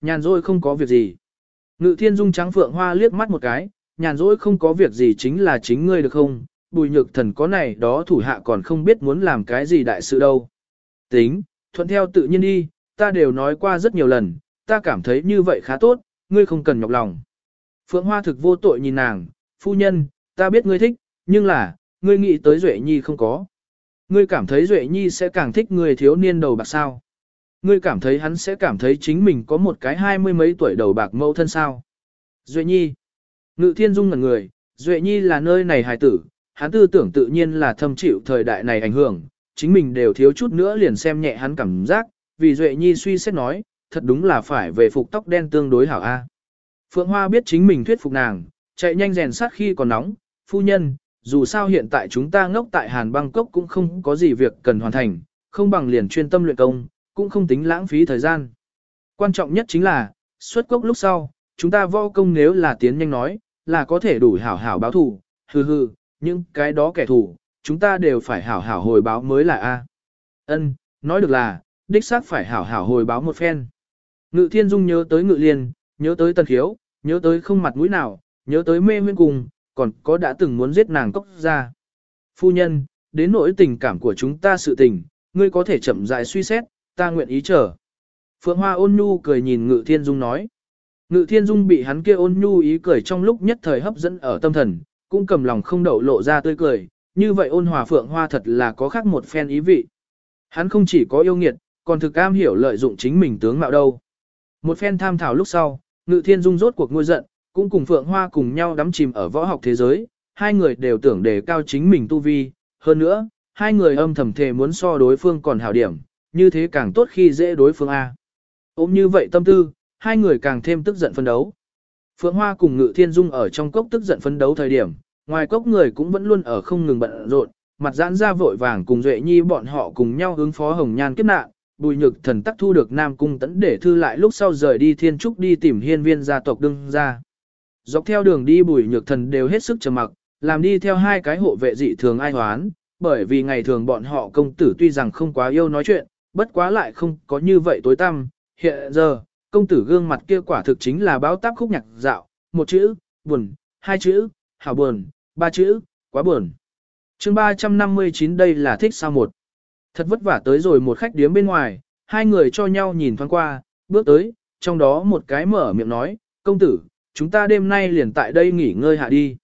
nhàn rỗi không có việc gì. Ngự thiên dung trắng phượng hoa liếc mắt một cái, nhàn rỗi không có việc gì chính là chính ngươi được không, bùi nhược thần có này đó thủ hạ còn không biết muốn làm cái gì đại sự đâu. Tính, thuận theo tự nhiên đi, ta đều nói qua rất nhiều lần, ta cảm thấy như vậy khá tốt, ngươi không cần nhọc lòng. Phượng Hoa thực vô tội nhìn nàng, phu nhân, ta biết ngươi thích, nhưng là, ngươi nghĩ tới Duệ Nhi không có. Ngươi cảm thấy Duệ Nhi sẽ càng thích người thiếu niên đầu bạc sao. Ngươi cảm thấy hắn sẽ cảm thấy chính mình có một cái hai mươi mấy tuổi đầu bạc mẫu thân sao. Duệ Nhi. Ngự thiên dung ngần người, Duệ Nhi là nơi này hài tử, hắn tư tưởng tự nhiên là thâm chịu thời đại này ảnh hưởng, chính mình đều thiếu chút nữa liền xem nhẹ hắn cảm giác, vì Duệ Nhi suy xét nói, thật đúng là phải về phục tóc đen tương đối hảo A. Phượng Hoa biết chính mình thuyết phục nàng, chạy nhanh rèn sát khi còn nóng, phu nhân, dù sao hiện tại chúng ta ngốc tại Hàn Bangkok cũng không có gì việc cần hoàn thành, không bằng liền chuyên tâm luyện công, cũng không tính lãng phí thời gian. Quan trọng nhất chính là, xuất cốc lúc sau, chúng ta võ công nếu là tiến nhanh nói, là có thể đủ hảo hảo báo thù, hừ hừ, những cái đó kẻ thù, chúng ta đều phải hảo hảo hồi báo mới là A. Ân, nói được là, đích xác phải hảo hảo hồi báo một phen. Ngự thiên dung nhớ tới ngự liên, nhớ tới tần khiếu, nhớ tới không mặt mũi nào, nhớ tới mê nguyên cùng, còn có đã từng muốn giết nàng cốc ra. Phu nhân, đến nỗi tình cảm của chúng ta sự tình, ngươi có thể chậm rãi suy xét, ta nguyện ý chờ. Phượng Hoa ôn nhu cười nhìn Ngự Thiên Dung nói. Ngự Thiên Dung bị hắn kia ôn nhu ý cười trong lúc nhất thời hấp dẫn ở tâm thần, cũng cầm lòng không đậu lộ ra tươi cười, như vậy ôn hòa Phượng Hoa thật là có khác một phen ý vị. Hắn không chỉ có yêu nghiệt, còn thực am hiểu lợi dụng chính mình tướng mạo đâu. Một phen tham thảo lúc sau, Ngự Thiên Dung rốt cuộc ngôi giận, cũng cùng Phượng Hoa cùng nhau đắm chìm ở võ học thế giới, hai người đều tưởng đề cao chính mình tu vi, hơn nữa, hai người âm thầm thề muốn so đối phương còn hảo điểm, như thế càng tốt khi dễ đối phương A. Ôm như vậy tâm tư, hai người càng thêm tức giận phân đấu. Phượng Hoa cùng Ngự Thiên Dung ở trong cốc tức giận phân đấu thời điểm, ngoài cốc người cũng vẫn luôn ở không ngừng bận rộn, mặt giãn ra vội vàng cùng Duệ Nhi bọn họ cùng nhau hướng phó Hồng Nhan kiếp nạn, Bùi Nhược Thần tắc thu được Nam Cung Tấn để thư lại lúc sau rời đi Thiên Trúc đi tìm hiên viên gia tộc đương ra. Dọc theo đường đi Bùi Nhược Thần đều hết sức trầm mặc, làm đi theo hai cái hộ vệ dị thường ai hoán, bởi vì ngày thường bọn họ công tử tuy rằng không quá yêu nói chuyện, bất quá lại không có như vậy tối tăm, hiện giờ, công tử gương mặt kia quả thực chính là báo táp khúc nhạc dạo, một chữ, buồn, hai chữ, hảo buồn, ba chữ, quá buồn. chương 359 đây là thích sao một. Thật vất vả tới rồi một khách điếm bên ngoài, hai người cho nhau nhìn thoáng qua, bước tới, trong đó một cái mở miệng nói, công tử, chúng ta đêm nay liền tại đây nghỉ ngơi hạ đi.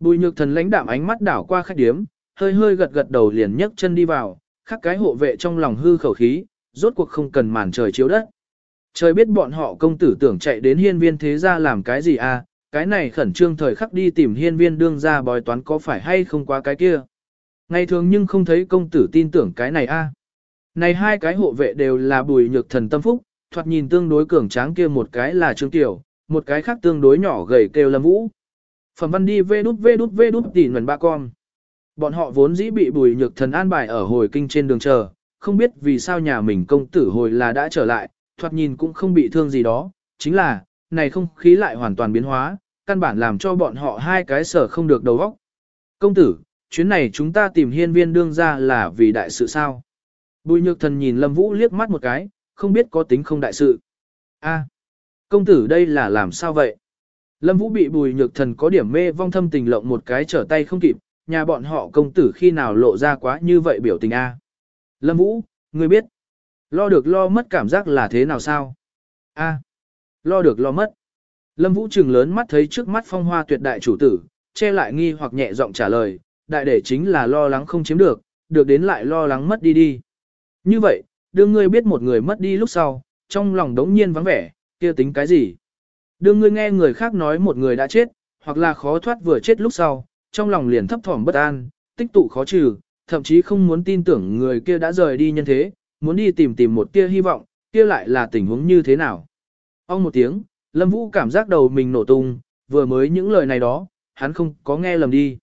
Bùi nhược thần lãnh đạm ánh mắt đảo qua khách điếm, hơi hơi gật gật đầu liền nhấc chân đi vào, khác cái hộ vệ trong lòng hư khẩu khí, rốt cuộc không cần màn trời chiếu đất. Trời biết bọn họ công tử tưởng chạy đến hiên viên thế gia làm cái gì à, cái này khẩn trương thời khắc đi tìm hiên viên đương ra bói toán có phải hay không quá cái kia. Ngày thường nhưng không thấy công tử tin tưởng cái này a. À. Này hai cái hộ vệ đều là bùi nhược thần tâm phúc, thoạt nhìn tương đối cường tráng kia một cái là trương tiểu, một cái khác tương đối nhỏ gầy kêu lâm vũ. Phẩm văn đi vê đút vê đút vê đút tỉ nguồn ba con. Bọn họ vốn dĩ bị bùi nhược thần an bài ở hồi kinh trên đường chờ, không biết vì sao nhà mình công tử hồi là đã trở lại, thoạt nhìn cũng không bị thương gì đó, chính là, này không khí lại hoàn toàn biến hóa, căn bản làm cho bọn họ hai cái sở không được đầu óc. Công tử, chuyến này chúng ta tìm hiên viên đương ra là vì đại sự sao? Bùi nhược thần nhìn Lâm Vũ liếc mắt một cái, không biết có tính không đại sự. A, công tử đây là làm sao vậy? Lâm Vũ bị bùi nhược thần có điểm mê vong thâm tình lộng một cái trở tay không kịp, nhà bọn họ công tử khi nào lộ ra quá như vậy biểu tình A. Lâm Vũ, ngươi biết, lo được lo mất cảm giác là thế nào sao? A, lo được lo mất. Lâm Vũ trừng lớn mắt thấy trước mắt phong hoa tuyệt đại chủ tử, che lại nghi hoặc nhẹ giọng trả lời, đại để chính là lo lắng không chiếm được, được đến lại lo lắng mất đi đi. Như vậy, đương ngươi biết một người mất đi lúc sau, trong lòng đống nhiên vắng vẻ, kia tính cái gì? Đương ngươi nghe người khác nói một người đã chết, hoặc là khó thoát vừa chết lúc sau, trong lòng liền thấp thỏm bất an, tích tụ khó trừ, thậm chí không muốn tin tưởng người kia đã rời đi nhân thế, muốn đi tìm tìm một tia hy vọng, kia lại là tình huống như thế nào. Ông một tiếng, Lâm Vũ cảm giác đầu mình nổ tung, vừa mới những lời này đó, hắn không có nghe lầm đi.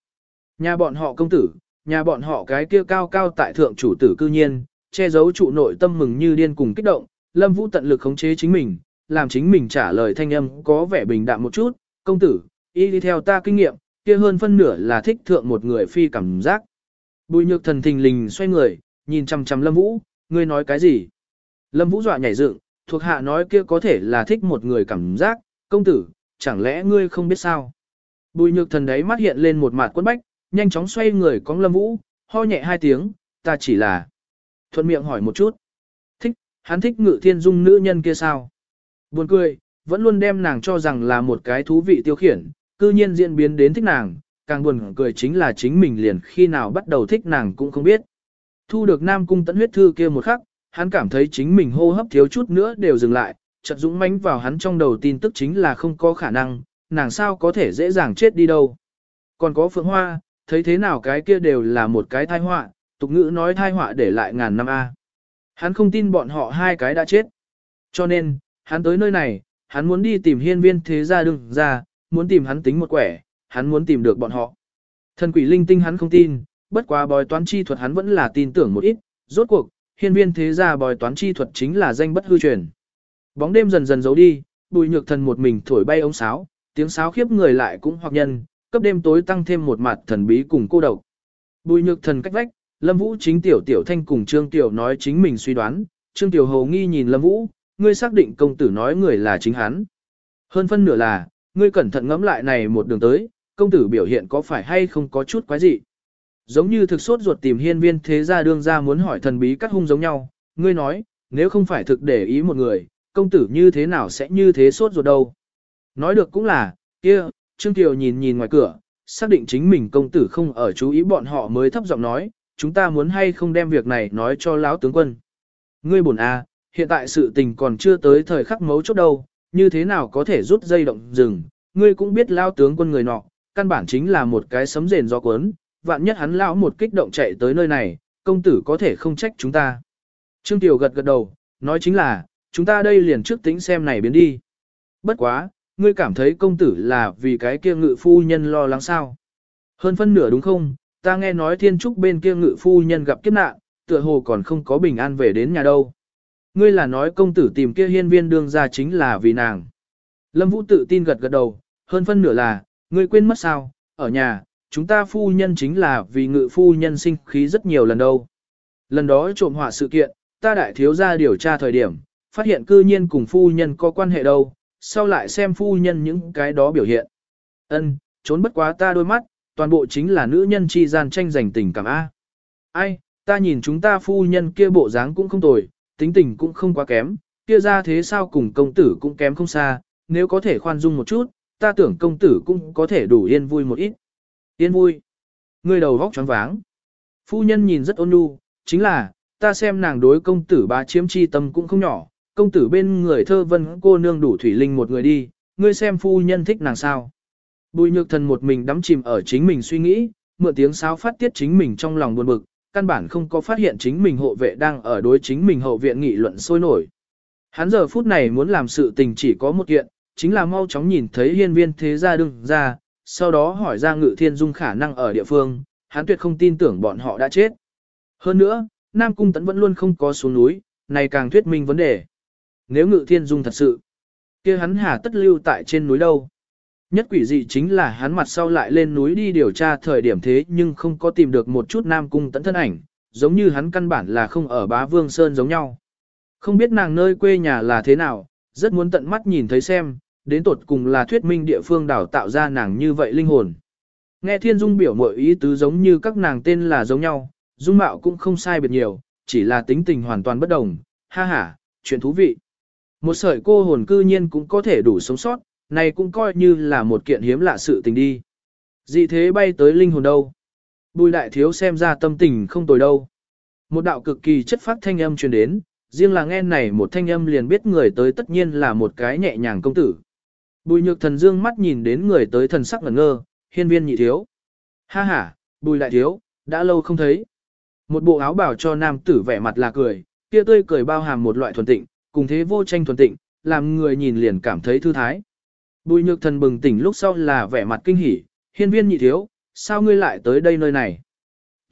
Nhà bọn họ công tử, nhà bọn họ cái kia cao cao tại thượng chủ tử cư nhiên, che giấu trụ nội tâm mừng như điên cùng kích động, Lâm Vũ tận lực khống chế chính mình, làm chính mình trả lời thanh âm có vẻ bình đạm một chút, công tử, y đi theo ta kinh nghiệm, kia hơn phân nửa là thích thượng một người phi cảm giác. Bùi nhược thần thình lình xoay người, nhìn chằm chằm Lâm Vũ, ngươi nói cái gì? Lâm Vũ dọa nhảy dựng, thuộc hạ nói kia có thể là thích một người cảm giác, công tử, chẳng lẽ ngươi không biết sao? Bùi nhược thần đấy mắt hiện lên một mặt quân bách, nhanh chóng xoay người cong lâm vũ, ho nhẹ hai tiếng, ta chỉ là thuận miệng hỏi một chút. Thích, hắn thích ngự thiên dung nữ nhân kia sao? Buồn cười, vẫn luôn đem nàng cho rằng là một cái thú vị tiêu khiển, cư nhiên diễn biến đến thích nàng, càng buồn cười chính là chính mình liền khi nào bắt đầu thích nàng cũng không biết. Thu được Nam Cung tận huyết thư kia một khắc, hắn cảm thấy chính mình hô hấp thiếu chút nữa đều dừng lại, chợt dũng mãnh vào hắn trong đầu tin tức chính là không có khả năng, nàng sao có thể dễ dàng chết đi đâu. Còn có Phượng Hoa, thấy thế nào cái kia đều là một cái tai họa, tục ngữ nói tai họa để lại ngàn năm A. Hắn không tin bọn họ hai cái đã chết. Cho nên, hắn tới nơi này, hắn muốn đi tìm hiên viên thế gia đừng ra, muốn tìm hắn tính một quẻ, hắn muốn tìm được bọn họ. Thần quỷ linh tinh hắn không tin, bất quá bói toán chi thuật hắn vẫn là tin tưởng một ít, rốt cuộc, hiên viên thế gia bói toán chi thuật chính là danh bất hư truyền. Bóng đêm dần dần giấu đi, bùi nhược thần một mình thổi bay ống sáo, tiếng sáo khiếp người lại cũng hoặc nhân, cấp đêm tối tăng thêm một mặt thần bí cùng cô độc. Bùi nhược thần cách vách, Lâm Vũ chính tiểu tiểu thanh cùng Trương Tiểu nói chính mình suy đoán, Trương Tiểu hầu nghi nhìn Lâm Vũ, ngươi xác định công tử nói người là chính hắn. Hơn phân nửa là, ngươi cẩn thận ngẫm lại này một đường tới, công tử biểu hiện có phải hay không có chút quái gì. Giống như thực sốt ruột tìm hiên viên thế gia đương ra muốn hỏi thần bí cắt hung giống nhau, ngươi nói, nếu không phải thực để ý một người, công tử như thế nào sẽ như thế sốt ruột đâu. Nói được cũng là, kia, Trương Kiều nhìn nhìn ngoài cửa, xác định chính mình công tử không ở chú ý bọn họ mới thấp giọng nói, chúng ta muốn hay không đem việc này nói cho lão tướng quân. Ngươi buồn à, hiện tại sự tình còn chưa tới thời khắc mấu chốt đâu, như thế nào có thể rút dây động rừng, ngươi cũng biết lão tướng quân người nọ, căn bản chính là một cái sấm rền do cuốn, vạn nhất hắn lão một kích động chạy tới nơi này, công tử có thể không trách chúng ta. Trương Tiểu gật gật đầu, nói chính là, chúng ta đây liền trước tính xem này biến đi. Bất quá, ngươi cảm thấy công tử là vì cái kia ngự phu nhân lo lắng sao. Hơn phân nửa đúng không, ta nghe nói thiên trúc bên kia ngự phu nhân gặp kiếp nạn, tựa hồ còn không có bình an về đến nhà đâu. Ngươi là nói công tử tìm kia hiên viên đương ra chính là vì nàng. Lâm Vũ tự tin gật gật đầu, hơn phân nửa là, ngươi quên mất sao, ở nhà, chúng ta phu nhân chính là vì ngự phu nhân sinh khí rất nhiều lần đâu. Lần đó trộm họa sự kiện, ta đại thiếu ra điều tra thời điểm, phát hiện cư nhiên cùng phu nhân có quan hệ đâu, sau lại xem phu nhân những cái đó biểu hiện. Ân, trốn bất quá ta đôi mắt, toàn bộ chính là nữ nhân chi gian tranh giành tình cảm A. Ai, ta nhìn chúng ta phu nhân kia bộ dáng cũng không tồi, tính tình cũng không quá kém, kia ra thế sao cùng công tử cũng kém không xa, nếu có thể khoan dung một chút, ta tưởng công tử cũng có thể đủ yên vui một ít. Yên vui. Người đầu vóc choáng váng. Phu nhân nhìn rất ôn nhu, chính là, ta xem nàng đối công tử bá chiếm chi tâm cũng không nhỏ, công tử bên người thơ vân cô nương đủ thủy linh một người đi, ngươi xem phu nhân thích nàng sao. Bùi nhược thần một mình đắm chìm ở chính mình suy nghĩ, mượn tiếng sáo phát tiết chính mình trong lòng buồn bực, căn bản không có phát hiện chính mình hộ vệ đang ở đối chính mình hậu viện nghị luận sôi nổi. Hắn giờ phút này muốn làm sự tình chỉ có một kiện, chính là mau chóng nhìn thấy hiên viên thế gia đừng ra, sau đó hỏi ra ngự thiên dung khả năng ở địa phương, hắn tuyệt không tin tưởng bọn họ đã chết. Hơn nữa, Nam Cung Tấn vẫn luôn không có xuống núi, này càng thuyết minh vấn đề. Nếu ngự thiên dung thật sự, kia hắn hà tất lưu tại trên núi đâu. Nhất quỷ dị chính là hắn mặt sau lại lên núi đi điều tra thời điểm thế nhưng không có tìm được một chút Nam Cung tẫn thân ảnh, giống như hắn căn bản là không ở bá vương sơn giống nhau. Không biết nàng nơi quê nhà là thế nào, rất muốn tận mắt nhìn thấy xem, đến tột cùng là thuyết minh địa phương đào tạo ra nàng như vậy linh hồn. Nghe thiên dung biểu mọi ý tứ giống như các nàng tên là giống nhau, dung mạo cũng không sai biệt nhiều, chỉ là tính tình hoàn toàn bất đồng, ha ha, chuyện thú vị. Một sợi cô hồn cư nhiên cũng có thể đủ sống sót, này cũng coi như là một kiện hiếm lạ sự tình đi. Dị thế bay tới linh hồn đâu. Bùi đại thiếu xem ra tâm tình không tồi đâu. Một đạo cực kỳ chất phát thanh âm truyền đến, riêng là nghe này một thanh âm liền biết người tới tất nhiên là một cái nhẹ nhàng công tử. Bùi nhược thần dương mắt nhìn đến người tới thần sắc ngẩn ngơ, hiên viên nhị thiếu. Ha ha, bùi đại thiếu, đã lâu không thấy. Một bộ áo bảo cho nam tử vẻ mặt là cười, kia tươi cười bao hàm một loại thuần tịnh, cùng thế vô tranh thuần tịnh, làm người nhìn liền cảm thấy thư thái. Bùi nhược thần bừng tỉnh lúc sau là vẻ mặt kinh hỉ, hiên viên nhị thiếu, sao ngươi lại tới đây nơi này?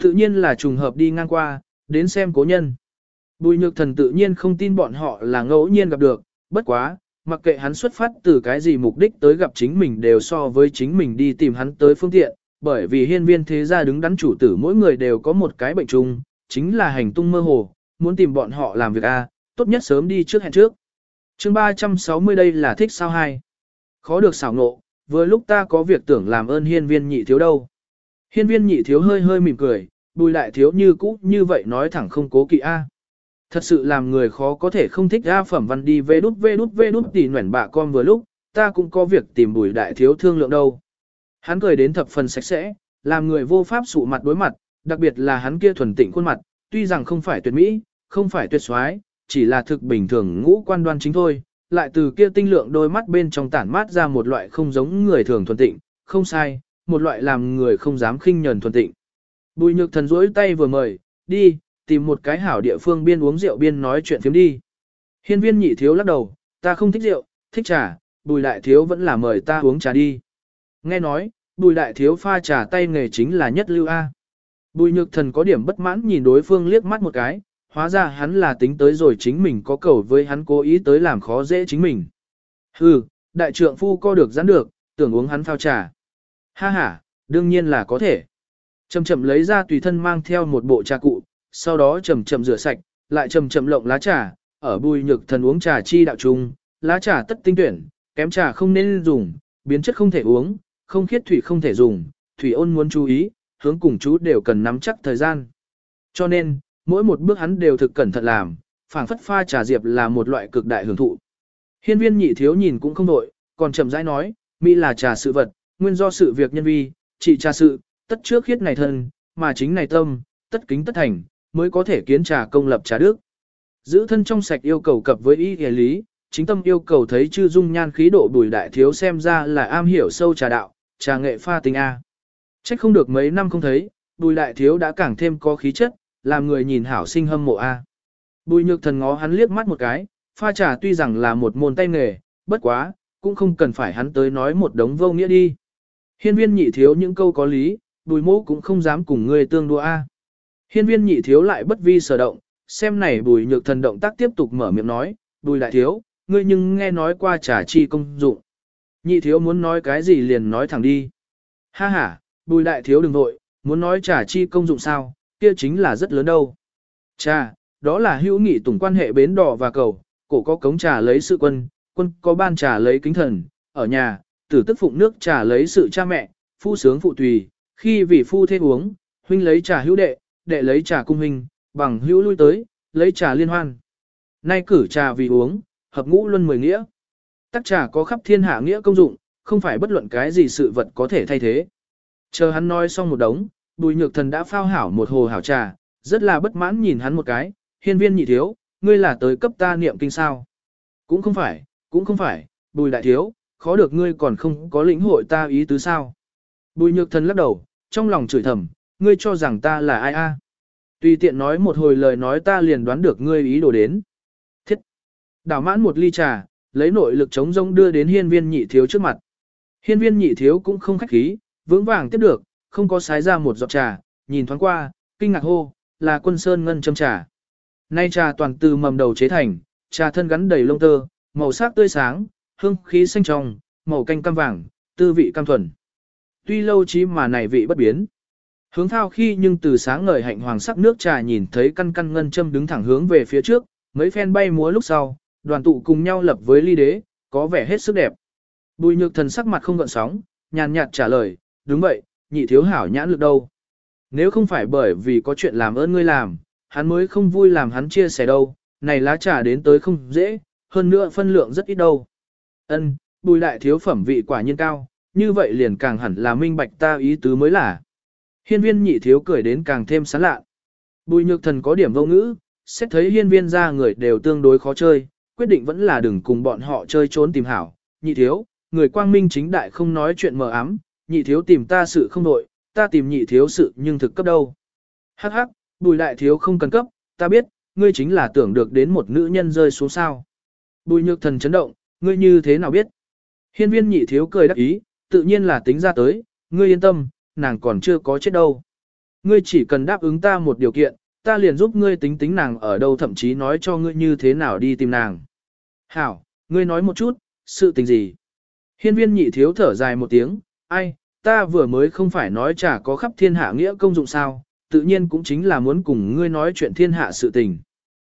Tự nhiên là trùng hợp đi ngang qua, đến xem cố nhân. Bùi nhược thần tự nhiên không tin bọn họ là ngẫu nhiên gặp được, bất quá, mặc kệ hắn xuất phát từ cái gì mục đích tới gặp chính mình đều so với chính mình đi tìm hắn tới phương tiện, bởi vì hiên viên thế gia đứng đắn chủ tử mỗi người đều có một cái bệnh chung, chính là hành tung mơ hồ, muốn tìm bọn họ làm việc A, tốt nhất sớm đi trước hẹn trước. chương 360 đây là thích sao hai. Khó được xảo ngộ, vừa lúc ta có việc tưởng làm ơn hiên viên nhị thiếu đâu. Hiên viên nhị thiếu hơi hơi mỉm cười, bùi lại thiếu như cũ như vậy nói thẳng không cố kỵ A. Thật sự làm người khó có thể không thích A phẩm văn đi về đút về đút về đút tỉ nguyện bạ con vừa lúc, ta cũng có việc tìm bùi đại thiếu thương lượng đâu. Hắn cười đến thập phần sạch sẽ, làm người vô pháp sụ mặt đối mặt, đặc biệt là hắn kia thuần tịnh khuôn mặt, tuy rằng không phải tuyệt mỹ, không phải tuyệt soái, chỉ là thực bình thường ngũ quan đoan chính thôi, lại từ kia tinh lượng đôi mắt bên trong tản mát ra một loại không giống người thường thuần tịnh, không sai, một loại làm người không dám khinh nhờn thuần tịnh. Bùi nhược thần rỗi tay vừa mời, đi, tìm một cái hảo địa phương biên uống rượu biên nói chuyện phiếm đi. Hiên viên nhị thiếu lắc đầu, ta không thích rượu, thích trà, bùi đại thiếu vẫn là mời ta uống trà đi. Nghe nói, bùi đại thiếu pha trà tay nghề chính là nhất lưu A. Bùi nhược thần có điểm bất mãn nhìn đối phương liếc mắt một cái, hóa ra hắn là tính tới rồi chính mình có cầu với hắn cố ý tới làm khó dễ chính mình. Hừ, đại trượng phu co được giãn được, tưởng uống hắn phao trà. Ha ha, đương nhiên là có thể. Chậm chậm lấy ra tùy thân mang theo một bộ trà cụ, sau đó chậm chậm rửa sạch, lại chậm chậm lộng lá trà, ở bùi nhược thần uống trà chi đạo trung, lá trà tất tinh tuyển, kém trà không nên dùng, biến chất không thể uống, không khiết thủy không thể dùng, thủy ôn muốn chú ý, hướng cùng chú đều cần nắm chắc thời gian. Cho nên, mỗi một bước hắn đều thực cẩn thận làm, phảng phất pha trà diệp là một loại cực đại hưởng thụ. Hiên viên nhị thiếu nhìn cũng không đổi, còn chậm rãi nói, Mỹ là trà sự vật, nguyên do sự việc nhân vi, trị trà sự, tất trước khiết này thân, mà chính này tâm, tất kính tất thành, mới có thể kiến trà công lập trà đức. Giữ thân trong sạch yêu cầu cập với ý nghĩa lý, chính tâm yêu cầu thấy chư dung nhan khí độ bùi đại thiếu xem ra là am hiểu sâu trà đạo, trà nghệ pha tình A. Trách không được mấy năm không thấy, bùi đại thiếu đã càng thêm có khí chất, làm người nhìn hảo sinh hâm mộ A. Bùi nhược thần ngó hắn liếc mắt một cái, pha trà tuy rằng là một môn tay nghề, bất quá, cũng không cần phải hắn tới nói một đống vô nghĩa đi. Hiên viên nhị thiếu những câu có lý, bùi mô cũng không dám cùng ngươi tương đua A. Hiên viên nhị thiếu lại bất vi sở động, xem này bùi nhược thần động tác tiếp tục mở miệng nói, bùi đại thiếu, ngươi nhưng nghe nói qua trà chi công dụng. Nhị thiếu muốn nói cái gì liền nói thẳng đi. Ha ha, bùi đại thiếu đừng vội muốn nói trà chi công dụng sao, kia chính là rất lớn đâu. Cha, đó là hữu nghị tùng quan hệ bến đỏ và cầu, cổ có cống trà lấy sự quân, quân có ban trà lấy kính thần, ở nhà, tử tức phụng nước trà lấy sự cha mẹ, phu sướng phụ tùy, khi vì phu thế uống, huynh lấy trà hữu đệ, đệ lấy trà cung huynh, bằng hữu lui tới, lấy trà liên hoan. Nay cử trà vì uống, hợp ngũ luân mười nghĩa. Tắc trà có khắp thiên hạ nghĩa công dụng, không phải bất luận cái gì sự vật có thể thay thế. Chờ hắn nói xong một đống, bùi nhược thần đã phao hảo một hồ hảo trà, rất là bất mãn nhìn hắn một cái, hiên viên nhị thiếu, ngươi là tới cấp ta niệm kinh sao. Cũng không phải, cũng không phải, bùi đại thiếu, khó được ngươi còn không có lĩnh hội ta ý tứ sao. Bùi nhược thần lắc đầu, trong lòng chửi thầm, ngươi cho rằng ta là ai a? Tùy tiện nói một hồi lời nói ta liền đoán được ngươi ý đồ đến. Thiết. Đảo mãn một ly trà, lấy nội lực chống rông đưa đến hiên viên nhị thiếu trước mặt. Hiên viên nhị thiếu cũng không khách khí, vững vàng tiếp được, không có sái ra một giọt trà, nhìn thoáng qua, kinh ngạc hô, là quân sơn ngân châm trà. Nay trà toàn từ mầm đầu chế thành, trà thân gắn đầy lông tơ, màu sắc tươi sáng, hương khí xanh trong, màu canh cam vàng, tư vị cam thuần. Tuy lâu chí mà này vị bất biến. Hướng thao khi nhưng từ sáng ngời hạnh hoàng sắc nước trà nhìn thấy căn căn ngân châm đứng thẳng hướng về phía trước, mấy phen bay múa lúc sau, đoàn tụ cùng nhau lập với ly đế, có vẻ hết sức đẹp. Bùi nhược thần sắc mặt không gợn sóng, nhàn nhạt trả lời, đúng vậy, nhị thiếu hảo nhãn lực đâu. Nếu không phải bởi vì có chuyện làm ơn ngươi làm, hắn mới không vui làm hắn chia sẻ đâu, này lá trà đến tới không dễ, hơn nữa phân lượng rất ít đâu. Ân, bùi đại thiếu phẩm vị quả nhiên cao, như vậy liền càng hẳn là minh bạch ta ý tứ mới là. Hiên viên nhị thiếu cười đến càng thêm sán lạ. Bùi nhược thần có điểm vô ngữ, xét thấy hiên viên ra người đều tương đối khó chơi, quyết định vẫn là đừng cùng bọn họ chơi trốn tìm hảo. Nhị thiếu, người quang minh chính đại không nói chuyện mờ ám, nhị thiếu tìm ta sự không đội, ta tìm nhị thiếu sự nhưng thực cấp đâu. Hắc hắc, bùi đại thiếu không cần cấp, ta biết, ngươi chính là tưởng được đến một nữ nhân rơi xuống sao. Bùi nhược thần chấn động, ngươi như thế nào biết? Hiên viên nhị thiếu cười đắc ý, tự nhiên là tính ra tới, ngươi yên tâm, nàng còn chưa có chết đâu. Ngươi chỉ cần đáp ứng ta một điều kiện, ta liền giúp ngươi tính tính nàng ở đâu thậm chí nói cho ngươi như thế nào đi tìm nàng. Hảo, ngươi nói một chút, sự tình gì? Hiên viên nhị thiếu thở dài một tiếng, ai, ta vừa mới không phải nói chả có khắp thiên hạ nghĩa công dụng sao, tự nhiên cũng chính là muốn cùng ngươi nói chuyện thiên hạ sự tình.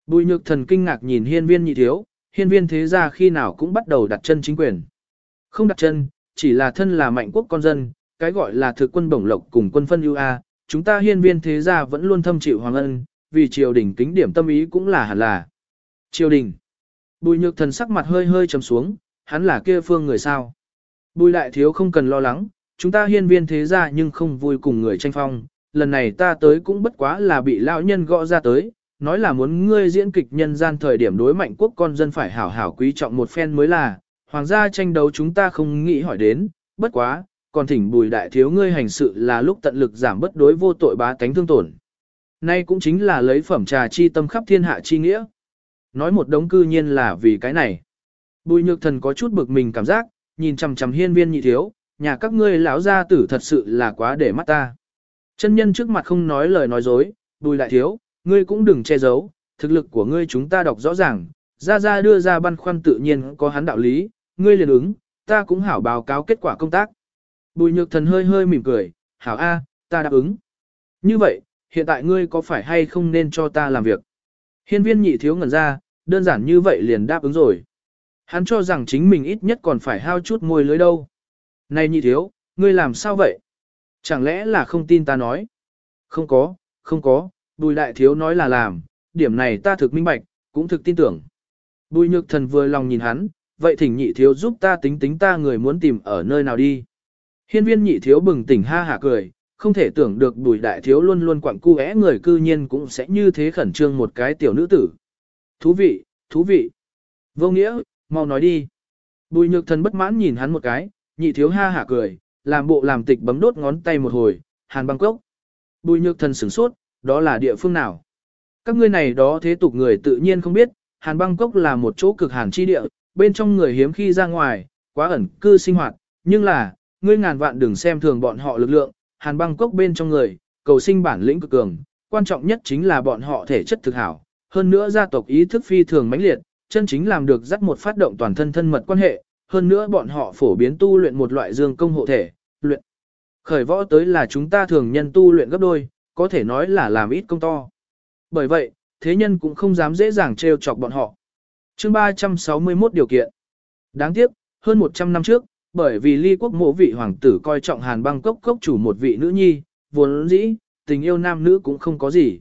Bùi nhược thần kinh ngạc nhìn hiên viên nhị thiếu, hiên viên thế gia khi nào cũng bắt đầu đặt chân chính quyền. Không đặt chân, chỉ là thân là mạnh quốc con dân, cái gọi là thực quân bổng lộc cùng quân phân ưu a, chúng ta hiên viên thế gia vẫn luôn thâm chịu hoàng ân, vì triều đình kính điểm tâm ý cũng là hẳn là. Triều đình. Bùi nhược thần sắc mặt hơi hơi trầm xuống, hắn là kia phương người sao. Bùi đại thiếu không cần lo lắng, chúng ta hiên viên thế gia nhưng không vui cùng người tranh phong, lần này ta tới cũng bất quá là bị lão nhân gõ ra tới, nói là muốn ngươi diễn kịch nhân gian thời điểm đối mạnh quốc con dân phải hảo hảo quý trọng một phen mới là, hoàng gia tranh đấu chúng ta không nghĩ hỏi đến, bất quá, còn thỉnh bùi đại thiếu ngươi hành sự là lúc tận lực giảm bất đối vô tội bá tánh thương tổn. Nay cũng chính là lấy phẩm trà chi tâm khắp thiên hạ chi nghĩa. Nói một đống cư nhiên là vì cái này. Bùi nhược thần có chút bực mình cảm giác, nhìn chằm chằm hiên viên nhị thiếu, nhà các ngươi lão gia tử thật sự là quá để mắt ta. Chân nhân trước mặt không nói lời nói dối, bùi lại thiếu, ngươi cũng đừng che giấu, thực lực của ngươi chúng ta đọc rõ ràng, ra ra đưa ra băn khoăn tự nhiên có hắn đạo lý, ngươi liền ứng, ta cũng hảo báo cáo kết quả công tác. Bùi nhược thần hơi hơi mỉm cười, hảo A, ta đáp ứng. Như vậy, hiện tại ngươi có phải hay không nên cho ta làm việc? Hiên viên nhị thiếu ngẩn ra, đơn giản như vậy liền đáp ứng rồi. Hắn cho rằng chính mình ít nhất còn phải hao chút môi lưới đâu. Này nhị thiếu, ngươi làm sao vậy? Chẳng lẽ là không tin ta nói? Không có, không có, bùi đại thiếu nói là làm, điểm này ta thực minh bạch, cũng thực tin tưởng. Bùi nhược thần vừa lòng nhìn hắn, vậy thỉnh nhị thiếu giúp ta tính tính ta người muốn tìm ở nơi nào đi. Hiên viên nhị thiếu bừng tỉnh ha hả cười, không thể tưởng được bùi đại thiếu luôn luôn quặng cu é người cư nhiên cũng sẽ như thế khẩn trương một cái tiểu nữ tử. Thú vị, thú vị. Vô nghĩa, mau nói đi. Bùi nhược thần bất mãn nhìn hắn một cái, nhị thiếu ha hả cười, làm bộ làm tịch bấm đốt ngón tay một hồi, hàn băng cốc. Bùi nhược thần sửng sốt, đó là địa phương nào? Các ngươi này đó thế tục người tự nhiên không biết, hàn băng cốc là một chỗ cực hàn chi địa, bên trong người hiếm khi ra ngoài, quá ẩn cư sinh hoạt, nhưng là, ngươi ngàn vạn đừng xem thường bọn họ lực lượng, hàn băng cốc bên trong người, cầu sinh bản lĩnh cực cường, quan trọng nhất chính là bọn họ thể chất thực hảo, hơn nữa gia tộc ý thức phi thường mãnh liệt, chân chính làm được dắt một phát động toàn thân thân mật quan hệ, hơn nữa bọn họ phổ biến tu luyện một loại dương công hộ thể, luyện. Khởi võ tới là chúng ta thường nhân tu luyện gấp đôi, có thể nói là làm ít công to. Bởi vậy, thế nhân cũng không dám dễ dàng trêu chọc bọn họ. chương 361 điều kiện. Đáng tiếc, hơn 100 năm trước, bởi vì ly quốc mộ vị hoàng tử coi trọng hàn băng cốc cốc chủ một vị nữ nhi, vốn dĩ, tình yêu nam nữ cũng không có gì.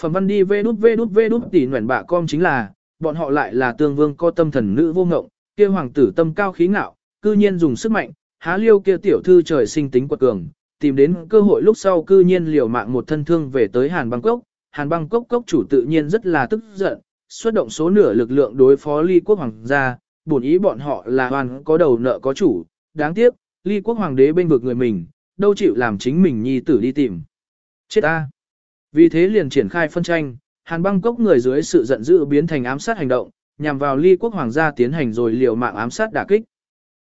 Phẩm văn đi vê đút vê đút vê đút tỉ nguyện bạ com chính là, bọn họ lại là tương vương có tâm thần nữ vô ngộng, kia hoàng tử tâm cao khí ngạo, cư nhiên dùng sức mạnh, há liêu kia tiểu thư trời sinh tính quật cường, tìm đến cơ hội lúc sau cư nhiên liều mạng một thân thương về tới Hàn Bangkok, Hàn Bangkok cốc chủ tự nhiên rất là tức giận, xuất động số nửa lực lượng đối phó ly quốc hoàng gia, bổn ý bọn họ là hoàn có đầu nợ có chủ, đáng tiếc, ly quốc hoàng đế bên vực người mình, đâu chịu làm chính mình nhi tử đi tìm. Chết ta! Vì thế liền triển khai phân tranh, Hàn băng cốc người dưới sự giận dữ biến thành ám sát hành động, nhằm vào ly quốc hoàng gia tiến hành rồi liều mạng ám sát đả kích.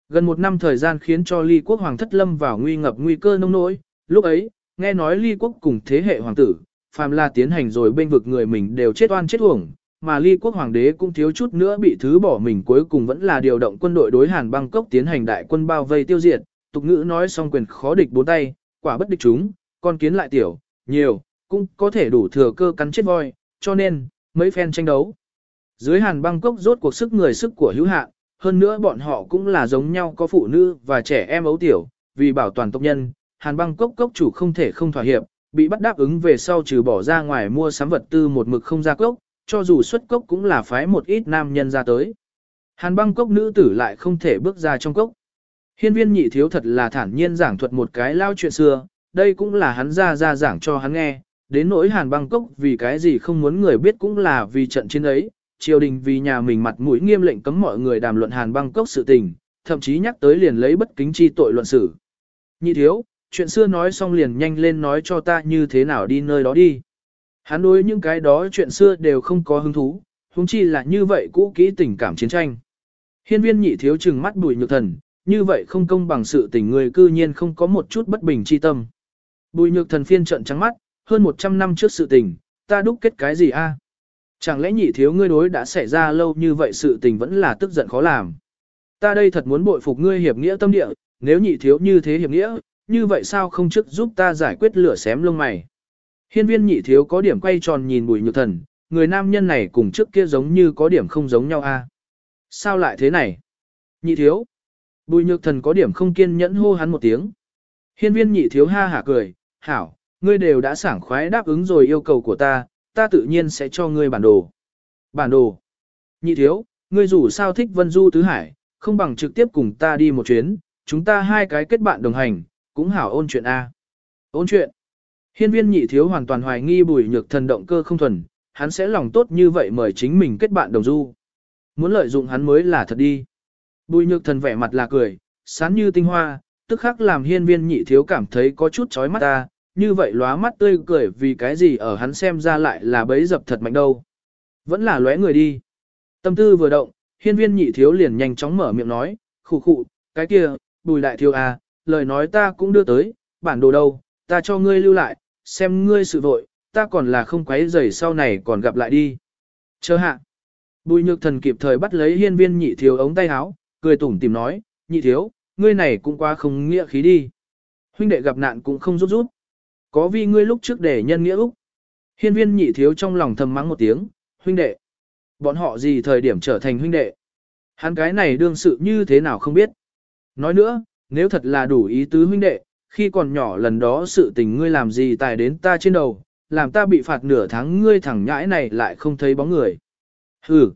Gần một năm thời gian khiến cho ly quốc hoàng thất lâm vào nguy ngập nguy cơ nông nỗi, lúc ấy, nghe nói ly quốc cùng thế hệ hoàng tử, phàm là tiến hành rồi bên vực người mình đều chết oan chết uổng, mà ly quốc hoàng đế cũng thiếu chút nữa bị thứ bỏ mình cuối cùng vẫn là điều động quân đội đối Hàn băng cốc tiến hành đại quân bao vây tiêu diệt, tục ngữ nói xong quyền khó địch bốn tay, quả bất địch chúng, con kiến lại tiểu, nhiều, cũng có thể đủ thừa cơ cắn chết voi, cho nên, mấy phen tranh đấu. Dưới hàn băng cốc rốt cuộc sức người sức của hữu hạn, hơn nữa bọn họ cũng là giống nhau có phụ nữ và trẻ em ấu tiểu, vì bảo toàn tộc nhân, hàn băng cốc cốc chủ không thể không thỏa hiệp, bị bắt đáp ứng về sau trừ bỏ ra ngoài mua sắm vật tư một mực không ra cốc, cho dù xuất cốc cũng là phái một ít nam nhân ra tới. Hàn băng cốc nữ tử lại không thể bước ra trong cốc. Hiên viên nhị thiếu thật là thản nhiên giảng thuật một cái lao chuyện xưa, đây cũng là hắn ra ra giảng cho hắn nghe, đến nỗi hàn băng cốc vì cái gì không muốn người biết cũng là vì trận chiến ấy, triều đình vì nhà mình mặt mũi nghiêm lệnh cấm mọi người đàm luận hàn băng cốc sự tình, thậm chí nhắc tới liền lấy bất kính chi tội luận xử. Nhị thiếu, chuyện xưa nói xong liền nhanh lên nói cho ta như thế nào đi nơi đó đi. Hắn đối những cái đó chuyện xưa đều không có hứng thú, huống chi là như vậy cũ kỹ tình cảm chiến tranh. Hiên viên nhị thiếu chừng mắt bùi nhược thần, như vậy không công bằng sự tình người cư nhiên không có một chút bất bình chi tâm. Bùi nhược thần phiên trận trắng mắt, hơn 100 năm trước sự tình, ta đúc kết cái gì a? Chẳng lẽ nhị thiếu ngươi đối đã xảy ra lâu như vậy sự tình vẫn là tức giận khó làm. Ta đây thật muốn bội phục ngươi hiệp nghĩa tâm địa, nếu nhị thiếu như thế hiệp nghĩa, như vậy sao không trước giúp ta giải quyết lửa xém lông mày. Hiên viên nhị thiếu có điểm quay tròn nhìn bùi nhược thần, người nam nhân này cùng trước kia giống như có điểm không giống nhau a. Sao lại thế này? Nhị thiếu. Bùi nhược thần có điểm không kiên nhẫn hô hắn một tiếng. Hiên viên nhị thiếu ha hả cười, hảo, ngươi đều đã sảng khoái đáp ứng rồi yêu cầu của ta, ta tự nhiên sẽ cho ngươi bản đồ. Bản đồ. Nhị thiếu, ngươi dù sao thích vân du tứ hải, không bằng trực tiếp cùng ta đi một chuyến, chúng ta hai cái kết bạn đồng hành, cũng hảo ôn chuyện A. Ôn chuyện. Hiên viên nhị thiếu hoàn toàn hoài nghi bùi nhược thần động cơ không thuần, hắn sẽ lòng tốt như vậy mời chính mình kết bạn đồng du. Muốn lợi dụng hắn mới là thật đi. Bùi nhược thần vẻ mặt là cười, sán như tinh hoa, tức khắc làm hiên viên nhị thiếu cảm thấy có chút chói mắt ta, như vậy lóa mắt tươi cười vì cái gì ở hắn xem ra lại là bấy dập thật mạnh đâu. Vẫn là lóe người đi. Tâm tư vừa động, hiên viên nhị thiếu liền nhanh chóng mở miệng nói, khụ khụ, cái kia, bùi đại thiếu à, lời nói ta cũng đưa tới, bản đồ đâu, ta cho ngươi lưu lại, xem ngươi sự vội, ta còn là không quấy rầy sau này còn gặp lại đi. Chờ hạ. Bùi nhược thần kịp thời bắt lấy hiên viên nhị thiếu ống tay áo, cười tủm tìm nói, nhị thiếu, ngươi này cũng quá không nghĩa khí đi. Huynh đệ gặp nạn cũng không rút rút. Có vì ngươi lúc trước để nhân nghĩa úc. Hiên viên nhị thiếu trong lòng thầm mắng một tiếng, huynh đệ. Bọn họ gì thời điểm trở thành huynh đệ. Hắn cái này đương sự như thế nào không biết. Nói nữa, nếu thật là đủ ý tứ huynh đệ, khi còn nhỏ lần đó sự tình ngươi làm gì tài đến ta trên đầu, làm ta bị phạt nửa tháng ngươi thẳng nhãi này lại không thấy bóng người. Hừ.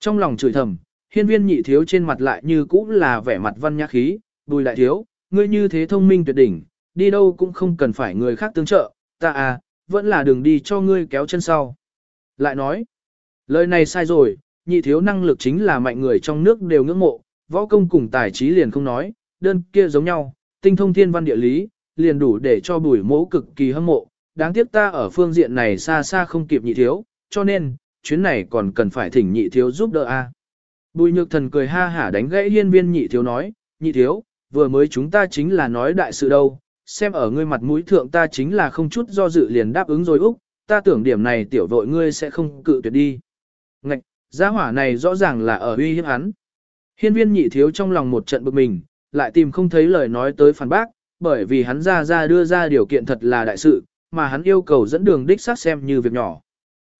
Trong lòng chửi thầm, hiên viên nhị thiếu trên mặt lại như cũ là vẻ mặt văn nhã khí, bùi lại thiếu, ngươi như thế thông minh tuyệt đỉnh, đi đâu cũng không cần phải người khác tương trợ, ta à, vẫn là đường đi cho ngươi kéo chân sau. Lại nói, lời này sai rồi, nhị thiếu năng lực chính là mạnh người trong nước đều ngưỡng mộ, võ công cùng tài trí liền không nói, đơn kia giống nhau, tinh thông thiên văn địa lý, liền đủ để cho bùi mẫu cực kỳ hâm mộ, đáng tiếc ta ở phương diện này xa xa không kịp nhị thiếu, cho nên, chuyến này còn cần phải thỉnh nhị thiếu giúp đỡ a. Bùi nhược thần cười ha hả đánh gãy hiên viên nhị thiếu nói, nhị thiếu, vừa mới chúng ta chính là nói đại sự đâu, xem ở ngươi mặt mũi thượng ta chính là không chút do dự liền đáp ứng rồi Úc, ta tưởng điểm này tiểu vội ngươi sẽ không cự tuyệt đi. Ngạch, gia hỏa này rõ ràng là ở uy hiếp hắn. Hiên viên nhị thiếu trong lòng một trận bực mình, lại tìm không thấy lời nói tới phản bác, bởi vì hắn ra ra đưa ra điều kiện thật là đại sự, mà hắn yêu cầu dẫn đường đích xác xem như việc nhỏ.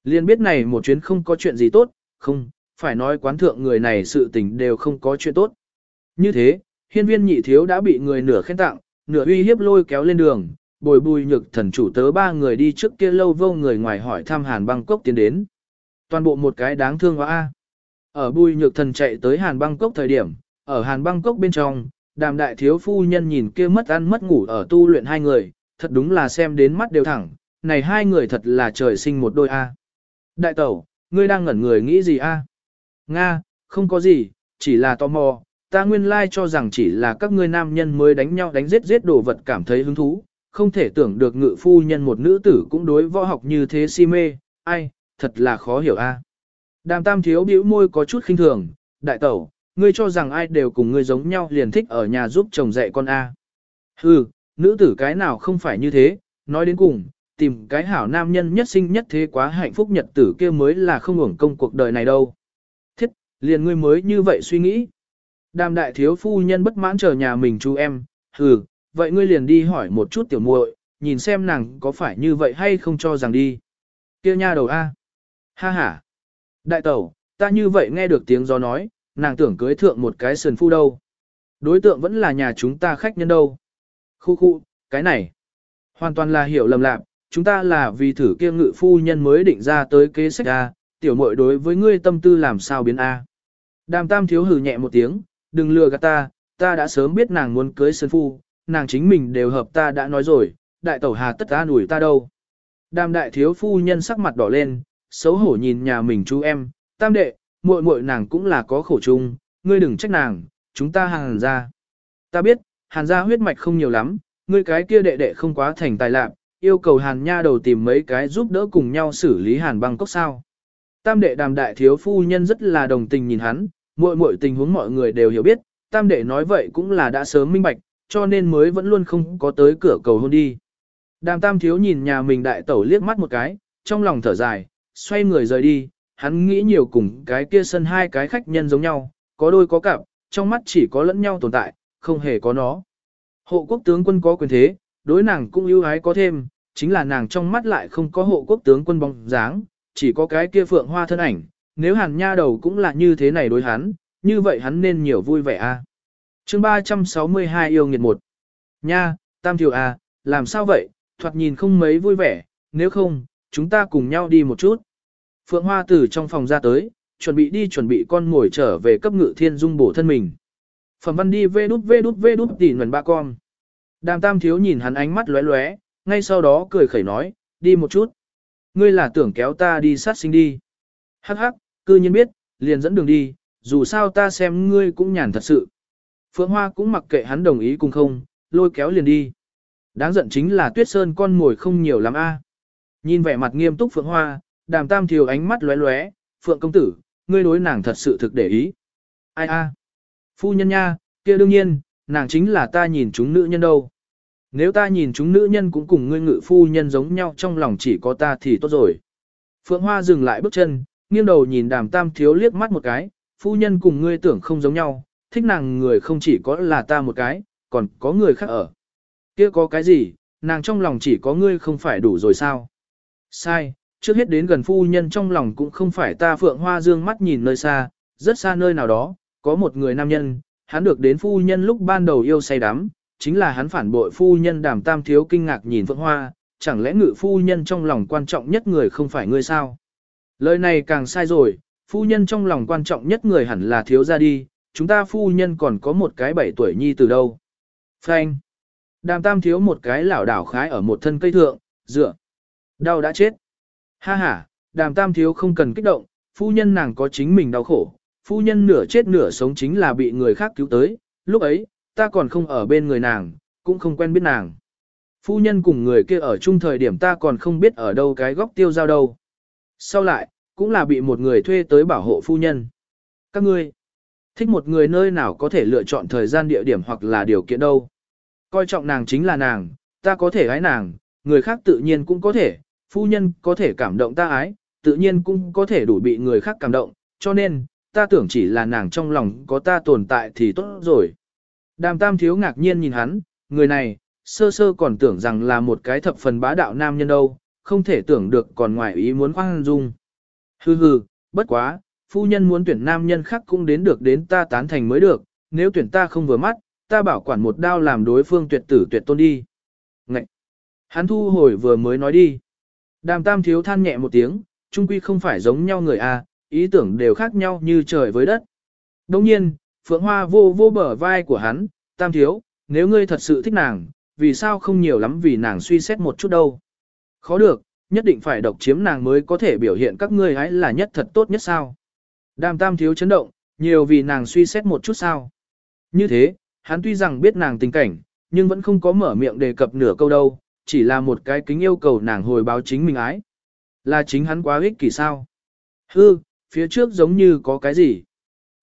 Liên biết này một chuyến không có chuyện gì tốt, không, phải nói quán thượng người này sự tình đều không có chuyện tốt. Như thế, hiên viên nhị thiếu đã bị người nửa khen tặng, nửa uy hiếp lôi kéo lên đường, bồi bùi nhược thần chủ tớ ba người đi trước kia lâu vô người ngoài hỏi thăm Hàn Bangkok tiến đến. Toàn bộ một cái đáng thương quá Ở bùi nhược thần chạy tới Hàn Bangkok thời điểm, ở Hàn Bangkok bên trong, đàm đại thiếu phu nhân nhìn kia mất ăn mất ngủ ở tu luyện hai người, thật đúng là xem đến mắt đều thẳng, này hai người thật là trời sinh một đôi A. Đại tẩu, ngươi đang ngẩn người nghĩ gì A? Nga, không có gì, chỉ là tò mò, ta nguyên lai cho rằng chỉ là các ngươi nam nhân mới đánh nhau đánh giết giết đồ vật cảm thấy hứng thú, không thể tưởng được ngự phu nhân một nữ tử cũng đối võ học như thế si mê, ai, thật là khó hiểu a. Đàm tam thiếu bĩu môi có chút khinh thường, đại tẩu, ngươi cho rằng ai đều cùng ngươi giống nhau liền thích ở nhà giúp chồng dạy con a. Hừ, nữ tử cái nào không phải như thế, nói đến cùng, tìm cái hảo nam nhân nhất sinh nhất thế quá hạnh phúc nhật tử kia mới là không hưởng công cuộc đời này đâu. Thiết, liền ngươi mới như vậy suy nghĩ. Đàm đại thiếu phu nhân bất mãn chờ nhà mình chú em, hừ, vậy ngươi liền đi hỏi một chút tiểu muội, nhìn xem nàng có phải như vậy hay không cho rằng đi. Kia nha đầu A. Ha ha. Đại tẩu, ta như vậy nghe được tiếng gió nói, nàng tưởng cưới thượng một cái sườn phu đâu. Đối tượng vẫn là nhà chúng ta khách nhân đâu. Khu khu, cái này. Hoàn toàn là hiểu lầm lạc, chúng ta là vì thử kia ngự phu nhân mới định ra tới kế sách A, tiểu muội đối với ngươi tâm tư làm sao biến A. Đàm tam thiếu hừ nhẹ một tiếng, đừng lừa gạt ta, ta đã sớm biết nàng muốn cưới sơn phu, nàng chính mình đều hợp ta đã nói rồi, đại tẩu hà tất ta đuổi ta đâu. Đàm đại thiếu phu nhân sắc mặt đỏ lên, xấu hổ nhìn nhà mình chú em, tam đệ, muội muội nàng cũng là có khổ chung, ngươi đừng trách nàng, chúng ta hàn ra. Ta biết, hàn gia huyết mạch không nhiều lắm, ngươi cái kia đệ đệ không quá thành tài lạc, yêu cầu hàn nha đầu tìm mấy cái giúp đỡ cùng nhau xử lý hàn băng cốc sao. Tam đệ đàm đại thiếu phu nhân rất là đồng tình nhìn hắn, Mọi mọi tình huống mọi người đều hiểu biết, tam đệ nói vậy cũng là đã sớm minh bạch, cho nên mới vẫn luôn không có tới cửa cầu hôn đi. Đàm tam thiếu nhìn nhà mình đại tẩu liếc mắt một cái, trong lòng thở dài, xoay người rời đi, hắn nghĩ nhiều cùng cái kia sân hai cái khách nhân giống nhau, có đôi có cặp, trong mắt chỉ có lẫn nhau tồn tại, không hề có nó. Hộ quốc tướng quân có quyền thế, đối nàng cũng ưu ái có thêm, chính là nàng trong mắt lại không có hộ quốc tướng quân bóng dáng, chỉ có cái kia phượng hoa thân ảnh, nếu hàn nha đầu cũng là như thế này đối hắn, như vậy hắn nên nhiều vui vẻ a. À? Chương 362 yêu nghiệt một. Nha, Tam Thiều à, làm sao vậy, thoạt nhìn không mấy vui vẻ, nếu không, chúng ta cùng nhau đi một chút. Phượng Hoa từ trong phòng ra tới, chuẩn bị đi chuẩn bị con ngồi trở về cấp ngự thiên dung bổ thân mình. Phẩm văn đi vê đút vê đút vê đút tỉ nguồn ba con. Đàm tam thiếu nhìn hắn ánh mắt lóe lóe, ngay sau đó cười khẩy nói, đi một chút. Ngươi là tưởng kéo ta đi sát sinh đi. Hắc hắc, cư nhiên biết, liền dẫn đường đi, dù sao ta xem ngươi cũng nhàn thật sự. Phượng Hoa cũng mặc kệ hắn đồng ý cùng không, lôi kéo liền đi. Đáng giận chính là tuyết sơn con ngồi không nhiều lắm a. Nhìn vẻ mặt nghiêm túc Phượng Hoa, đàm tam thiều ánh mắt lóe lóe, Phượng công tử, ngươi đối nàng thật sự thực để ý. Ai a? Phu nhân nha, kia đương nhiên, nàng chính là ta nhìn chúng nữ nhân đâu. Nếu ta nhìn chúng nữ nhân cũng cùng ngươi ngự phu nhân giống nhau trong lòng chỉ có ta thì tốt rồi. Phượng Hoa dừng lại bước chân, nghiêng đầu nhìn đàm tam thiếu liếc mắt một cái, phu nhân cùng ngươi tưởng không giống nhau, thích nàng người không chỉ có là ta một cái, còn có người khác ở. kia có cái gì, nàng trong lòng chỉ có ngươi không phải đủ rồi sao? Sai, trước hết đến gần phu nhân trong lòng cũng không phải ta phượng hoa dương mắt nhìn nơi xa, rất xa nơi nào đó, có một người nam nhân, hắn được đến phu nhân lúc ban đầu yêu say đắm, chính là hắn phản bội phu nhân đàm tam thiếu kinh ngạc nhìn phượng hoa, chẳng lẽ ngự phu nhân trong lòng quan trọng nhất người không phải ngươi sao? Lời này càng sai rồi, phu nhân trong lòng quan trọng nhất người hẳn là thiếu gia đi, chúng ta phu nhân còn có một cái bảy tuổi nhi từ đâu. Frank. Đàm tam thiếu một cái lảo đảo khái ở một thân cây thượng, dựa. Đau đã chết. Ha ha, đàm tam thiếu không cần kích động, phu nhân nàng có chính mình đau khổ, phu nhân nửa chết nửa sống chính là bị người khác cứu tới, lúc ấy, ta còn không ở bên người nàng, cũng không quen biết nàng. Phu nhân cùng người kia ở chung thời điểm ta còn không biết ở đâu cái góc tiêu giao đâu. Sau lại, cũng là bị một người thuê tới bảo hộ phu nhân. Các ngươi, thích một người nơi nào có thể lựa chọn thời gian địa điểm hoặc là điều kiện đâu. Coi trọng nàng chính là nàng, ta có thể gái nàng, người khác tự nhiên cũng có thể, phu nhân có thể cảm động ta ái, tự nhiên cũng có thể đủ bị người khác cảm động, cho nên, ta tưởng chỉ là nàng trong lòng có ta tồn tại thì tốt rồi. Đàm tam thiếu ngạc nhiên nhìn hắn, người này, sơ sơ còn tưởng rằng là một cái thập phần bá đạo nam nhân đâu, không thể tưởng được còn ngoài ý muốn khoan dung. Hừ hừ, bất quá, phu nhân muốn tuyển nam nhân khác cũng đến được đến ta tán thành mới được, nếu tuyển ta không vừa mắt, ta bảo quản một đao làm đối phương tuyệt tử tuyệt tôn đi. Ngậy! Hắn thu hồi vừa mới nói đi. Đàm tam thiếu than nhẹ một tiếng, trung quy không phải giống nhau người a, à, ý tưởng đều khác nhau như trời với đất. Đồng nhiên, Phượng Hoa vô vô bờ vai của hắn, tam thiếu, nếu ngươi thật sự thích nàng, vì sao không nhiều lắm vì nàng suy xét một chút đâu. Khó được, nhất định phải độc chiếm nàng mới có thể biểu hiện các ngươi ấy là nhất thật tốt nhất sao. Đàm tam thiếu chấn động, nhiều vì nàng suy xét một chút sao. Như thế, hắn tuy rằng biết nàng tình cảnh, nhưng vẫn không có mở miệng đề cập nửa câu đâu, chỉ là một cái kính yêu cầu nàng hồi báo chính mình ái. Là chính hắn quá ích kỷ sao? Hư, phía trước giống như có cái gì?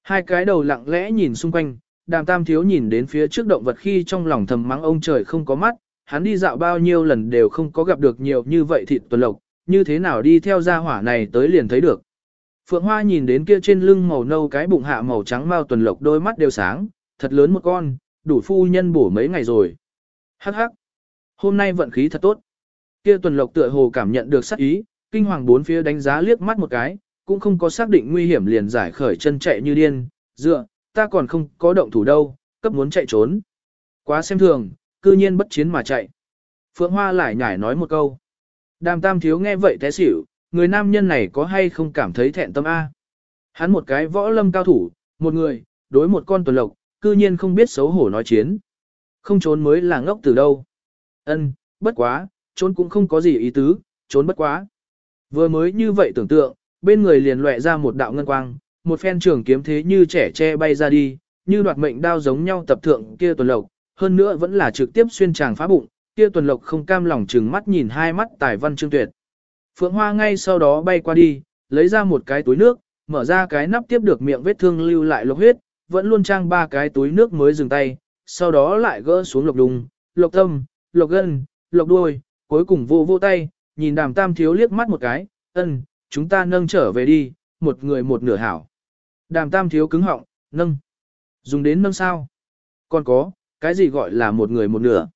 Hai cái đầu lặng lẽ nhìn xung quanh, đàm tam thiếu nhìn đến phía trước động vật khi trong lòng thầm mắng ông trời không có mắt, hắn đi dạo bao nhiêu lần đều không có gặp được nhiều như vậy thịt tuần lộc, như thế nào đi theo gia hỏa này tới liền thấy được. Phượng Hoa nhìn đến kia trên lưng màu nâu cái bụng hạ màu trắng mao tuần lộc đôi mắt đều sáng, thật lớn một con, đủ phu nhân bổ mấy ngày rồi. Hắc hắc, hôm nay vận khí thật tốt. Kia tuần lộc tựa hồ cảm nhận được sắc ý, kinh hoàng bốn phía đánh giá liếc mắt một cái, cũng không có xác định nguy hiểm liền giải khởi chân chạy như điên, dựa, ta còn không có động thủ đâu, cấp muốn chạy trốn. Quá xem thường, cư nhiên bất chiến mà chạy. Phượng Hoa lại nhải nói một câu. Đàm tam thiếu nghe vậy té xỉu, người nam nhân này có hay không cảm thấy thẹn tâm A. Hắn một cái võ lâm cao thủ, một người, đối một con tuần lộc, cư nhiên không biết xấu hổ nói chiến. Không trốn mới là ngốc từ đâu. Ân, bất quá, trốn cũng không có gì ý tứ, trốn bất quá. Vừa mới như vậy tưởng tượng, bên người liền lệ ra một đạo ngân quang, một phen trường kiếm thế như trẻ che bay ra đi, như đoạt mệnh đao giống nhau tập thượng kia tuần lộc, hơn nữa vẫn là trực tiếp xuyên tràng phá bụng, kia tuần lộc không cam lòng chừng mắt nhìn hai mắt tài văn trương tuyệt. Phượng Hoa ngay sau đó bay qua đi, lấy ra một cái túi nước, mở ra cái nắp tiếp được miệng vết thương lưu lại lộc huyết, vẫn luôn trang ba cái túi nước mới dừng tay, sau đó lại gỡ xuống lộc đùng, lộc tâm, lộc gân, lộc đuôi, cuối cùng vô vô tay, nhìn đàm tam thiếu liếc mắt một cái, ân, chúng ta nâng trở về đi, một người một nửa hảo. Đàm tam thiếu cứng họng, nâng. Dùng đến nâng sao? Còn có, cái gì gọi là một người một nửa?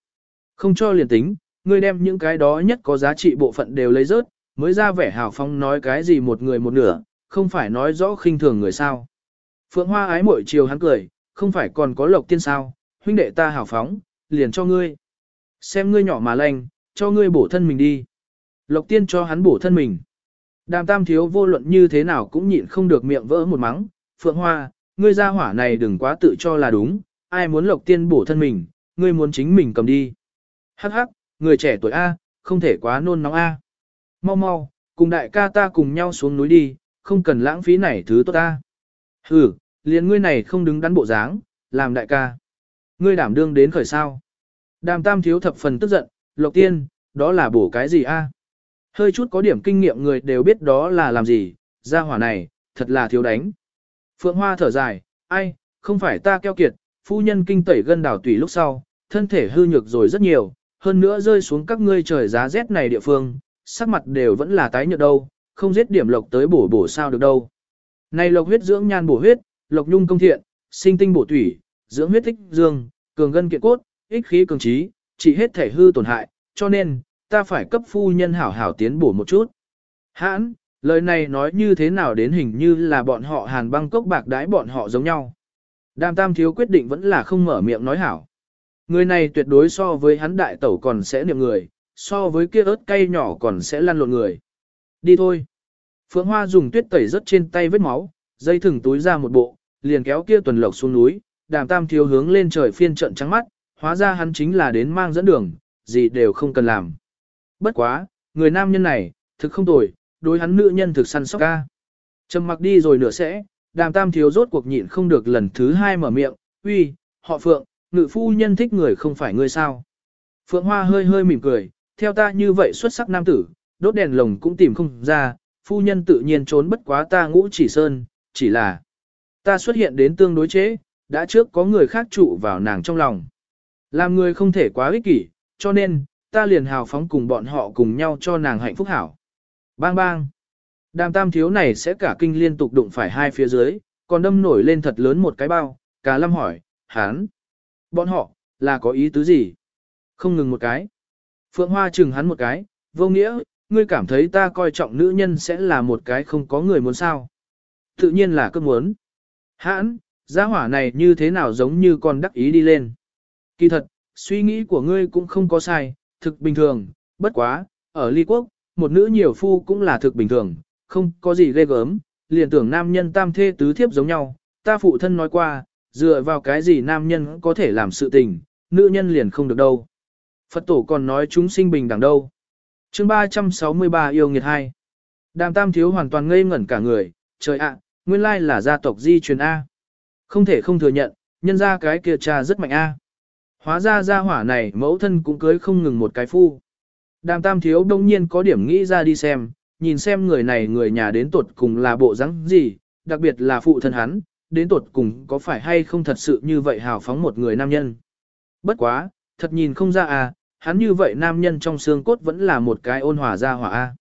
Không cho liền tính, ngươi đem những cái đó nhất có giá trị bộ phận đều lấy rớt, mới ra vẻ hào phong nói cái gì một người một nửa, không phải nói rõ khinh thường người sao. Phượng Hoa ái mội chiều hắn cười, không phải còn có lộc tiên sao, huynh đệ ta hào phóng, liền cho ngươi. Xem ngươi nhỏ mà lành, cho ngươi bổ thân mình đi. Lộc tiên cho hắn bổ thân mình. Đàm tam thiếu vô luận như thế nào cũng nhịn không được miệng vỡ một mắng. Phượng Hoa, ngươi ra hỏa này đừng quá tự cho là đúng, ai muốn lộc tiên bổ thân mình, ngươi muốn chính mình cầm đi. Hắc hắc, người trẻ tuổi A, không thể quá nôn nóng A. Mau mau, cùng đại ca ta cùng nhau xuống núi đi, không cần lãng phí này thứ tốt ta. Hừ, liền ngươi này không đứng đắn bộ dáng, làm đại ca. Ngươi đảm đương đến khởi sao. Đàm tam thiếu thập phần tức giận, lộc tiên, đó là bổ cái gì a? Hơi chút có điểm kinh nghiệm người đều biết đó là làm gì, ra hỏa này, thật là thiếu đánh. Phượng Hoa thở dài, ai, không phải ta keo kiệt, phu nhân kinh tẩy gân đảo tùy lúc sau, thân thể hư nhược rồi rất nhiều, hơn nữa rơi xuống các ngươi trời giá rét này địa phương, sắc mặt đều vẫn là tái nhợt đâu, không giết điểm lộc tới bổ bổ sao được đâu. Này lộc huyết dưỡng nhan bổ huyết, lộc nhung công thiện, sinh tinh bổ thủy, dưỡng huyết thích dương, cường gân kiện cốt, ích khí cường trí, chỉ hết thể hư tổn hại, cho nên, ta phải cấp phu nhân hảo hảo tiến bổ một chút. Hãn, lời này nói như thế nào đến hình như là bọn họ hàn băng cốc bạc đái bọn họ giống nhau. Đàm tam thiếu quyết định vẫn là không mở miệng nói hảo. Người này tuyệt đối so với hắn đại tẩu còn sẽ niệm người, so với kia ớt cay nhỏ còn sẽ lăn lộn người. Đi thôi. Phượng Hoa dùng tuyết tẩy rất trên tay vết máu, dây thừng túi ra một bộ, liền kéo kia tuần lộc xuống núi, đàm tam thiếu hướng lên trời phiên trận trắng mắt, hóa ra hắn chính là đến mang dẫn đường, gì đều không cần làm. Bất quá, người nam nhân này, thực không tồi, đối hắn nữ nhân thực săn sóc ca. Trầm mặc đi rồi nửa sẽ, đàm tam thiếu rốt cuộc nhịn không được lần thứ hai mở miệng, uy, họ Phượng, ngự phu nhân thích người không phải ngươi sao. Phượng Hoa hơi hơi mỉm cười, theo ta như vậy xuất sắc nam tử, đốt đèn lồng cũng tìm không ra, phu nhân tự nhiên trốn bất quá ta ngũ chỉ sơn, chỉ là ta xuất hiện đến tương đối chế, đã trước có người khác trụ vào nàng trong lòng. Làm người không thể quá ích kỷ, cho nên, ta liền hào phóng cùng bọn họ cùng nhau cho nàng hạnh phúc hảo. Bang bang. Đàm tam thiếu này sẽ cả kinh liên tục đụng phải hai phía dưới, còn đâm nổi lên thật lớn một cái bao, cả lâm hỏi, hán. Bọn họ, là có ý tứ gì? Không ngừng một cái. Phượng Hoa chừng hắn một cái, vô nghĩa, ngươi cảm thấy ta coi trọng nữ nhân sẽ là một cái không có người muốn sao. Tự nhiên là cơn muốn. Hãn, gia hỏa này như thế nào giống như con đắc ý đi lên. Kỳ thật, suy nghĩ của ngươi cũng không có sai, thực bình thường, bất quá, ở ly quốc, một nữ nhiều phu cũng là thực bình thường, không có gì ghê gớm, liền tưởng nam nhân tam thê tứ thiếp giống nhau, ta phụ thân nói qua, dựa vào cái gì nam nhân có thể làm sự tình, nữ nhân liền không được đâu. Phật tổ còn nói chúng sinh bình đẳng đâu. chương 363 yêu nghiệt hai. Đàm tam thiếu hoàn toàn ngây ngẩn cả người, trời ạ, nguyên lai là gia tộc di truyền A. Không thể không thừa nhận, nhân ra cái kia cha rất mạnh A. Hóa ra gia hỏa này mẫu thân cũng cưới không ngừng một cái phu. Đàm tam thiếu đông nhiên có điểm nghĩ ra đi xem, nhìn xem người này người nhà đến tuột cùng là bộ rắn gì, đặc biệt là phụ thân hắn, đến tuột cùng có phải hay không thật sự như vậy hào phóng một người nam nhân. Bất quá, thật nhìn không ra à, hắn như vậy nam nhân trong xương cốt vẫn là một cái ôn hòa gia hỏa a.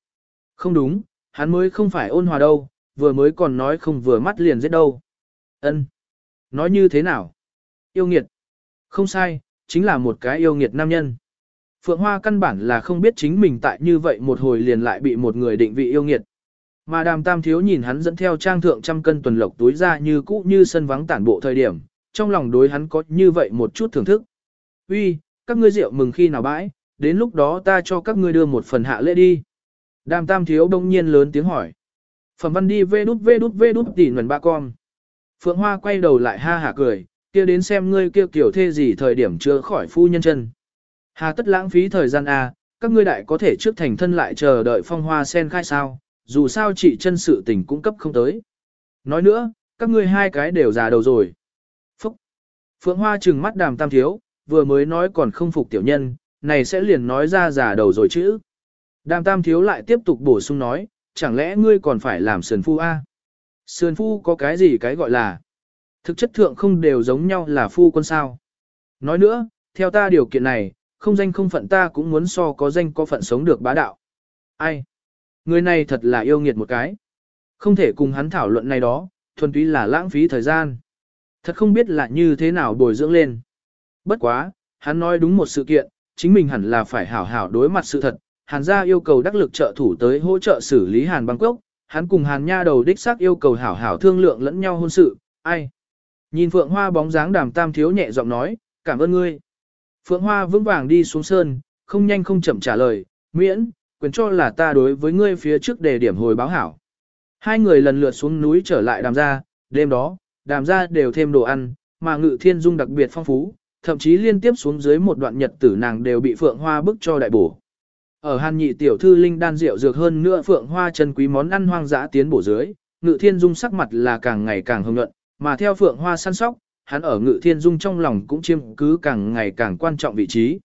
Không đúng, hắn mới không phải ôn hòa đâu, vừa mới còn nói không vừa mắt liền giết đâu. Ân, Nói như thế nào? Yêu nghiệt. Không sai, chính là một cái yêu nghiệt nam nhân. Phượng Hoa căn bản là không biết chính mình tại như vậy một hồi liền lại bị một người định vị yêu nghiệt. Mà đàm tam thiếu nhìn hắn dẫn theo trang thượng trăm cân tuần lộc túi ra như cũ như sân vắng tản bộ thời điểm, trong lòng đối hắn có như vậy một chút thưởng thức. Uy, các ngươi rượu mừng khi nào bãi, đến lúc đó ta cho các ngươi đưa một phần hạ lễ đi. Đàm tam thiếu đông nhiên lớn tiếng hỏi. Phẩm văn đi vê đút vê đút vê đút tỉ nguồn ba con. Phượng Hoa quay đầu lại ha hả cười, kia đến xem ngươi kia kiểu thê gì thời điểm chưa khỏi phu nhân chân. Hà tất lãng phí thời gian a? các ngươi đại có thể trước thành thân lại chờ đợi phong hoa sen khai sao, dù sao chị chân sự tình cung cấp không tới. Nói nữa, các ngươi hai cái đều già đầu rồi. Phúc! Phượng Hoa trừng mắt đàm tam thiếu, vừa mới nói còn không phục tiểu nhân, này sẽ liền nói ra già đầu rồi chứ. Đàm tam thiếu lại tiếp tục bổ sung nói, chẳng lẽ ngươi còn phải làm sườn phu a? À? Sườn phu có cái gì cái gọi là? Thực chất thượng không đều giống nhau là phu quân sao. Nói nữa, theo ta điều kiện này, không danh không phận ta cũng muốn so có danh có phận sống được bá đạo. Ai? Người này thật là yêu nghiệt một cái. Không thể cùng hắn thảo luận này đó, thuần túy là lãng phí thời gian. Thật không biết là như thế nào bồi dưỡng lên. Bất quá, hắn nói đúng một sự kiện, chính mình hẳn là phải hảo hảo đối mặt sự thật. Hàn gia yêu cầu đắc lực trợ thủ tới hỗ trợ xử lý Hàn Bangkok, hắn cùng hàn nha đầu đích xác yêu cầu hảo hảo thương lượng lẫn nhau hôn sự, ai. Nhìn Phượng Hoa bóng dáng đàm tam thiếu nhẹ giọng nói, cảm ơn ngươi. Phượng Hoa vững vàng đi xuống sơn, không nhanh không chậm trả lời, miễn, quyền cho là ta đối với ngươi phía trước đề điểm hồi báo hảo. Hai người lần lượt xuống núi trở lại đàm Gia. đêm đó, đàm Gia đều thêm đồ ăn, mà ngự thiên dung đặc biệt phong phú, thậm chí liên tiếp xuống dưới một đoạn nhật tử nàng đều bị Phượng Hoa bức cho đại bổ. Ở Hàn Nhị tiểu thư linh đan rượu dược hơn nữa Phượng Hoa chân quý món ăn hoang dã tiến bổ dưới, Ngự Thiên Dung sắc mặt là càng ngày càng hưng nhuận, mà theo Phượng Hoa săn sóc, hắn ở Ngự Thiên Dung trong lòng cũng chiêm cứ càng ngày càng quan trọng vị trí.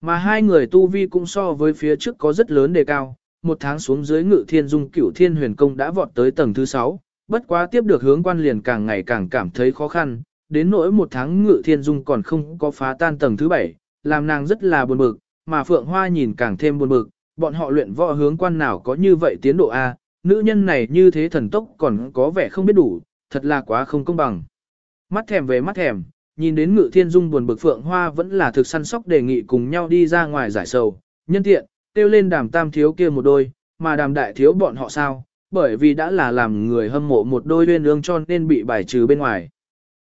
Mà hai người tu vi cũng so với phía trước có rất lớn đề cao, một tháng xuống dưới Ngự Thiên Dung Cửu Thiên Huyền Công đã vọt tới tầng thứ 6, bất quá tiếp được hướng quan liền càng ngày càng cảm thấy khó khăn, đến nỗi một tháng Ngự Thiên Dung còn không có phá tan tầng thứ 7, làm nàng rất là buồn bực, mà Phượng Hoa nhìn càng thêm buồn bực, bọn họ luyện võ hướng quan nào có như vậy tiến độ A, nữ nhân này như thế thần tốc còn có vẻ không biết đủ, thật là quá không công bằng. Mắt thèm về mắt thèm, nhìn đến ngự thiên dung buồn bực Phượng Hoa vẫn là thực săn sóc đề nghị cùng nhau đi ra ngoài giải sầu, nhân tiện, tiêu lên đàm tam thiếu kia một đôi, mà đàm đại thiếu bọn họ sao, bởi vì đã là làm người hâm mộ một đôi uyên ương cho nên bị bài trừ bên ngoài.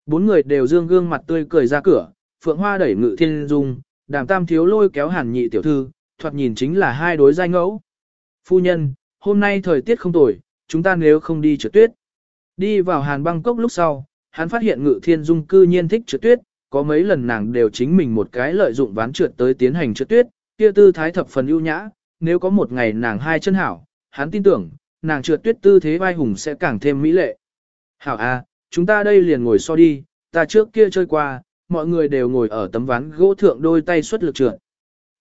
Bốn người đều dương gương mặt tươi cười ra cửa, Phượng Hoa đẩy ngự thiên dung, đàm tam thiếu lôi kéo hàn nhị tiểu thư, thoạt nhìn chính là hai đối giai ngẫu. Phu nhân, hôm nay thời tiết không tồi, chúng ta nếu không đi trượt tuyết. Đi vào hàn băng cốc lúc sau, hắn phát hiện ngự thiên dung cư nhiên thích trượt tuyết, có mấy lần nàng đều chính mình một cái lợi dụng ván trượt tới tiến hành trượt tuyết, kia tư thái thập phần ưu nhã, nếu có một ngày nàng hai chân hảo, hắn tin tưởng, nàng trượt tuyết tư thế vai hùng sẽ càng thêm mỹ lệ. Hảo a, chúng ta đây liền ngồi so đi, ta trước kia chơi qua, mọi người đều ngồi ở tấm ván gỗ thượng đôi tay xuất lực trượt.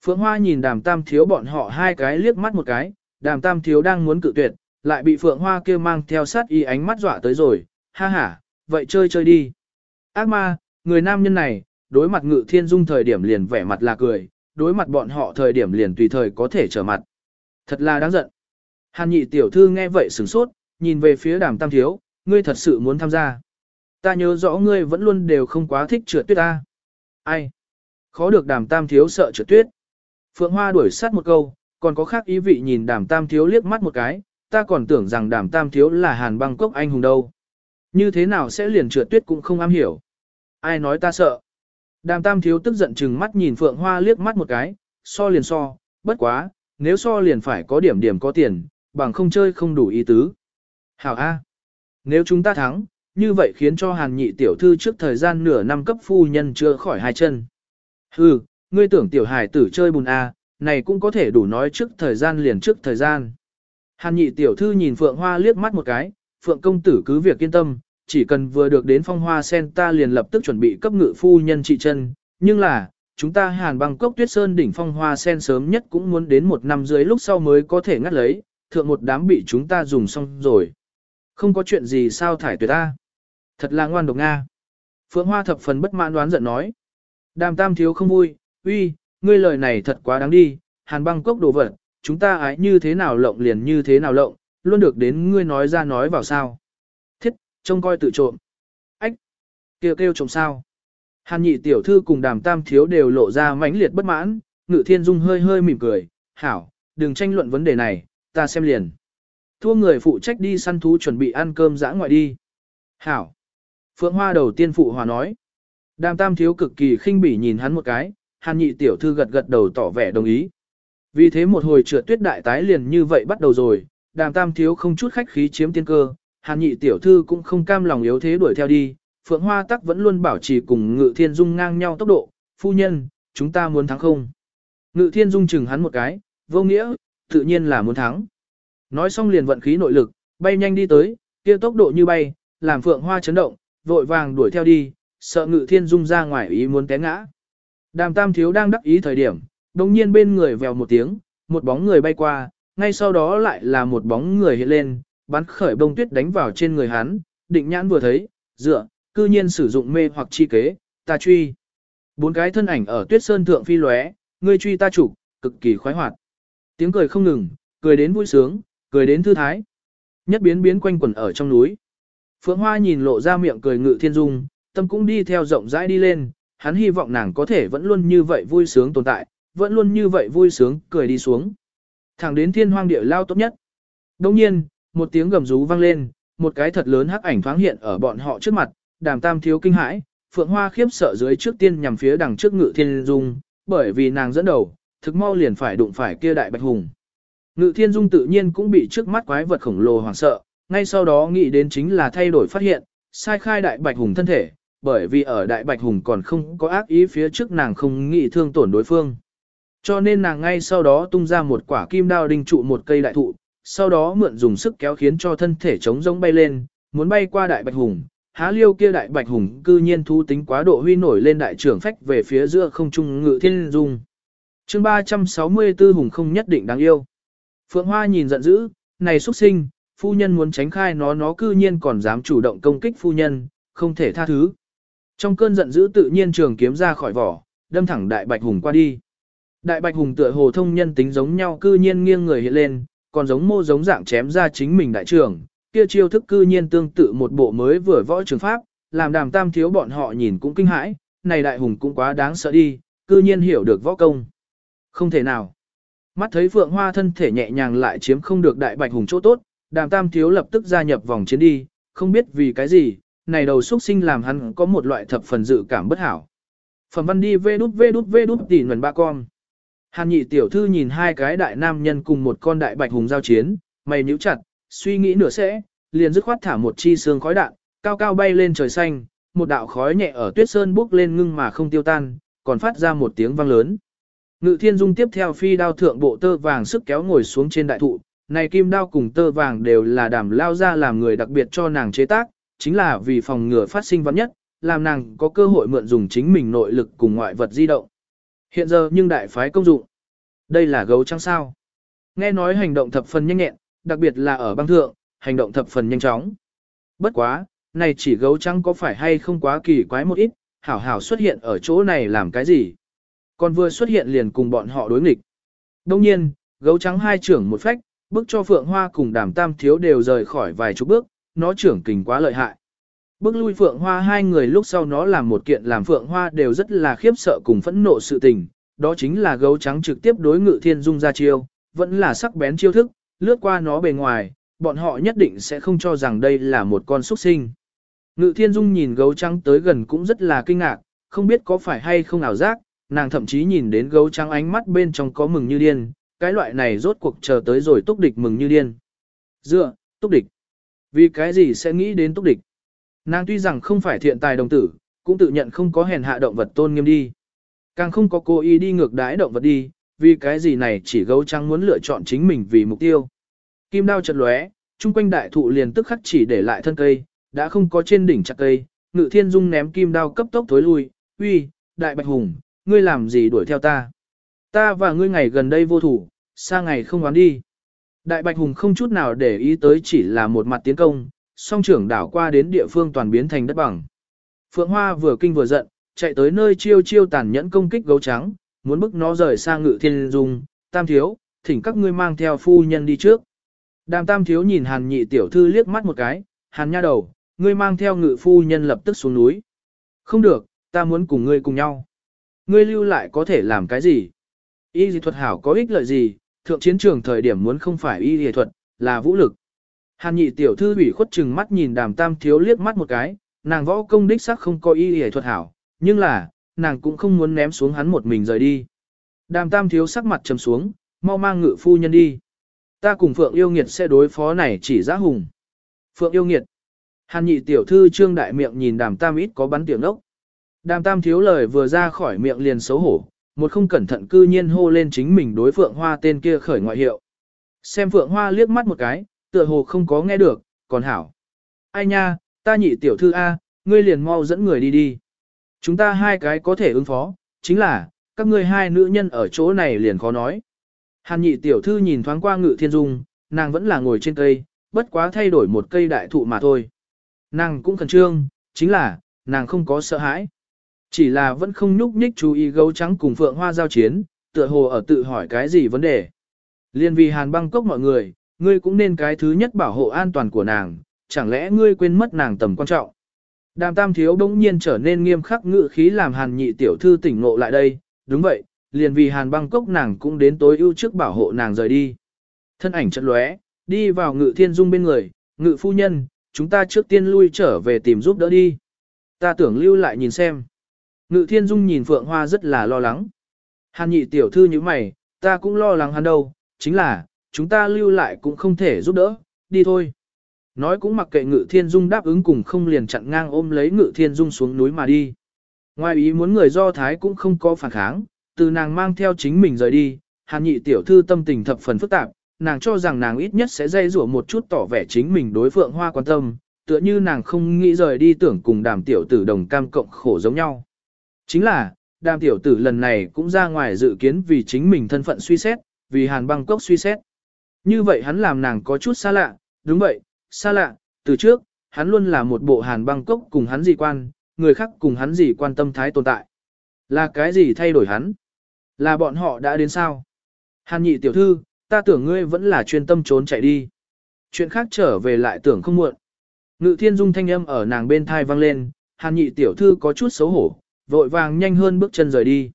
Phượng Hoa nhìn đàm tam thiếu bọn họ hai cái liếc mắt một cái, đàm tam thiếu đang muốn cự tuyệt, lại bị Phượng Hoa kia mang theo sát y ánh mắt dọa tới rồi, ha ha, vậy chơi chơi đi. Ác ma, người nam nhân này, đối mặt ngự thiên dung thời điểm liền vẻ mặt là cười, đối mặt bọn họ thời điểm liền tùy thời có thể trở mặt. Thật là đáng giận. Hàn nhị tiểu thư nghe vậy sửng sốt, nhìn về phía đàm tam thiếu, ngươi thật sự muốn tham gia. Ta nhớ rõ ngươi vẫn luôn đều không quá thích trượt tuyết ta. Ai? Khó được đàm tam thiếu sợ trượt tuyết. Phượng Hoa đuổi sát một câu, còn có khác ý vị nhìn đàm tam thiếu liếc mắt một cái, ta còn tưởng rằng đàm tam thiếu là hàn băng cốc anh hùng đâu. Như thế nào sẽ liền trượt tuyết cũng không am hiểu. Ai nói ta sợ. Đàm tam thiếu tức giận chừng mắt nhìn Phượng Hoa liếc mắt một cái, so liền so, bất quá, nếu so liền phải có điểm điểm có tiền, bằng không chơi không đủ ý tứ. Hảo A. Nếu chúng ta thắng, như vậy khiến cho hàn nhị tiểu thư trước thời gian nửa năm cấp phu nhân chưa khỏi hai chân. Hừ, ngươi tưởng tiểu hải tử chơi bùn A, này cũng có thể đủ nói trước thời gian liền trước thời gian. Hàn nhị tiểu thư nhìn Phượng Hoa liếc mắt một cái, Phượng công tử cứ việc yên tâm, chỉ cần vừa được đến phong hoa sen ta liền lập tức chuẩn bị cấp ngự phu nhân trị chân, nhưng là, chúng ta hàn băng cốc tuyết sơn đỉnh phong hoa sen sớm nhất cũng muốn đến một năm dưới lúc sau mới có thể ngắt lấy, thượng một đám bị chúng ta dùng xong rồi. Không có chuyện gì sao thải tuyệt ta. Thật là ngoan độc Nga. Phượng Hoa thập phần bất mãn đoán giận nói. Đàm tam thiếu không vui, uy, ngươi lời này thật quá đáng đi, hàn băng cốc đồ vật, chúng ta ái như thế nào lộng liền như thế nào lộng, luôn được đến ngươi nói ra nói vào sao. Thiết, trông coi tự trộm. Ách, kêu kêu trộm sao. Hàn nhị tiểu thư cùng đàm tam thiếu đều lộ ra mãnh liệt bất mãn, ngự thiên dung hơi hơi mỉm cười, hảo, đừng tranh luận vấn đề này, ta xem liền. Thua người phụ trách đi săn thú chuẩn bị ăn cơm dã ngoại đi. Hảo. Phượng Hoa đầu tiên phụ hòa nói. Đàm tam thiếu cực kỳ khinh bỉ nhìn hắn một cái, hàn nhị tiểu thư gật gật đầu tỏ vẻ đồng ý. Vì thế một hồi trượt tuyết đại tái liền như vậy bắt đầu rồi, đàm tam thiếu không chút khách khí chiếm tiên cơ, hàn nhị tiểu thư cũng không cam lòng yếu thế đuổi theo đi, phượng hoa tắc vẫn luôn bảo trì cùng ngự thiên dung ngang nhau tốc độ, phu nhân, chúng ta muốn thắng không? Ngự thiên dung chừng hắn một cái, vô nghĩa, tự nhiên là muốn thắng. Nói xong liền vận khí nội lực, bay nhanh đi tới, kia tốc độ như bay, làm phượng hoa chấn động, vội vàng đuổi theo đi, sợ ngự thiên dung ra ngoài ý muốn té ngã. Đàm tam thiếu đang đắc ý thời điểm, đồng nhiên bên người vèo một tiếng, một bóng người bay qua, ngay sau đó lại là một bóng người hiện lên, bắn khởi bông tuyết đánh vào trên người hắn, định nhãn vừa thấy, dựa, cư nhiên sử dụng mê hoặc chi kế, ta truy. Bốn cái thân ảnh ở tuyết sơn thượng phi lóe, ngươi truy ta chủ, cực kỳ khoái hoạt. Tiếng cười không ngừng, cười đến vui sướng, cười đến thư thái. Nhất biến biến quanh quẩn ở trong núi. Phượng Hoa nhìn lộ ra miệng cười ngự thiên dung, tâm cũng đi theo rộng rãi đi lên, hắn hy vọng nàng có thể vẫn luôn như vậy vui sướng tồn tại, vẫn luôn như vậy vui sướng cười đi xuống. Thẳng đến thiên hoang địa lao tốt nhất. Đồng nhiên, một tiếng gầm rú vang lên, một cái thật lớn hắc ảnh thoáng hiện ở bọn họ trước mặt, đàm tam thiếu kinh hãi, phượng hoa khiếp sợ dưới trước tiên nhằm phía đằng trước ngự thiên dung, bởi vì nàng dẫn đầu, thực mau liền phải đụng phải kia đại bạch hùng. Ngự thiên dung tự nhiên cũng bị trước mắt quái vật khổng lồ hoảng sợ, ngay sau đó nghĩ đến chính là thay đổi phát hiện, sai khai đại bạch hùng thân thể, bởi vì ở đại bạch hùng còn không có ác ý phía trước nàng không nghĩ thương tổn đối phương. Cho nên nàng ngay sau đó tung ra một quả kim đao đinh trụ một cây đại thụ, sau đó mượn dùng sức kéo khiến cho thân thể chống rỗng bay lên, muốn bay qua đại bạch hùng. Há liêu kia đại bạch hùng cư nhiên thu tính quá độ huy nổi lên đại trưởng phách về phía giữa không trung ngự thiên dung. chương 364 hùng không nhất định đáng yêu. Phượng Hoa nhìn giận dữ, này xuất sinh, phu nhân muốn tránh khai nó nó cư nhiên còn dám chủ động công kích phu nhân, không thể tha thứ. Trong cơn giận dữ tự nhiên trường kiếm ra khỏi vỏ, đâm thẳng đại bạch hùng qua đi. Đại bạch hùng tựa hồ thông nhân tính giống nhau cư nhiên nghiêng người hiện lên, còn giống mô giống dạng chém ra chính mình đại trưởng, kia chiêu thức cư nhiên tương tự một bộ mới vừa võ trường pháp, làm đàm tam thiếu bọn họ nhìn cũng kinh hãi, này đại hùng cũng quá đáng sợ đi, cư nhiên hiểu được võ công. Không thể nào. Mắt thấy phượng hoa thân thể nhẹ nhàng lại chiếm không được đại bạch hùng chỗ tốt, đàm tam thiếu lập tức gia nhập vòng chiến đi, không biết vì cái gì, này đầu xuất sinh làm hắn có một loại thập phần dự cảm bất hảo. Phẩm văn đi vê đút vê đút vê đút tỉ nguồn ba con. Hàn nhị tiểu thư nhìn hai cái đại nam nhân cùng một con đại bạch hùng giao chiến, mày nhíu chặt, suy nghĩ nửa sẽ, liền dứt khoát thả một chi xương khói đạn, cao cao bay lên trời xanh, một đạo khói nhẹ ở tuyết sơn bốc lên ngưng mà không tiêu tan, còn phát ra một tiếng vang lớn. Ngự thiên dung tiếp theo phi đao thượng bộ tơ vàng sức kéo ngồi xuống trên đại thụ, này kim đao cùng tơ vàng đều là đảm lao ra làm người đặc biệt cho nàng chế tác, chính là vì phòng ngừa phát sinh vắn nhất, làm nàng có cơ hội mượn dùng chính mình nội lực cùng ngoại vật di động. Hiện giờ nhưng đại phái công dụng. Đây là gấu trắng sao. Nghe nói hành động thập phần nhanh nhẹn, đặc biệt là ở băng thượng, hành động thập phần nhanh chóng. Bất quá, này chỉ gấu trắng có phải hay không quá kỳ quái một ít, hảo hảo xuất hiện ở chỗ này làm cái gì. Còn vừa xuất hiện liền cùng bọn họ đối nghịch. Đông nhiên, gấu trắng hai trưởng một phách, bước cho Phượng Hoa cùng đàm tam thiếu đều rời khỏi vài chục bước, nó trưởng kình quá lợi hại. Bước lui Phượng Hoa hai người lúc sau nó làm một kiện làm Phượng Hoa đều rất là khiếp sợ cùng phẫn nộ sự tình, đó chính là gấu trắng trực tiếp đối ngự thiên dung ra chiêu, vẫn là sắc bén chiêu thức, lướt qua nó bề ngoài, bọn họ nhất định sẽ không cho rằng đây là một con xuất sinh. Ngự thiên dung nhìn gấu trắng tới gần cũng rất là kinh ngạc, không biết có phải hay không ảo giác, nàng thậm chí nhìn đến gấu trắng ánh mắt bên trong có mừng như điên, cái loại này rốt cuộc chờ tới rồi túc địch mừng như điên. Dựa, túc địch. Vì cái gì sẽ nghĩ đến túc địch? Nàng tuy rằng không phải thiện tài đồng tử, cũng tự nhận không có hèn hạ động vật tôn nghiêm đi. Càng không có cố ý đi ngược đái động vật đi, vì cái gì này chỉ gấu trắng muốn lựa chọn chính mình vì mục tiêu. Kim đao chật lóe, chung quanh đại thụ liền tức khắc chỉ để lại thân cây, đã không có trên đỉnh chặt cây, ngự thiên dung ném kim đao cấp tốc thối lui, uy, đại bạch hùng, ngươi làm gì đuổi theo ta. Ta và ngươi ngày gần đây vô thủ, xa ngày không oán đi. Đại bạch hùng không chút nào để ý tới chỉ là một mặt tiến công, song trưởng đảo qua đến địa phương toàn biến thành đất bằng. Phượng Hoa vừa kinh vừa giận, chạy tới nơi chiêu chiêu tàn nhẫn công kích gấu trắng, muốn bức nó rời sang ngự thiên dung, tam thiếu, thỉnh các ngươi mang theo phu nhân đi trước. Đàm tam thiếu nhìn hàn nhị tiểu thư liếc mắt một cái, hàn nha đầu, ngươi mang theo ngự phu nhân lập tức xuống núi. Không được, ta muốn cùng ngươi cùng nhau. Ngươi lưu lại có thể làm cái gì? Y dị thuật hảo có ích lợi gì? Thượng chiến trường thời điểm muốn không phải y dị thuật, là vũ lực. Hàn nhị tiểu thư ủy khuất chừng mắt nhìn đàm tam thiếu liếc mắt một cái, nàng võ công đích sắc không có y dị thuật hảo, nhưng là, nàng cũng không muốn ném xuống hắn một mình rời đi. Đàm tam thiếu sắc mặt trầm xuống, mau mang ngự phu nhân đi. Ta cùng Phượng yêu nghiệt sẽ đối phó này chỉ giá hùng. Phượng yêu nghiệt. Hàn nhị tiểu thư trương đại miệng nhìn đàm tam ít có bắn tiểu ốc. Đàm tam thiếu lời vừa ra khỏi miệng liền xấu hổ, một không cẩn thận cư nhiên hô lên chính mình đối Phượng Hoa tên kia khởi ngoại hiệu. Xem Phượng Hoa liếc mắt một cái, tựa hồ không có nghe được, còn hảo. Ai nha, ta nhị tiểu thư A, ngươi liền mau dẫn người đi đi. Chúng ta hai cái có thể ứng phó, chính là, các ngươi hai nữ nhân ở chỗ này liền khó nói. Hàn nhị tiểu thư nhìn thoáng qua ngự thiên dung, nàng vẫn là ngồi trên cây, bất quá thay đổi một cây đại thụ mà thôi. Nàng cũng khẩn trương, chính là, nàng không có sợ hãi. Chỉ là vẫn không nhúc nhích chú ý gấu trắng cùng phượng hoa giao chiến, tựa hồ ở tự hỏi cái gì vấn đề. Liên vì hàn băng cốc mọi người, ngươi cũng nên cái thứ nhất bảo hộ an toàn của nàng, chẳng lẽ ngươi quên mất nàng tầm quan trọng. Đàm tam thiếu bỗng nhiên trở nên nghiêm khắc ngự khí làm hàn nhị tiểu thư tỉnh ngộ lại đây, đúng vậy, liền vì hàn băng cốc nàng cũng đến tối ưu trước bảo hộ nàng rời đi. Thân ảnh chật lóe, đi vào ngự thiên dung bên người, ngự phu nhân, chúng ta trước tiên lui trở về tìm giúp đỡ đi. Ta tưởng lưu lại nhìn xem. Ngự thiên dung nhìn Phượng Hoa rất là lo lắng. Hàn nhị tiểu thư như mày, ta cũng lo lắng hắn đâu, chính là, chúng ta lưu lại cũng không thể giúp đỡ, đi thôi. Nói cũng mặc kệ ngự thiên dung đáp ứng cùng không liền chặn ngang ôm lấy ngự thiên dung xuống núi mà đi. Ngoài ý muốn người do thái cũng không có phản kháng, từ nàng mang theo chính mình rời đi, hàn nhị tiểu thư tâm tình thập phần phức tạp, nàng cho rằng nàng ít nhất sẽ dây rủa một chút tỏ vẻ chính mình đối phượng hoa quan tâm, tựa như nàng không nghĩ rời đi tưởng cùng đàm tiểu tử đồng cam cộng khổ giống nhau. Chính là, đàm tiểu tử lần này cũng ra ngoài dự kiến vì chính mình thân phận suy xét, vì hàn băng cốc suy xét. Như vậy hắn làm nàng có chút xa lạ, đúng vậy, xa lạ, từ trước, hắn luôn là một bộ hàn băng cốc cùng hắn gì quan, người khác cùng hắn gì quan tâm thái tồn tại. Là cái gì thay đổi hắn? Là bọn họ đã đến sao? Hàn nhị tiểu thư, ta tưởng ngươi vẫn là chuyên tâm trốn chạy đi. Chuyện khác trở về lại tưởng không muộn. Ngự thiên dung thanh âm ở nàng bên thai vang lên, hàn nhị tiểu thư có chút xấu hổ, vội vàng nhanh hơn bước chân rời đi.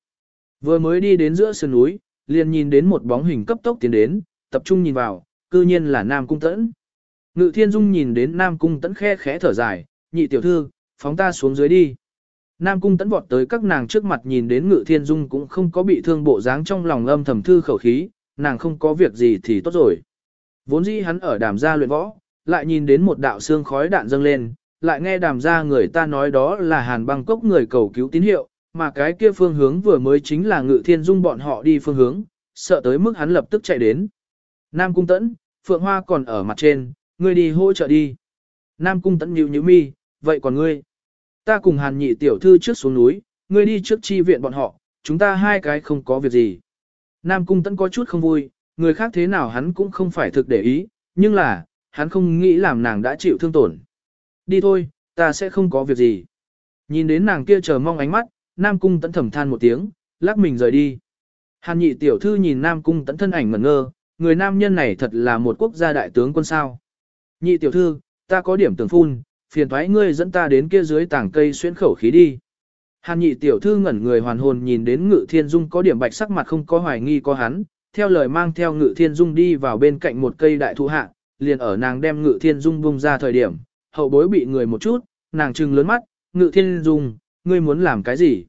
Vừa mới đi đến giữa sườn núi, liền nhìn đến một bóng hình cấp tốc tiến đến, tập trung nhìn vào, cư nhiên là Nam Cung Tẫn. Ngự Thiên Dung nhìn đến Nam Cung Tẫn khe khẽ thở dài, nhị tiểu thư, phóng ta xuống dưới đi. Nam Cung Tẫn vọt tới các nàng trước mặt nhìn đến Ngự Thiên Dung cũng không có bị thương bộ dáng trong lòng âm thầm thư khẩu khí, nàng không có việc gì thì tốt rồi. Vốn dĩ hắn ở đàm gia luyện võ, lại nhìn đến một đạo xương khói đạn dâng lên, lại nghe đàm gia người ta nói đó là hàn băng cốc người cầu cứu tín hiệu, mà cái kia phương hướng vừa mới chính là ngự thiên dung bọn họ đi phương hướng, sợ tới mức hắn lập tức chạy đến. Nam cung tẫn, phượng hoa còn ở mặt trên, ngươi đi hỗ trợ đi. Nam cung tẫn nhíu nhíu mi, vậy còn ngươi? Ta cùng hàn nhị tiểu thư trước xuống núi, ngươi đi trước chi viện bọn họ, chúng ta hai cái không có việc gì. Nam cung tẫn có chút không vui, người khác thế nào hắn cũng không phải thực để ý, nhưng là, hắn không nghĩ làm nàng đã chịu thương tổn. Đi thôi, ta sẽ không có việc gì. Nhìn đến nàng kia chờ mong ánh mắt, Nam Cung tẫn thầm than một tiếng, lắc mình rời đi. Hàn nhị tiểu thư nhìn Nam Cung tẫn thân ảnh ngẩn ngơ, người nam nhân này thật là một quốc gia đại tướng quân sao. Nhị tiểu thư, ta có điểm tưởng phun, phiền thoái ngươi dẫn ta đến kia dưới tảng cây xuyên khẩu khí đi. Hàn nhị tiểu thư ngẩn người hoàn hồn nhìn đến ngự thiên dung có điểm bạch sắc mặt không có hoài nghi có hắn, theo lời mang theo ngự thiên dung đi vào bên cạnh một cây đại thụ hạ, liền ở nàng đem ngự thiên dung bung ra thời điểm, hậu bối bị người một chút, nàng trừng lớn mắt, ngự thiên dung, ngươi muốn làm cái gì?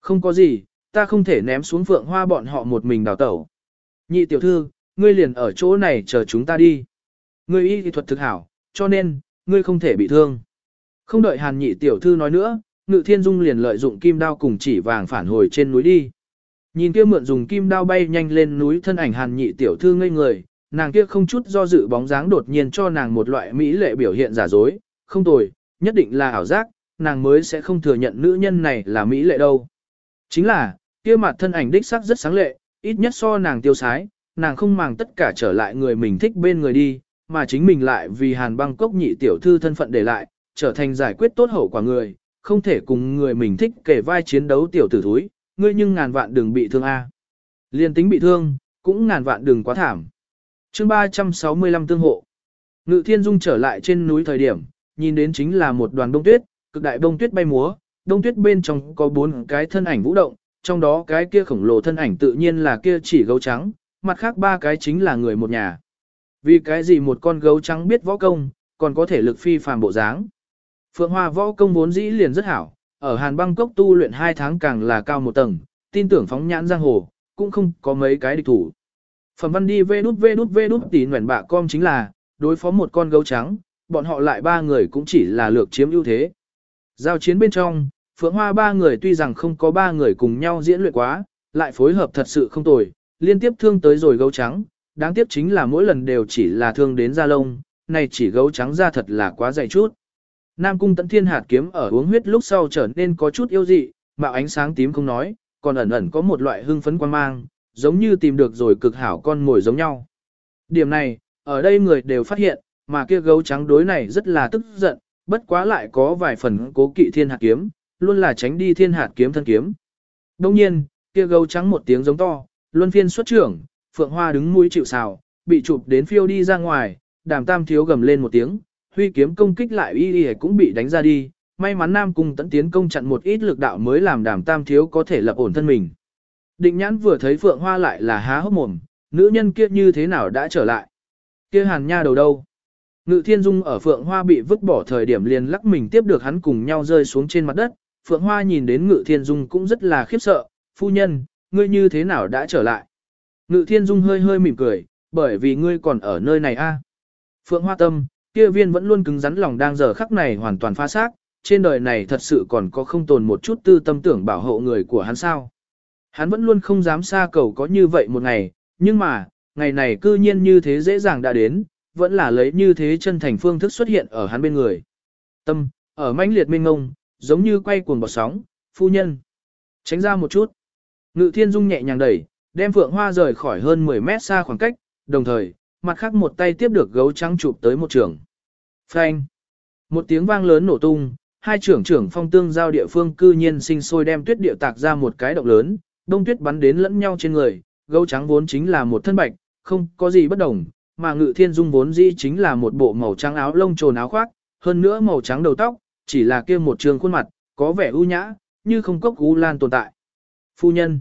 Không có gì, ta không thể ném xuống phượng hoa bọn họ một mình đào tẩu. Nhị tiểu thư, ngươi liền ở chỗ này chờ chúng ta đi. Ngươi y thuật thực hảo, cho nên, ngươi không thể bị thương. Không đợi hàn nhị tiểu thư nói nữa, ngự thiên dung liền lợi dụng kim đao cùng chỉ vàng phản hồi trên núi đi. Nhìn kia mượn dùng kim đao bay nhanh lên núi thân ảnh hàn nhị tiểu thư ngây người, nàng kia không chút do dự bóng dáng đột nhiên cho nàng một loại mỹ lệ biểu hiện giả dối, không tồi, nhất định là ảo giác, nàng mới sẽ không thừa nhận nữ nhân này là mỹ lệ đâu. Chính là, kia mặt thân ảnh đích sắc rất sáng lệ, ít nhất so nàng tiêu sái, nàng không màng tất cả trở lại người mình thích bên người đi, mà chính mình lại vì hàn băng cốc nhị tiểu thư thân phận để lại, trở thành giải quyết tốt hậu quả người, không thể cùng người mình thích kể vai chiến đấu tiểu tử thúi, ngươi nhưng ngàn vạn đừng bị thương a. Liên tính bị thương, cũng ngàn vạn đừng quá thảm. Chương 365 tương hộ. Ngự Thiên Dung trở lại trên núi thời điểm, nhìn đến chính là một đoàn đông tuyết, cực đại đông tuyết bay múa, đông tuyết bên trong có bốn cái thân ảnh vũ động, trong đó cái kia khổng lồ thân ảnh tự nhiên là kia chỉ gấu trắng, mặt khác ba cái chính là người một nhà. Vì cái gì một con gấu trắng biết võ công, còn có thể lực phi phàm bộ dáng. Phượng Hoa võ công vốn dĩ liền rất hảo, ở Hàn Bangkok Cốc tu luyện hai tháng càng là cao một tầng, tin tưởng phóng nhãn giang hồ, cũng không có mấy cái địch thủ. Phẩm văn đi vê đút vê đút vê đút tỉ nguyện bạ com chính là, đối phó một con gấu trắng, bọn họ lại ba người cũng chỉ là lược chiếm ưu thế. Giao chiến bên trong, Phượng Hoa ba người tuy rằng không có ba người cùng nhau diễn luyện quá, lại phối hợp thật sự không tồi, liên tiếp thương tới rồi gấu trắng, đáng tiếc chính là mỗi lần đều chỉ là thương đến da lông, này chỉ gấu trắng da thật là quá dày chút. Nam cung tận thiên hạt kiếm ở uống huyết lúc sau trở nên có chút yêu dị, mạo ánh sáng tím không nói, còn ẩn ẩn có một loại hưng phấn quan mang, giống như tìm được rồi cực hảo con mồi giống nhau. Điểm này, ở đây người đều phát hiện, mà kia gấu trắng đối này rất là tức giận, bất quá lại có vài phần cố kỵ thiên hạt kiếm, luôn là tránh đi thiên hạt kiếm thân kiếm. Đông nhiên, kia gấu trắng một tiếng giống to, luân phiên xuất trưởng, phượng hoa đứng mũi chịu sào, bị chụp đến phiêu đi ra ngoài, đàm tam thiếu gầm lên một tiếng, huy kiếm công kích lại y y cũng bị đánh ra đi, may mắn nam cung tấn tiến công chặn một ít lực đạo mới làm đàm tam thiếu có thể lập ổn thân mình. Định nhãn vừa thấy phượng hoa lại là há hốc mồm, nữ nhân kia như thế nào đã trở lại. kia hàn nha đầu đâu? Ngự thiên dung ở phượng hoa bị vứt bỏ thời điểm liền lắc mình tiếp được hắn cùng nhau rơi xuống trên mặt đất. Phượng hoa nhìn đến ngự thiên dung cũng rất là khiếp sợ, phu nhân, ngươi như thế nào đã trở lại? Ngự thiên dung hơi hơi mỉm cười, bởi vì ngươi còn ở nơi này a. Phượng hoa tâm, kia viên vẫn luôn cứng rắn lòng đang giờ khắc này hoàn toàn phá xác, trên đời này thật sự còn có không tồn một chút tư tâm tưởng bảo hộ người của hắn sao. Hắn vẫn luôn không dám xa cầu có như vậy một ngày, nhưng mà, ngày này cư nhiên như thế dễ dàng đã đến, vẫn là lấy như thế chân thành phương thức xuất hiện ở hắn bên người. Tâm, ở mãnh liệt mênh ngông, giống như quay cuồng bọt sóng, phu nhân. Tránh ra một chút. Ngự thiên dung nhẹ nhàng đẩy, đem phượng hoa rời khỏi hơn 10 mét xa khoảng cách, đồng thời, mặt khác một tay tiếp được gấu trắng chụp tới một trường. Phanh. Một tiếng vang lớn nổ tung, hai trưởng trưởng phong tương giao địa phương cư nhiên sinh sôi đem tuyết địa tạc ra một cái động lớn, đông tuyết bắn đến lẫn nhau trên người, gấu trắng vốn chính là một thân bạch, không có gì bất đồng, mà ngự thiên dung vốn dĩ chính là một bộ màu trắng áo lông trồn áo khoác, hơn nữa màu trắng đầu tóc, chỉ là kia một trường khuôn mặt, có vẻ ưu nhã, như không cốc u lan tồn tại. Phu nhân.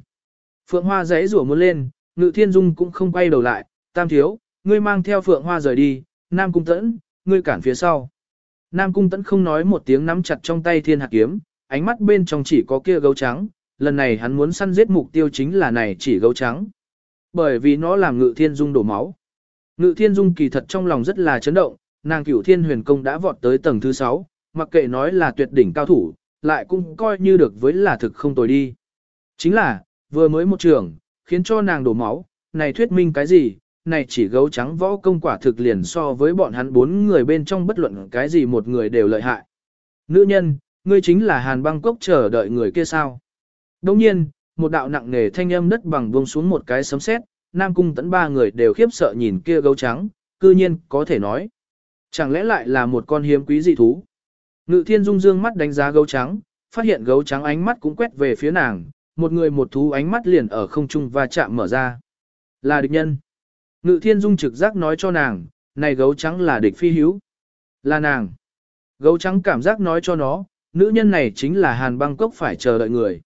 Phượng Hoa giấy rủa muốn lên, ngự thiên dung cũng không quay đầu lại, tam thiếu, ngươi mang theo Phượng Hoa rời đi, Nam Cung Tẫn, ngươi cản phía sau. Nam Cung Tẫn không nói một tiếng nắm chặt trong tay thiên hạt kiếm, ánh mắt bên trong chỉ có kia gấu trắng, lần này hắn muốn săn giết mục tiêu chính là này chỉ gấu trắng. Bởi vì nó làm ngự thiên dung đổ máu. Ngự thiên dung kỳ thật trong lòng rất là chấn động, nàng cửu thiên huyền công đã vọt tới tầng thứ 6, mặc kệ nói là tuyệt đỉnh cao thủ, lại cũng coi như được với là thực không tồi đi. Chính là, vừa mới một trường, khiến cho nàng đổ máu, này thuyết minh cái gì, này chỉ gấu trắng võ công quả thực liền so với bọn hắn bốn người bên trong bất luận cái gì một người đều lợi hại. Nữ nhân, ngươi chính là Hàn băng cốc chờ đợi người kia sao. Đồng nhiên, một đạo nặng nề thanh âm đất bằng buông xuống một cái sấm sét, Nam Cung tẫn ba người đều khiếp sợ nhìn kia gấu trắng, cư nhiên có thể nói. Chẳng lẽ lại là một con hiếm quý dị thú? Ngự thiên dung dương mắt đánh giá gấu trắng, phát hiện gấu trắng ánh mắt cũng quét về phía nàng, một người một thú ánh mắt liền ở không trung và chạm mở ra. Là địch nhân. Ngự thiên dung trực giác nói cho nàng, này gấu trắng là địch phi hiếu. Là nàng. Gấu trắng cảm giác nói cho nó, nữ nhân này chính là hàn băng cốc phải chờ đợi người.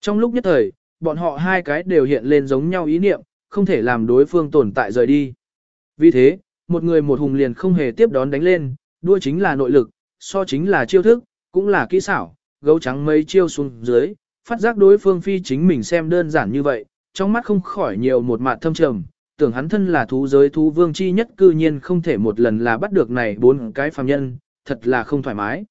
Trong lúc nhất thời, bọn họ hai cái đều hiện lên giống nhau ý niệm, không thể làm đối phương tồn tại rời đi. Vì thế, một người một hùng liền không hề tiếp đón đánh lên, đua chính là nội lực, so chính là chiêu thức, cũng là kỹ xảo, gấu trắng mấy chiêu xuống dưới, phát giác đối phương phi chính mình xem đơn giản như vậy, trong mắt không khỏi nhiều một mạt thâm trầm, tưởng hắn thân là thú giới thú vương chi nhất cư nhiên không thể một lần là bắt được này bốn cái phàm nhân, thật là không thoải mái.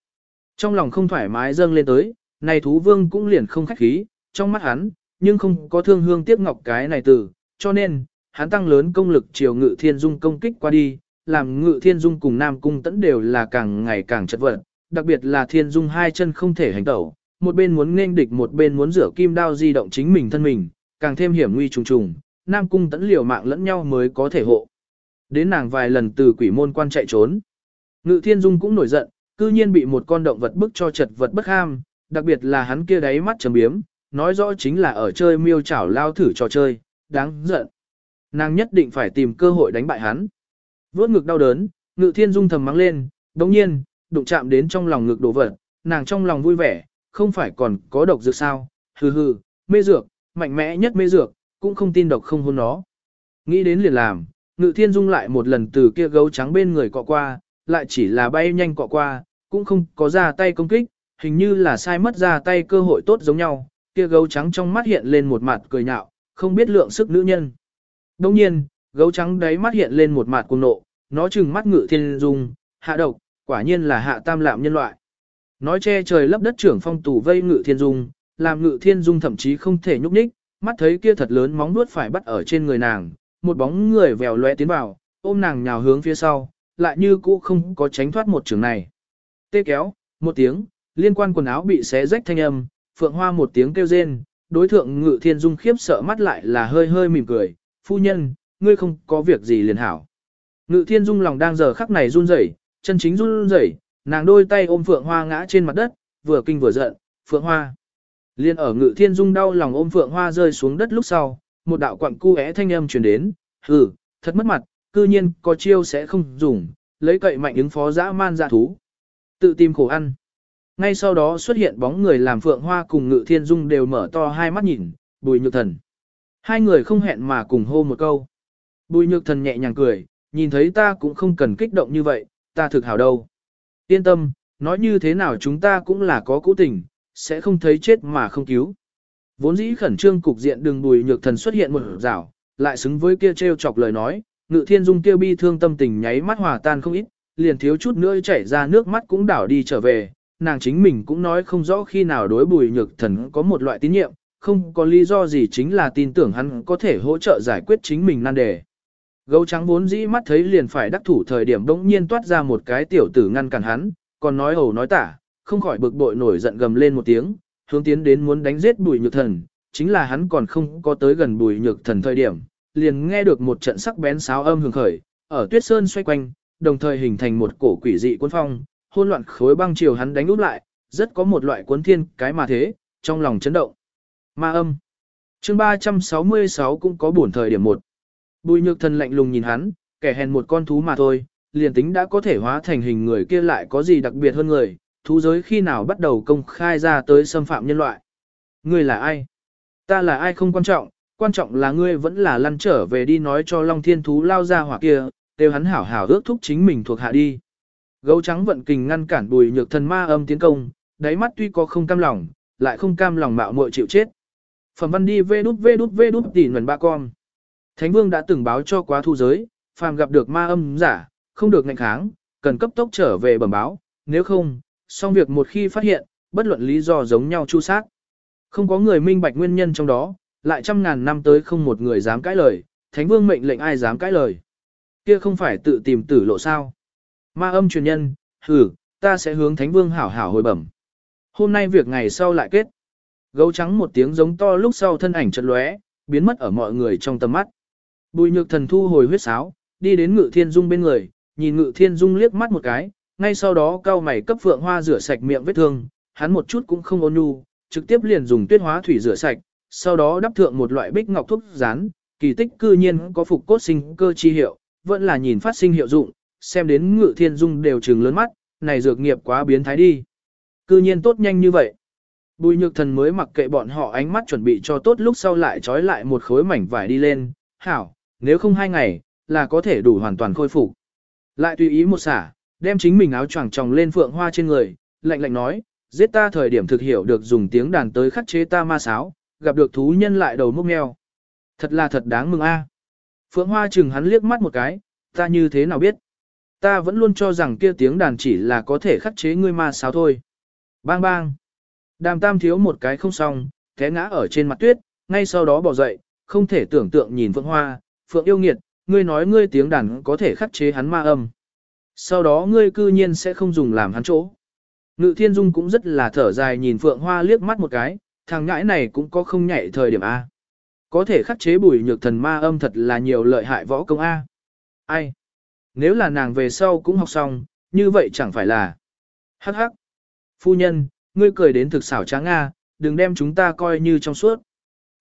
Trong lòng không thoải mái dâng lên tới, này thú vương cũng liền không khách khí, trong mắt hắn, nhưng không có thương hương tiếc ngọc cái này từ, cho nên, hắn tăng lớn công lực chiều ngự thiên dung công kích qua đi, làm ngự thiên dung cùng nam cung tẫn đều là càng ngày càng chật vật, đặc biệt là thiên dung hai chân không thể hành tẩu, một bên muốn nên địch một bên muốn rửa kim đao di động chính mình thân mình, càng thêm hiểm nguy trùng trùng, nam cung tẫn liều mạng lẫn nhau mới có thể hộ. Đến nàng vài lần từ quỷ môn quan chạy trốn. Ngự thiên dung cũng nổi giận, cư nhiên bị một con động vật bức cho chật vật bất ham, đặc biệt là hắn kia đáy mắt trầm biếm, nói rõ chính là ở chơi miêu chảo lao thử trò chơi, đáng giận. Nàng nhất định phải tìm cơ hội đánh bại hắn. Vốt ngực đau đớn, ngự thiên dung thầm mắng lên, đồng nhiên, đụng chạm đến trong lòng ngực đổ vật, nàng trong lòng vui vẻ, không phải còn có độc dược sao, hừ hừ, mê dược, mạnh mẽ nhất mê dược, cũng không tin độc không hôn nó. Nghĩ đến liền làm, ngự thiên dung lại một lần từ kia gấu trắng bên người cọ qua, lại chỉ là bay nhanh cọ qua, cũng không có ra tay công kích, hình như là sai mất ra tay cơ hội tốt giống nhau, kia gấu trắng trong mắt hiện lên một mặt cười nhạo, không biết lượng sức nữ nhân. Đồng nhiên, gấu trắng đấy mắt hiện lên một mặt cuồng nộ, nó trừng mắt ngự thiên dung, hạ độc, quả nhiên là hạ tam lạm nhân loại. Nói che trời lấp đất trưởng phong tù vây ngự thiên dung, làm ngự thiên dung thậm chí không thể nhúc nhích, mắt thấy kia thật lớn móng nuốt phải bắt ở trên người nàng, một bóng người vèo lóe tiến vào, ôm nàng nhào hướng phía sau, lại như cũ không có tránh thoát một trường này. Tê kéo, một tiếng, liên quan quần áo bị xé rách thanh âm, phượng hoa một tiếng kêu rên, đối thượng ngự thiên dung khiếp sợ mắt lại là hơi hơi mỉm cười, phu nhân, ngươi không có việc gì liền hảo. Ngự thiên dung lòng đang giờ khắc này run rẩy, chân chính run rẩy, nàng đôi tay ôm phượng hoa ngã trên mặt đất, vừa kinh vừa giận, phượng hoa. Liên ở ngự thiên dung đau lòng ôm phượng hoa rơi xuống đất lúc sau, một đạo quặng cu é thanh âm truyền đến, hừ, thật mất mặt, cư nhiên có chiêu sẽ không dùng, lấy cậy mạnh ứng phó dã man dạ thú. Tự tìm khổ ăn. Ngay sau đó xuất hiện bóng người làm phượng hoa cùng ngự thiên dung đều mở to hai mắt nhìn, bùi nhược thần. Hai người không hẹn mà cùng hô một câu. Bùi nhược thần nhẹ nhàng cười, nhìn thấy ta cũng không cần kích động như vậy, ta thực hảo đâu. Yên tâm, nói như thế nào chúng ta cũng là có cũ tình, sẽ không thấy chết mà không cứu. Vốn dĩ khẩn trương cục diện đường bùi nhược thần xuất hiện một rảo, lại xứng với kia treo chọc lời nói, ngự thiên dung kia bi thương tâm tình nháy mắt hòa tan không ít, liền thiếu chút nữa chảy ra nước mắt cũng đảo đi trở về, nàng chính mình cũng nói không rõ khi nào đối bùi nhược thần có một loại tín nhiệm, không có lý do gì chính là tin tưởng hắn có thể hỗ trợ giải quyết chính mình nan đề. Gấu trắng vốn dĩ mắt thấy liền phải đắc thủ thời điểm bỗng nhiên toát ra một cái tiểu tử ngăn cản hắn, còn nói ẩu nói tả, không khỏi bực bội nổi giận gầm lên một tiếng, hướng tiến đến muốn đánh giết bùi nhược thần, chính là hắn còn không có tới gần bùi nhược thần thời điểm, liền nghe được một trận sắc bén sáo âm hưởng khởi, ở tuyết sơn xoay quanh, đồng thời hình thành một cổ quỷ dị cuốn phong, hôn loạn khối băng chiều hắn đánh úp lại, rất có một loại cuốn thiên cái mà thế, trong lòng chấn động. Ma âm. chương 366 cũng có buồn thời điểm một. Bùi nhược thần lạnh lùng nhìn hắn, kẻ hèn một con thú mà thôi, liền tính đã có thể hóa thành hình người kia lại có gì đặc biệt hơn người, thú giới khi nào bắt đầu công khai ra tới xâm phạm nhân loại. Ngươi là ai? Ta là ai không quan trọng, quan trọng là ngươi vẫn là lăn trở về đi nói cho Long Thiên Thú lao ra hỏa kia, đều hắn hảo hảo ước thúc chính mình thuộc hạ đi. Gấu trắng vận kình ngăn cản bùi nhược thần ma âm tiến công, đáy mắt tuy có không cam lòng, lại không cam lòng mạo muội chịu chết. Phẩm văn đi vê đút vê đút vê đút tỉ nguồn ba con. Thánh vương đã từng báo cho quá thu giới, phàm gặp được ma âm giả, không được ngạnh kháng, cần cấp tốc trở về bẩm báo, nếu không, xong việc một khi phát hiện, bất luận lý do giống nhau chu sát. Không có người minh bạch nguyên nhân trong đó, lại trăm ngàn năm tới không một người dám cãi lời, thánh vương mệnh lệnh ai dám cãi lời. Kia không phải tự tìm tử lộ sao. Ma âm truyền nhân, hử, ta sẽ hướng thánh vương hảo hảo hồi bẩm. Hôm nay việc ngày sau lại kết. Gấu trắng một tiếng giống to lúc sau thân ảnh chật lóe, biến mất ở mọi người trong tầm mắt. Bùi nhược thần thu hồi huyết sáo, đi đến ngự thiên dung bên người, nhìn ngự thiên dung liếc mắt một cái, ngay sau đó cao mày cấp phượng hoa rửa sạch miệng vết thương, hắn một chút cũng không ôn nhu, trực tiếp liền dùng tuyết hóa thủy rửa sạch, sau đó đắp thượng một loại bích ngọc thuốc rán, kỳ tích cư nhiên có phục cốt sinh cơ chi hiệu, vẫn là nhìn phát sinh hiệu dụng, xem đến ngự thiên dung đều trừng lớn mắt, này dược nghiệp quá biến thái đi. Cư nhiên tốt nhanh như vậy. Bùi nhược thần mới mặc kệ bọn họ ánh mắt chuẩn bị cho tốt lúc sau lại trói lại một khối mảnh vải đi lên, hảo, nếu không hai ngày, là có thể đủ hoàn toàn khôi phục. Lại tùy ý một xả, đem chính mình áo choàng tròng lên phượng hoa trên người, lạnh lạnh nói, giết ta thời điểm thực hiểu được dùng tiếng đàn tới khắc chế ta ma sáo, gặp được thú nhân lại đầu múc meo. Thật là thật đáng mừng a. Phượng Hoa chừng hắn liếc mắt một cái, ta như thế nào biết? Ta vẫn luôn cho rằng kia tiếng đàn chỉ là có thể khắc chế ngươi ma sáo thôi. Bang bang. Đàm tam thiếu một cái không xong, té ngã ở trên mặt tuyết, ngay sau đó bỏ dậy, không thể tưởng tượng nhìn Phượng Hoa, Phượng yêu nghiệt, ngươi nói ngươi tiếng đàn có thể khắc chế hắn ma âm. Sau đó ngươi cư nhiên sẽ không dùng làm hắn chỗ. Ngự thiên dung cũng rất là thở dài nhìn Phượng Hoa liếc mắt một cái, thằng ngãi này cũng có không nhạy thời điểm A. Có thể khắc chế bùi nhược thần ma âm thật là nhiều lợi hại võ công A. Ai? Nếu là nàng về sau cũng học xong, như vậy chẳng phải là. Hắc hắc. Phu nhân, ngươi cười đến thực xảo tráng A, đừng đem chúng ta coi như trong suốt.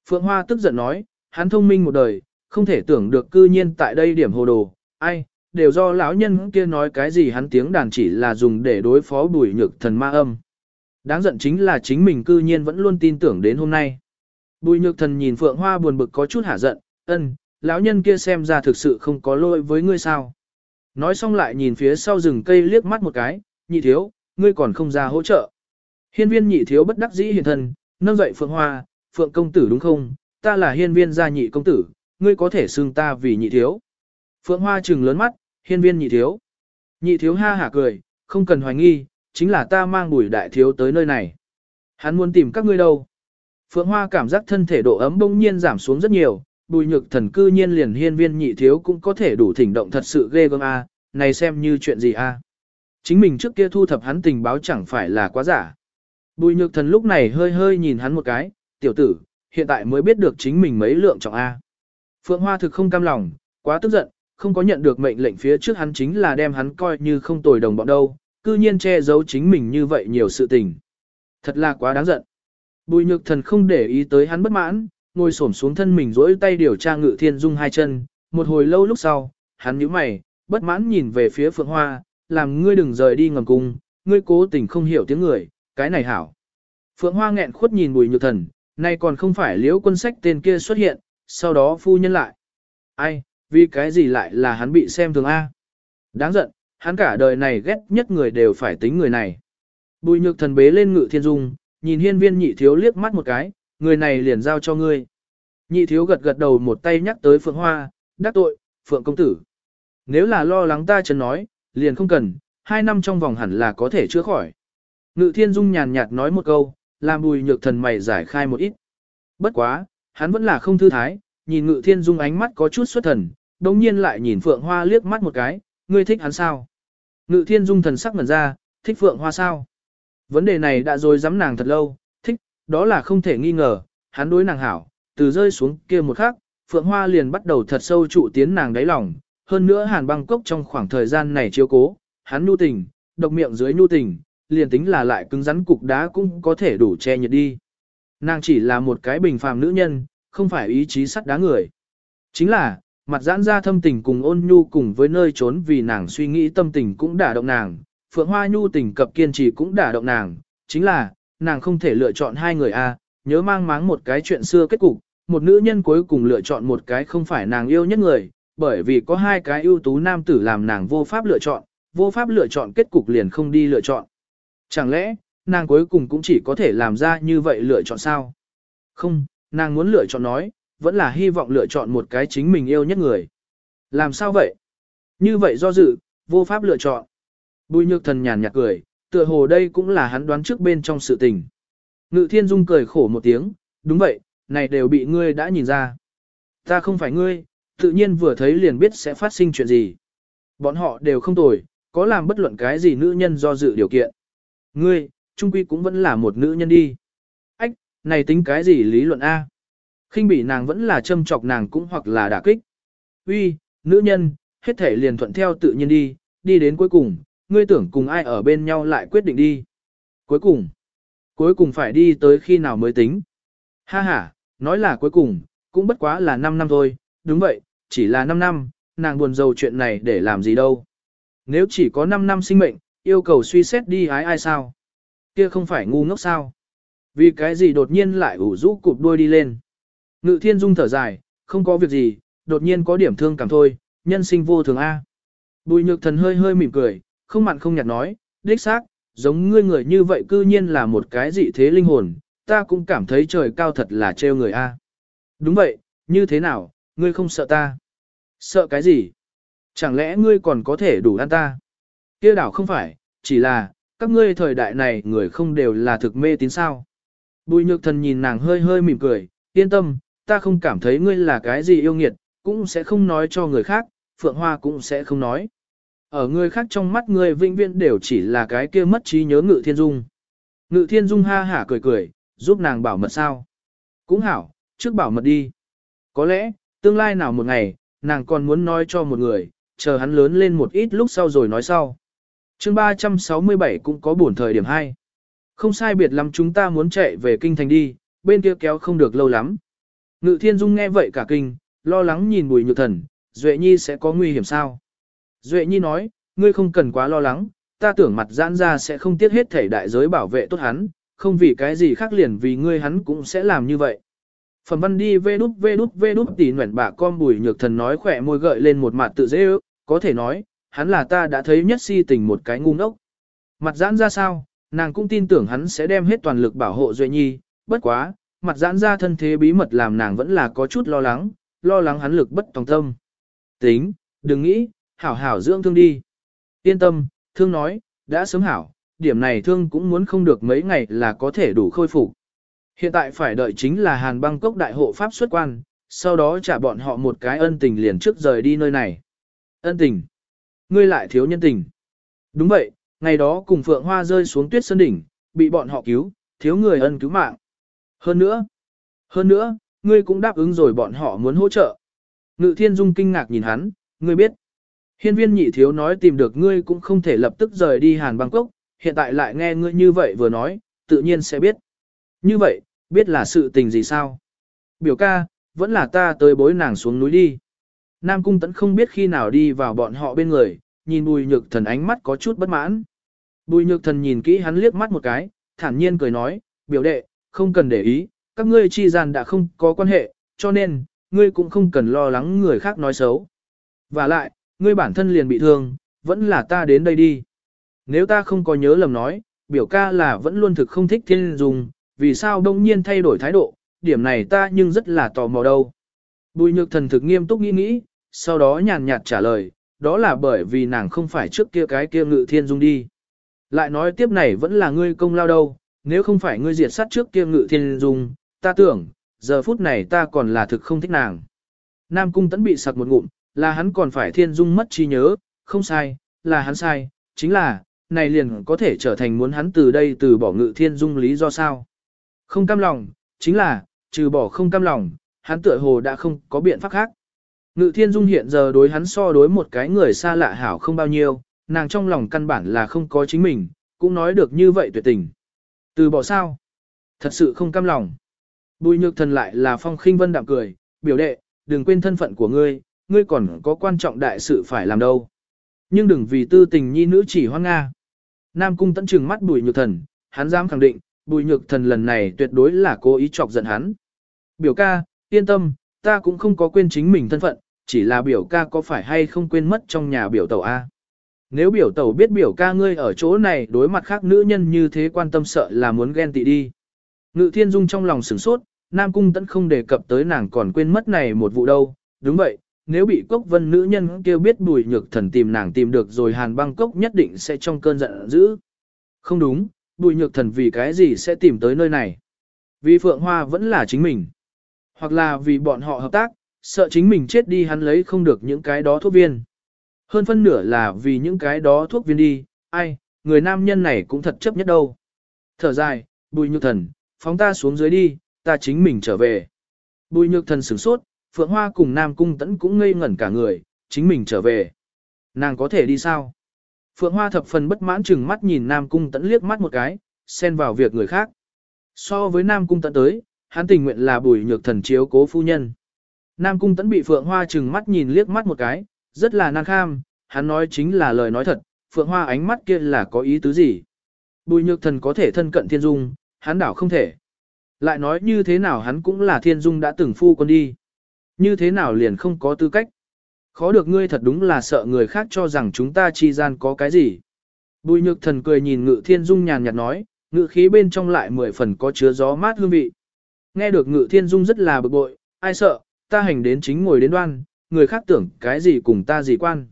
Phượng Hoa tức giận nói, hắn thông minh một đời, không thể tưởng được cư nhiên tại đây điểm hồ đồ, ai, đều do lão nhân kia nói cái gì hắn tiếng đàn chỉ là dùng để đối phó bùi nhược thần ma âm. Đáng giận chính là chính mình cư nhiên vẫn luôn tin tưởng đến hôm nay. Bùi nhược thần nhìn Phượng Hoa buồn bực có chút hả giận, ân, lão nhân kia xem ra thực sự không có lỗi với ngươi sao. Nói xong lại nhìn phía sau rừng cây liếc mắt một cái, nhị thiếu, ngươi còn không ra hỗ trợ. Hiên viên nhị thiếu bất đắc dĩ hiền thần, nâng dậy Phượng Hoa, Phượng công tử đúng không, ta là hiên viên gia nhị công tử, ngươi có thể xưng ta vì nhị thiếu. Phượng Hoa trừng lớn mắt, hiên viên nhị thiếu. Nhị thiếu ha hả cười, không cần hoài nghi, chính là ta mang bùi đại thiếu tới nơi này. Hắn muốn tìm các ngươi đâu. Phượng Hoa cảm giác thân thể độ ấm bỗng nhiên giảm xuống rất nhiều, bùi nhược thần cư nhiên liền hiên viên nhị thiếu cũng có thể đủ thỉnh động thật sự ghê gớm a, này xem như chuyện gì a. Chính mình trước kia thu thập hắn tình báo chẳng phải là quá giả. Bùi nhược thần lúc này hơi hơi nhìn hắn một cái, tiểu tử, hiện tại mới biết được chính mình mấy lượng trọng A. Phượng Hoa thực không cam lòng, quá tức giận, không có nhận được mệnh lệnh phía trước hắn chính là đem hắn coi như không tồi đồng bọn đâu, cư nhiên che giấu chính mình như vậy nhiều sự tình. Thật là quá đáng giận. Bùi nhược thần không để ý tới hắn bất mãn, ngồi xổm xuống thân mình rỗi tay điều tra ngự thiên dung hai chân, một hồi lâu lúc sau, hắn nhíu mày, bất mãn nhìn về phía phượng hoa, làm ngươi đừng rời đi ngầm cung, ngươi cố tình không hiểu tiếng người, cái này hảo. Phượng hoa nghẹn khuất nhìn bùi nhược thần, nay còn không phải liễu quân sách tên kia xuất hiện, sau đó phu nhân lại. Ai, Vì cái gì lại là hắn bị xem thường A? Đáng giận, hắn cả đời này ghét nhất người đều phải tính người này. Bùi nhược thần bế lên ngự thiên dung, nhìn hiên viên nhị thiếu liếc mắt một cái, người này liền giao cho ngươi. Nhị thiếu gật gật đầu một tay nhắc tới phượng hoa, đắc tội, phượng công tử. Nếu là lo lắng ta chấn nói, liền không cần, hai năm trong vòng hẳn là có thể chữa khỏi. Ngự thiên dung nhàn nhạt nói một câu, làm bùi nhược thần mày giải khai một ít. Bất quá, hắn vẫn là không thư thái, nhìn ngự thiên dung ánh mắt có chút xuất thần, đồng nhiên lại nhìn phượng hoa liếc mắt một cái, ngươi thích hắn sao? Ngự thiên dung thần sắc ngẩn ra, thích phượng hoa sao? Vấn đề này đã rồi dám nàng thật lâu, thích, đó là không thể nghi ngờ, hắn đối nàng hảo, từ rơi xuống kia một khắc, phượng hoa liền bắt đầu thật sâu trụ tiến nàng đáy lòng, hơn nữa hàn băng cốc trong khoảng thời gian này chiếu cố, hắn nhu tình, độc miệng dưới nhu tình, liền tính là lại cứng rắn cục đá cũng có thể đủ che nhiệt đi. Nàng chỉ là một cái bình phàm nữ nhân, không phải ý chí sắt đá người. Chính là, mặt giãn ra thâm tình cùng ôn nhu cùng với nơi trốn vì nàng suy nghĩ tâm tình cũng đả động nàng, phượng hoa nhu tình cập kiên trì cũng đả động nàng, chính là, nàng không thể lựa chọn hai người a, nhớ mang máng một cái chuyện xưa kết cục, một nữ nhân cuối cùng lựa chọn một cái không phải nàng yêu nhất người, bởi vì có hai cái ưu tú nam tử làm nàng vô pháp lựa chọn, vô pháp lựa chọn kết cục liền không đi lựa chọn. Chẳng lẽ, nàng cuối cùng cũng chỉ có thể làm ra như vậy lựa chọn sao? Không, nàng muốn lựa chọn nói, vẫn là hy vọng lựa chọn một cái chính mình yêu nhất người. Làm sao vậy? Như vậy do dự, vô pháp lựa chọn. Bùi nhược thần nhàn nhạt cười, tựa hồ đây cũng là hắn đoán trước bên trong sự tình. Ngự thiên dung cười khổ một tiếng, đúng vậy, này đều bị ngươi đã nhìn ra. Ta không phải ngươi, tự nhiên vừa thấy liền biết sẽ phát sinh chuyện gì. Bọn họ đều không tồi, có làm bất luận cái gì nữ nhân do dự điều kiện. Ngươi, trung quy cũng vẫn là một nữ nhân đi. Ách, này tính cái gì lý luận A? khinh bị nàng vẫn là châm chọc nàng cũng hoặc là đả kích. Uy, nữ nhân, hết thể liền thuận theo tự nhiên đi, đi đến cuối cùng, ngươi tưởng cùng ai ở bên nhau lại quyết định đi. Cuối cùng, cuối cùng phải đi tới khi nào mới tính. Ha ha, nói là cuối cùng, cũng bất quá là 5 năm thôi, đúng vậy, chỉ là 5 năm, nàng buồn rầu chuyện này để làm gì đâu. Nếu chỉ có 5 năm sinh mệnh, yêu cầu suy xét đi ái ai sao? Kia không phải ngu ngốc sao? Vì cái gì đột nhiên lại ủ rũ cụp đuôi đi lên? Ngự thiên dung thở dài, không có việc gì, đột nhiên có điểm thương cảm thôi, nhân sinh vô thường A. Bùi nhược thần hơi hơi mỉm cười, không mặn không nhạt nói, đích xác, giống ngươi người như vậy cư nhiên là một cái dị thế linh hồn, ta cũng cảm thấy trời cao thật là trêu người A. Đúng vậy, như thế nào, ngươi không sợ ta? Sợ cái gì? Chẳng lẽ ngươi còn có thể đủ ăn ta? Kia đảo không phải, chỉ là, các ngươi thời đại này người không đều là thực mê tín sao. Bùi nhược thần nhìn nàng hơi hơi mỉm cười, yên tâm, ta không cảm thấy ngươi là cái gì yêu nghiệt, cũng sẽ không nói cho người khác, Phượng Hoa cũng sẽ không nói. Ở người khác trong mắt ngươi vĩnh viễn đều chỉ là cái kia mất trí nhớ Ngự Thiên Dung. Ngự Thiên Dung ha hả cười cười, giúp nàng bảo mật sao. Cũng hảo, trước bảo mật đi. Có lẽ, tương lai nào một ngày, nàng còn muốn nói cho một người, chờ hắn lớn lên một ít lúc sau rồi nói sau chương 367 cũng có buồn thời điểm 2. Không sai biệt lắm chúng ta muốn chạy về kinh thành đi, bên kia kéo không được lâu lắm. Ngự thiên dung nghe vậy cả kinh, lo lắng nhìn bùi nhược thần, Duệ Nhi sẽ có nguy hiểm sao? Duệ Nhi nói, ngươi không cần quá lo lắng, ta tưởng mặt giãn ra sẽ không tiếc hết thể đại giới bảo vệ tốt hắn, không vì cái gì khác liền vì ngươi hắn cũng sẽ làm như vậy. Phẩm văn đi vê đút vê đút vê đút tỉ nguyện bạ con bùi nhược thần nói khỏe môi gợi lên một mặt tự dễ ước, có thể nói, hắn là ta đã thấy nhất si tình một cái ngu ngốc. Mặt giãn ra sao, nàng cũng tin tưởng hắn sẽ đem hết toàn lực bảo hộ Duệ Nhi, bất quá, mặt giãn ra thân thế bí mật làm nàng vẫn là có chút lo lắng, lo lắng hắn lực bất tòng tâm. Tính, đừng nghĩ, hảo hảo dưỡng thương đi. Yên tâm, thương nói, đã sớm hảo, điểm này thương cũng muốn không được mấy ngày là có thể đủ khôi phục. Hiện tại phải đợi chính là Hàn băng cốc đại hộ pháp xuất quan, sau đó trả bọn họ một cái ân tình liền trước rời đi nơi này. Ân tình? Ngươi lại thiếu nhân tình. Đúng vậy, ngày đó cùng Phượng Hoa rơi xuống tuyết sơn đỉnh, bị bọn họ cứu, thiếu người ân cứu mạng. Hơn nữa, hơn nữa, ngươi cũng đáp ứng rồi bọn họ muốn hỗ trợ. Ngự thiên dung kinh ngạc nhìn hắn, ngươi biết. Hiên viên nhị thiếu nói tìm được ngươi cũng không thể lập tức rời đi Hàn Bangkok, hiện tại lại nghe ngươi như vậy vừa nói, tự nhiên sẽ biết. Như vậy, biết là sự tình gì sao? Biểu ca, vẫn là ta tới bối nàng xuống núi đi. Nam Cung Tấn không biết khi nào đi vào bọn họ bên người, nhìn bùi nhược thần ánh mắt có chút bất mãn. Bùi nhược thần nhìn kỹ hắn liếc mắt một cái, thản nhiên cười nói, biểu đệ, không cần để ý, các ngươi chi gian đã không có quan hệ, cho nên, ngươi cũng không cần lo lắng người khác nói xấu. Và lại, ngươi bản thân liền bị thương, vẫn là ta đến đây đi. Nếu ta không có nhớ lầm nói, biểu ca là vẫn luôn thực không thích thiên dung, vì sao đông nhiên thay đổi thái độ, điểm này ta nhưng rất là tò mò đâu. Bùi nhược thần thực nghiêm túc nghĩ nghĩ, sau đó nhàn nhạt trả lời, đó là bởi vì nàng không phải trước kia cái kia ngự thiên dung đi. Lại nói tiếp này vẫn là ngươi công lao đâu, nếu không phải ngươi diệt sát trước kia ngự thiên dung, ta tưởng, giờ phút này ta còn là thực không thích nàng. Nam cung tẫn bị sặc một ngụm, là hắn còn phải thiên dung mất trí nhớ, không sai, là hắn sai, chính là, này liền có thể trở thành muốn hắn từ đây từ bỏ ngự thiên dung lý do sao. Không cam lòng, chính là, trừ bỏ không cam lòng, hắn tựa hồ đã không có biện pháp khác. Ngự thiên dung hiện giờ đối hắn so đối một cái người xa lạ hảo không bao nhiêu, nàng trong lòng căn bản là không có chính mình, cũng nói được như vậy tuyệt tình. Từ bỏ sao? Thật sự không cam lòng. Bùi nhược thần lại là phong khinh vân đạm cười, biểu đệ, đừng quên thân phận của ngươi, ngươi còn có quan trọng đại sự phải làm đâu. Nhưng đừng vì tư tình nhi nữ chỉ hoang Nga. Nam cung tận trừng mắt bùi nhược thần, hắn dám khẳng định, bùi nhược thần lần này tuyệt đối là cố ý chọc giận hắn. Biểu ca, yên tâm, ta cũng không có quên chính mình thân phận, chỉ là biểu ca có phải hay không quên mất trong nhà biểu tàu A. Nếu biểu tàu biết biểu ca ngươi ở chỗ này đối mặt khác nữ nhân như thế quan tâm sợ là muốn ghen tị đi. Ngự thiên dung trong lòng sửng sốt, Nam Cung tẫn không đề cập tới nàng còn quên mất này một vụ đâu. Đúng vậy, nếu bị cốc vân nữ nhân kêu biết bùi nhược thần tìm nàng tìm được rồi hàn băng cốc nhất định sẽ trong cơn giận dữ. Không đúng, bùi nhược thần vì cái gì sẽ tìm tới nơi này. Vì Phượng Hoa vẫn là chính mình. Hoặc là vì bọn họ hợp tác, sợ chính mình chết đi hắn lấy không được những cái đó thuốc viên. Hơn phân nửa là vì những cái đó thuốc viên đi, ai, người nam nhân này cũng thật chấp nhất đâu. Thở dài, bùi nhược thần, phóng ta xuống dưới đi, ta chính mình trở về. Bùi nhược thần sửng sốt, Phượng Hoa cùng Nam Cung Tẫn cũng ngây ngẩn cả người, chính mình trở về. Nàng có thể đi sao? Phượng Hoa thập phần bất mãn chừng mắt nhìn Nam Cung Tẫn liếc mắt một cái, xen vào việc người khác. So với Nam Cung Tẫn tới, hắn tình nguyện là bùi nhược thần chiếu cố phu nhân. Nam Cung Tẫn bị Phượng Hoa chừng mắt nhìn liếc mắt một cái, rất là nan kham, hắn nói chính là lời nói thật, Phượng Hoa ánh mắt kia là có ý tứ gì. Bùi nhược thần có thể thân cận thiên dung, hắn đảo không thể. Lại nói như thế nào hắn cũng là thiên dung đã từng phu quân đi. Như thế nào liền không có tư cách. Khó được ngươi thật đúng là sợ người khác cho rằng chúng ta chi gian có cái gì. Bùi nhược thần cười nhìn ngự thiên dung nhàn nhạt nói, ngự khí bên trong lại mười phần có chứa gió mát hương vị. Nghe được ngự thiên dung rất là bực bội, ai sợ, ta hành đến chính ngồi đến đoan, người khác tưởng cái gì cùng ta gì quan.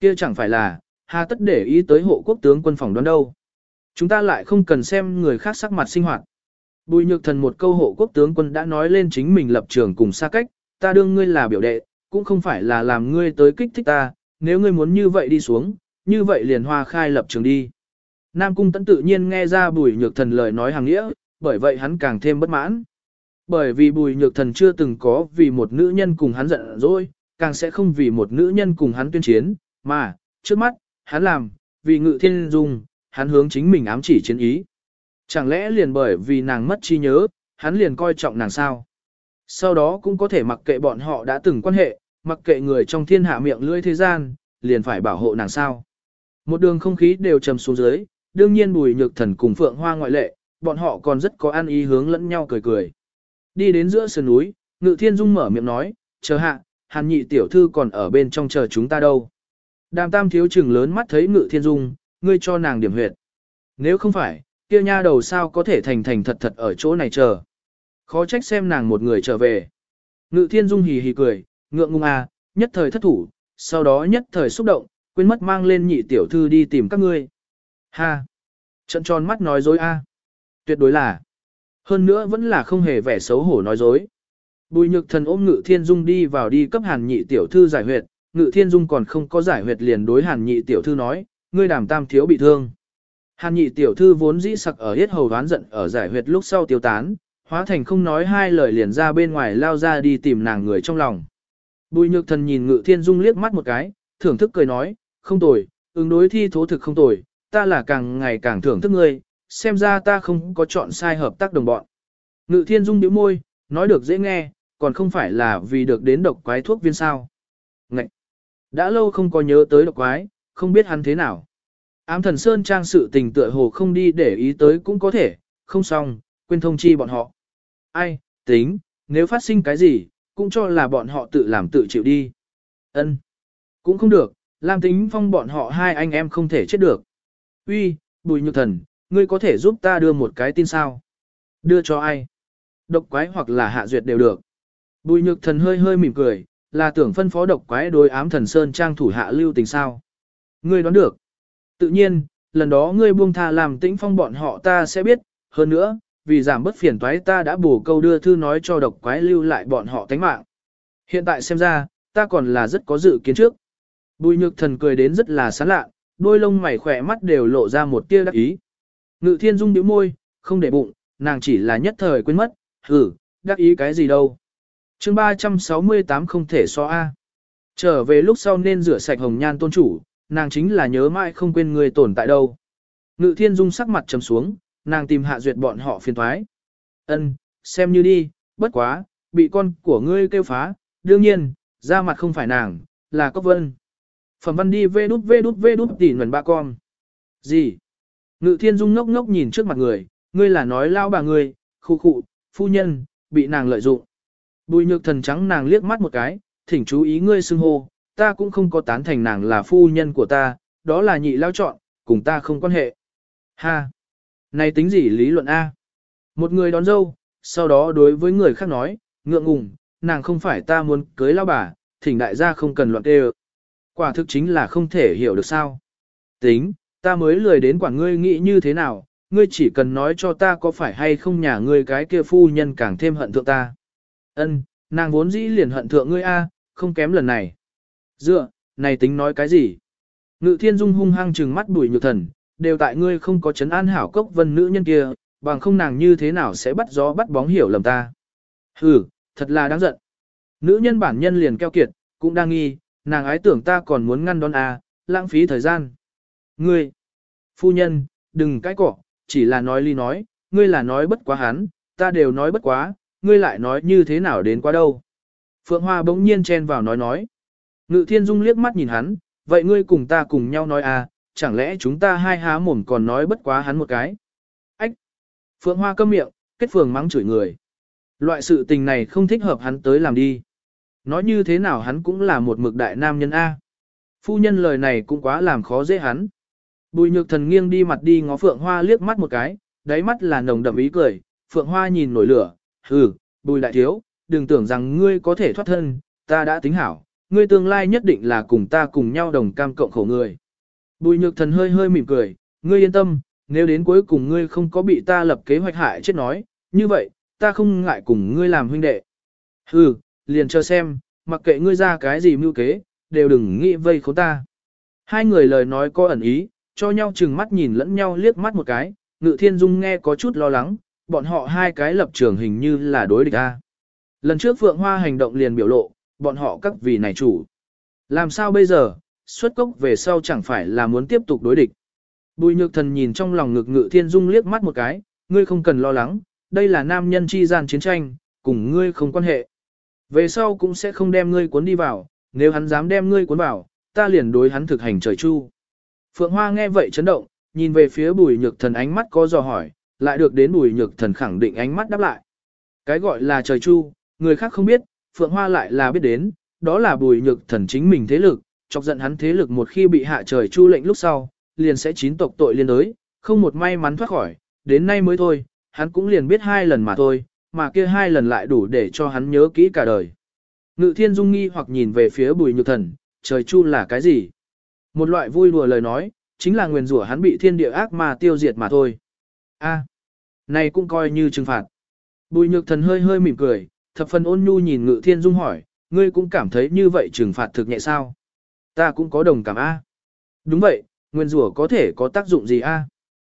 Kia chẳng phải là, hà tất để ý tới hộ quốc tướng quân phòng đoán đâu. Chúng ta lại không cần xem người khác sắc mặt sinh hoạt. Bùi nhược thần một câu hộ quốc tướng quân đã nói lên chính mình lập trường cùng xa cách, ta đương ngươi là biểu đệ, cũng không phải là làm ngươi tới kích thích ta, nếu ngươi muốn như vậy đi xuống, như vậy liền hoa khai lập trường đi. Nam cung tấn tự nhiên nghe ra bùi nhược thần lời nói hàng nghĩa, bởi vậy hắn càng thêm bất mãn. Bởi vì bùi nhược thần chưa từng có vì một nữ nhân cùng hắn giận dỗi, càng sẽ không vì một nữ nhân cùng hắn tuyên chiến, mà, trước mắt, hắn làm, vì ngự thiên dung, hắn hướng chính mình ám chỉ chiến ý. Chẳng lẽ liền bởi vì nàng mất trí nhớ, hắn liền coi trọng nàng sao? Sau đó cũng có thể mặc kệ bọn họ đã từng quan hệ, mặc kệ người trong thiên hạ miệng lưỡi thế gian, liền phải bảo hộ nàng sao? Một đường không khí đều trầm xuống dưới, đương nhiên bùi nhược thần cùng phượng hoa ngoại lệ, bọn họ còn rất có ăn ý hướng lẫn nhau cười cười. Đi đến giữa sườn núi, ngự thiên dung mở miệng nói, chờ hạ, hàn nhị tiểu thư còn ở bên trong chờ chúng ta đâu. Đàm tam thiếu chừng lớn mắt thấy ngự thiên dung, ngươi cho nàng điểm huyệt. Nếu không phải, kia nha đầu sao có thể thành thành thật thật ở chỗ này chờ. Khó trách xem nàng một người trở về. Ngự thiên dung hì hì cười, ngượng ngung à, nhất thời thất thủ, sau đó nhất thời xúc động, quên mất mang lên nhị tiểu thư đi tìm các ngươi. Ha! Trận tròn mắt nói dối a à. Tuyệt đối là. Hơn nữa vẫn là không hề vẻ xấu hổ nói dối. Bùi nhược thần ôm ngự thiên dung đi vào đi cấp hàn nhị tiểu thư giải huyệt, ngự thiên dung còn không có giải huyệt liền đối hàn nhị tiểu thư nói, ngươi đàm tam thiếu bị thương. Hàn nhị tiểu thư vốn dĩ sặc ở hết hầu đoán giận ở giải huyệt lúc sau tiêu tán, hóa thành không nói hai lời liền ra bên ngoài lao ra đi tìm nàng người trong lòng. Bùi nhược thần nhìn ngự thiên dung liếc mắt một cái, thưởng thức cười nói, không tồi, ứng đối thi thố thực không tồi, ta là càng ngày càng thưởng thức ngươi, xem ra ta không có chọn sai hợp tác đồng bọn. Ngự thiên dung nhíu môi, nói được dễ nghe, còn không phải là vì được đến độc quái thuốc viên sao. Ngậy! Đã lâu không có nhớ tới độc quái, không biết hắn thế nào. Ám thần Sơn trang sự tình tựa hồ không đi để ý tới cũng có thể, không xong, quên thông chi bọn họ. Ai, tính, nếu phát sinh cái gì, cũng cho là bọn họ tự làm tự chịu đi. Ân. Cũng không được, Lam Tính Phong bọn họ hai anh em không thể chết được. Uy, Bùi Nhược Thần, ngươi có thể giúp ta đưa một cái tin sao? Đưa cho ai? Độc quái hoặc là hạ duyệt đều được. Bùi Nhược Thần hơi hơi mỉm cười, là tưởng phân phó độc quái đối ám thần Sơn Trang thủ hạ lưu tình sao? Ngươi đoán được. Tự nhiên, lần đó ngươi buông tha làm tĩnh phong bọn họ ta sẽ biết, hơn nữa, vì giảm bất phiền toái ta đã bổ câu đưa thư nói cho độc quái lưu lại bọn họ tánh mạng. Hiện tại xem ra, ta còn là rất có dự kiến trước. Bùi nhược thần cười đến rất là sán lạ, đôi lông mày khỏe mắt đều lộ ra một tia đắc ý. Ngự thiên dung nhíu môi, không để bụng, nàng chỉ là nhất thời quên mất, hử, đắc ý cái gì đâu. chương 368 không thể so A. Trở về lúc sau nên rửa sạch hồng nhan tôn chủ, nàng chính là nhớ mãi không quên người tồn tại đâu. Ngự thiên dung sắc mặt trầm xuống, nàng tìm hạ duyệt bọn họ phiền thoái. Ân, xem như đi, bất quá, bị con của ngươi kêu phá, đương nhiên, ra mặt không phải nàng, là Cốc Vân. Phẩm văn đi vê đút vê đút vê đút tỉ nguồn ba con. Gì? Ngự thiên dung ngốc ngốc nhìn trước mặt người, ngươi là nói lao bà ngươi, khu khụ, phu nhân, bị nàng lợi dụng. Bùi nhược thần trắng nàng liếc mắt một cái, thỉnh chú ý ngươi xưng hô, ta cũng không có tán thành nàng là phu nhân của ta, đó là nhị lao chọn, cùng ta không quan hệ. Ha! Này tính gì lý luận A? Một người đón dâu, sau đó đối với người khác nói, ngượng ngùng, nàng không phải ta muốn cưới lao bà, thỉnh đại gia không cần loạn kêu. Quả thực chính là không thể hiểu được sao. Tính, ta mới lười đến quản ngươi nghĩ như thế nào, ngươi chỉ cần nói cho ta có phải hay không nhà ngươi cái kia phu nhân càng thêm hận thượng ta. Ân, nàng vốn dĩ liền hận thượng ngươi a, không kém lần này. Dựa, này tính nói cái gì? Ngự thiên dung hung hăng trừng mắt bùi nhược thần, đều tại ngươi không có chấn an hảo cốc vân nữ nhân kia, bằng không nàng như thế nào sẽ bắt gió bắt bóng hiểu lầm ta. Hừ, thật là đáng giận. Nữ nhân bản nhân liền keo kiệt, cũng đang nghi, nàng ái tưởng ta còn muốn ngăn đón à, lãng phí thời gian. Ngươi, phu nhân, đừng cãi cỏ, chỉ là nói ly nói, ngươi là nói bất quá hắn, ta đều nói bất quá, ngươi lại nói như thế nào đến quá đâu. Phượng Hoa bỗng nhiên chen vào nói nói. Ngự thiên dung liếc mắt nhìn hắn, vậy ngươi cùng ta cùng nhau nói à, chẳng lẽ chúng ta hai há mồm còn nói bất quá hắn một cái. Ách! Phượng Hoa câm miệng, kết phường mắng chửi người. Loại sự tình này không thích hợp hắn tới làm đi. Nói như thế nào hắn cũng là một mực đại nam nhân A. Phu nhân lời này cũng quá làm khó dễ hắn. Bùi nhược thần nghiêng đi mặt đi ngó Phượng Hoa liếc mắt một cái, đáy mắt là nồng đậm ý cười. Phượng Hoa nhìn nổi lửa, hừ, bùi đại thiếu, đừng tưởng rằng ngươi có thể thoát thân, ta đã tính hảo, ngươi tương lai nhất định là cùng ta cùng nhau đồng cam cộng khổ người. Bùi nhược thần hơi hơi mỉm cười, ngươi yên tâm, nếu đến cuối cùng ngươi không có bị ta lập kế hoạch hại chết nói, như vậy, ta không ngại cùng ngươi làm huynh đệ. Hừ, liền chờ xem, mặc kệ ngươi ra cái gì mưu kế, đều đừng nghĩ vây khốn ta. Hai người lời nói có ẩn ý, cho nhau chừng mắt nhìn lẫn nhau liếc mắt một cái, ngự thiên dung nghe có chút lo lắng, bọn họ hai cái lập trường hình như là đối địch a. Lần trước Phượng Hoa hành động liền biểu lộ, bọn họ các vị này chủ. Làm sao bây giờ, xuất cốc về sau chẳng phải là muốn tiếp tục đối địch. Bùi nhược thần nhìn trong lòng ngực ngự thiên dung liếc mắt một cái, ngươi không cần lo lắng, đây là nam nhân chi gian chiến tranh, cùng ngươi không quan hệ. Về sau cũng sẽ không đem ngươi cuốn đi vào, nếu hắn dám đem ngươi cuốn vào, ta liền đối hắn thực hành trời chu. Phượng Hoa nghe vậy chấn động, nhìn về phía bùi nhược thần ánh mắt có dò hỏi, lại được đến bùi nhược thần khẳng định ánh mắt đáp lại. Cái gọi là trời chu, người khác không biết, Phượng Hoa lại là biết đến, đó là bùi nhược thần chính mình thế lực, chọc giận hắn thế lực một khi bị hạ trời chu lệnh lúc sau, liền sẽ chín tộc tội liên đới, không một may mắn thoát khỏi, đến nay mới thôi, hắn cũng liền biết hai lần mà thôi, mà kia hai lần lại đủ để cho hắn nhớ kỹ cả đời. Ngự thiên dung nghi hoặc nhìn về phía bùi nhược thần, trời chu là cái gì? Một loại vui đùa lời nói, chính là nguyền rủa hắn bị thiên địa ác mà tiêu diệt mà thôi. A, à, này cũng coi như trừng phạt. Bùi nhược thần hơi hơi mỉm cười, thập phần ôn nhu nhìn ngự thiên dung hỏi, ngươi cũng cảm thấy như vậy trừng phạt thực nhẹ sao? Ta cũng có đồng cảm A. Đúng vậy, nguyên rủa có thể có tác dụng gì A?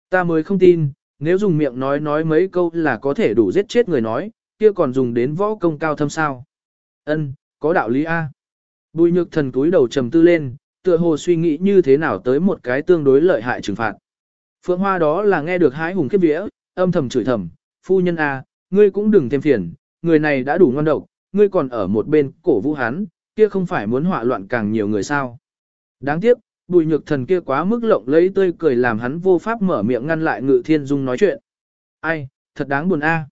Ta mới không tin, nếu dùng miệng nói nói mấy câu là có thể đủ giết chết người nói, kia còn dùng đến võ công cao thâm sao. Ân, có đạo lý A. Bùi nhược thần cúi đầu trầm tư lên, tựa hồ suy nghĩ như thế nào tới một cái tương đối lợi hại trừng phạt. Phượng Hoa đó là nghe được hái hùng khiếp vía, âm thầm chửi thầm, phu nhân A, ngươi cũng đừng thêm phiền, người này đã đủ ngon độc, ngươi còn ở một bên cổ vũ hắn, kia không phải muốn họa loạn càng nhiều người sao. Đáng tiếc, bùi nhược thần kia quá mức lộng lấy tươi cười làm hắn vô pháp mở miệng ngăn lại ngự thiên dung nói chuyện. Ai, thật đáng buồn a.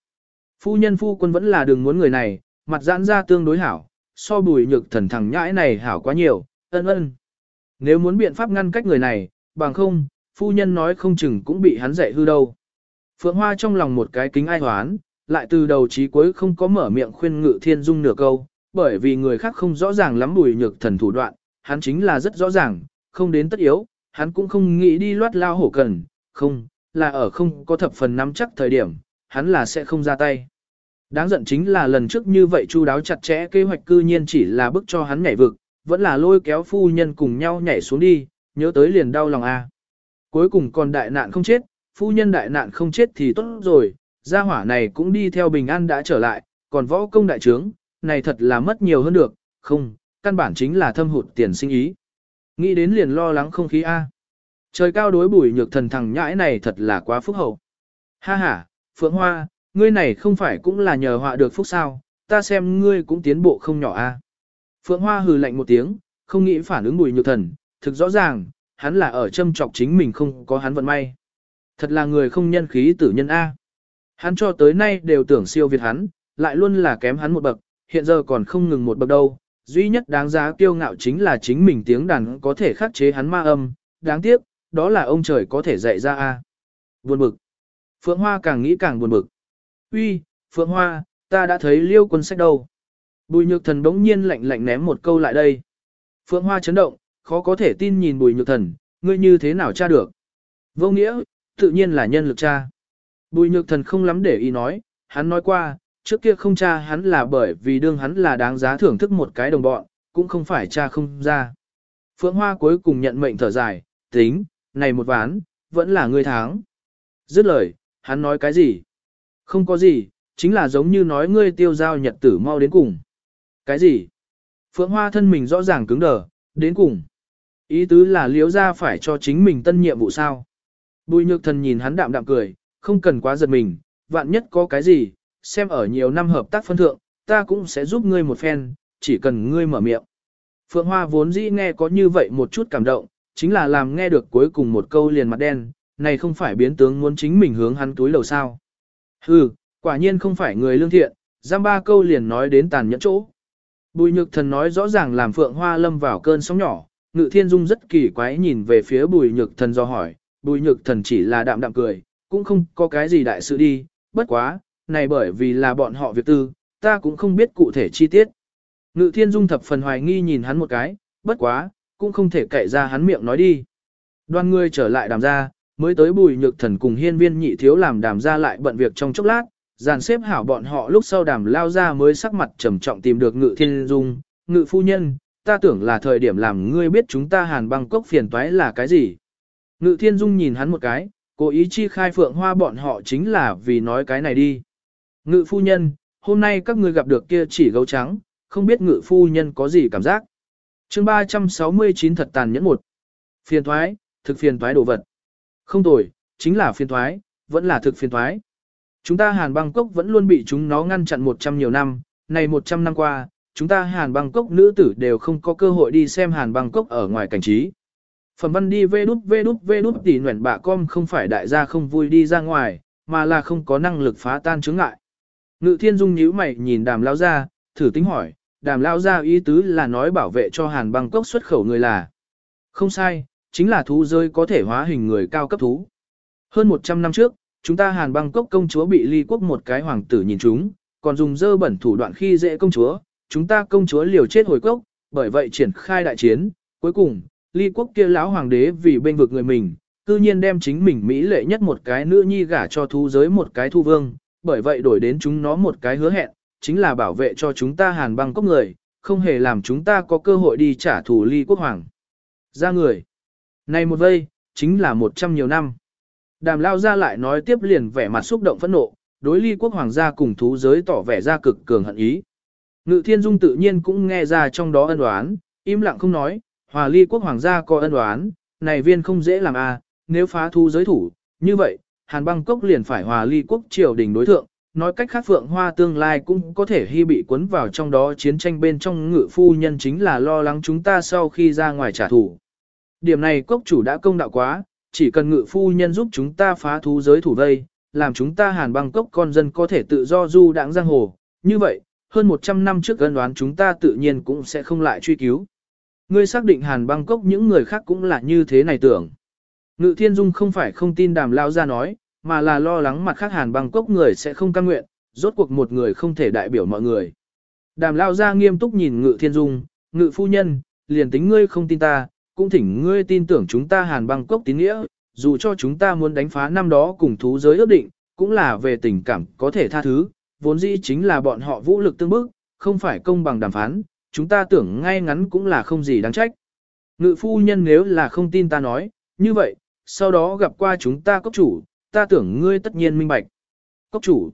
Phu nhân phu quân vẫn là đường muốn người này, mặt giãn ra tương đối hảo, so bùi nhược thần thằng nhãi này hảo quá nhiều, ân ân. Nếu muốn biện pháp ngăn cách người này, bằng không, phu nhân nói không chừng cũng bị hắn dạy hư đâu. Phượng Hoa trong lòng một cái kính ai hoán, lại từ đầu chí cuối không có mở miệng khuyên ngự thiên dung nửa câu, bởi vì người khác không rõ ràng lắm bùi nhược thần thủ đoạn, hắn chính là rất rõ ràng, không đến tất yếu, hắn cũng không nghĩ đi loát lao hổ cần, không, là ở không có thập phần nắm chắc thời điểm, hắn là sẽ không ra tay. Đáng giận chính là lần trước như vậy chu đáo chặt chẽ kế hoạch cư nhiên chỉ là bức cho hắn nhảy vực, vẫn là lôi kéo phu nhân cùng nhau nhảy xuống đi, nhớ tới liền đau lòng a. Cuối cùng còn đại nạn không chết, phu nhân đại nạn không chết thì tốt rồi, gia hỏa này cũng đi theo bình an đã trở lại, còn võ công đại trướng, này thật là mất nhiều hơn được, không, căn bản chính là thâm hụt tiền sinh ý. Nghĩ đến liền lo lắng không khí A. Trời cao đối bùi nhược thần thằng nhãi này thật là quá phúc hậu. Ha ha, Phượng Hoa, ngươi này không phải cũng là nhờ họa được phúc sao, ta xem ngươi cũng tiến bộ không nhỏ A. Phượng Hoa hừ lạnh một tiếng, không nghĩ phản ứng bùi nhược thần, thực rõ ràng, hắn là ở châm chọc chính mình không có hắn vận may. Thật là người không nhân khí tử nhân A. Hắn cho tới nay đều tưởng siêu việt hắn, lại luôn là kém hắn một bậc, hiện giờ còn không ngừng một bậc đâu. Duy nhất đáng giá kiêu ngạo chính là chính mình tiếng đàn có thể khắc chế hắn ma âm, đáng tiếc, đó là ông trời có thể dạy ra a. Buồn bực. Phượng Hoa càng nghĩ càng buồn bực. Uy, Phượng Hoa, ta đã thấy liêu quân sách đâu. Bùi nhược thần bỗng nhiên lạnh lạnh ném một câu lại đây. Phượng Hoa chấn động, khó có thể tin nhìn bùi nhược thần, ngươi như thế nào tra được. Vô nghĩa, tự nhiên là nhân lực tra. Bùi nhược thần không lắm để ý nói, hắn nói qua, trước kia không tra hắn là bởi vì đương hắn là đáng giá thưởng thức một cái đồng bọn, cũng không phải cha không ra. Phượng Hoa cuối cùng nhận mệnh thở dài, tính, này một ván, vẫn là ngươi tháng. Dứt lời, hắn nói cái gì? Không có gì, chính là giống như nói ngươi tiêu giao nhật tử mau đến cùng. Cái gì? Phượng Hoa thân mình rõ ràng cứng đờ, đến cùng. Ý tứ là liếu ra phải cho chính mình tân nhiệm vụ sao. Bùi nhược thần nhìn hắn đạm đạm cười, không cần quá giật mình, vạn nhất có cái gì, xem ở nhiều năm hợp tác phân thượng, ta cũng sẽ giúp ngươi một phen, chỉ cần ngươi mở miệng. Phượng Hoa vốn dĩ nghe có như vậy một chút cảm động, chính là làm nghe được cuối cùng một câu liền mặt đen, này không phải biến tướng muốn chính mình hướng hắn túi lầu sao. Hừ, quả nhiên không phải người lương thiện, giam ba câu liền nói đến tàn nhẫn chỗ. Bùi nhược thần nói rõ ràng làm Phượng Hoa lâm vào cơn sóng nhỏ, ngự thiên dung rất kỳ quái nhìn về phía bùi nhược thần do hỏi, bùi nhược thần chỉ là đạm đạm cười, cũng không có cái gì đại sự đi, bất quá, này bởi vì là bọn họ việc tư, ta cũng không biết cụ thể chi tiết. Ngự thiên dung thập phần hoài nghi nhìn hắn một cái, bất quá, cũng không thể cậy ra hắn miệng nói đi. Đoan ngươi trở lại đàm gia, mới tới bùi nhược thần cùng hiên viên nhị thiếu làm đàm gia lại bận việc trong chốc lát, dàn xếp hảo bọn họ lúc sau đàm lao ra mới sắc mặt trầm trọng tìm được ngự thiên dung, ngự phu nhân, ta tưởng là thời điểm làm ngươi biết chúng ta hàn băng cốc phiền toái là cái gì. Ngự thiên dung nhìn hắn một cái, cố ý chi khai phượng hoa bọn họ chính là vì nói cái này đi. Ngự phu nhân, hôm nay các ngươi gặp được kia chỉ gấu trắng, không biết ngự phu nhân có gì cảm giác. chương 369 thật tàn nhẫn một. Phiền thoái, thực phiền thoái đồ vật. Không tồi, chính là phiền thoái, vẫn là thực phiền thoái. Chúng ta Hàn Bangkok vẫn luôn bị chúng nó ngăn chặn 100 nhiều năm, này 100 năm qua, chúng ta Hàn Bangkok nữ tử đều không có cơ hội đi xem Hàn Bangkok ở ngoài cảnh trí. Phần văn đi vê đút vê đút vê đút tỉ nguyện bạ com không phải đại gia không vui đi ra ngoài, mà là không có năng lực phá tan chứng ngại. Ngự thiên dung nhíu mày nhìn đàm lao ra, thử tính hỏi, đàm lao ra ý tứ là nói bảo vệ cho hàn băng cốc xuất khẩu người là. Không sai, chính là thú rơi có thể hóa hình người cao cấp thú. Hơn 100 năm trước, chúng ta hàn băng cốc công chúa bị ly quốc một cái hoàng tử nhìn chúng, còn dùng dơ bẩn thủ đoạn khi dễ công chúa, chúng ta công chúa liều chết hồi cốc, bởi vậy triển khai đại chiến, cuối cùng, ly quốc kia lão hoàng đế vì bên vực người mình, cư nhiên đem chính mình mỹ lệ nhất một cái nữ nhi gả cho thú giới một cái thu vương, bởi vậy đổi đến chúng nó một cái hứa hẹn, chính là bảo vệ cho chúng ta hàn băng cốc người, không hề làm chúng ta có cơ hội đi trả thù ly quốc hoàng. Ra người. Này một vây, chính là một trăm nhiều năm. Đàm lao ra lại nói tiếp liền vẻ mặt xúc động phẫn nộ, đối ly quốc hoàng gia cùng thú giới tỏ vẻ ra cực cường hận ý. Ngự thiên dung tự nhiên cũng nghe ra trong đó ân đoán, im lặng không nói, hòa ly quốc hoàng gia có ân đoán, này viên không dễ làm a à, nếu phá thú giới thủ, như vậy, Hàn băng cốc liền phải hòa ly quốc triều đình đối thượng, nói cách khác phượng hoa tương lai cũng có thể hy bị cuốn vào trong đó chiến tranh bên trong ngự phu nhân chính là lo lắng chúng ta sau khi ra ngoài trả thù. Điểm này cốc chủ đã công đạo quá, chỉ cần ngự phu nhân giúp chúng ta phá thú giới thủ vây, làm chúng ta hàn băng cốc con dân có thể tự do du đãng giang hồ. Như vậy, hơn 100 năm trước gần đoán chúng ta tự nhiên cũng sẽ không lại truy cứu. Ngươi xác định Hàn băng cốc những người khác cũng là như thế này tưởng. Ngự thiên dung không phải không tin đàm lao ra nói, mà là lo lắng mặt khác Hàn băng cốc người sẽ không căn nguyện, rốt cuộc một người không thể đại biểu mọi người. Đàm lao ra nghiêm túc nhìn ngự thiên dung, ngự phu nhân, liền tính ngươi không tin ta, cũng thỉnh ngươi tin tưởng chúng ta Hàn băng cốc tín nghĩa, dù cho chúng ta muốn đánh phá năm đó cùng thú giới ước định, cũng là về tình cảm có thể tha thứ, vốn dĩ chính là bọn họ vũ lực tương bức, không phải công bằng đàm phán, chúng ta tưởng ngay ngắn cũng là không gì đáng trách. Ngự phu nhân nếu là không tin ta nói, như vậy, sau đó gặp qua chúng ta cốc chủ, ta tưởng ngươi tất nhiên minh bạch. Cốc chủ.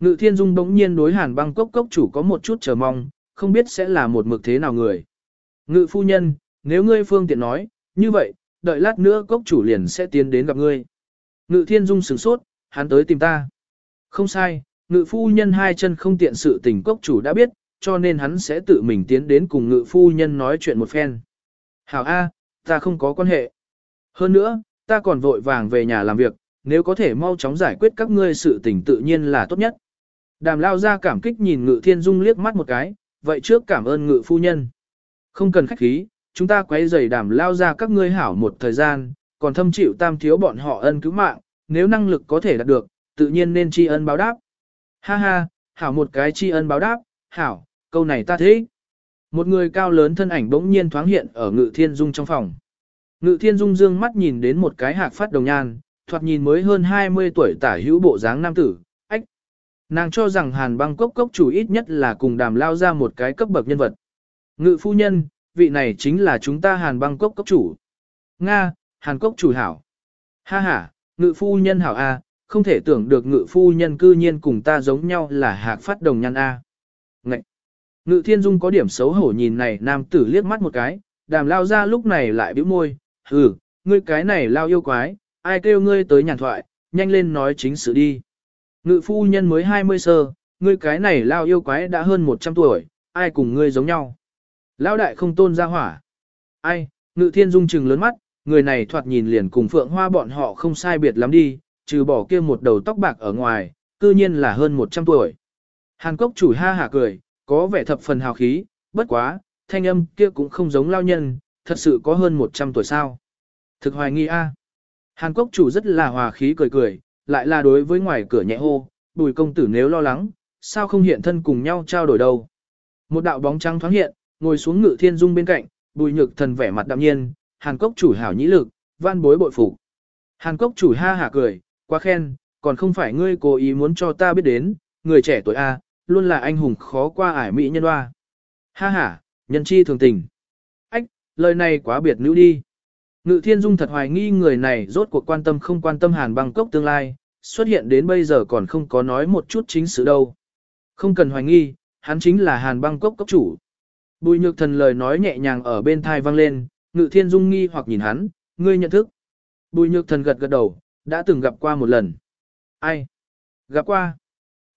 Ngự thiên dung bỗng nhiên đối hàn băng cốc cốc chủ có một chút chờ mong, không biết sẽ là một mực thế nào người. Ngự phu nhân, nếu ngươi phương tiện nói, như vậy, đợi lát nữa cốc chủ liền sẽ tiến đến gặp ngươi. Ngự thiên dung sửng sốt, hắn tới tìm ta. Không sai, ngự phu nhân hai chân không tiện sự tình cốc chủ đã biết, cho nên hắn sẽ tự mình tiến đến cùng ngự phu nhân nói chuyện một phen. Hảo A, ta không có quan hệ. Hơn nữa, ta còn vội vàng về nhà làm việc, nếu có thể mau chóng giải quyết các ngươi sự tình tự nhiên là tốt nhất. Đàm lao ra cảm kích nhìn ngự thiên dung liếc mắt một cái, vậy trước cảm ơn ngự phu nhân. Không cần khách khí, chúng ta quấy giày đàm lao ra các ngươi hảo một thời gian, còn thâm chịu tam thiếu bọn họ ân cứu mạng, nếu năng lực có thể đạt được, tự nhiên nên tri ân báo đáp. Ha ha, hảo một cái tri ân báo đáp, hảo, câu này ta thế. Một người cao lớn thân ảnh bỗng nhiên thoáng hiện ở ngự thiên dung trong phòng. Ngự thiên dung dương mắt nhìn đến một cái hạc phát đồng nhan, thoạt nhìn mới hơn 20 tuổi tả hữu bộ dáng nam tử, ách. Nàng cho rằng hàn băng cốc cốc chủ ít nhất là cùng đàm lao ra một cái cấp bậc nhân vật. Ngự phu nhân, vị này chính là chúng ta hàn băng cốc cốc chủ. Nga, hàn cốc chủ hảo. Ha ha, ngự phu nhân hảo A, không thể tưởng được ngự phu nhân cư nhiên cùng ta giống nhau là hạc phát đồng nhan A. Ngậy! Ngự thiên dung có điểm xấu hổ nhìn này nam tử liếc mắt một cái, đàm lao ra lúc này lại bĩu môi, hừ, ngươi cái này lao yêu quái, ai kêu ngươi tới nhàn thoại, nhanh lên nói chính sự đi. Ngự phu nhân mới 20 sơ, ngươi cái này lao yêu quái đã hơn 100 tuổi, ai cùng ngươi giống nhau. Lão đại không tôn ra hỏa. Ai, ngự thiên dung trừng lớn mắt, người này thoạt nhìn liền cùng phượng hoa bọn họ không sai biệt lắm đi, trừ bỏ kia một đầu tóc bạc ở ngoài, cư nhiên là hơn 100 tuổi. Hàn cốc chủ ha hả cười, có vẻ thập phần hào khí, bất quá, thanh âm kia cũng không giống lao nhân, thật sự có hơn 100 tuổi sao. Thực hoài nghi a. Hàn Quốc chủ rất là hòa khí cười cười, lại là đối với ngoài cửa nhẹ hô, bùi công tử nếu lo lắng, sao không hiện thân cùng nhau trao đổi đâu. Một đạo bóng trắng thoáng hiện, ngồi xuống ngự thiên dung bên cạnh, bùi nhược thần vẻ mặt đạm nhiên, Hàn cốc chủ hảo nhĩ lực, van bối bội phục. Hàn cốc chủ ha hả cười, quá khen, còn không phải ngươi cố ý muốn cho ta biết đến, người trẻ tuổi A, luôn là anh hùng khó qua ải mỹ nhân hoa. Ha ha, nhân chi thường tình. Ách, lời này quá biệt nữ đi. Ngự thiên dung thật hoài nghi người này rốt cuộc quan tâm không quan tâm hàn băng cốc tương lai, xuất hiện đến bây giờ còn không có nói một chút chính sự đâu. Không cần hoài nghi, hắn chính là hàn băng cốc cốc chủ. Bùi nhược thần lời nói nhẹ nhàng ở bên thai vang lên, ngự thiên dung nghi hoặc nhìn hắn, ngươi nhận thức. Bùi nhược thần gật gật đầu, đã từng gặp qua một lần. Ai? Gặp qua.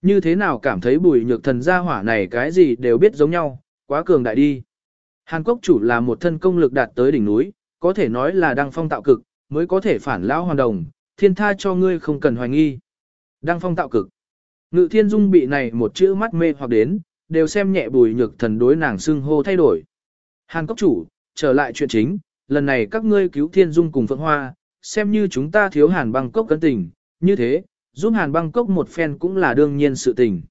Như thế nào cảm thấy bùi nhược thần gia hỏa này cái gì đều biết giống nhau, quá cường đại đi. Hàn Quốc chủ là một thân công lực đạt tới đỉnh núi, có thể nói là đăng phong tạo cực, mới có thể phản lão hoàn đồng, thiên tha cho ngươi không cần hoài nghi. Đăng phong tạo cực. Ngự thiên dung bị này một chữ mắt mê hoặc đến, đều xem nhẹ bùi nhược thần đối nàng xưng hô thay đổi. Hàn cốc chủ, trở lại chuyện chính, lần này các ngươi cứu thiên dung cùng phượng hoa, xem như chúng ta thiếu hàn băng cốc cân tình, như thế, giúp hàn băng cốc một phen cũng là đương nhiên sự tình.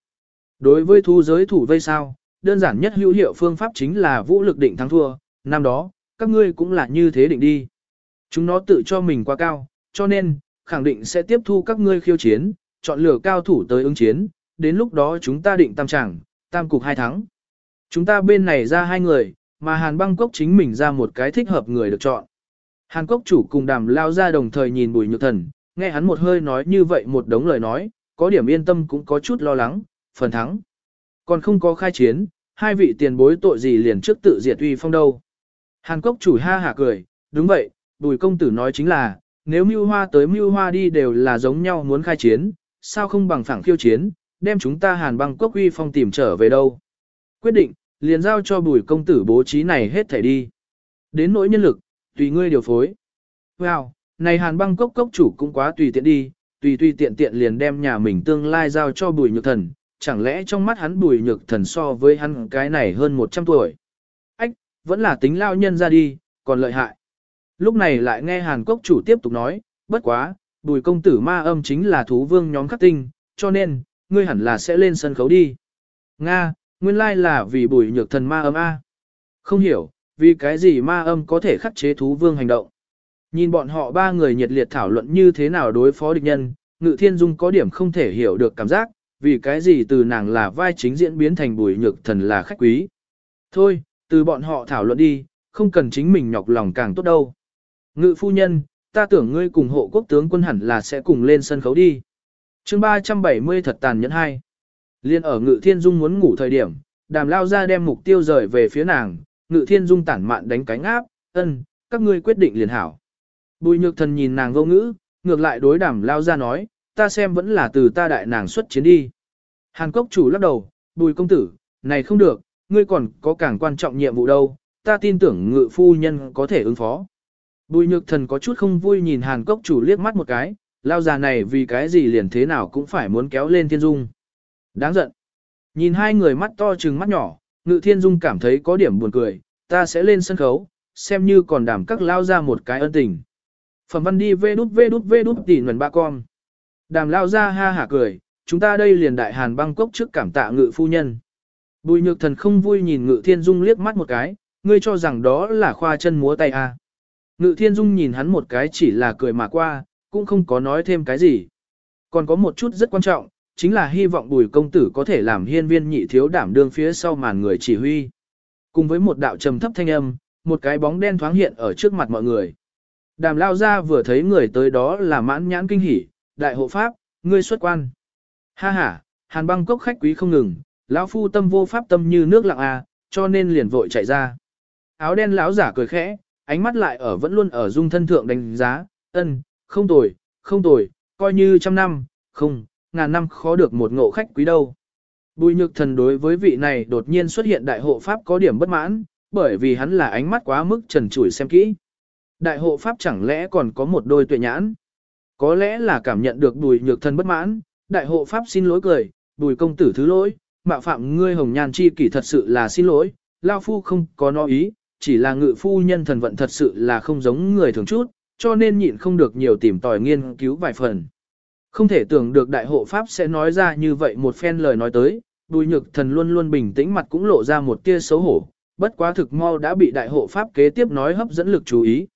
Đối với thu giới thủ vây sao, đơn giản nhất hữu hiệu phương pháp chính là vũ lực định thắng thua, năm đó, các ngươi cũng là như thế định đi. Chúng nó tự cho mình quá cao, cho nên, khẳng định sẽ tiếp thu các ngươi khiêu chiến, chọn lựa cao thủ tới ứng chiến, đến lúc đó chúng ta định tam chẳng, tam cục hai thắng. Chúng ta bên này ra hai người, mà Hàn băng cốc chính mình ra một cái thích hợp người được chọn. Hàn cốc chủ cùng đàm lao ra đồng thời nhìn bùi nhược thần, nghe hắn một hơi nói như vậy một đống lời nói, có điểm yên tâm cũng có chút lo lắng, phần thắng. Còn không có khai chiến, hai vị tiền bối tội gì liền trước tự diệt uy phong đâu. Hàn Cốc chủ ha hả cười, đúng vậy, bùi công tử nói chính là, nếu mưu hoa tới mưu hoa đi đều là giống nhau muốn khai chiến, sao không bằng phẳng khiêu chiến, đem chúng ta hàn băng quốc uy phong tìm trở về đâu. Quyết định, liền giao cho bùi công tử bố trí này hết thể đi. Đến nỗi nhân lực, tùy ngươi điều phối. Wow, này hàn băng cốc cốc chủ cũng quá tùy tiện đi, tùy tùy tiện tiện liền đem nhà mình tương lai giao cho bùi nhược thần, chẳng lẽ trong mắt hắn bùi nhược thần so với hắn cái này hơn 100 tuổi vẫn là tính lao nhân ra đi, còn lợi hại. Lúc này lại nghe Hàn Quốc chủ tiếp tục nói, bất quá, bùi công tử ma âm chính là thú vương nhóm khắc tinh, cho nên, ngươi hẳn là sẽ lên sân khấu đi. Nga, nguyên lai là vì bùi nhược thần ma âm A. Không hiểu, vì cái gì ma âm có thể khắc chế thú vương hành động. Nhìn bọn họ ba người nhiệt liệt thảo luận như thế nào đối phó địch nhân, ngự thiên dung có điểm không thể hiểu được cảm giác, vì cái gì từ nàng là vai chính diễn biến thành bùi nhược thần là khách quý. Thôi, từ bọn họ thảo luận đi, không cần chính mình nhọc lòng càng tốt đâu. Ngự phu nhân, ta tưởng ngươi cùng hộ quốc tướng quân hẳn là sẽ cùng lên sân khấu đi chương 370 thật tàn nhẫn hai. Liên ở ngự thiên dung muốn ngủ thời điểm, đàm lao ra đem mục tiêu rời về phía nàng, ngự thiên dung tản mạn đánh cánh áp, ân, các ngươi quyết định liền hảo. Bùi nhược thần nhìn nàng vô ngữ, ngược lại đối đàm lao ra nói, ta xem vẫn là từ ta đại nàng xuất chiến đi. Hàn cốc chủ lắc đầu, bùi công tử, này không được, ngươi còn có càng quan trọng nhiệm vụ đâu, ta tin tưởng ngự phu nhân có thể ứng phó. Bùi nhược thần có chút không vui nhìn hàn cốc chủ liếc mắt một cái, lao già này vì cái gì liền thế nào cũng phải muốn kéo lên thiên dung. Đáng giận. Nhìn hai người mắt to trừng mắt nhỏ, ngự thiên dung cảm thấy có điểm buồn cười, ta sẽ lên sân khấu, xem như còn đảm các lao ra một cái ân tình. Phẩm văn đi vê đút vê đút vê đút tỉ nguồn ba con. Đàm lao ra ha hả cười, chúng ta đây liền đại hàn băng cốc trước cảm tạ ngự phu nhân. Bùi nhược thần không vui nhìn ngự thiên dung liếc mắt một cái, ngươi cho rằng đó là khoa chân múa tay à. Ngự thiên dung nhìn hắn một cái chỉ là cười mà qua, cũng không có nói thêm cái gì. Còn có một chút rất quan trọng, chính là hy vọng bùi công tử có thể làm hiên viên nhị thiếu đảm đương phía sau màn người chỉ huy. Cùng với một đạo trầm thấp thanh âm, một cái bóng đen thoáng hiện ở trước mặt mọi người. Đàm lao ra vừa thấy người tới đó là mãn nhãn kinh hỉ, đại hộ pháp, ngươi xuất quan. Ha ha, hàn băng cốc khách quý không ngừng, lão phu tâm vô pháp tâm như nước lặng à, cho nên liền vội chạy ra. Áo đen lão giả cười khẽ, ánh mắt lại ở vẫn luôn ở dung thân thượng đánh giá, ân, không tồi, không tồi, coi như trăm năm, không, ngàn năm khó được một ngộ khách quý đâu. Bùi nhược thần đối với vị này đột nhiên xuất hiện đại hộ pháp có điểm bất mãn, bởi vì hắn là ánh mắt quá mức trần trụi xem kỹ. Đại hộ pháp chẳng lẽ còn có một đôi tuệ nhãn? Có lẽ là cảm nhận được bùi nhược thần bất mãn, đại hộ pháp xin lỗi cười, bùi công tử thứ lỗi, mạo phạm ngươi hồng nhan chi kỷ thật sự là xin lỗi, lao phu không có nói ý, chỉ là ngự phu nhân thần vận thật sự là không giống người thường chút, cho nên nhịn không được nhiều tìm tòi nghiên cứu vài phần. Không thể tưởng được đại hộ pháp sẽ nói ra như vậy một phen lời nói tới, bùi nhược thần luôn luôn bình tĩnh mặt cũng lộ ra một tia xấu hổ, bất quá thực mau đã bị đại hộ pháp kế tiếp nói hấp dẫn lực chú ý.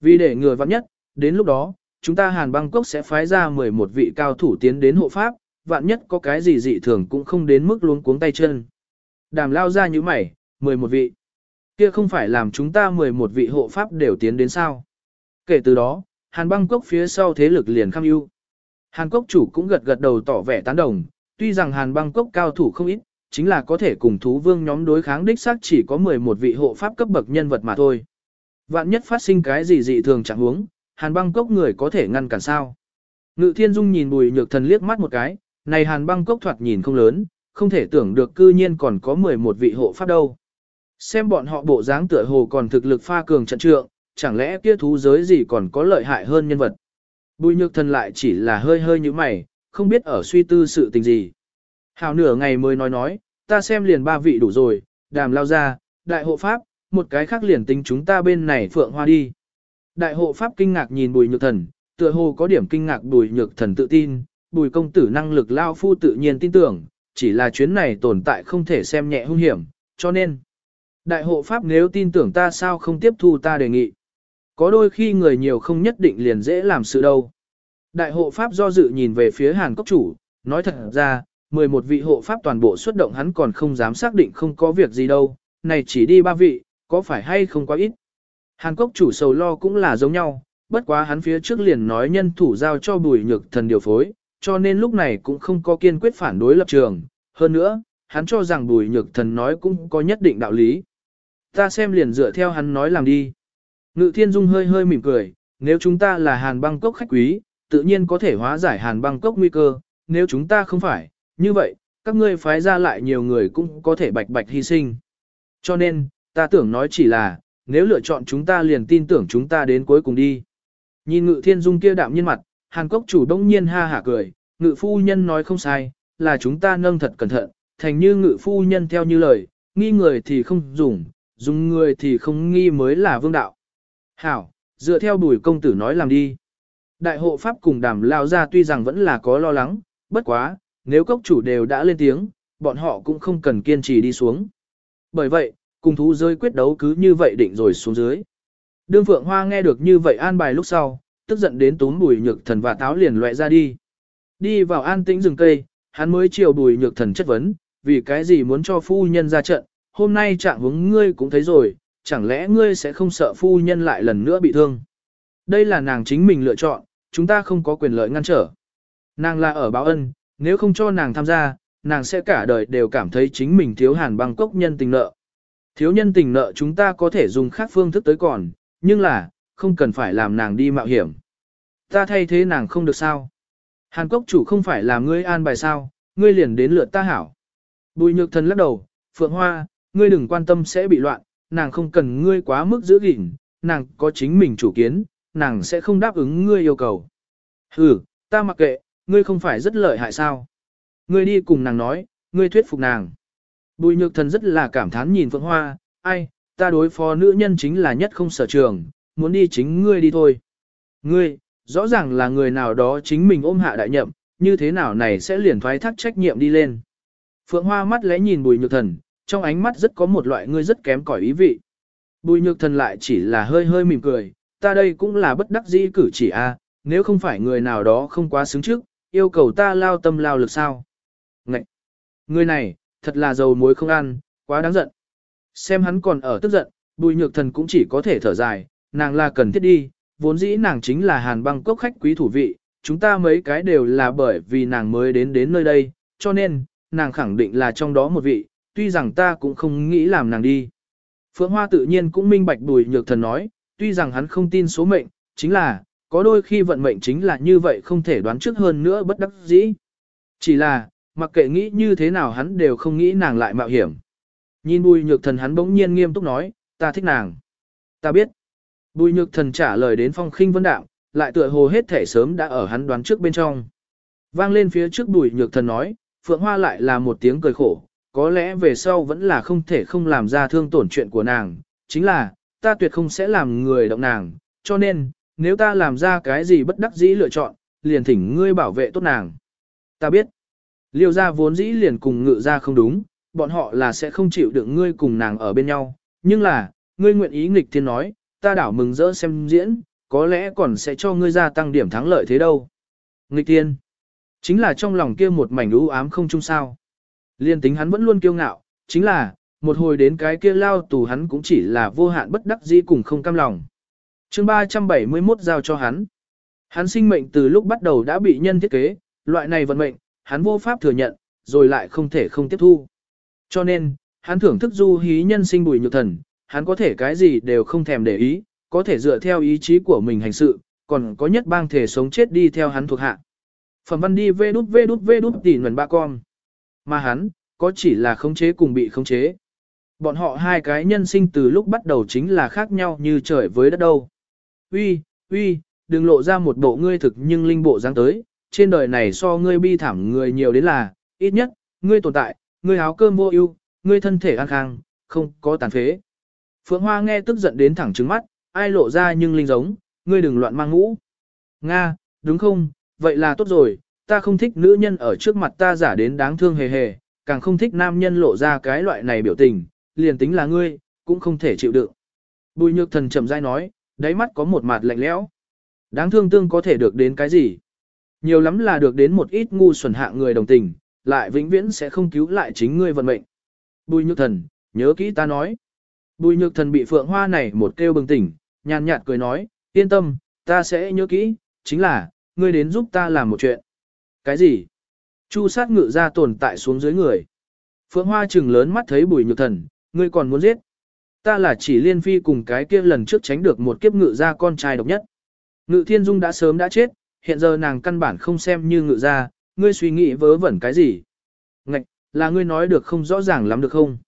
Vì để người vắng nhất, đến lúc đó, chúng ta Hàn Bangkok sẽ phái ra 11 vị cao thủ tiến đến hộ pháp, vạn nhất có cái gì dị thường cũng không đến mức luống cuống tay chân. Đàm lao ra như mày, 11 vị. Kia không phải làm chúng ta 11 vị hộ pháp đều tiến đến sao. Kể từ đó, Hàn Bangkok phía sau thế lực liền kham ưu. Hàn Cốc chủ cũng gật gật đầu tỏ vẻ tán đồng, tuy rằng Hàn Bangkok cao thủ không ít, chính là có thể cùng thú vương nhóm đối kháng đích xác chỉ có 11 vị hộ pháp cấp bậc nhân vật mà thôi. Vạn nhất phát sinh cái gì dị thường chẳng huống, Hàn băng cốc người có thể ngăn cản sao. Ngự thiên dung nhìn bùi nhược thần liếc mắt một cái, này hàn băng cốc thoạt nhìn không lớn, không thể tưởng được cư nhiên còn có 11 vị hộ pháp đâu. Xem bọn họ bộ dáng tựa hồ còn thực lực pha cường trận trượng, chẳng lẽ kia thú giới gì còn có lợi hại hơn nhân vật. Bùi nhược thần lại chỉ là hơi hơi như mày, không biết ở suy tư sự tình gì. Hào nửa ngày mới nói nói, ta xem liền ba vị đủ rồi, đàm lao ra, đại hộ pháp, một cái khác liền tính chúng ta bên này phượng hoa đi. Đại hộ pháp kinh ngạc nhìn bùi nhược thần, tựa hồ có điểm kinh ngạc bùi nhược thần tự tin, bùi công tử năng lực lao phu tự nhiên tin tưởng, chỉ là chuyến này tồn tại không thể xem nhẹ hung hiểm, cho nên. Đại hộ pháp nếu tin tưởng ta sao không tiếp thu ta đề nghị. Có đôi khi người nhiều không nhất định liền dễ làm sự đâu. Đại hộ pháp do dự nhìn về phía Hàn Cốc chủ, nói thật ra, 11 vị hộ pháp toàn bộ xuất động hắn còn không dám xác định không có việc gì đâu, này chỉ đi ba vị, có phải hay không quá ít. Hàn Quốc chủ sầu lo cũng là giống nhau, bất quá hắn phía trước liền nói nhân thủ giao cho bùi nhược thần điều phối, cho nên lúc này cũng không có kiên quyết phản đối lập trường. Hơn nữa, hắn cho rằng bùi nhược thần nói cũng có nhất định đạo lý. Ta xem liền dựa theo hắn nói làm đi. Ngự thiên dung hơi hơi mỉm cười, nếu chúng ta là hàn băng cốc khách quý, tự nhiên có thể hóa giải hàn băng cốc nguy cơ, nếu chúng ta không phải, như vậy, các ngươi phái ra lại nhiều người cũng có thể bạch bạch hy sinh. Cho nên, ta tưởng nói chỉ là, nếu lựa chọn chúng ta liền tin tưởng chúng ta đến cuối cùng đi. Nhìn ngự thiên dung kia đạm nhiên mặt, Hàn Cốc chủ đông nhiên ha hả cười, ngự phu nhân nói không sai, là chúng ta nâng thật cẩn thận, thành như ngự phu nhân theo như lời, nghi người thì không dùng, dùng người thì không nghi mới là vương đạo. Hảo, dựa theo bùi công tử nói làm đi. Đại hộ pháp cùng đàm lao ra tuy rằng vẫn là có lo lắng, bất quá, nếu cốc chủ đều đã lên tiếng, bọn họ cũng không cần kiên trì đi xuống. Bởi vậy, cùng thú rơi quyết đấu cứ như vậy định rồi xuống dưới. Đương Phượng Hoa nghe được như vậy an bài lúc sau, tức giận đến túm bùi nhược thần và táo liền loại ra đi. Đi vào an tĩnh rừng cây, hắn mới chiều bùi nhược thần chất vấn, vì cái gì muốn cho phu nhân ra trận, hôm nay trạng hướng ngươi cũng thấy rồi, chẳng lẽ ngươi sẽ không sợ phu nhân lại lần nữa bị thương. Đây là nàng chính mình lựa chọn, chúng ta không có quyền lợi ngăn trở. Nàng là ở báo ân, nếu không cho nàng tham gia, nàng sẽ cả đời đều cảm thấy chính mình thiếu hàn băng cốc nhân tình nợ. Thiếu nhân tình nợ chúng ta có thể dùng khác phương thức tới còn, nhưng là, không cần phải làm nàng đi mạo hiểm. Ta thay thế nàng không được sao. Hàn cốc chủ không phải là ngươi an bài sao, ngươi liền đến lượt ta hảo. Bùi nhược thần lắc đầu, Phượng Hoa, ngươi đừng quan tâm sẽ bị loạn, nàng không cần ngươi quá mức giữ gìn, nàng có chính mình chủ kiến, nàng sẽ không đáp ứng ngươi yêu cầu. Ừ, ta mặc kệ, ngươi không phải rất lợi hại sao. Ngươi đi cùng nàng nói, ngươi thuyết phục nàng. Bùi nhược thần rất là cảm thán nhìn Phượng Hoa, ai, ta đối phó nữ nhân chính là nhất không sở trường, muốn đi chính ngươi đi thôi. Ngươi, rõ ràng là người nào đó chính mình ôm hạ đại nhậm, như thế nào này sẽ liền thoái thác trách nhiệm đi lên. Phượng Hoa mắt lẽ nhìn bùi nhược thần, trong ánh mắt rất có một loại ngươi rất kém cỏi ý vị. Bùi nhược thần lại chỉ là hơi hơi mỉm cười, ta đây cũng là bất đắc dĩ cử chỉ a, nếu không phải người nào đó không quá xứng trước, yêu cầu ta lao tâm lao lực sao. Ngậy! Người này, thật là dầu muối không ăn, quá đáng giận. Xem hắn còn ở tức giận, bùi nhược thần cũng chỉ có thể thở dài, nàng là cần thiết đi, vốn dĩ nàng chính là hàn băng cốc khách quý thủ vị, chúng ta mấy cái đều là bởi vì nàng mới đến đến nơi đây, cho nên, nàng khẳng định là trong đó một vị, tuy rằng ta cũng không nghĩ làm nàng đi. Phượng Hoa tự nhiên cũng minh bạch bùi nhược thần nói, tuy rằng hắn không tin số mệnh, chính là, có đôi khi vận mệnh chính là như vậy không thể đoán trước hơn nữa bất đắc dĩ. Chỉ là, mặc kệ nghĩ như thế nào hắn đều không nghĩ nàng lại mạo hiểm. Nhìn bùi nhược thần hắn bỗng nhiên nghiêm túc nói, ta thích nàng. Ta biết. Bùi nhược thần trả lời đến phong khinh vân đạo, lại tựa hồ hết thể sớm đã ở hắn đoán trước bên trong. Vang lên phía trước bùi nhược thần nói, phượng hoa lại là một tiếng cười khổ, có lẽ về sau vẫn là không thể không làm ra thương tổn chuyện của nàng, chính là, ta tuyệt không sẽ làm người động nàng, cho nên, nếu ta làm ra cái gì bất đắc dĩ lựa chọn, liền thỉnh ngươi bảo vệ tốt nàng. Ta biết, liêu ra vốn dĩ liền cùng ngự ra không đúng, bọn họ là sẽ không chịu đựng ngươi cùng nàng ở bên nhau, nhưng là, ngươi nguyện ý nghịch thiên nói, ta đảo mừng rỡ xem diễn, có lẽ còn sẽ cho ngươi gia tăng điểm thắng lợi thế đâu. Nghịch thiên, chính là trong lòng kia một mảnh u ám không chung sao. Liên tính hắn vẫn luôn kiêu ngạo, chính là, một hồi đến cái kia lao tù hắn cũng chỉ là vô hạn bất đắc dĩ cùng không cam lòng. chương 371 giao cho hắn. Hắn sinh mệnh từ lúc bắt đầu đã bị nhân thiết kế, loại này vận mệnh, hắn vô pháp thừa nhận, rồi lại không thể không tiếp thu. Cho nên, hắn thưởng thức du hí nhân sinh bùi nhược thần, hắn có thể cái gì đều không thèm để ý, có thể dựa theo ý chí của mình hành sự, còn có nhất bang thể sống chết đi theo hắn thuộc hạ. Phẩm văn đi vê đút vê đút vê đút tỉ nguồn ba con. Mà hắn, có chỉ là khống chế cùng bị khống chế. Bọn họ hai cái nhân sinh từ lúc bắt đầu chính là khác nhau như trời với đất đâu. Uy, uy, đừng lộ ra một bộ ngươi thực nhưng linh bộ dáng tới, trên đời này so ngươi bi thảm người nhiều đến là, ít nhất, ngươi tồn tại, ngươi háo cơm vô ưu, ngươi thân thể an khang, không có tàn phế. Phượng Hoa nghe tức giận đến thẳng trứng mắt, ai lộ ra nhưng linh giống, ngươi đừng loạn mang ngũ. Nga, đúng không, vậy là tốt rồi, ta không thích nữ nhân ở trước mặt ta giả đến đáng thương hề hề, càng không thích nam nhân lộ ra cái loại này biểu tình, liền tính là ngươi, cũng không thể chịu đựng. Bùi nhược thần chậm rãi nói, đáy mắt có một mặt lạnh lẽo. Đáng thương tương có thể được đến cái gì? Nhiều lắm là được đến một ít ngu xuẩn hạ người đồng tình, lại vĩnh viễn sẽ không cứu lại chính ngươi vận mệnh. Bùi nhược thần, nhớ kỹ ta nói. Bùi nhược thần bị phượng hoa này một kêu bừng tỉnh, nhàn nhạt cười nói, yên tâm, ta sẽ nhớ kỹ, chính là, ngươi đến giúp ta làm một chuyện. Cái gì? Chu sát ngự ra tồn tại xuống dưới người. Phượng Hoa trừng lớn mắt thấy bùi nhược thần, ngươi còn muốn giết. Ta là chỉ liên phi cùng cái kia lần trước tránh được một kiếp ngự ra con trai độc nhất. Ngự thiên dung đã sớm đã chết, hiện giờ nàng căn bản không xem như ngự ra, ngươi suy nghĩ vớ vẩn cái gì. Ngạch, là ngươi nói được không rõ ràng lắm được không?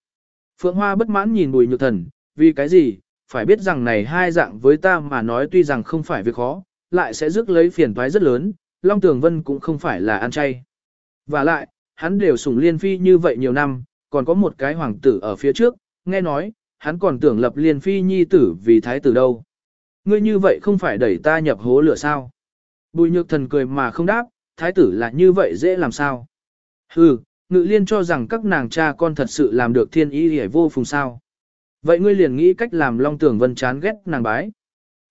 Phượng Hoa bất mãn nhìn bùi nhược thần, vì cái gì, phải biết rằng này hai dạng với ta mà nói tuy rằng không phải việc khó, lại sẽ rước lấy phiền toái rất lớn, Long Tường Vân cũng không phải là ăn chay. Và lại, hắn đều sủng liên phi như vậy nhiều năm, còn có một cái hoàng tử ở phía trước, nghe nói, hắn còn tưởng lập liên phi nhi tử vì thái tử đâu. Ngươi như vậy không phải đẩy ta nhập hố lửa sao? Bùi nhược thần cười mà không đáp, thái tử là như vậy dễ làm sao? Hừ, ngự liên cho rằng các nàng cha con thật sự làm được thiên ý hề vô phùng sao. Vậy ngươi liền nghĩ cách làm long tưởng vân chán ghét nàng bái.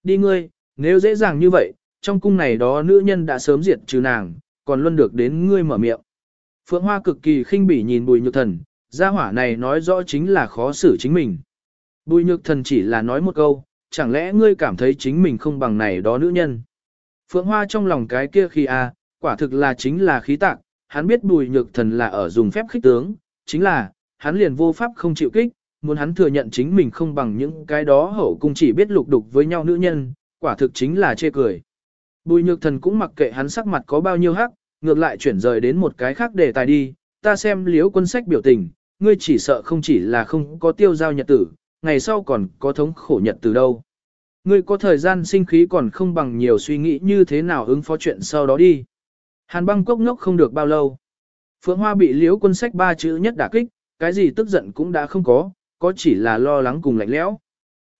Đi ngươi, nếu dễ dàng như vậy, trong cung này đó nữ nhân đã sớm diệt trừ nàng, còn luôn được đến ngươi mở miệng. Phượng Hoa cực kỳ khinh bỉ nhìn bùi nhược thần, gia hỏa này nói rõ chính là khó xử chính mình. Bùi nhược thần chỉ là nói một câu, chẳng lẽ ngươi cảm thấy chính mình không bằng này đó nữ nhân. Phượng Hoa trong lòng cái kia khi a, quả thực là chính là khí tạc, hắn biết bùi nhược thần là ở dùng phép khích tướng, chính là, hắn liền vô pháp không chịu kích, muốn hắn thừa nhận chính mình không bằng những cái đó hậu cung chỉ biết lục đục với nhau nữ nhân, quả thực chính là chê cười. Bùi nhược thần cũng mặc kệ hắn sắc mặt có bao nhiêu hắc, ngược lại chuyển rời đến một cái khác để tài đi, ta xem liếu quân sách biểu tình, ngươi chỉ sợ không chỉ là không có tiêu giao nhật tử, ngày sau còn có thống khổ nhật từ đâu. Ngươi có thời gian sinh khí còn không bằng nhiều suy nghĩ như thế nào ứng phó chuyện sau đó đi. Hàn băng cốc ngốc không được bao lâu. Phượng Hoa bị liễu quân sách ba chữ nhất đả kích, cái gì tức giận cũng đã không có, có chỉ là lo lắng cùng lạnh lẽo.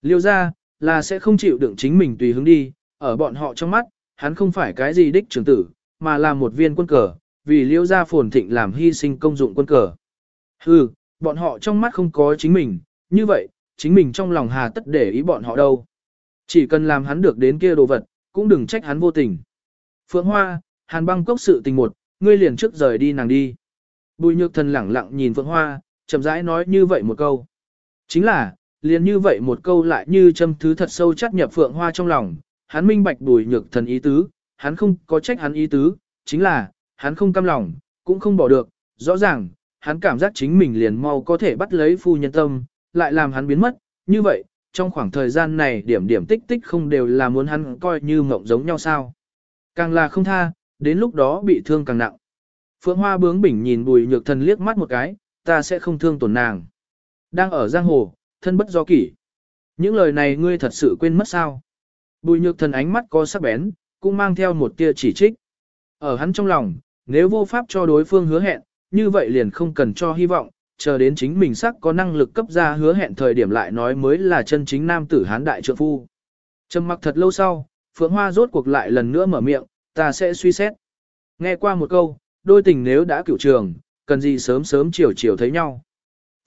Liêu ra, là sẽ không chịu đựng chính mình tùy hướng đi, ở bọn họ trong mắt, hắn không phải cái gì đích trưởng tử, mà là một viên quân cờ, vì liêu gia phồn thịnh làm hy sinh công dụng quân cờ. Hừ, bọn họ trong mắt không có chính mình, như vậy, chính mình trong lòng hà tất để ý bọn họ đâu. Chỉ cần làm hắn được đến kia đồ vật, cũng đừng trách hắn vô tình. Phượng Hoa, hàn băng cốc sự tình một, ngươi liền trước rời đi nàng đi. Bùi nhược thần lẳng lặng nhìn Phượng Hoa, chậm rãi nói như vậy một câu. Chính là, liền như vậy một câu lại như châm thứ thật sâu chắc nhập Phượng Hoa trong lòng, hắn minh bạch bùi nhược thần ý tứ, hắn không có trách hắn ý tứ, chính là, hắn không cam lòng, cũng không bỏ được, rõ ràng, hắn cảm giác chính mình liền mau có thể bắt lấy phu nhân tâm, lại làm hắn biến mất, như vậy, trong khoảng thời gian này điểm điểm tích tích không đều là muốn hắn coi như mộng giống nhau sao. Càng là không tha, đến lúc đó bị thương càng nặng. Phượng Hoa bướng bỉnh nhìn bùi nhược thần liếc mắt một cái, ta sẽ không thương tổn nàng. Đang ở giang hồ, thân bất do kỷ. Những lời này ngươi thật sự quên mất sao. Bùi nhược thần ánh mắt có sắc bén, cũng mang theo một tia chỉ trích. Ở hắn trong lòng, nếu vô pháp cho đối phương hứa hẹn, như vậy liền không cần cho hy vọng, chờ đến chính mình sắc có năng lực cấp ra hứa hẹn thời điểm lại nói mới là chân chính nam tử hán đại trượng phu. Trầm mặc thật lâu sau, Phượng Hoa rốt cuộc lại lần nữa mở miệng, ta sẽ suy xét. Nghe qua một câu, đôi tình nếu đã cửu trường, cần gì sớm sớm chiều chiều thấy nhau.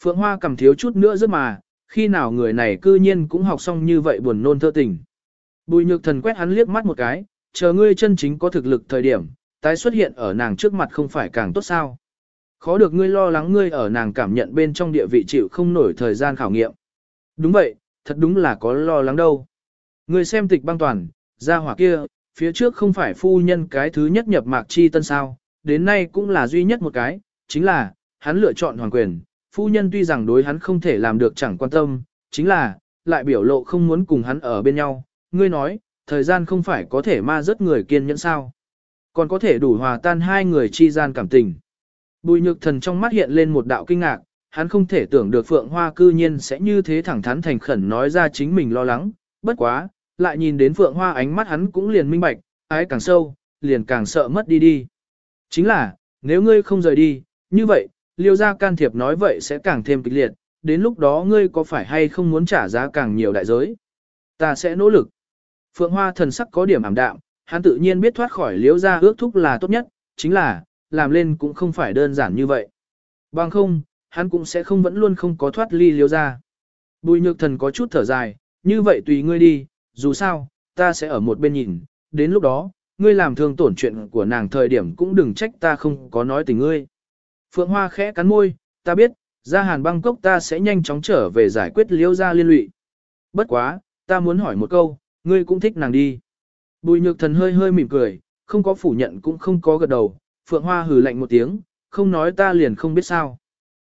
Phượng Hoa cầm thiếu chút nữa rất mà, khi nào người này cư nhiên cũng học xong như vậy buồn nôn thơ tình. Bùi nhược thần quét hắn liếc mắt một cái, chờ ngươi chân chính có thực lực thời điểm, tái xuất hiện ở nàng trước mặt không phải càng tốt sao. Khó được ngươi lo lắng ngươi ở nàng cảm nhận bên trong địa vị chịu không nổi thời gian khảo nghiệm. Đúng vậy, thật đúng là có lo lắng đâu. Ngươi xem tịch băng toàn, ra hỏa kia, phía trước không phải phu nhân cái thứ nhất nhập mạc chi tân sao, đến nay cũng là duy nhất một cái, chính là, hắn lựa chọn hoàng quyền, phu nhân tuy rằng đối hắn không thể làm được chẳng quan tâm, chính là, lại biểu lộ không muốn cùng hắn ở bên nhau, ngươi nói, thời gian không phải có thể ma rất người kiên nhẫn sao, còn có thể đủ hòa tan hai người chi gian cảm tình. Bùi nhược thần trong mắt hiện lên một đạo kinh ngạc, hắn không thể tưởng được Phượng Hoa cư nhiên sẽ như thế thẳng thắn thành khẩn nói ra chính mình lo lắng, bất quá, lại nhìn đến Phượng Hoa ánh mắt hắn cũng liền minh bạch, ái càng sâu, liền càng sợ mất đi đi. Chính là, nếu ngươi không rời đi, như vậy, liêu ra can thiệp nói vậy sẽ càng thêm kịch liệt, đến lúc đó ngươi có phải hay không muốn trả giá càng nhiều đại giới. Ta sẽ nỗ lực. Phượng Hoa thần sắc có điểm ảm đạm, hắn tự nhiên biết thoát khỏi liếu ra ước thúc là tốt nhất, chính là, làm lên cũng không phải đơn giản như vậy. Bằng không, hắn cũng sẽ không vẫn luôn không có thoát ly liếu ra. Bùi nhược thần có chút thở dài, như vậy tùy ngươi đi, dù sao, ta sẽ ở một bên nhìn, đến lúc đó, ngươi làm thương tổn chuyện của nàng thời điểm cũng đừng trách ta không có nói tình ngươi. Phượng Hoa khẽ cắn môi, ta biết, ra hàn băng cốc ta sẽ nhanh chóng trở về giải quyết liêu ra liên lụy. Bất quá, ta muốn hỏi một câu, ngươi cũng thích nàng đi. Bùi nhược thần hơi hơi mỉm cười, không có phủ nhận cũng không có gật đầu, Phượng Hoa hừ lạnh một tiếng, không nói ta liền không biết sao.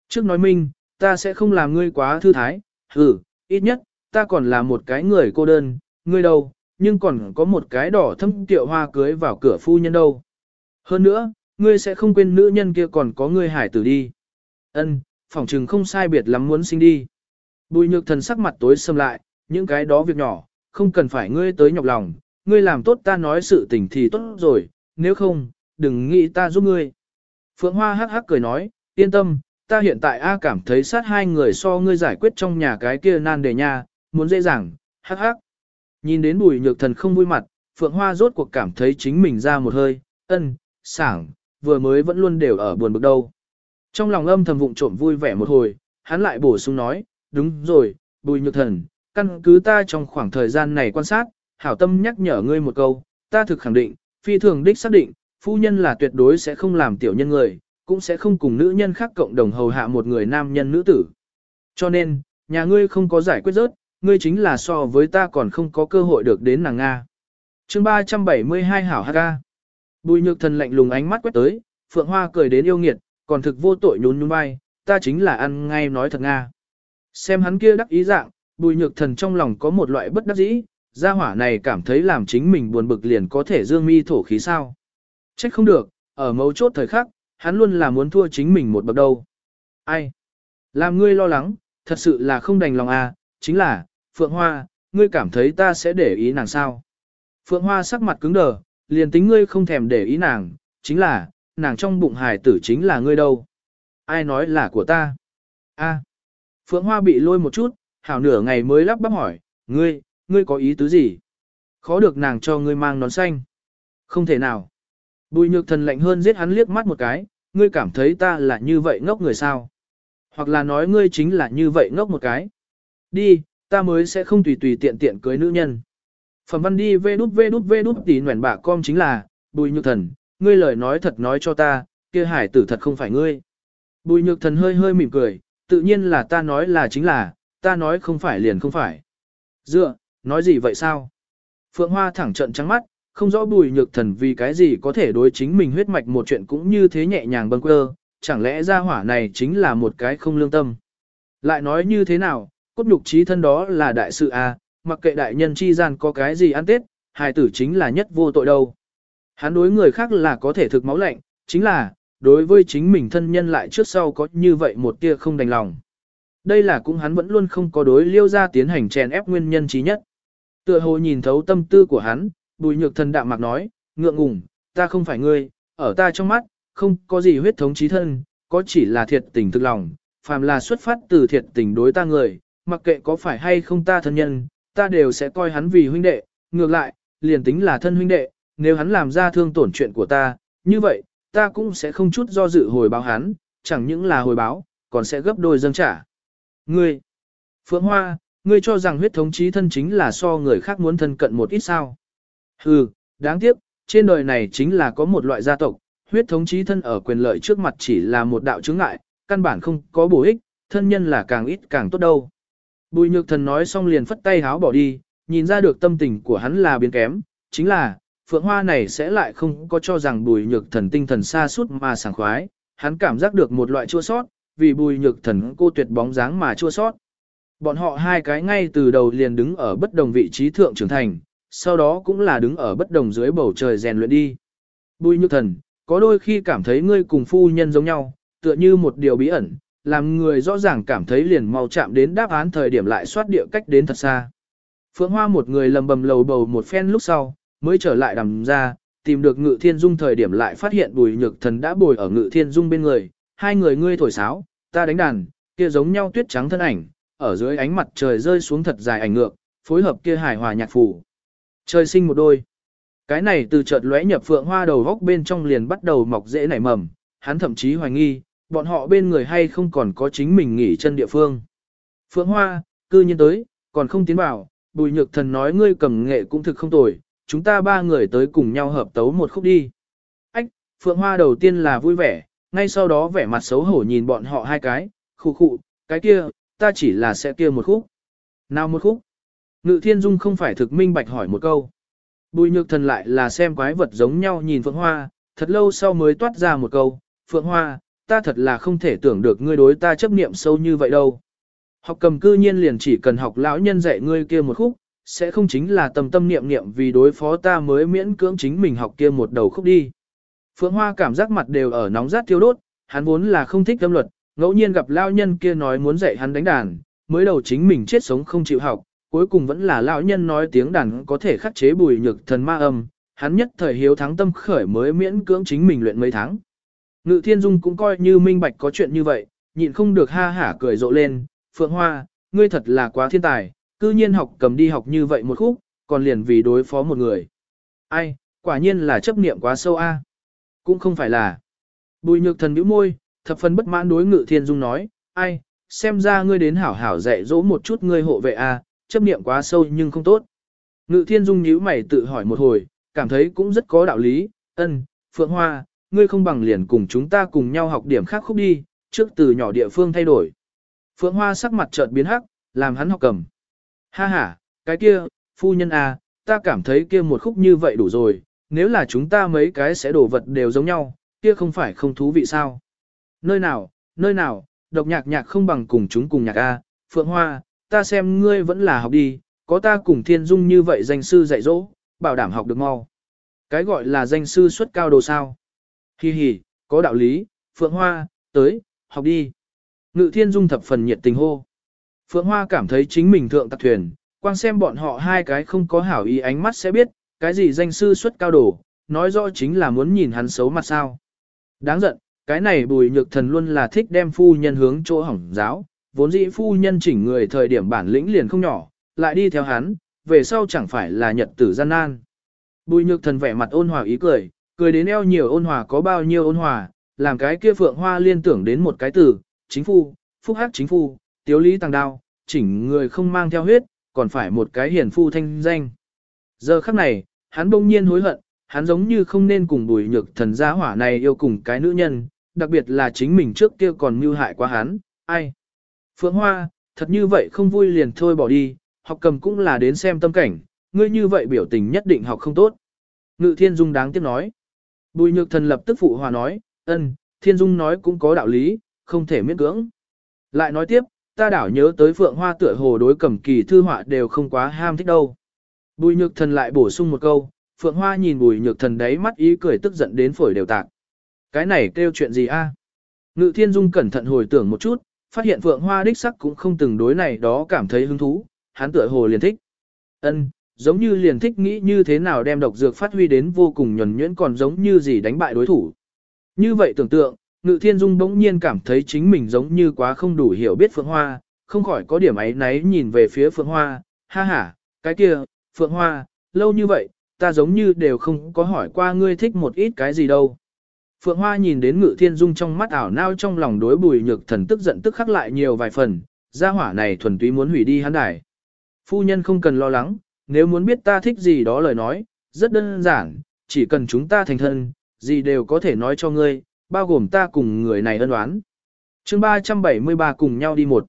Trước nói minh, ta sẽ không làm ngươi quá thư thái, hừ, ít nhất, ta còn là một cái người cô đơn, ngươi đâu, nhưng còn có một cái đỏ thâm tiệu hoa cưới vào cửa phu nhân đâu. Hơn nữa, ngươi sẽ không quên nữ nhân kia còn có ngươi hải tử đi. Ân, phỏng chừng không sai biệt lắm muốn sinh đi. Bùi nhược thần sắc mặt tối xâm lại, những cái đó việc nhỏ, không cần phải ngươi tới nhọc lòng, ngươi làm tốt ta nói sự tình thì tốt rồi, nếu không, đừng nghĩ ta giúp ngươi. Phượng Hoa hắc hắc cười nói, yên tâm, ta hiện tại A cảm thấy sát hai người so ngươi giải quyết trong nhà cái kia nan đề nha, muốn dễ dàng, hắc hắc. Nhìn đến bùi nhược thần không vui mặt, Phượng Hoa rốt cuộc cảm thấy chính mình ra một hơi, ân, sảng, vừa mới vẫn luôn đều ở buồn bực đâu. Trong lòng âm thầm vụng trộm vui vẻ một hồi, hắn lại bổ sung nói, đúng rồi, bùi nhược thần, căn cứ ta trong khoảng thời gian này quan sát, hảo tâm nhắc nhở ngươi một câu, ta thực khẳng định, phi thường đích xác định, phu nhân là tuyệt đối sẽ không làm tiểu nhân người, cũng sẽ không cùng nữ nhân khác cộng đồng hầu hạ một người nam nhân nữ tử. Cho nên, nhà ngươi không có giải quyết rớt, ngươi chính là so với ta còn không có cơ hội được đến nàng Nga. chương 372 Hảo Haka Bùi nhược thần lạnh lùng ánh mắt quét tới, Phượng Hoa cười đến yêu nghiệt, còn thực vô tội nhún nhún vai, ta chính là ăn ngay nói thật Nga. Xem hắn kia đắc ý dạng, bùi nhược thần trong lòng có một loại bất đắc dĩ, gia hỏa này cảm thấy làm chính mình buồn bực liền có thể dương mi thổ khí sao. Trách không được, ở mấu chốt thời khắc, hắn luôn là muốn thua chính mình một bậc đâu. Ai? Làm ngươi lo lắng, thật sự là không đành lòng à, chính là, Phượng Hoa, ngươi cảm thấy ta sẽ để ý nàng sao? Phượng Hoa sắc mặt cứng đờ, liền tính ngươi không thèm để ý nàng, chính là, nàng trong bụng hài tử chính là ngươi đâu. Ai nói là của ta? A. Phượng Hoa bị lôi một chút, hảo nửa ngày mới lắp bắp hỏi, ngươi, ngươi có ý tứ gì? Khó được nàng cho ngươi mang nón xanh. Không thể nào. Bùi nhược thần lạnh hơn giết hắn liếc mắt một cái, ngươi cảm thấy ta là như vậy ngốc người sao? Hoặc là nói ngươi chính là như vậy ngốc một cái. Đi, ta mới sẽ không tùy tùy tiện tiện cưới nữ nhân. Phẩm văn đi vê đút vê đút vê đút tí nguyện bạ com chính là, bùi nhược thần, ngươi lời nói thật nói cho ta, kia hải tử thật không phải ngươi. Bùi nhược thần hơi hơi mỉm cười, tự nhiên là ta nói là chính là, ta nói không phải liền không phải. Dựa, nói gì vậy sao? Phượng Hoa thẳng trận trắng mắt, không rõ bùi nhược thần vì cái gì có thể đối chính mình huyết mạch một chuyện cũng như thế nhẹ nhàng bâng quơ, chẳng lẽ ra hỏa này chính là một cái không lương tâm. Lại nói như thế nào, cốt nhục trí thân đó là đại sự à, mặc kệ đại nhân chi gian có cái gì ăn tết, hài tử chính là nhất vô tội đâu. Hắn đối người khác là có thể thực máu lạnh, chính là, đối với chính mình thân nhân lại trước sau có như vậy một tia không đành lòng. Đây là cũng hắn vẫn luôn không có đối liêu ra tiến hành chèn ép nguyên nhân trí nhất. Tựa hồ nhìn thấu tâm tư của hắn, bùi nhược thần đạm mạc nói, ngượng ngùng, ta không phải ngươi, ở ta trong mắt, không có gì huyết thống trí thân, có chỉ là thiệt tình thực lòng, phàm là xuất phát từ thiệt tình đối ta người, mặc kệ có phải hay không ta thân nhân, ta đều sẽ coi hắn vì huynh đệ, ngược lại, liền tính là thân huynh đệ, nếu hắn làm ra thương tổn chuyện của ta, như vậy, ta cũng sẽ không chút do dự hồi báo hắn, chẳng những là hồi báo, còn sẽ gấp đôi dâng trả. Ngươi, Phượng Hoa, ngươi cho rằng huyết thống chí thân chính là so người khác muốn thân cận một ít sao. Hừ, đáng tiếc, trên đời này chính là có một loại gia tộc, huyết thống chí thân ở quyền lợi trước mặt chỉ là một đạo chứng ngại, căn bản không có bổ ích, thân nhân là càng ít càng tốt đâu. Bùi nhược thần nói xong liền phất tay háo bỏ đi, nhìn ra được tâm tình của hắn là biến kém, chính là, phượng hoa này sẽ lại không có cho rằng bùi nhược thần tinh thần xa suốt mà sảng khoái, hắn cảm giác được một loại chua sót, vì bùi nhược thần cô tuyệt bóng dáng mà chua sót. Bọn họ hai cái ngay từ đầu liền đứng ở bất đồng vị trí thượng trưởng thành, sau đó cũng là đứng ở bất đồng dưới bầu trời rèn luyện đi. Bùi nhược thần, có đôi khi cảm thấy ngươi cùng phu nhân giống nhau, tựa như một điều bí ẩn, làm người rõ ràng cảm thấy liền mau chạm đến đáp án thời điểm lại soát địa cách đến thật xa. Phượng Hoa một người lầm bầm lầu bầu một phen lúc sau, mới trở lại đầm ra, tìm được ngự thiên dung thời điểm lại phát hiện bùi nhược thần đã bồi ở ngự thiên dung bên người, hai người ngươi thổi sáo, ta đánh đàn, kia giống nhau tuyết trắng thân ảnh, ở dưới ánh mặt trời rơi xuống thật dài ảnh ngược, phối hợp kia hài hòa nhạc phủ. Trời sinh một đôi. Cái này từ chợt lóe nhập phượng hoa đầu góc bên trong liền bắt đầu mọc rễ nảy mầm, hắn thậm chí hoài nghi, bọn họ bên người hay không còn có chính mình nghỉ chân địa phương. Phượng hoa, cư nhiên tới, còn không tiến vào, bùi nhược thần nói ngươi cầm nghệ cũng thực không tồi, chúng ta ba người tới cùng nhau hợp tấu một khúc đi. Ách, Phượng Hoa đầu tiên là vui vẻ, ngay sau đó vẻ mặt xấu hổ nhìn bọn họ hai cái, khụ khụ, cái kia, ta chỉ là sẽ kia một khúc. Nào một khúc? Ngự thiên dung không phải thực minh bạch hỏi một câu. Bùi nhược thần lại là xem quái vật giống nhau nhìn Phượng Hoa, thật lâu sau mới toát ra một câu, Phượng Hoa, ta thật là không thể tưởng được ngươi đối ta chấp niệm sâu như vậy đâu. Học cầm cư nhiên liền chỉ cần học lão nhân dạy ngươi kia một khúc, sẽ không chính là tầm tâm niệm niệm vì đối phó ta mới miễn cưỡng chính mình học kia một đầu khúc đi. Phượng Hoa cảm giác mặt đều ở nóng rát thiêu đốt, hắn vốn là không thích âm luật, ngẫu nhiên gặp lão nhân kia nói muốn dạy hắn đánh đàn, mới đầu chính mình chết sống không chịu học, cuối cùng vẫn là lão nhân nói tiếng đàn có thể khắc chế bùi nhược thần ma âm, hắn nhất thời hiếu thắng tâm khởi mới miễn cưỡng chính mình luyện mấy tháng. Ngự Thiên Dung cũng coi như minh bạch có chuyện như vậy, nhịn không được ha hả cười rộ lên, Phượng Hoa, ngươi thật là quá thiên tài, cư nhiên học cầm đi học như vậy một khúc, còn liền vì đối phó một người. Ai, quả nhiên là chấp niệm quá sâu a. Cũng không phải là. Bùi nhược thần nhíu môi, thập phần bất mãn đối ngự thiên dung nói, ai, xem ra ngươi đến hảo hảo dạy dỗ một chút ngươi hộ vệ a, chấp niệm quá sâu nhưng không tốt. Ngự thiên dung nhíu mày tự hỏi một hồi, cảm thấy cũng rất có đạo lý, ân, Phượng Hoa, ngươi không bằng liền cùng chúng ta cùng nhau học điểm khác khúc đi, trước từ nhỏ địa phương thay đổi. Phượng Hoa sắc mặt chợt biến hắc, làm hắn học cầm. Ha ha, cái kia, phu nhân à, ta cảm thấy kia một khúc như vậy đủ rồi, nếu là chúng ta mấy cái sẽ đổ vật đều giống nhau, kia không phải không thú vị sao. Nơi nào, nơi nào, độc nhạc nhạc không bằng cùng chúng cùng nhạc A, Phượng Hoa, ta xem ngươi vẫn là học đi, có ta cùng thiên dung như vậy danh sư dạy dỗ, bảo đảm học được mau. Cái gọi là danh sư xuất cao đồ sao. Hi hi, có đạo lý, Phượng Hoa, tới, học đi. Ngự thiên dung thập phần nhiệt tình hô. Phượng Hoa cảm thấy chính mình thượng tạc thuyền, quan xem bọn họ hai cái không có hảo ý ánh mắt sẽ biết, cái gì danh sư xuất cao đồ, nói rõ chính là muốn nhìn hắn xấu mặt sao. Đáng giận, cái này bùi nhược thần luôn là thích đem phu nhân hướng chỗ hỏng giáo, vốn dĩ phu nhân chỉnh người thời điểm bản lĩnh liền không nhỏ, lại đi theo hắn, về sau chẳng phải là nhật tử gian nan. Bùi nhược thần vẻ mặt ôn hòa ý cười, cười đến eo nhiều ôn hòa có bao nhiêu ôn hòa, làm cái kia phượng hoa liên tưởng đến một cái từ, chính phu, phúc hắc chính phu, tiếu lý tăng đao, chỉnh người không mang theo huyết, còn phải một cái hiền phu thanh danh. Giờ khắc này, hắn bỗng nhiên hối hận, hắn giống như không nên cùng bùi nhược thần gia hỏa này yêu cùng cái nữ nhân, đặc biệt là chính mình trước kia còn mưu hại quá hắn, ai. Phượng Hoa, thật như vậy không vui liền thôi bỏ đi, học cầm cũng là đến xem tâm cảnh, ngươi như vậy biểu tình nhất định học không tốt. Ngự Thiên Dung đáng tiếc nói. Bùi nhược thần lập tức phụ hòa nói, ân, Thiên Dung nói cũng có đạo lý, không thể miễn cưỡng. Lại nói tiếp, ta đảo nhớ tới Phượng Hoa tựa hồ đối cầm kỳ thư họa đều không quá ham thích đâu. Bùi nhược thần lại bổ sung một câu, Phượng Hoa nhìn bùi nhược thần đấy mắt ý cười tức giận đến phổi đều tạc. Cái này kêu chuyện gì a? À? Ngự thiên dung cẩn thận hồi tưởng một chút, phát hiện Phượng Hoa đích sắc cũng không từng đối này đó cảm thấy hứng thú, hắn tựa hồ liền thích. Ân, giống như liền thích nghĩ như thế nào đem độc dược phát huy đến vô cùng nhuần nhuyễn còn giống như gì đánh bại đối thủ. Như vậy tưởng tượng, Ngự Thiên Dung bỗng nhiên cảm thấy chính mình giống như quá không đủ hiểu biết Phượng Hoa, không khỏi có điểm ấy náy nhìn về phía Phượng Hoa, ha ha, cái kia, Phượng Hoa, lâu như vậy, ta giống như đều không có hỏi qua ngươi thích một ít cái gì đâu. Phượng Hoa nhìn đến Ngự Thiên Dung trong mắt ảo nao trong lòng đối bùi nhược thần tức giận tức khắc lại nhiều vài phần, gia hỏa này thuần túy muốn hủy đi hắn đài. Phu nhân không cần lo lắng, nếu muốn biết ta thích gì đó lời nói, rất đơn giản, chỉ cần chúng ta thành thân, gì đều có thể nói cho ngươi, bao gồm ta cùng người này ân oán. chương 373 cùng nhau đi một.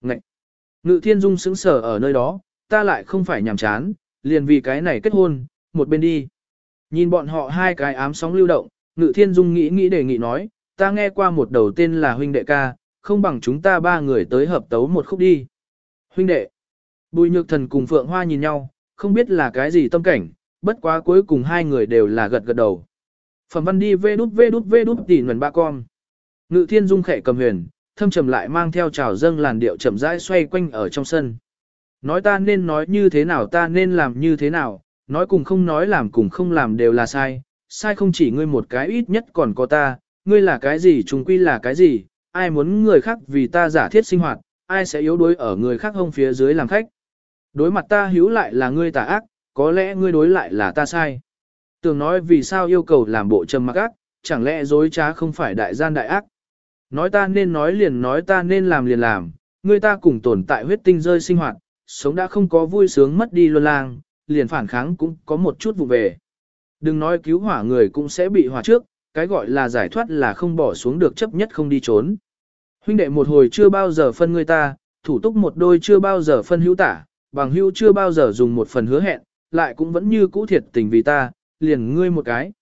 Ngậy! Ngự thiên dung sững sở ở nơi đó, ta lại không phải nhàm chán, liền vì cái này kết hôn, một bên đi. Nhìn bọn họ hai cái ám sóng lưu động, ngự thiên dung nghĩ nghĩ đề nghị nói, ta nghe qua một đầu tên là huynh đệ ca, không bằng chúng ta ba người tới hợp tấu một khúc đi. Huynh đệ! Bùi nhược thần cùng Phượng Hoa nhìn nhau, không biết là cái gì tâm cảnh, bất quá cuối cùng hai người đều là gật gật đầu. Phẩm văn đi vê đút vê đút vê đút tỉ nguồn ba con. Ngự thiên dung khẽ cầm huyền, thâm trầm lại mang theo trào dâng làn điệu chậm rãi xoay quanh ở trong sân. Nói ta nên nói như thế nào ta nên làm như thế nào, nói cùng không nói làm cùng không làm đều là sai, sai không chỉ ngươi một cái ít nhất còn có ta, ngươi là cái gì trùng quy là cái gì, ai muốn người khác vì ta giả thiết sinh hoạt, ai sẽ yếu đuối ở người khác hông phía dưới làm khách. Đối mặt ta hiếu lại là ngươi tà ác, có lẽ ngươi đối lại là ta sai. Tưởng nói vì sao yêu cầu làm bộ trầm mặc ác, chẳng lẽ dối trá không phải đại gian đại ác. Nói ta nên nói liền nói ta nên làm liền làm, ngươi ta cùng tồn tại huyết tinh rơi sinh hoạt, sống đã không có vui sướng mất đi luân lang, liền phản kháng cũng có một chút vụ về. Đừng nói cứu hỏa người cũng sẽ bị hỏa trước, cái gọi là giải thoát là không bỏ xuống được chấp nhất không đi trốn. Huynh đệ một hồi chưa bao giờ phân người ta, thủ túc một đôi chưa bao giờ phân hữu tả, bằng hữu chưa bao giờ dùng một phần hứa hẹn, lại cũng vẫn như cũ thiệt tình vì ta, liền ngươi một cái.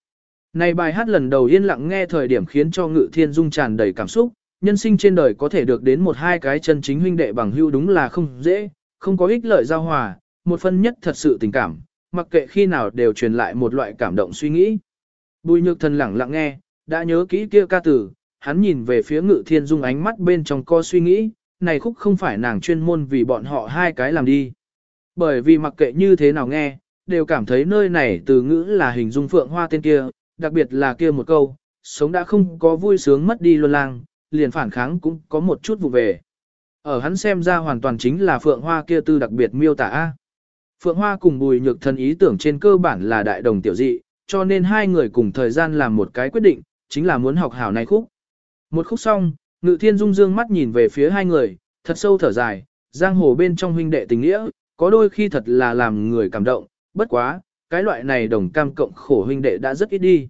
Này bài hát lần đầu yên lặng nghe thời điểm khiến cho ngự thiên dung tràn đầy cảm xúc, nhân sinh trên đời có thể được đến một hai cái chân chính huynh đệ bằng hữu đúng là không dễ, không có ích lợi giao hòa, một phân nhất thật sự tình cảm, mặc kệ khi nào đều truyền lại một loại cảm động suy nghĩ. Bùi nhược thần lặng lặng nghe, đã nhớ kỹ kia ca tử, hắn nhìn về phía ngự thiên dung ánh mắt bên trong co suy nghĩ, này khúc không phải nàng chuyên môn vì bọn họ hai cái làm đi. Bởi vì mặc kệ như thế nào nghe, đều cảm thấy nơi này từ ngữ là hình dung phượng hoa tên kia, đặc biệt là kia một câu, sống đã không có vui sướng mất đi luân lang, liền phản kháng cũng có một chút vụ về. Ở hắn xem ra hoàn toàn chính là Phượng Hoa kia tư đặc biệt miêu tả. Phượng Hoa cùng Bùi Nhược Thần ý tưởng trên cơ bản là đại đồng tiểu dị, cho nên hai người cùng thời gian làm một cái quyết định, chính là muốn học hảo này khúc. Một khúc xong, Ngự Thiên Dung dương mắt nhìn về phía hai người, thật sâu thở dài, giang hồ bên trong huynh đệ tình nghĩa, có đôi khi thật là làm người cảm động, bất quá, cái loại này đồng cam cộng khổ huynh đệ đã rất ít đi.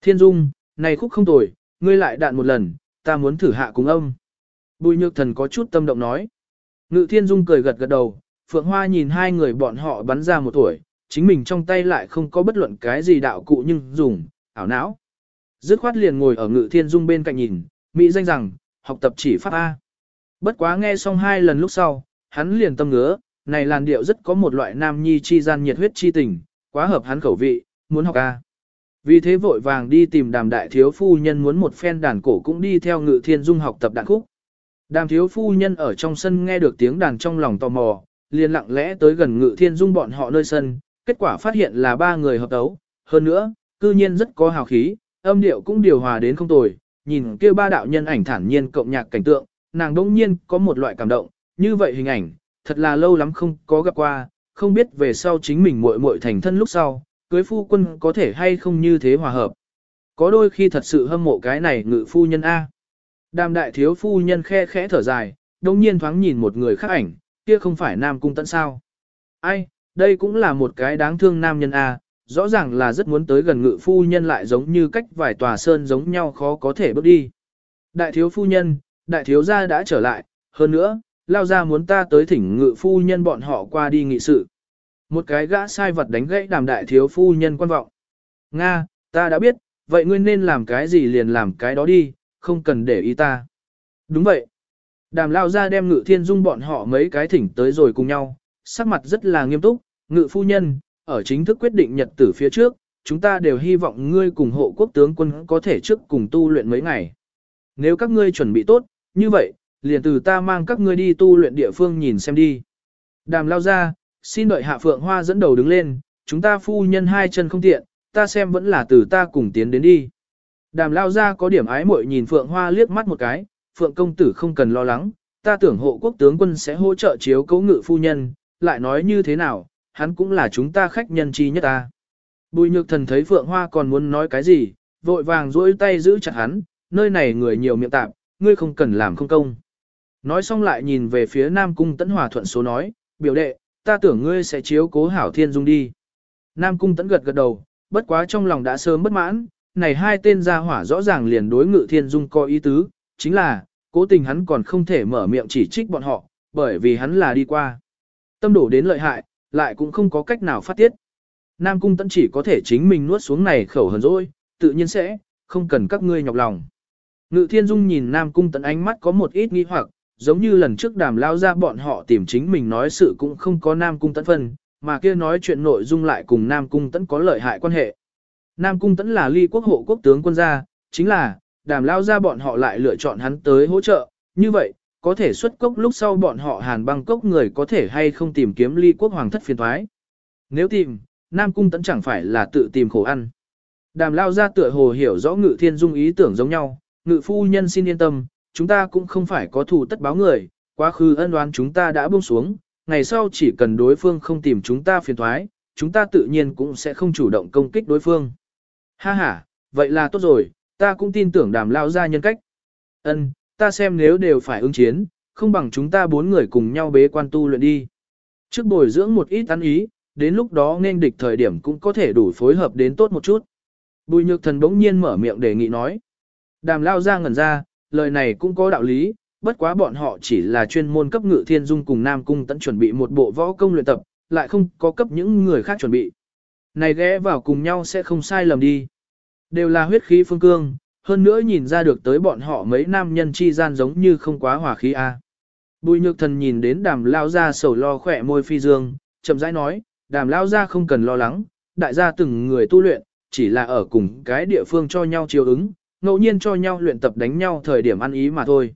Thiên Dung, này khúc không tồi, ngươi lại đạn một lần, ta muốn thử hạ cùng ông. Bùi nhược thần có chút tâm động nói. Ngự Thiên Dung cười gật gật đầu, Phượng Hoa nhìn hai người bọn họ bắn ra một tuổi, chính mình trong tay lại không có bất luận cái gì đạo cụ nhưng dùng, ảo não. Dứt khoát liền ngồi ở Ngự Thiên Dung bên cạnh nhìn, Mỹ danh rằng, học tập chỉ pháp A. Bất quá nghe xong hai lần lúc sau, hắn liền tâm ngứa, này làn điệu rất có một loại nam nhi chi gian nhiệt huyết chi tình, quá hợp hắn khẩu vị, muốn học A. Vì thế vội vàng đi tìm đàm đại thiếu phu nhân muốn một phen đàn cổ cũng đi theo ngự thiên dung học tập đàn khúc. Đàm thiếu phu nhân ở trong sân nghe được tiếng đàn trong lòng tò mò, liền lặng lẽ tới gần ngự thiên dung bọn họ nơi sân, kết quả phát hiện là ba người hợp tấu, hơn nữa, cư nhiên rất có hào khí, âm điệu cũng điều hòa đến không tồi, nhìn kia ba đạo nhân ảnh thản nhiên cộng nhạc cảnh tượng, nàng đông nhiên có một loại cảm động, như vậy hình ảnh, thật là lâu lắm không có gặp qua, không biết về sau chính mình muội muội thành thân lúc sau, cưới phu quân có thể hay không như thế hòa hợp. Có đôi khi thật sự hâm mộ cái này ngự phu nhân A. Đàm đại thiếu phu nhân khe khẽ thở dài, đồng nhiên thoáng nhìn một người khác ảnh, kia không phải nam cung tận sao. Ai, đây cũng là một cái đáng thương nam nhân A, rõ ràng là rất muốn tới gần ngự phu nhân lại giống như cách vài tòa sơn giống nhau khó có thể bước đi. Đại thiếu phu nhân, đại thiếu gia đã trở lại, hơn nữa, lao ra muốn ta tới thỉnh ngự phu nhân bọn họ qua đi nghị sự. Một cái gã sai vật đánh gãy đàm đại thiếu phu nhân quan vọng. Nga, ta đã biết, vậy ngươi nên làm cái gì liền làm cái đó đi, không cần để ý ta. Đúng vậy. Đàm lao ra đem ngự thiên dung bọn họ mấy cái thỉnh tới rồi cùng nhau, sắc mặt rất là nghiêm túc, ngự phu nhân, ở chính thức quyết định nhật tử phía trước, chúng ta đều hy vọng ngươi cùng hộ quốc tướng quân có thể trước cùng tu luyện mấy ngày. Nếu các ngươi chuẩn bị tốt, như vậy, liền từ ta mang các ngươi đi tu luyện địa phương nhìn xem đi. Đàm lao ra, xin đợi hạ phượng hoa dẫn đầu đứng lên, chúng ta phu nhân hai chân không tiện, ta xem vẫn là từ ta cùng tiến đến đi. Đàm lao ra có điểm ái muội nhìn phượng hoa liếc mắt một cái, phượng công tử không cần lo lắng, ta tưởng hộ quốc tướng quân sẽ hỗ trợ chiếu cấu ngự phu nhân, lại nói như thế nào, hắn cũng là chúng ta khách nhân chi nhất ta. Bùi nhược thần thấy phượng hoa còn muốn nói cái gì, vội vàng duỗi tay giữ chặt hắn, nơi này người nhiều miệng tạp, ngươi không cần làm không công. Nói xong lại nhìn về phía Nam Cung Tấn Hòa thuận số nói, biểu đệ, ta tưởng ngươi sẽ chiếu cố hảo thiên dung đi. Nam Cung Tấn gật gật đầu, bất quá trong lòng đã sớm bất mãn, này hai tên gia hỏa rõ ràng liền đối ngự thiên dung có ý tứ, chính là, cố tình hắn còn không thể mở miệng chỉ trích bọn họ, bởi vì hắn là đi qua. Tâm đổ đến lợi hại, lại cũng không có cách nào phát tiết. Nam Cung Tẫn chỉ có thể chính mình nuốt xuống này khẩu hờn rồi, tự nhiên sẽ, không cần các ngươi nhọc lòng. Ngự thiên dung nhìn Nam Cung Tẫn ánh mắt có một ít nghi hoặc, giống như lần trước đàm lao ra bọn họ tìm chính mình nói sự cũng không có Nam Cung Tẫn phân, mà kia nói chuyện nội dung lại cùng Nam Cung Tẫn có lợi hại quan hệ. Nam Cung Tấn là ly quốc hộ quốc tướng quân gia, chính là, đàm lao ra bọn họ lại lựa chọn hắn tới hỗ trợ, như vậy, có thể xuất cốc lúc sau bọn họ hàn băng cốc người có thể hay không tìm kiếm ly quốc hoàng thất phiền thoái. Nếu tìm, Nam Cung Tấn chẳng phải là tự tìm khổ ăn. Đàm lao ra tựa hồ hiểu rõ ngự thiên dung ý tưởng giống nhau, ngự phu nhân xin yên tâm, chúng ta cũng không phải có thù tất báo người, quá khứ ân oán chúng ta đã buông xuống, ngày sau chỉ cần đối phương không tìm chúng ta phiền thoái, chúng ta tự nhiên cũng sẽ không chủ động công kích đối phương. Ha ha, vậy là tốt rồi, ta cũng tin tưởng đàm lao ra nhân cách. Ân, ta xem nếu đều phải ứng chiến, không bằng chúng ta bốn người cùng nhau bế quan tu luyện đi. Trước bồi dưỡng một ít ăn ý, đến lúc đó nên địch thời điểm cũng có thể đủ phối hợp đến tốt một chút. Bùi nhược thần bỗng nhiên mở miệng đề nghị nói. Đàm lao ra ngẩn ra, lời này cũng có đạo lý, bất quá bọn họ chỉ là chuyên môn cấp ngự thiên dung cùng Nam Cung tận chuẩn bị một bộ võ công luyện tập, lại không có cấp những người khác chuẩn bị. Này ghé vào cùng nhau sẽ không sai lầm đi. Đều là huyết khí phương cương, hơn nữa nhìn ra được tới bọn họ mấy nam nhân chi gian giống như không quá hòa khí a. Bùi nhược thần nhìn đến đàm lao ra sầu lo khỏe môi phi dương, chậm rãi nói, đàm lao ra không cần lo lắng, đại gia từng người tu luyện, chỉ là ở cùng cái địa phương cho nhau chiều ứng, ngẫu nhiên cho nhau luyện tập đánh nhau thời điểm ăn ý mà thôi.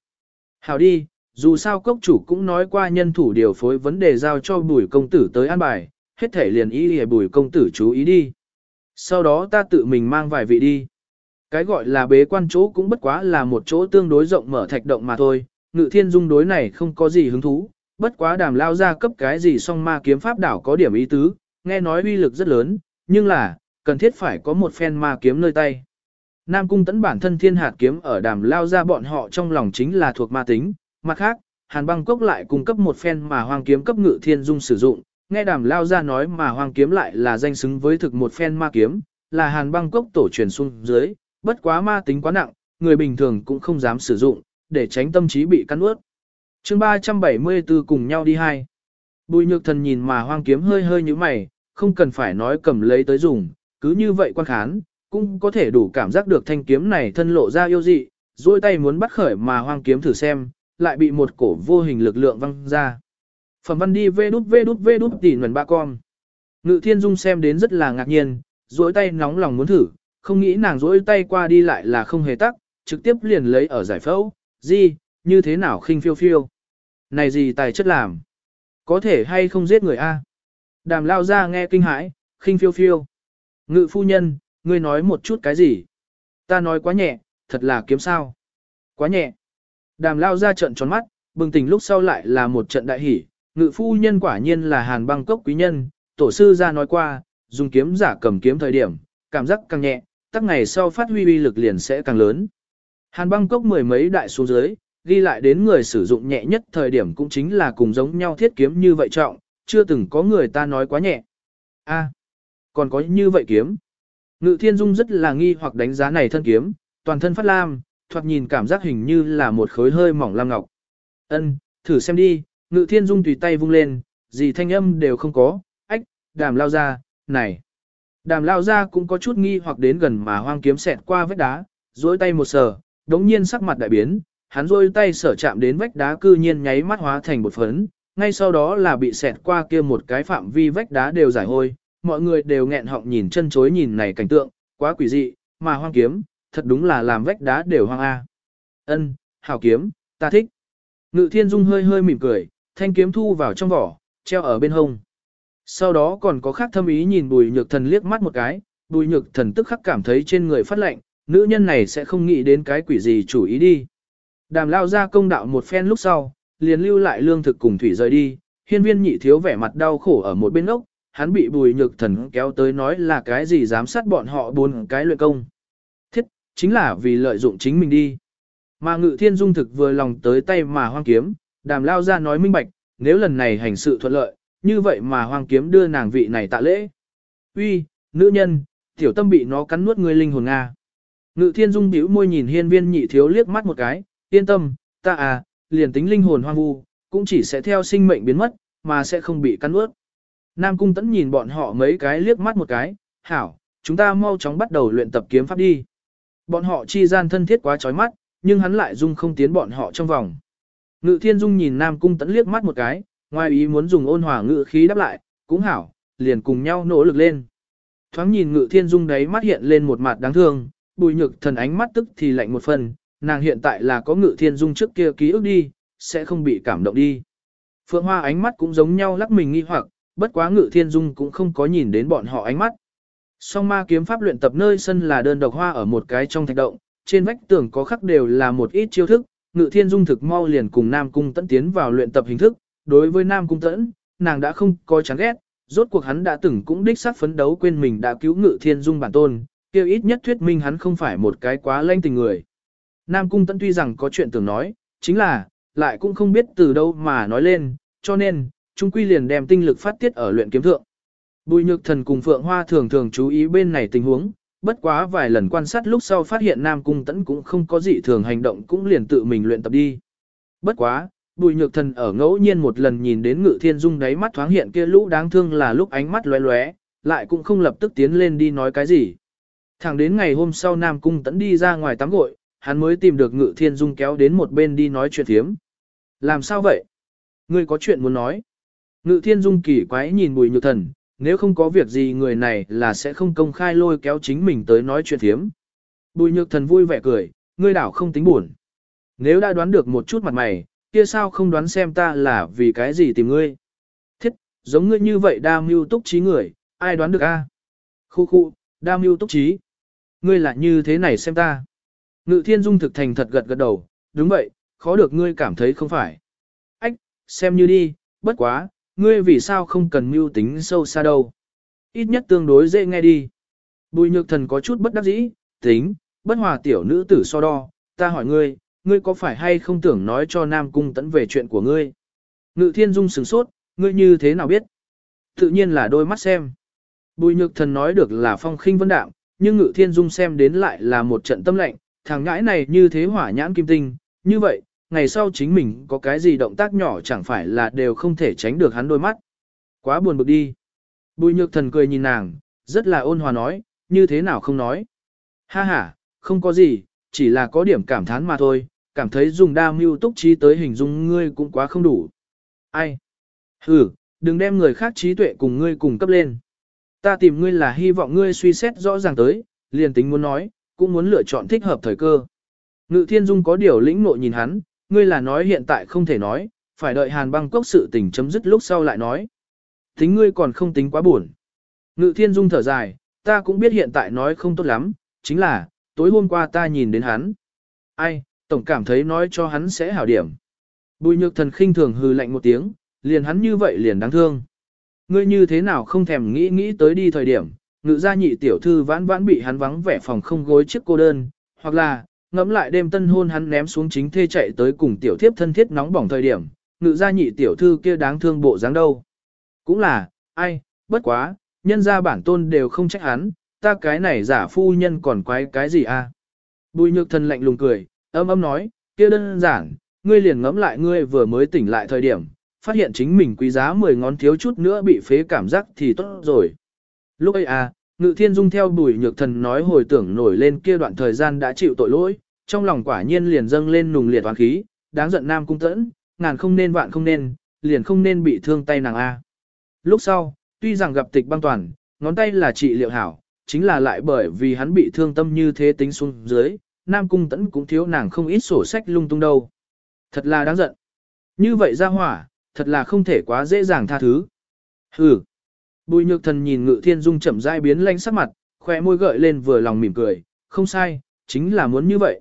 Hảo đi, dù sao cốc chủ cũng nói qua nhân thủ điều phối vấn đề giao cho bùi công tử tới an bài, hết thể liền ý hề bùi công tử chú ý đi. Sau đó ta tự mình mang vài vị đi. Cái gọi là bế quan chỗ cũng bất quá là một chỗ tương đối rộng mở thạch động mà thôi, ngự thiên dung đối này không có gì hứng thú, bất quá đàm lao ra cấp cái gì song ma kiếm pháp đảo có điểm ý tứ, nghe nói uy lực rất lớn, nhưng là, cần thiết phải có một phen ma kiếm nơi tay. Nam cung tấn bản thân thiên hạt kiếm ở đàm lao ra bọn họ trong lòng chính là thuộc ma tính, mặt khác, hàn băng cốc lại cung cấp một phen mà hoang kiếm cấp ngự thiên dung sử dụng, nghe đàm lao ra nói mà hoang kiếm lại là danh xứng với thực một phen ma kiếm, là hàn băng cốc tổ truyền xuống dưới, bất quá ma tính quá nặng, người bình thường cũng không dám sử dụng, để tránh tâm trí bị cắn ướt. chương 374 cùng nhau đi hai. Bùi nhược thần nhìn mà hoang kiếm hơi hơi như mày, không cần phải nói cầm lấy tới dùng, cứ như vậy quan khán, cũng có thể đủ cảm giác được thanh kiếm này thân lộ ra yêu dị, duỗi tay muốn bắt khởi mà hoang kiếm thử xem, lại bị một cổ vô hình lực lượng văng ra. Phẩm văn đi vê đút vê đút vê đút tỉ nguồn ba con. Ngự thiên dung xem đến rất là ngạc nhiên, duỗi tay nóng lòng muốn thử, không nghĩ nàng duỗi tay qua đi lại là không hề tắc, trực tiếp liền lấy ở giải phẫu, gì, như thế nào khinh phiêu phiêu. Này gì tài chất làm? Có thể hay không giết người a? Đàm lao ra nghe kinh hãi, khinh phiêu phiêu. Ngự phu nhân, ngươi nói một chút cái gì? Ta nói quá nhẹ, thật là kiếm sao. Quá nhẹ. Đàm lao ra trận tròn mắt, bừng tỉnh lúc sau lại là một trận đại hỷ. Ngự phu nhân quả nhiên là hàn băng cốc quý nhân, tổ sư ra nói qua, dùng kiếm giả cầm kiếm thời điểm, cảm giác càng nhẹ, tắc ngày sau phát huy uy lực liền sẽ càng lớn. Hàn băng cốc mười mấy đại xuống dưới, ghi lại đến người sử dụng nhẹ nhất thời điểm cũng chính là cùng giống nhau thiết kiếm như vậy trọng, chưa từng có người ta nói quá nhẹ. A, còn có như vậy kiếm. Ngự thiên dung rất là nghi hoặc đánh giá này thân kiếm, toàn thân phát lam, thoạt nhìn cảm giác hình như là một khối hơi mỏng lam ngọc. Ân, thử xem đi, ngự thiên dung tùy tay vung lên, gì thanh âm đều không có, ách, đàm lao ra, này. Đàm lao ra cũng có chút nghi hoặc đến gần mà hoang kiếm xẹt qua vách đá, duỗi tay một sờ, đống nhiên sắc mặt đại biến, hắn duỗi tay sở chạm đến vách đá cư nhiên nháy mắt hóa thành một phấn, ngay sau đó là bị xẹt qua kia một cái phạm vi vách đá đều giải hôi, mọi người đều nghẹn họng nhìn chân chối nhìn này cảnh tượng, quá quỷ dị, mà hoang kiếm, thật đúng là làm vách đá đều hoang a. Ân, hảo kiếm, ta thích. Ngự thiên dung hơi hơi mỉm cười, thanh kiếm thu vào trong vỏ, treo ở bên hông. Sau đó còn có khác thâm ý nhìn bùi nhược thần liếc mắt một cái, bùi nhược thần tức khắc cảm thấy trên người phát lạnh, nữ nhân này sẽ không nghĩ đến cái quỷ gì chủ ý đi. Đàm lao ra công đạo một phen lúc sau, liền lưu lại lương thực cùng thủy rời đi, hiên viên nhị thiếu vẻ mặt đau khổ ở một bên ốc, hắn bị bùi nhược thần kéo tới nói là cái gì giám sát bọn họ bốn cái luyện công. Thiết, chính là vì lợi dụng chính mình đi. Mà ngự thiên dung thực vừa lòng tới tay mà hoang kiếm, đàm lao ra nói minh bạch, nếu lần này hành sự thuận lợi, như vậy mà hoang kiếm đưa nàng vị này tạ lễ. Uy, nữ nhân, tiểu tâm bị nó cắn nuốt người linh hồn Nga. Ngự thiên dung bĩu môi nhìn hiên viên nhị thiếu liếc mắt một cái, yên tâm, ta à, liền tính linh hồn hoang vu, cũng chỉ sẽ theo sinh mệnh biến mất, mà sẽ không bị cắn nuốt. Nam cung tẫn nhìn bọn họ mấy cái liếc mắt một cái, hảo, chúng ta mau chóng bắt đầu luyện tập kiếm pháp đi. Bọn họ chi gian thân thiết quá chói mắt, nhưng hắn lại dung không tiến bọn họ trong vòng. Ngự thiên dung nhìn Nam cung tẫn liếc mắt một cái, ngoài ý muốn dùng ôn hòa ngự khí đáp lại, cũng hảo, liền cùng nhau nỗ lực lên. Thoáng nhìn ngự thiên dung đấy mắt hiện lên một mặt đáng thương, bùi nhược thần ánh mắt tức thì lạnh một phần, nàng hiện tại là có ngự thiên dung trước kia ký ức đi, sẽ không bị cảm động đi. Phượng Hoa ánh mắt cũng giống nhau lắc mình nghi hoặc, bất quá ngự thiên dung cũng không có nhìn đến bọn họ ánh mắt. Song ma kiếm pháp luyện tập nơi sân là đơn độc hoa ở một cái trong thạch động, trên vách tường có khắc đều là một ít chiêu thức, ngự thiên dung thực mau liền cùng Nam Cung Tẫn tiến vào luyện tập hình thức, đối với Nam Cung Tẫn, nàng đã không có chán ghét, rốt cuộc hắn đã từng cũng đích xác phấn đấu quên mình đã cứu ngự thiên dung bản tôn, kêu ít nhất thuyết minh hắn không phải một cái quá lanh tình người. Nam Cung Tẫn tuy rằng có chuyện tưởng nói, chính là, lại cũng không biết từ đâu mà nói lên, cho nên, trung quy liền đem tinh lực phát tiết ở luyện kiếm thượng. Bùi nhược thần cùng Phượng Hoa thường thường chú ý bên này tình huống, bất quá vài lần quan sát lúc sau phát hiện Nam Cung Tẫn cũng không có gì thường hành động cũng liền tự mình luyện tập đi. Bất quá, bùi nhược thần ở ngẫu nhiên một lần nhìn đến ngự thiên dung đáy mắt thoáng hiện kia lũ đáng thương là lúc ánh mắt lóe lóe, lại cũng không lập tức tiến lên đi nói cái gì. Thẳng đến ngày hôm sau Nam Cung Tẫn đi ra ngoài tắm gội, hắn mới tìm được ngự thiên dung kéo đến một bên đi nói chuyện thiếm. Làm sao vậy? Ngươi có chuyện muốn nói? Ngự thiên dung kỳ quái nhìn bùi nhược thần, nếu không có việc gì người này là sẽ không công khai lôi kéo chính mình tới nói chuyện thiếm. Bùi nhược thần vui vẻ cười, ngươi đảo không tính buồn. Nếu đã đoán được một chút mặt mày, kia sao không đoán xem ta là vì cái gì tìm ngươi. Thiết, giống ngươi như vậy đa mưu túc trí người, ai đoán được a? Khu khu, đa mưu túc trí. ngươi là như thế này xem ta. Ngự thiên dung thực thành thật gật gật đầu, đúng vậy, khó được ngươi cảm thấy không phải. Ách, xem như đi, bất quá, ngươi vì sao không cần mưu tính sâu xa đâu. Ít nhất tương đối dễ nghe đi. Bùi nhược thần có chút bất đắc dĩ, tính, bất hòa tiểu nữ tử so đo, ta hỏi ngươi, ngươi có phải hay không tưởng nói cho Nam Cung tẫn về chuyện của ngươi? Ngự thiên dung sửng sốt, ngươi như thế nào biết? Tự nhiên là đôi mắt xem. Bùi nhược thần nói được là phong khinh vân đạm, nhưng ngự thiên dung xem đến lại là một trận tâm lệnh, thằng ngãi này như thế hỏa nhãn kim tinh, như vậy, ngày sau chính mình có cái gì động tác nhỏ chẳng phải là đều không thể tránh được hắn đôi mắt. Quá buồn bực đi. Bùi nhược thần cười nhìn nàng, rất là ôn hòa nói, như thế nào không nói. Ha ha, không có gì, chỉ là có điểm cảm thán mà thôi, cảm thấy dùng đa mưu túc trí tới hình dung ngươi cũng quá không đủ. Ai? Ừ, đừng đem người khác trí tuệ cùng ngươi cùng cấp lên. Ta tìm ngươi là hy vọng ngươi suy xét rõ ràng tới, liền tính muốn nói, cũng muốn lựa chọn thích hợp thời cơ. Ngự thiên dung có điều lĩnh nội nhìn hắn, ngươi là nói hiện tại không thể nói, phải đợi hàn băng cốc sự tình chấm dứt lúc sau lại nói. Tính ngươi còn không tính quá buồn. Ngự thiên dung thở dài, ta cũng biết hiện tại nói không tốt lắm, chính là, tối hôm qua ta nhìn đến hắn. Ai, tổng cảm thấy nói cho hắn sẽ hảo điểm. Bùi nhược thần khinh thường hừ lạnh một tiếng, liền hắn như vậy liền đáng thương. Ngươi như thế nào không thèm nghĩ nghĩ tới đi thời điểm, ngự gia nhị tiểu thư vãn vãn bị hắn vắng vẻ phòng không gối chiếc cô đơn, hoặc là, ngẫm lại đêm tân hôn hắn ném xuống chính thê chạy tới cùng tiểu thiếp thân thiết nóng bỏng thời điểm, ngự gia nhị tiểu thư kia đáng thương bộ dáng đâu. Cũng là, ai, bất quá, nhân gia bản tôn đều không trách hắn, ta cái này giả phu nhân còn quái cái gì a? À? Bùi nhược thần lạnh lùng cười, âm âm nói, kia đơn giản, ngươi liền ngẫm lại ngươi vừa mới tỉnh lại thời điểm, phát hiện chính mình quý giá 10 ngón thiếu chút nữa bị phế cảm giác thì tốt rồi. Lúc ấy à, Ngự Thiên Dung theo bùi nhược thần nói hồi tưởng nổi lên kia đoạn thời gian đã chịu tội lỗi, trong lòng quả nhiên liền dâng lên nùng liệt toán khí, đáng giận nam cung tẫn, ngàn không nên vạn không nên, liền không nên bị thương tay nàng A. Lúc sau, tuy rằng gặp tịch băng toàn, ngón tay là trị liệu hảo, chính là lại bởi vì hắn bị thương tâm như thế tính xuống dưới, nam cung tẫn cũng thiếu nàng không ít sổ sách lung tung đâu. Thật là đáng giận. Như vậy ra hỏa, thật là không thể quá dễ dàng tha thứ. Hừ. Bùi nhược thần nhìn ngự thiên dung chậm rãi biến lanh sắc mặt, khỏe môi gợi lên vừa lòng mỉm cười, không sai, chính là muốn như vậy.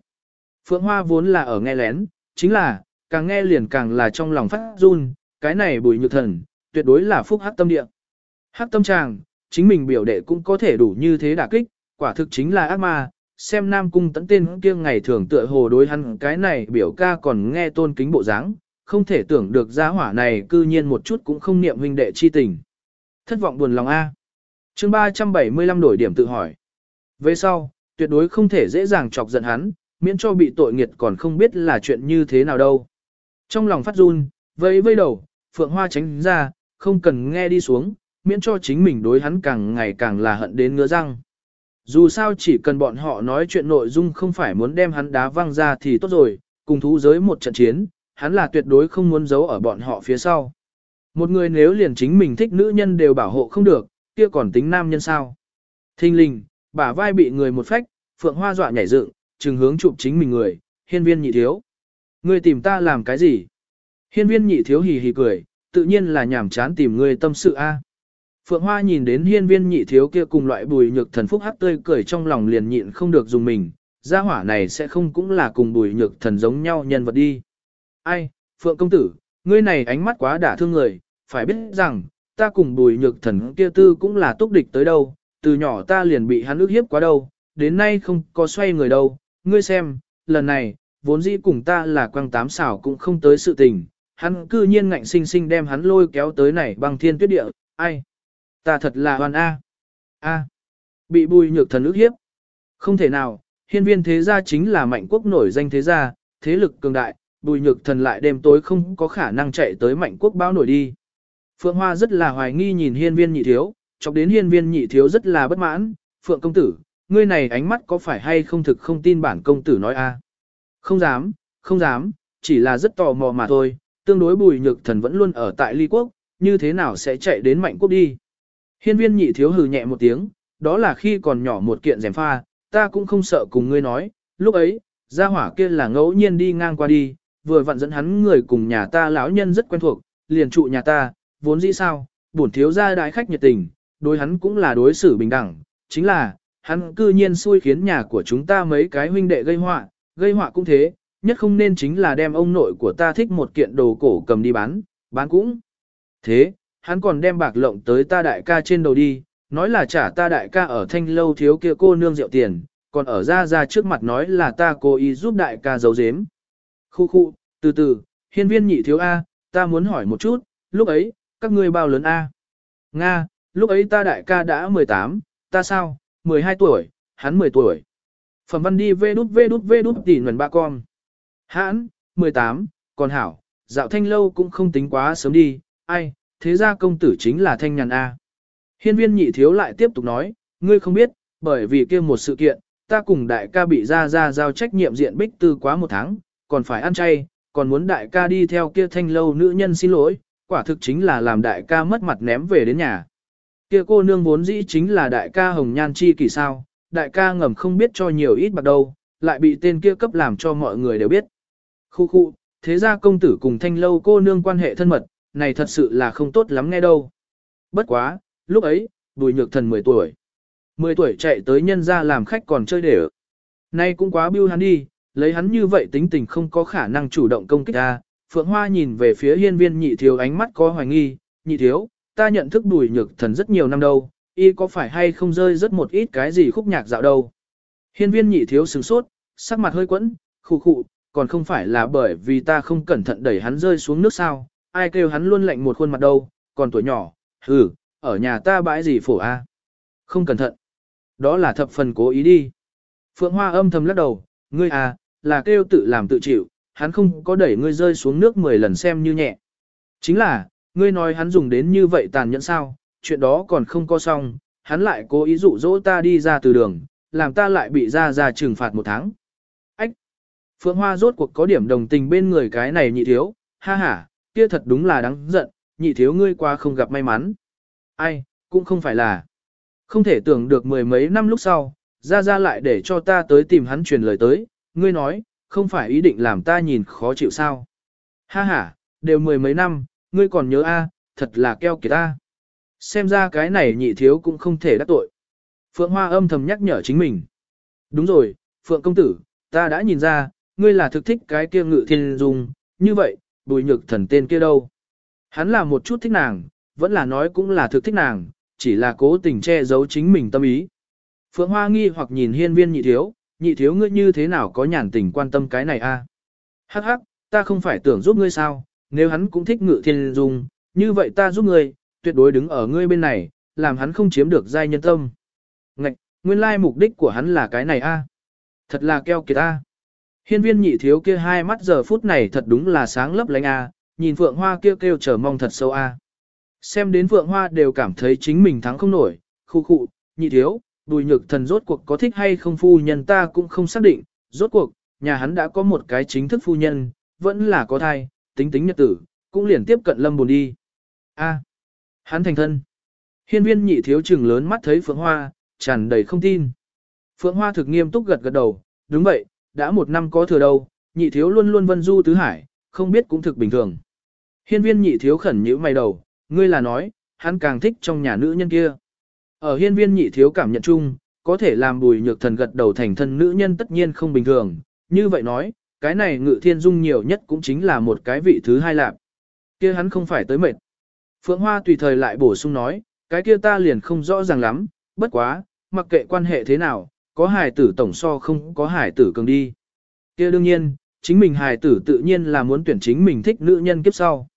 Phượng Hoa vốn là ở nghe lén, chính là, càng nghe liền càng là trong lòng phát run, cái này bùi nhược thần, tuyệt đối là phúc hắc tâm địa. Hắc tâm tràng, chính mình biểu đệ cũng có thể đủ như thế đả kích, quả thực chính là ác ma, xem nam cung tấn tên kia ngày thường tựa hồ đối hắn cái này biểu ca còn nghe tôn kính bộ dáng, không thể tưởng được giá hỏa này cư nhiên một chút cũng không niệm huynh đệ chi tình. Thất vọng buồn lòng A. chương 375 đổi điểm tự hỏi. Về sau, tuyệt đối không thể dễ dàng chọc giận hắn, miễn cho bị tội nghiệt còn không biết là chuyện như thế nào đâu. Trong lòng phát run, vẫy vây đầu, phượng hoa tránh ra, không cần nghe đi xuống, miễn cho chính mình đối hắn càng ngày càng là hận đến ngứa răng. Dù sao chỉ cần bọn họ nói chuyện nội dung không phải muốn đem hắn đá văng ra thì tốt rồi, cùng thú giới một trận chiến, hắn là tuyệt đối không muốn giấu ở bọn họ phía sau. Một người nếu liền chính mình thích nữ nhân đều bảo hộ không được, kia còn tính nam nhân sao. Thinh linh, bả vai bị người một phách, phượng hoa dọa nhảy dựng, trừng hướng chụp chính mình người, hiên viên nhị thiếu. Ngươi tìm ta làm cái gì? Hiên viên nhị thiếu hì hì cười, tự nhiên là nhảm chán tìm ngươi tâm sự a. Phượng Hoa nhìn đến hiên viên nhị thiếu kia cùng loại bùi nhược thần phúc hắc tươi cười trong lòng liền nhịn không được dùng mình, gia hỏa này sẽ không cũng là cùng bùi nhược thần giống nhau nhân vật đi. Ai, Phượng công tử, ngươi này ánh mắt quá đả thương người, phải biết rằng, ta cùng bùi nhược thần kia tư cũng là túc địch tới đâu, từ nhỏ ta liền bị hắn ức hiếp quá đâu, đến nay không có xoay người đâu, ngươi xem, lần này, vốn dĩ cùng ta là quăng tám xảo cũng không tới sự tình, hắn cư nhiên ngạnh sinh sinh đem hắn lôi kéo tới này băng thiên tuyết địa, ai? Ta thật là hoàn A. A. Bị bùi nhược thần ức hiếp. Không thể nào, hiên viên thế gia chính là mạnh quốc nổi danh thế gia, thế lực cường đại, bùi nhược thần lại đêm tối không có khả năng chạy tới mạnh quốc báo nổi đi. Phượng Hoa rất là hoài nghi nhìn hiên viên nhị thiếu, chọc đến hiên viên nhị thiếu rất là bất mãn, Phượng công tử, ngươi này ánh mắt có phải hay không thực không tin bản công tử nói a? Không dám, không dám, chỉ là rất tò mò mà thôi, tương đối bùi nhược thần vẫn luôn ở tại ly quốc, như thế nào sẽ chạy đến mạnh quốc đi. Hiên viên nhị thiếu hừ nhẹ một tiếng, đó là khi còn nhỏ một kiện rèm pha, ta cũng không sợ cùng ngươi nói, lúc ấy, gia hỏa kia là ngẫu nhiên đi ngang qua đi, vừa vặn dẫn hắn người cùng nhà ta lão nhân rất quen thuộc, liền trụ nhà ta, vốn dĩ sao, bổn thiếu gia đại khách nhiệt tình, đối hắn cũng là đối xử bình đẳng, chính là, hắn cư nhiên xui khiến nhà của chúng ta mấy cái huynh đệ gây họa, gây họa cũng thế, nhất không nên chính là đem ông nội của ta thích một kiện đồ cổ cầm đi bán, bán cũng. Thế, hắn còn đem bạc lộng tới ta đại ca trên đầu đi, nói là trả ta đại ca ở thanh lâu thiếu kia cô nương rượu tiền, còn ở ra ra trước mặt nói là ta cố ý giúp đại ca giấu giếm. Khu khu, từ từ, hiên viên nhị thiếu A, ta muốn hỏi một chút, lúc ấy, các ngươi bao lớn A? Nga, lúc ấy ta đại ca đã 18, ta sao, 12 tuổi, hắn 10 tuổi. Phẩm văn đi vê đút vê đút vê đút tỉ nguồn ba con. Hãn, 18, còn hảo, dạo thanh lâu cũng không tính quá sớm đi, ai, thế ra công tử chính là thanh nhàn A. Hiên viên nhị thiếu lại tiếp tục nói, ngươi không biết, bởi vì kia một sự kiện, ta cùng đại ca bị ra ra giao trách nhiệm diện bích tư quá một tháng, còn phải ăn chay, còn muốn đại ca đi theo kia thanh lâu nữ nhân xin lỗi, quả thực chính là làm đại ca mất mặt ném về đến nhà. Kia cô nương vốn dĩ chính là đại ca hồng nhan chi kỳ sao, đại ca ngầm không biết cho nhiều ít bạc đâu, lại bị tên kia cấp làm cho mọi người đều biết. Khu khu, thế ra công tử cùng thanh lâu cô nương quan hệ thân mật, này thật sự là không tốt lắm nghe đâu. Bất quá, lúc ấy, bùi nhược thần 10 tuổi. 10 tuổi chạy tới nhân ra làm khách còn chơi để ở. Nay cũng quá biêu hắn đi, lấy hắn như vậy tính tình không có khả năng chủ động công kích ta. Phượng Hoa nhìn về phía hiên viên nhị thiếu ánh mắt có hoài nghi, nhị thiếu, ta nhận thức đùi nhược thần rất nhiều năm đâu, y có phải hay không rơi rất một ít cái gì khúc nhạc dạo đâu. Hiên viên nhị thiếu sửng sốt, sắc mặt hơi quẫn, khụ khụ, còn không phải là bởi vì ta không cẩn thận đẩy hắn rơi xuống nước sao, ai kêu hắn luôn lạnh một khuôn mặt đâu, còn tuổi nhỏ, hừ, ở nhà ta bãi gì phổ a? Không cẩn thận. Đó là thập phần cố ý đi. Phượng Hoa âm thầm lắc đầu, ngươi à, là kêu tự làm tự chịu, hắn không có đẩy ngươi rơi xuống nước 10 lần xem như nhẹ. Chính là, ngươi nói hắn dùng đến như vậy tàn nhẫn sao, chuyện đó còn không có xong, hắn lại cố ý dụ dỗ ta đi ra từ đường, làm ta lại bị ra ra trừng phạt một tháng. Ách! Phượng Hoa rốt cuộc có điểm đồng tình bên người cái này nhị thiếu, ha ha, kia thật đúng là đáng giận, nhị thiếu ngươi qua không gặp may mắn. Ai, cũng không phải là. Không thể tưởng được mười mấy năm lúc sau, ra ra lại để cho ta tới tìm hắn truyền lời tới, ngươi nói, không phải ý định làm ta nhìn khó chịu sao. Ha ha, đều mười mấy năm, ngươi còn nhớ a, thật là keo kiệt ta. Xem ra cái này nhị thiếu cũng không thể đắc tội. Phượng Hoa âm thầm nhắc nhở chính mình. Đúng rồi, Phượng công tử, ta đã nhìn ra, ngươi là thực thích cái kia ngự thiên dung, như vậy, bùi nhược thần tên kia đâu. Hắn là một chút thích nàng, vẫn là nói cũng là thực thích nàng, chỉ là cố tình che giấu chính mình tâm ý. Phượng Hoa nghi hoặc nhìn hiên viên nhị thiếu, nhị thiếu ngươi như thế nào có nhàn tình quan tâm cái này a? Hắc hắc, ta không phải tưởng giúp ngươi sao, nếu hắn cũng thích ngự thiên dung, như vậy ta giúp ngươi, tuyệt đối đứng ở ngươi bên này, làm hắn không chiếm được giai nhân tâm. Ngạch, nguyên lai mục đích của hắn là cái này a. Thật là keo kiệt a. Hiên viên nhị thiếu kia hai mắt giờ phút này thật đúng là sáng lấp lánh a, nhìn phượng hoa kia kêu, kêu chờ mong thật sâu a. Xem đến Phượng Hoa đều cảm thấy chính mình thắng không nổi, khu khu, nhị thiếu, bùi nhược thần rốt cuộc có thích hay không phu nhân ta cũng không xác định, rốt cuộc, nhà hắn đã có một cái chính thức phu nhân, vẫn là có thai, tính tính nhật tử, cũng liền tiếp cận lâm buồn đi. A, hắn thành thân. Hiên viên nhị thiếu trừng lớn mắt thấy Phượng Hoa, tràn đầy không tin. Phượng Hoa thực nghiêm túc gật gật đầu, đúng vậy, đã một năm có thừa đâu, nhị thiếu luôn luôn vân du tứ hải, không biết cũng thực bình thường. Hiên viên nhị thiếu khẩn nhữ mày đầu, ngươi là nói, hắn càng thích trong nhà nữ nhân kia. Ở hiên viên nhị thiếu cảm nhận chung, có thể làm bùi nhược thần gật đầu thành thân nữ nhân tất nhiên không bình thường, như vậy nói, cái này ngự thiên dung nhiều nhất cũng chính là một cái vị thứ hai lạc. kia hắn không phải tới mệt. Phượng Hoa tùy thời lại bổ sung nói, cái kia ta liền không rõ ràng lắm, bất quá, mặc kệ quan hệ thế nào, có hài tử tổng so không có hài tử cường đi. kia đương nhiên, chính mình hài tử tự nhiên là muốn tuyển chính mình thích nữ nhân kiếp sau.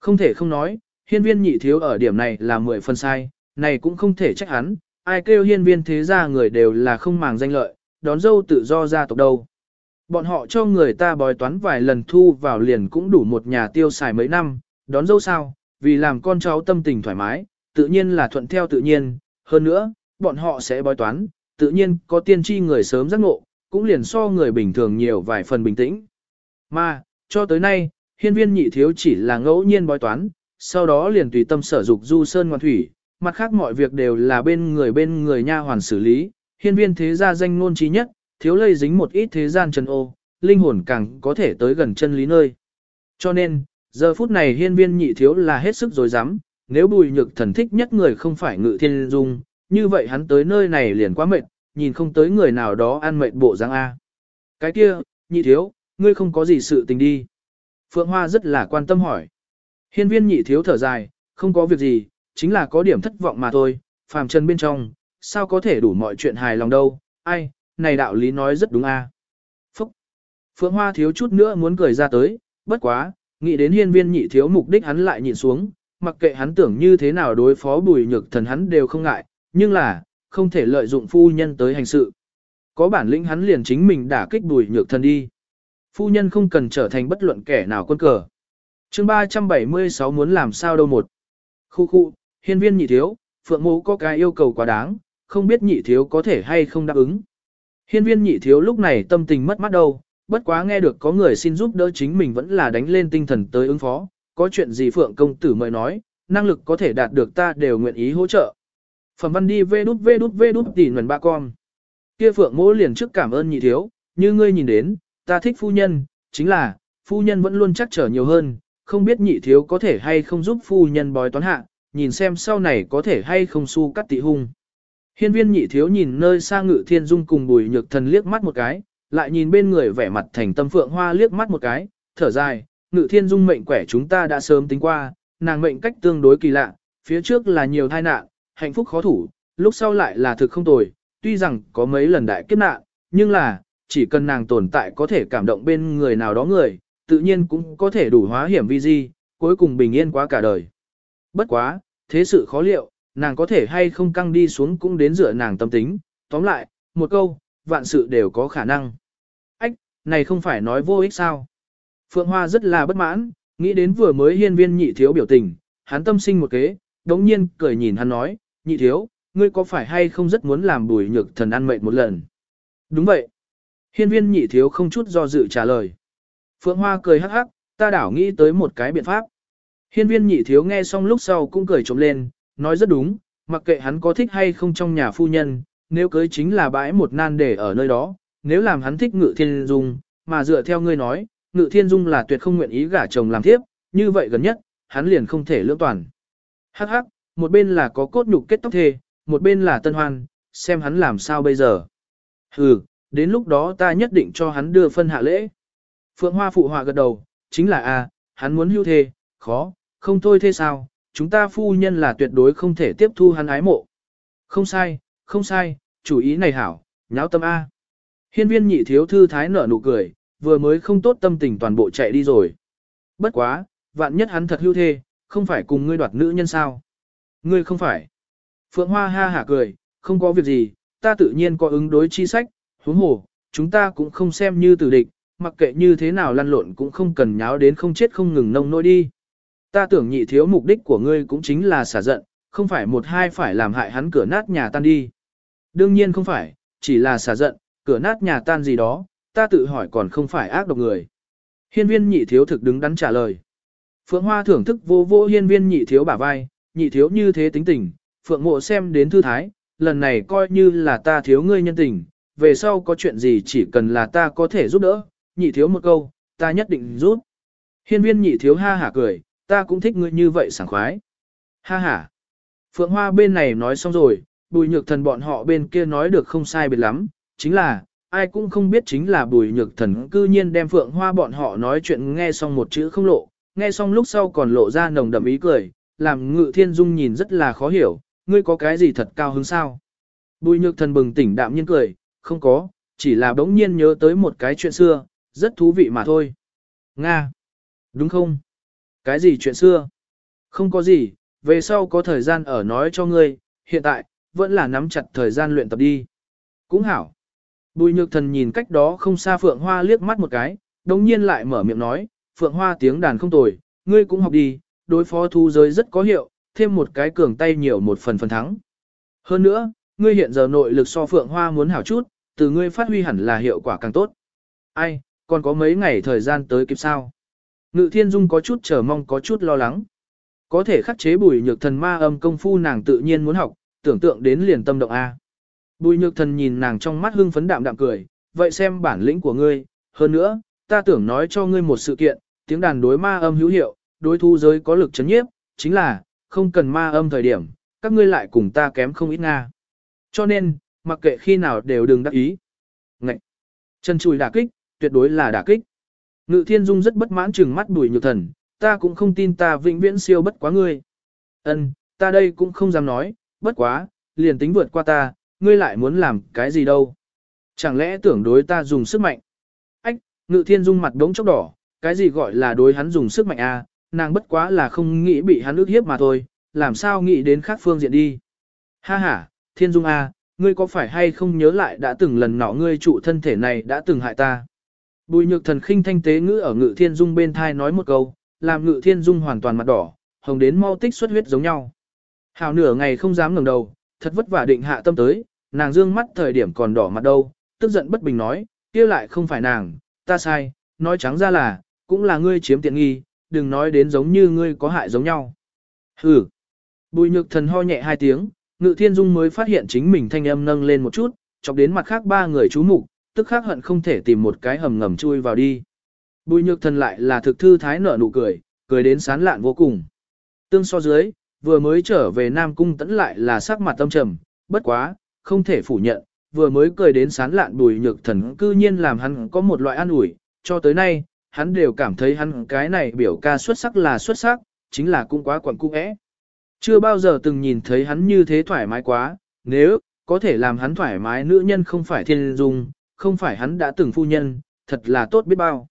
Không thể không nói, hiên viên nhị thiếu ở điểm này là mười phần sai, này cũng không thể trách hắn, ai kêu hiên viên thế gia người đều là không màng danh lợi, đón dâu tự do gia tộc đâu. Bọn họ cho người ta bói toán vài lần thu vào liền cũng đủ một nhà tiêu xài mấy năm, đón dâu sao, vì làm con cháu tâm tình thoải mái, tự nhiên là thuận theo tự nhiên, hơn nữa, bọn họ sẽ bói toán, tự nhiên có tiên tri người sớm giác ngộ, cũng liền so người bình thường nhiều vài phần bình tĩnh. Mà, cho tới nay, hiên viên nhị thiếu chỉ là ngẫu nhiên bói toán, sau đó liền tùy tâm sở dục du sơn ngoan thủy, mặt khác mọi việc đều là bên người bên người nha hoàn xử lý, hiên viên thế gia danh ngôn trí nhất, thiếu lây dính một ít thế gian trần ô, linh hồn càng có thể tới gần chân lý nơi. Cho nên, giờ phút này hiên viên nhị thiếu là hết sức dối dám, nếu bùi nhược thần thích nhất người không phải ngự thiên dung, như vậy hắn tới nơi này liền quá mệt, nhìn không tới người nào đó ăn mệt bộ dáng A. Cái kia, nhị thiếu, ngươi không có gì sự tình đi. Phượng Hoa rất là quan tâm hỏi. Hiên viên nhị thiếu thở dài, không có việc gì, chính là có điểm thất vọng mà thôi, phàm chân bên trong, sao có thể đủ mọi chuyện hài lòng đâu, ai, này đạo lý nói rất đúng a. Phúc! Phượng Hoa thiếu chút nữa muốn cười ra tới, bất quá, nghĩ đến hiên viên nhị thiếu mục đích hắn lại nhìn xuống, mặc kệ hắn tưởng như thế nào đối phó bùi nhược thần hắn đều không ngại, nhưng là, không thể lợi dụng phu nhân tới hành sự. Có bản lĩnh hắn liền chính mình đả kích bùi nhược thần đi. Phu nhân không cần trở thành bất luận kẻ nào quân cờ. chương 376 muốn làm sao đâu một. Khu khu, hiên viên nhị thiếu, phượng Mẫu có cái yêu cầu quá đáng, không biết nhị thiếu có thể hay không đáp ứng. Hiên viên nhị thiếu lúc này tâm tình mất mắt đâu, bất quá nghe được có người xin giúp đỡ chính mình vẫn là đánh lên tinh thần tới ứng phó, có chuyện gì phượng công tử mời nói, năng lực có thể đạt được ta đều nguyện ý hỗ trợ. Phẩm văn đi vê đút vê đút vê đút tỉ nguồn ba con. Kia phượng mỗ liền trước cảm ơn nhị thiếu, như ngươi nhìn đến, ta thích phu nhân, chính là, phu nhân vẫn luôn chắc trở nhiều hơn, không biết nhị thiếu có thể hay không giúp phu nhân bói toán hạ, nhìn xem sau này có thể hay không su cắt tị hung. Hiên viên nhị thiếu nhìn nơi xa ngự thiên dung cùng bùi nhược thần liếc mắt một cái, lại nhìn bên người vẻ mặt thành tâm phượng hoa liếc mắt một cái, thở dài, ngự thiên dung mệnh quẻ chúng ta đã sớm tính qua, nàng mệnh cách tương đối kỳ lạ, phía trước là nhiều tai nạn, hạnh phúc khó thủ, lúc sau lại là thực không tồi, tuy rằng có mấy lần đại kiếp nạn, nhưng là, chỉ cần nàng tồn tại có thể cảm động bên người nào đó người, tự nhiên cũng có thể đủ hóa hiểm vi di, cuối cùng bình yên quá cả đời. Bất quá, thế sự khó liệu, nàng có thể hay không căng đi xuống cũng đến dựa nàng tâm tính, tóm lại, một câu, vạn sự đều có khả năng. Ách, này không phải nói vô ích sao? Phượng Hoa rất là bất mãn, nghĩ đến vừa mới hiên viên nhị thiếu biểu tình, hắn tâm sinh một kế, đống nhiên cười nhìn hắn nói, nhị thiếu, ngươi có phải hay không rất muốn làm bùi nhược thần ăn mệt một lần? Đúng vậy. Hiên viên nhị thiếu không chút do dự trả lời. Phượng Hoa cười hắc hắc, ta đảo nghĩ tới một cái biện pháp. Hiên viên nhị thiếu nghe xong lúc sau cũng cười trộm lên, nói rất đúng, mặc kệ hắn có thích hay không trong nhà phu nhân, nếu cưới chính là bãi một nan để ở nơi đó, nếu làm hắn thích ngự thiên dung, mà dựa theo ngươi nói, ngự thiên dung là tuyệt không nguyện ý gả chồng làm thiếp, như vậy gần nhất, hắn liền không thể lưỡng toàn. Hắc hắc, một bên là có cốt nhục kết tóc thề, một bên là tân hoan, xem hắn làm sao bây giờ. Hừ, đến lúc đó ta nhất định cho hắn đưa phân hạ lễ. Phượng Hoa phụ họa gật đầu, chính là a, hắn muốn hưu thê, khó, không thôi thế sao, chúng ta phu nhân là tuyệt đối không thể tiếp thu hắn ái mộ. Không sai, không sai, chủ ý này hảo, nháo tâm A. Hiên viên nhị thiếu thư thái nở nụ cười, vừa mới không tốt tâm tình toàn bộ chạy đi rồi. Bất quá, vạn nhất hắn thật hưu thê, không phải cùng ngươi đoạt nữ nhân sao. Ngươi không phải. Phượng Hoa ha hả cười, không có việc gì, ta tự nhiên có ứng đối chi sách, huống hồ, chúng ta cũng không xem như tử địch, mặc kệ như thế nào lăn lộn cũng không cần nháo đến không chết không ngừng nông nỗi đi. Ta tưởng nhị thiếu mục đích của ngươi cũng chính là xả giận, không phải một hai phải làm hại hắn cửa nát nhà tan đi. Đương nhiên không phải, chỉ là xả giận, cửa nát nhà tan gì đó, ta tự hỏi còn không phải ác độc người. Hiên viên nhị thiếu thực đứng đắn trả lời. Phượng Hoa thưởng thức vô vô hiên viên nhị thiếu bả vai, nhị thiếu như thế tính tình, Phượng mộ xem đến thư thái, lần này coi như là ta thiếu ngươi nhân tình, về sau có chuyện gì chỉ cần là ta có thể giúp đỡ, nhị thiếu một câu, ta nhất định giúp. Hiên viên nhị thiếu ha hả cười, ta cũng thích ngươi như vậy sảng khoái. Ha ha. Phượng Hoa bên này nói xong rồi, bùi nhược thần bọn họ bên kia nói được không sai biệt lắm, chính là, ai cũng không biết chính là bùi nhược thần cư nhiên đem Phượng Hoa bọn họ nói chuyện nghe xong một chữ không lộ, nghe xong lúc sau còn lộ ra nồng đậm ý cười, làm ngự thiên dung nhìn rất là khó hiểu, ngươi có cái gì thật cao hứng sao? Bùi nhược thần bừng tỉnh đạm nhiên cười, không có, chỉ là bỗng nhiên nhớ tới một cái chuyện xưa, rất thú vị mà thôi. Nga! Đúng không? Cái gì chuyện xưa? Không có gì, về sau có thời gian ở nói cho ngươi, hiện tại, vẫn là nắm chặt thời gian luyện tập đi. Cũng hảo. Bùi nhược thần nhìn cách đó không xa Phượng Hoa liếc mắt một cái, đồng nhiên lại mở miệng nói, Phượng Hoa tiếng đàn không tồi, ngươi cũng học đi, đối phó thu giới rất có hiệu, thêm một cái cường tay nhiều một phần phần thắng. Hơn nữa, ngươi hiện giờ nội lực so Phượng Hoa muốn hảo chút, từ ngươi phát huy hẳn là hiệu quả càng tốt. Ai, còn có mấy ngày thời gian tới kịp sao? Ngự thiên dung có chút chờ mong có chút lo lắng. Có thể khắc chế bùi nhược thần ma âm công phu nàng tự nhiên muốn học, tưởng tượng đến liền tâm động A. Bùi nhược thần nhìn nàng trong mắt hưng phấn đạm đạm cười, vậy xem bản lĩnh của ngươi, hơn nữa, ta tưởng nói cho ngươi một sự kiện, tiếng đàn đối ma âm hữu hiệu, đối thu giới có lực chấn nhiếp, chính là, không cần ma âm thời điểm, các ngươi lại cùng ta kém không ít Nga. Cho nên, mặc kệ khi nào đều đừng đắc ý. Ngậy! Chân chùi đả kích, tuyệt đối là đả kích. Ngự thiên dung rất bất mãn chừng mắt bùi nhược thần, ta cũng không tin ta vĩnh viễn siêu bất quá ngươi. Ân, ta đây cũng không dám nói, bất quá, liền tính vượt qua ta, ngươi lại muốn làm cái gì đâu. Chẳng lẽ tưởng đối ta dùng sức mạnh? Ách, ngự thiên dung mặt đống chốc đỏ, cái gì gọi là đối hắn dùng sức mạnh? À? nàng bất quá là không nghĩ bị hắn ức hiếp mà thôi, làm sao nghĩ đến khác phương diện đi. Ha ha, thiên dung a, à, ngươi có phải hay không nhớ lại đã từng lần nọ ngươi trụ thân thể này đã từng hại ta. Bùi nhược thần khinh thanh tế ngữ ở ngự thiên dung bên thai nói một câu, làm ngự thiên dung hoàn toàn mặt đỏ, hồng đến mau tích xuất huyết giống nhau. Hào nửa ngày không dám ngẩng đầu, thật vất vả định hạ tâm tới, nàng dương mắt thời điểm còn đỏ mặt đâu, tức giận bất bình nói, kia lại không phải nàng, ta sai, nói trắng ra là, cũng là ngươi chiếm tiện nghi, đừng nói đến giống như ngươi có hại giống nhau. Hừ. Bùi nhược thần ho nhẹ hai tiếng, ngự thiên dung mới phát hiện chính mình thanh âm nâng lên một chút, chọc đến mặt khác ba người chú mục tức khắc hận không thể tìm một cái hầm ngầm chui vào đi. Bùi nhược thần lại là thực thư thái nở nụ cười, cười đến sán lạn vô cùng. Tương so dưới, vừa mới trở về Nam Cung tẫn lại là sắc mặt tâm trầm, bất quá, không thể phủ nhận, vừa mới cười đến sán lạn bùi nhược thần cư nhiên làm hắn có một loại an ủi, cho tới nay, hắn đều cảm thấy hắn cái này biểu ca xuất sắc là xuất sắc, chính là cũng quá quẩn cung ẽ. Chưa bao giờ từng nhìn thấy hắn như thế thoải mái quá, nếu, có thể làm hắn thoải mái nữ nhân không phải thiên dung, không phải hắn đã từng phu nhân, thật là tốt biết bao.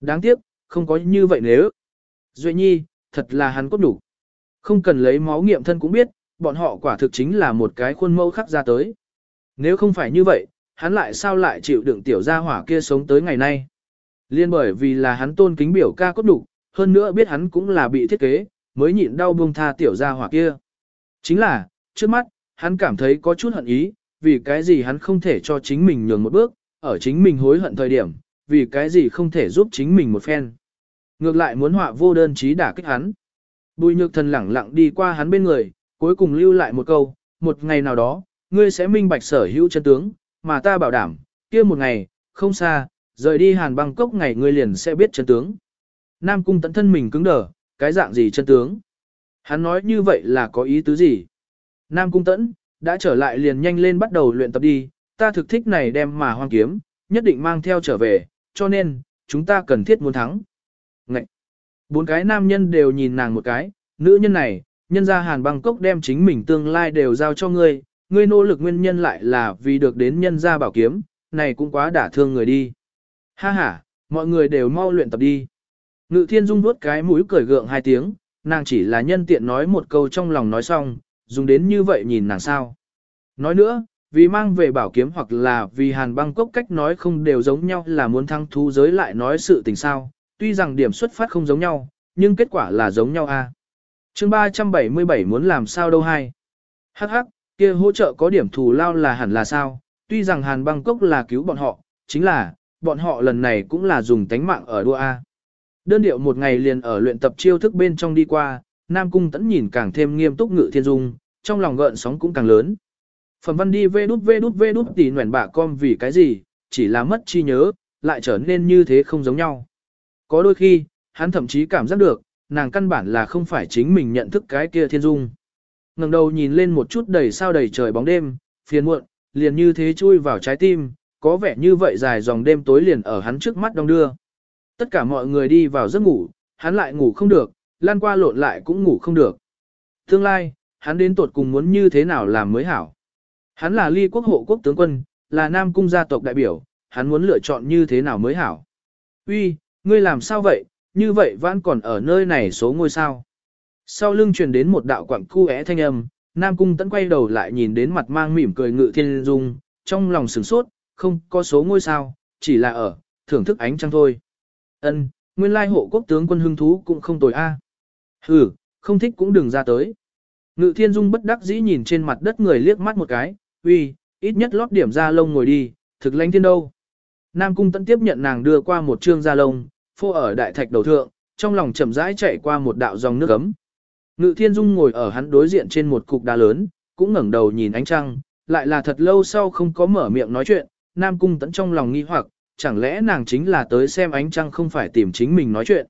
Đáng tiếc, không có như vậy nếu. Duệ nhi, thật là hắn cốt đủ. Không cần lấy máu nghiệm thân cũng biết, bọn họ quả thực chính là một cái khuôn mẫu khắc ra tới. Nếu không phải như vậy, hắn lại sao lại chịu đựng tiểu gia hỏa kia sống tới ngày nay. Liên bởi vì là hắn tôn kính biểu ca cốt đủ, hơn nữa biết hắn cũng là bị thiết kế, mới nhịn đau buông tha tiểu gia hỏa kia. Chính là, trước mắt, hắn cảm thấy có chút hận ý, vì cái gì hắn không thể cho chính mình nhường một bước, ở chính mình hối hận thời điểm, vì cái gì không thể giúp chính mình một phen. Ngược lại muốn họa vô đơn chí đả kích hắn. Bùi nhược thần lẳng lặng đi qua hắn bên người, cuối cùng lưu lại một câu, một ngày nào đó, ngươi sẽ minh bạch sở hữu chân tướng, mà ta bảo đảm, kia một ngày, không xa, rời đi hàn Bangkok cốc ngày ngươi liền sẽ biết chân tướng. Nam cung tận thân mình cứng đờ, cái dạng gì chân tướng. Hắn nói như vậy là có ý tứ gì? Nam cung tẫn, đã trở lại liền nhanh lên bắt đầu luyện tập đi, ta thực thích này đem mà hoang kiếm, nhất định mang theo trở về, cho nên, chúng ta cần thiết muốn thắng. Ngậy! Bốn cái nam nhân đều nhìn nàng một cái, nữ nhân này, nhân ra hàn Bangkok đem chính mình tương lai đều giao cho ngươi, ngươi nỗ lực nguyên nhân lại là vì được đến nhân gia bảo kiếm, này cũng quá đả thương người đi. Ha ha, mọi người đều mau luyện tập đi. Ngự thiên dung vuốt cái mũi cười gượng hai tiếng, nàng chỉ là nhân tiện nói một câu trong lòng nói xong, dùng đến như vậy nhìn nàng sao. Nói nữa, vì mang về bảo kiếm hoặc là vì hàn băng cốc cách nói không đều giống nhau là muốn thăng thú giới lại nói sự tình sao, tuy rằng điểm xuất phát không giống nhau, nhưng kết quả là giống nhau a. À. chương 377 muốn làm sao đâu hay. Hắc hắc, kia hỗ trợ có điểm thù lao là hẳn là sao, tuy rằng hàn băng cốc là cứu bọn họ, chính là, bọn họ lần này cũng là dùng tánh mạng ở đua A. Đơn điệu một ngày liền ở luyện tập chiêu thức bên trong đi qua, Nam Cung tẫn nhìn càng thêm nghiêm túc ngự thiên dung, trong lòng gợn sóng cũng càng lớn. Phẩm văn đi vê đút vê đút vê đút tỉ nguyện bạ con vì cái gì, chỉ là mất chi nhớ, lại trở nên như thế không giống nhau. Có đôi khi, hắn thậm chí cảm giác được, nàng căn bản là không phải chính mình nhận thức cái kia thiên dung. ngẩng đầu nhìn lên một chút đầy sao đầy trời bóng đêm, phiền muộn, liền như thế chui vào trái tim, có vẻ như vậy dài dòng đêm tối liền ở hắn trước mắt đông đưa. Tất cả mọi người đi vào giấc ngủ, hắn lại ngủ không được, lan qua lộn lại cũng ngủ không được. Tương lai, hắn đến tuột cùng muốn như thế nào làm mới hảo. Hắn là ly quốc hộ quốc tướng quân, là nam cung gia tộc đại biểu, hắn muốn lựa chọn như thế nào mới hảo. Uy, ngươi làm sao vậy, như vậy vẫn còn ở nơi này số ngôi sao. Sau lưng truyền đến một đạo quảng cu é thanh âm, Nam Cung tẫn quay đầu lại nhìn đến mặt mang mỉm cười ngự thiên dung, trong lòng sửng sốt, không có số ngôi sao, chỉ là ở, thưởng thức ánh trăng thôi. Ân, nguyên lai hộ quốc tướng quân hưng thú cũng không tồi a. À. Hừ, không thích cũng đừng ra tới. Ngự thiên dung bất đắc dĩ nhìn trên mặt đất người liếc mắt một cái, uy, ít nhất lót điểm ra lông ngồi đi, thực lãnh thiên đâu. Nam cung tận tiếp nhận nàng đưa qua một trương da lông, phô ở đại thạch đầu thượng, trong lòng chậm rãi chạy qua một đạo dòng nước ấm. Ngự thiên dung ngồi ở hắn đối diện trên một cục đá lớn, cũng ngẩng đầu nhìn ánh trăng, lại là thật lâu sau không có mở miệng nói chuyện, Nam cung tận trong lòng nghi hoặc, chẳng lẽ nàng chính là tới xem ánh trăng không phải tìm chính mình nói chuyện.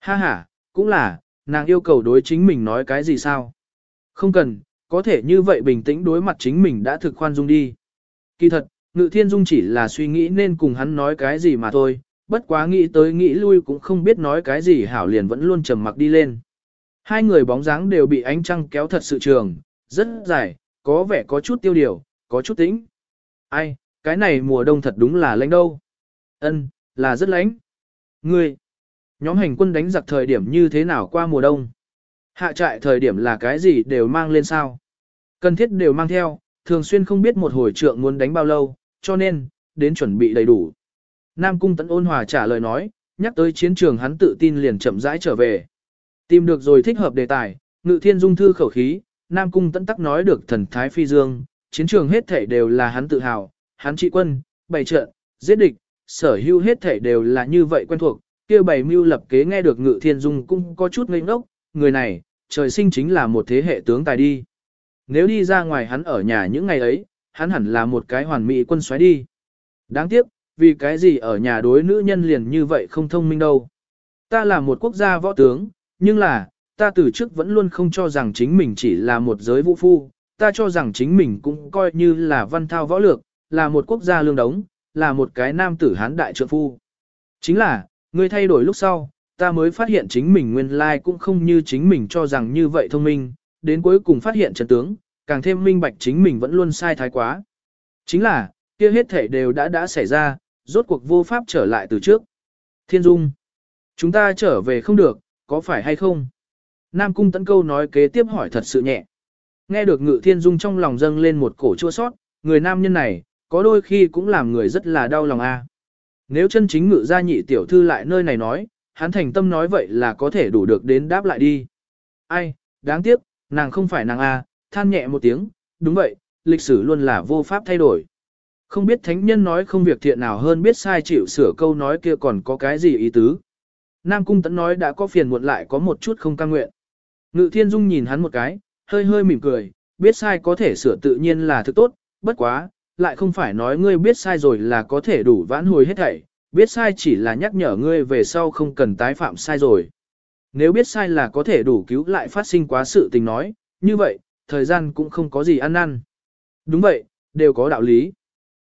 Ha ha, cũng là, nàng yêu cầu đối chính mình nói cái gì sao? Không cần, có thể như vậy bình tĩnh đối mặt chính mình đã thực khoan dung đi. Kỳ thật, Ngự Thiên Dung chỉ là suy nghĩ nên cùng hắn nói cái gì mà thôi, bất quá nghĩ tới nghĩ lui cũng không biết nói cái gì hảo liền vẫn luôn trầm mặc đi lên. Hai người bóng dáng đều bị ánh trăng kéo thật sự trường, rất dài, có vẻ có chút tiêu điều, có chút tĩnh. Ai, cái này mùa đông thật đúng là lạnh đâu. Ân, là rất lạnh. Ngươi, nhóm hành quân đánh giặc thời điểm như thế nào qua mùa đông? Hạ trại thời điểm là cái gì đều mang lên sao? Cần thiết đều mang theo, thường xuyên không biết một hồi trượng muốn đánh bao lâu, cho nên, đến chuẩn bị đầy đủ. Nam Cung Tấn ôn hòa trả lời nói, nhắc tới chiến trường hắn tự tin liền chậm rãi trở về. Tìm được rồi thích hợp đề tài, Ngự Thiên Dung thư khẩu khí, Nam Cung Tấn tắc nói được thần thái phi dương, chiến trường hết thể đều là hắn tự hào, hắn trị quân, bày trận, giết địch, sở hữu hết thể đều là như vậy quen thuộc, kia bảy mưu lập kế nghe được Ngự Thiên Dung cũng có chút ngây ngốc, người này, trời sinh chính là một thế hệ tướng tài đi. Nếu đi ra ngoài hắn ở nhà những ngày ấy, hắn hẳn là một cái hoàn mỹ quân xoáy đi. Đáng tiếc, vì cái gì ở nhà đối nữ nhân liền như vậy không thông minh đâu. Ta là một quốc gia võ tướng, nhưng là, ta từ trước vẫn luôn không cho rằng chính mình chỉ là một giới vũ phu, ta cho rằng chính mình cũng coi như là văn thao võ lược, là một quốc gia lương đống, là một cái nam tử hán đại trượng phu. Chính là, ngươi thay đổi lúc sau, ta mới phát hiện chính mình nguyên lai cũng không như chính mình cho rằng như vậy thông minh, đến cuối cùng phát hiện trận tướng, càng thêm minh bạch chính mình vẫn luôn sai thái quá. Chính là, kia hết thể đều đã đã xảy ra, rốt cuộc vô pháp trở lại từ trước. Thiên Dung, chúng ta trở về không được, có phải hay không? Nam Cung Tấn Câu nói kế tiếp hỏi thật sự nhẹ. Nghe được Ngự Thiên Dung trong lòng dâng lên một cổ chua sót, người nam nhân này, có đôi khi cũng làm người rất là đau lòng a. Nếu chân chính Ngự gia nhị tiểu thư lại nơi này nói, hắn thành tâm nói vậy là có thể đủ được đến đáp lại đi. Ai, đáng tiếc, nàng không phải nàng a, than nhẹ một tiếng, đúng vậy, lịch sử luôn là vô pháp thay đổi. Không biết thánh nhân nói không việc thiện nào hơn biết sai chịu sửa câu nói kia còn có cái gì ý tứ. Nam Cung Tấn nói đã có phiền muộn lại có một chút không căng nguyện. Ngự Thiên Dung nhìn hắn một cái, hơi hơi mỉm cười, biết sai có thể sửa tự nhiên là thứ tốt, bất quá, lại không phải nói ngươi biết sai rồi là có thể đủ vãn hồi hết thảy, biết sai chỉ là nhắc nhở ngươi về sau không cần tái phạm sai rồi. Nếu biết sai là có thể đủ cứu lại phát sinh quá sự tình nói, như vậy, thời gian cũng không có gì ăn năn. Đúng vậy, đều có đạo lý.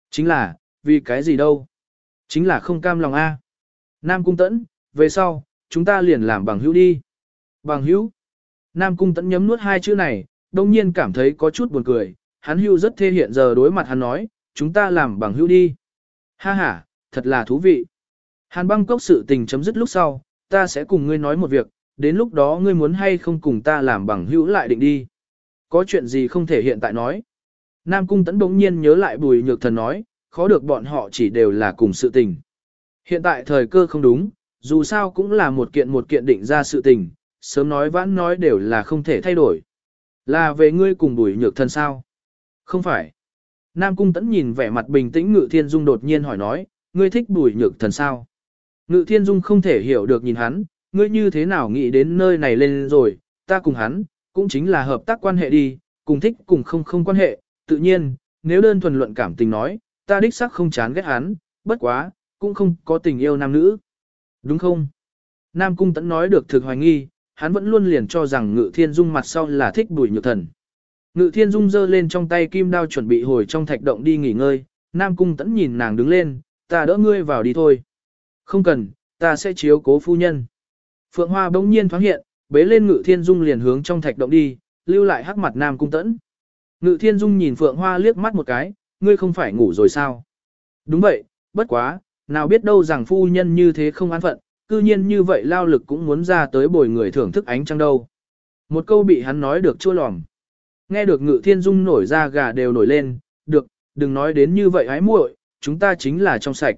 Chính là, vì cái gì đâu? Chính là không cam lòng A. Nam Cung Tẫn, về sau, chúng ta liền làm bằng hữu đi. Bằng hữu. Nam Cung Tẫn nhấm nuốt hai chữ này, đông nhiên cảm thấy có chút buồn cười. Hắn Hưu rất thê hiện giờ đối mặt hắn nói, chúng ta làm bằng hữu đi. Ha ha, thật là thú vị. Hàn băng cốc sự tình chấm dứt lúc sau, ta sẽ cùng ngươi nói một việc, đến lúc đó ngươi muốn hay không cùng ta làm bằng hữu lại định đi. Có chuyện gì không thể hiện tại nói. Nam Cung Tấn bỗng nhiên nhớ lại bùi nhược thần nói, khó được bọn họ chỉ đều là cùng sự tình. Hiện tại thời cơ không đúng, dù sao cũng là một kiện một kiện định ra sự tình, sớm nói vãn nói đều là không thể thay đổi. Là về ngươi cùng bùi nhược thần sao? Không phải. Nam Cung Tấn nhìn vẻ mặt bình tĩnh Ngự Thiên Dung đột nhiên hỏi nói, ngươi thích bùi nhược thần sao? Ngự Thiên Dung không thể hiểu được nhìn hắn, ngươi như thế nào nghĩ đến nơi này lên rồi, ta cùng hắn, cũng chính là hợp tác quan hệ đi, cùng thích cùng không không quan hệ, tự nhiên, nếu đơn thuần luận cảm tình nói, ta đích xác không chán ghét hắn, bất quá, cũng không có tình yêu nam nữ. Đúng không? Nam Cung Tẫn nói được thực hoài nghi, hắn vẫn luôn liền cho rằng Ngự Thiên Dung mặt sau là thích bùi nhược thần. Ngự Thiên Dung giơ lên trong tay kim đao chuẩn bị hồi trong thạch động đi nghỉ ngơi, Nam Cung Tẫn nhìn nàng đứng lên, ta đỡ ngươi vào đi thôi. Không cần, ta sẽ chiếu cố phu nhân. Phượng Hoa bỗng nhiên thoáng hiện, bế lên Ngự Thiên Dung liền hướng trong thạch động đi, lưu lại hắc mặt Nam Cung Tẫn. Ngự Thiên Dung nhìn Phượng Hoa liếc mắt một cái, ngươi không phải ngủ rồi sao? Đúng vậy, bất quá, nào biết đâu rằng phu nhân như thế không an phận, cư nhiên như vậy lao lực cũng muốn ra tới bồi người thưởng thức ánh trăng đâu. Một câu bị hắn nói được chua lòm. Nghe được Ngự Thiên Dung nổi ra gà đều nổi lên, được, đừng nói đến như vậy ái muội, chúng ta chính là trong sạch.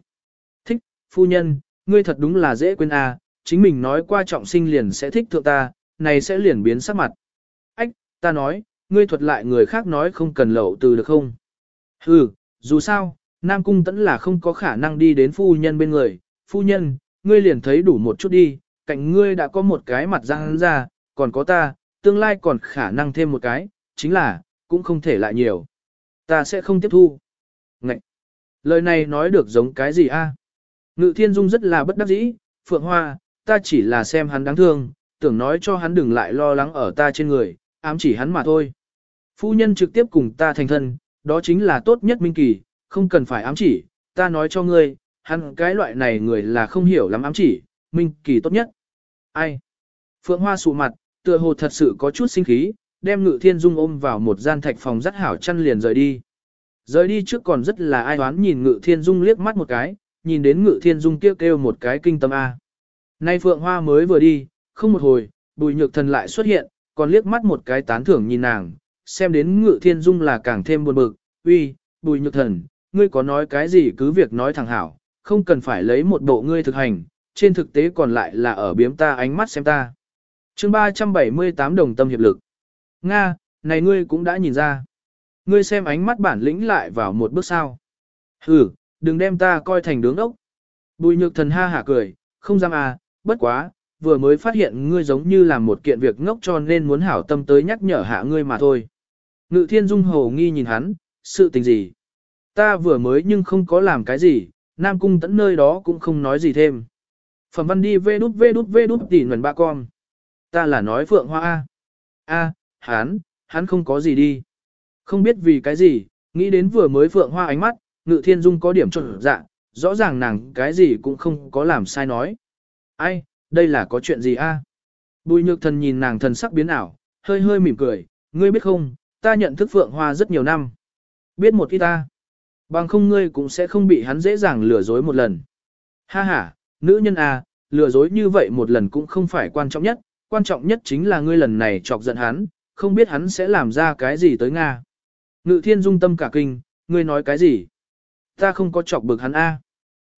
Thích, phu nhân, ngươi thật đúng là dễ quên à, chính mình nói qua trọng sinh liền sẽ thích thượng ta, này sẽ liền biến sắc mặt. Ách, ta nói, ngươi thuật lại người khác nói không cần lậu từ được không? Ừ, dù sao, Nam Cung tẫn là không có khả năng đi đến phu nhân bên người. Phu nhân, ngươi liền thấy đủ một chút đi, cạnh ngươi đã có một cái mặt răng ra, còn có ta, tương lai còn khả năng thêm một cái, chính là, cũng không thể lại nhiều. Ta sẽ không tiếp thu. Ngậy! Lời này nói được giống cái gì a? Ngự thiên dung rất là bất đắc dĩ, Phượng Hoa, ta chỉ là xem hắn đáng thương, tưởng nói cho hắn đừng lại lo lắng ở ta trên người, ám chỉ hắn mà thôi. Phu nhân trực tiếp cùng ta thành thân, đó chính là tốt nhất minh kỳ, không cần phải ám chỉ, ta nói cho ngươi, hắn cái loại này người là không hiểu lắm ám chỉ, minh kỳ tốt nhất. Ai? Phượng Hoa sụ mặt, tựa hồ thật sự có chút sinh khí, đem Ngự Thiên Dung ôm vào một gian thạch phòng rất hảo chăn liền rời đi. Rời đi trước còn rất là ai đoán nhìn Ngự Thiên Dung liếc mắt một cái, nhìn đến Ngự Thiên Dung kêu kêu một cái kinh tâm A. Nay Phượng Hoa mới vừa đi, không một hồi, bùi nhược thần lại xuất hiện, còn liếc mắt một cái tán thưởng nhìn nàng, xem đến Ngự Thiên Dung là càng thêm buồn bực, uy, bùi nhược thần, ngươi có nói cái gì cứ việc nói thẳng hảo, không cần phải lấy một bộ ngươi thực hành, trên thực tế còn lại là ở biếm ta ánh mắt xem ta. chương 378 đồng tâm hiệp lực. Nga, này ngươi cũng đã nhìn ra. Ngươi xem ánh mắt bản lĩnh lại vào một bước sao. Ừ, đừng đem ta coi thành đứng ốc. Bùi nhược thần ha hả cười, không dám à, bất quá, vừa mới phát hiện ngươi giống như làm một kiện việc ngốc cho nên muốn hảo tâm tới nhắc nhở hạ ngươi mà thôi. Ngự thiên dung hồ nghi nhìn hắn, sự tình gì? Ta vừa mới nhưng không có làm cái gì, Nam Cung tẫn nơi đó cũng không nói gì thêm. Phẩm văn đi vê đút vê đút vê đút tỉ nguồn ba con. Ta là nói Phượng Hoa A. A, hắn, hắn không có gì đi. Không biết vì cái gì, nghĩ đến vừa mới Phượng Hoa ánh mắt, Ngự Thiên Dung có điểm trộn dạ, rõ ràng nàng cái gì cũng không có làm sai nói. Ai, đây là có chuyện gì a? Bùi nhược thần nhìn nàng thần sắc biến ảo, hơi hơi mỉm cười, ngươi biết không, ta nhận thức Phượng Hoa rất nhiều năm. Biết một ít ta. Bằng không ngươi cũng sẽ không bị hắn dễ dàng lừa dối một lần. Ha ha, nữ nhân à, lừa dối như vậy một lần cũng không phải quan trọng nhất, quan trọng nhất chính là ngươi lần này chọc giận hắn, không biết hắn sẽ làm ra cái gì tới Nga. Ngự thiên dung tâm cả kinh, ngươi nói cái gì? Ta không có chọc bực hắn a.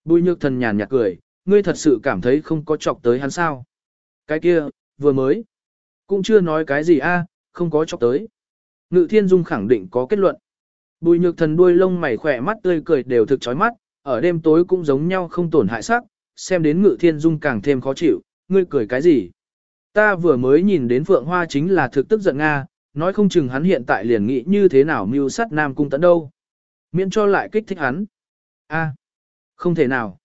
Bùi nhược thần nhàn nhạt cười, ngươi thật sự cảm thấy không có chọc tới hắn sao? Cái kia, vừa mới. Cũng chưa nói cái gì a, không có chọc tới. Ngự thiên dung khẳng định có kết luận. Bùi nhược thần đuôi lông mày khỏe mắt tươi cười đều thực chói mắt, ở đêm tối cũng giống nhau không tổn hại sắc, xem đến ngự thiên dung càng thêm khó chịu, ngươi cười cái gì? Ta vừa mới nhìn đến phượng hoa chính là thực tức giận Nga, nói không chừng hắn hiện tại liền nghĩ như thế nào mưu sát nam cung tấn đâu. Miễn cho lại kích thích hắn. a không thể nào.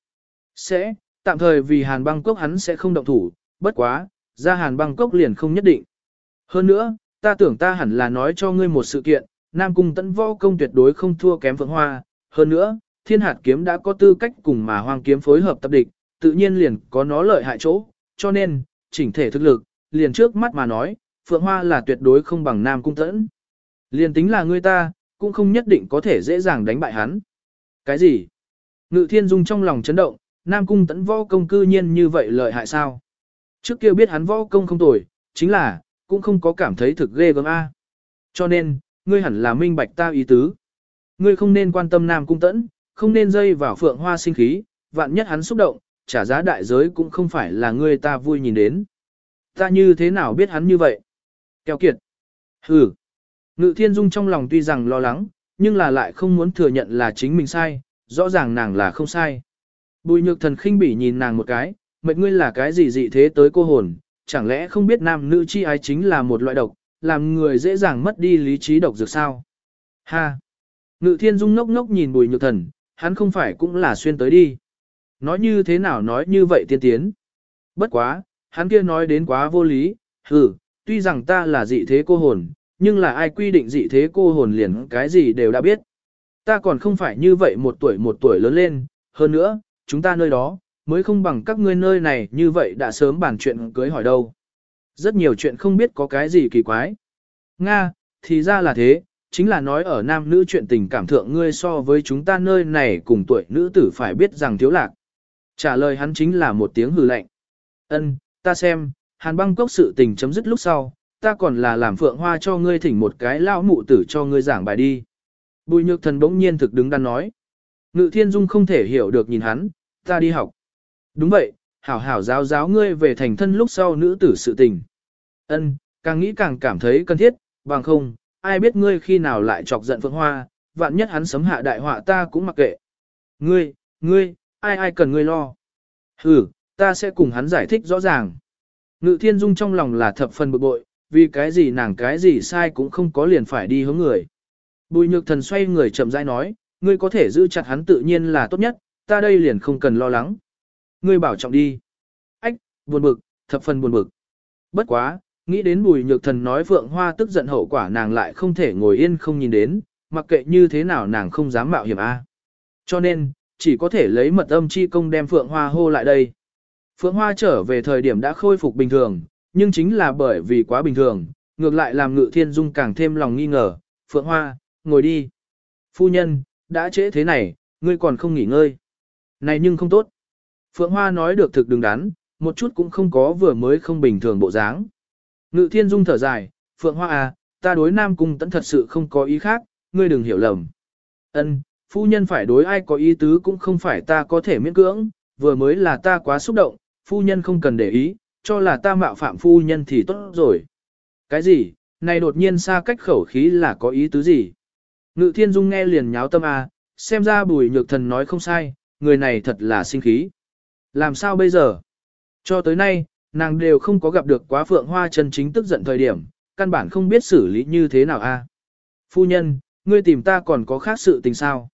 Sẽ, tạm thời vì hàn băng cốc hắn sẽ không động thủ, bất quá, ra hàn băng cốc liền không nhất định. Hơn nữa, ta tưởng ta hẳn là nói cho ngươi một sự kiện, Nam Cung Tấn võ công tuyệt đối không thua kém Phượng Hoa, hơn nữa, Thiên Hạt kiếm đã có tư cách cùng mà Hoang kiếm phối hợp tập địch, tự nhiên liền có nó lợi hại chỗ, cho nên, chỉnh thể thực lực, liền trước mắt mà nói, Phượng Hoa là tuyệt đối không bằng Nam Cung tẫn. Liền tính là người ta, cũng không nhất định có thể dễ dàng đánh bại hắn. Cái gì? Ngự Thiên Dung trong lòng chấn động, Nam Cung tẫn võ công cư nhiên như vậy lợi hại sao? Trước kia biết hắn võ công không tồi, chính là, cũng không có cảm thấy thực ghê gớm A. Cho nên, ngươi hẳn là minh bạch ta ý tứ. Ngươi không nên quan tâm Nam Cung Tẫn, không nên dây vào phượng hoa sinh khí, vạn nhất hắn xúc động, trả giá đại giới cũng không phải là ngươi ta vui nhìn đến. Ta như thế nào biết hắn như vậy? Kéo kiệt. Hừ. Ngự thiên dung trong lòng tuy rằng lo lắng, nhưng là lại không muốn thừa nhận là chính mình sai, rõ ràng nàng là không sai. Bùi nhược thần khinh bỉ nhìn nàng một cái, mệt ngươi là cái gì dị thế tới cô hồn, chẳng lẽ không biết nam nữ chi ái chính là một loại độc, làm người dễ dàng mất đi lý trí độc dược sao. Ha! Ngự thiên dung ngốc ngốc nhìn bùi nhược thần, hắn không phải cũng là xuyên tới đi. Nói như thế nào nói như vậy tiên tiến. Bất quá, hắn kia nói đến quá vô lý, hừ, tuy rằng ta là dị thế cô hồn, nhưng là ai quy định dị thế cô hồn liền cái gì đều đã biết. Ta còn không phải như vậy một tuổi một tuổi lớn lên, hơn nữa, chúng ta nơi đó, mới không bằng các ngươi nơi này như vậy đã sớm bàn chuyện cưới hỏi đâu. Rất nhiều chuyện không biết có cái gì kỳ quái. Nga, thì ra là thế, chính là nói ở nam nữ chuyện tình cảm thượng ngươi so với chúng ta nơi này cùng tuổi nữ tử phải biết rằng thiếu lạc. Trả lời hắn chính là một tiếng hừ lạnh. Ân, ta xem, hàn băng cốc sự tình chấm dứt lúc sau, ta còn là làm phượng hoa cho ngươi thỉnh một cái lao mụ tử cho ngươi giảng bài đi. Bùi nhược thần bỗng nhiên thực đứng đắn nói. Ngự thiên dung không thể hiểu được nhìn hắn, ta đi học. Đúng vậy, hảo hảo giáo giáo ngươi về thành thân lúc sau nữ tử sự tình. Ân, càng nghĩ càng cảm thấy cần thiết, bằng không, ai biết ngươi khi nào lại chọc giận Phượng Hoa, vạn nhất hắn sấm hạ đại họa ta cũng mặc kệ. Ngươi, ngươi, ai ai cần ngươi lo. Ừ, ta sẽ cùng hắn giải thích rõ ràng. Ngự thiên dung trong lòng là thập phần bực bội, vì cái gì nàng cái gì sai cũng không có liền phải đi hướng người. Bùi nhược thần xoay người chậm rãi nói, ngươi có thể giữ chặt hắn tự nhiên là tốt nhất, ta đây liền không cần lo lắng. Ngươi bảo trọng đi. Ách, buồn bực, thập phần buồn bực. Bất quá, nghĩ đến bùi nhược thần nói Phượng Hoa tức giận hậu quả nàng lại không thể ngồi yên không nhìn đến, mặc kệ như thế nào nàng không dám mạo hiểm a. Cho nên, chỉ có thể lấy mật âm chi công đem Phượng Hoa hô lại đây. Phượng Hoa trở về thời điểm đã khôi phục bình thường, nhưng chính là bởi vì quá bình thường, ngược lại làm Ngự Thiên Dung càng thêm lòng nghi ngờ. Phượng Hoa, ngồi đi. Phu nhân, đã trễ thế này, ngươi còn không nghỉ ngơi. Này nhưng không tốt. Phượng Hoa nói được thực đứng đắn, một chút cũng không có vừa mới không bình thường bộ dáng. Ngự Thiên Dung thở dài, Phượng Hoa à, ta đối Nam Cung tẫn thật sự không có ý khác, ngươi đừng hiểu lầm. Ân, phu nhân phải đối ai có ý tứ cũng không phải ta có thể miễn cưỡng, vừa mới là ta quá xúc động, phu nhân không cần để ý, cho là ta mạo phạm phu nhân thì tốt rồi. Cái gì, này đột nhiên xa cách khẩu khí là có ý tứ gì? Ngự thiên dung nghe liền nháo tâm à, xem ra bùi nhược thần nói không sai, người này thật là sinh khí. Làm sao bây giờ? Cho tới nay, nàng đều không có gặp được quá phượng hoa chân chính tức giận thời điểm, căn bản không biết xử lý như thế nào a. À? Phu nhân, ngươi tìm ta còn có khác sự tình sao?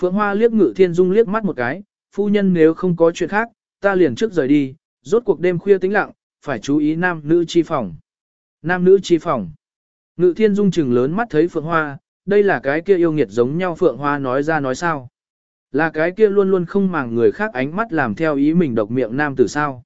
Phượng hoa liếc ngự thiên dung liếc mắt một cái, phu nhân nếu không có chuyện khác, ta liền trước rời đi, rốt cuộc đêm khuya tĩnh lặng, phải chú ý nam nữ chi phòng. Nam nữ chi phòng. Ngự thiên dung chừng lớn mắt thấy phượng hoa, đây là cái kia yêu nghiệt giống nhau phượng hoa nói ra nói sao. Là cái kia luôn luôn không màng người khác ánh mắt làm theo ý mình độc miệng nam tử sao.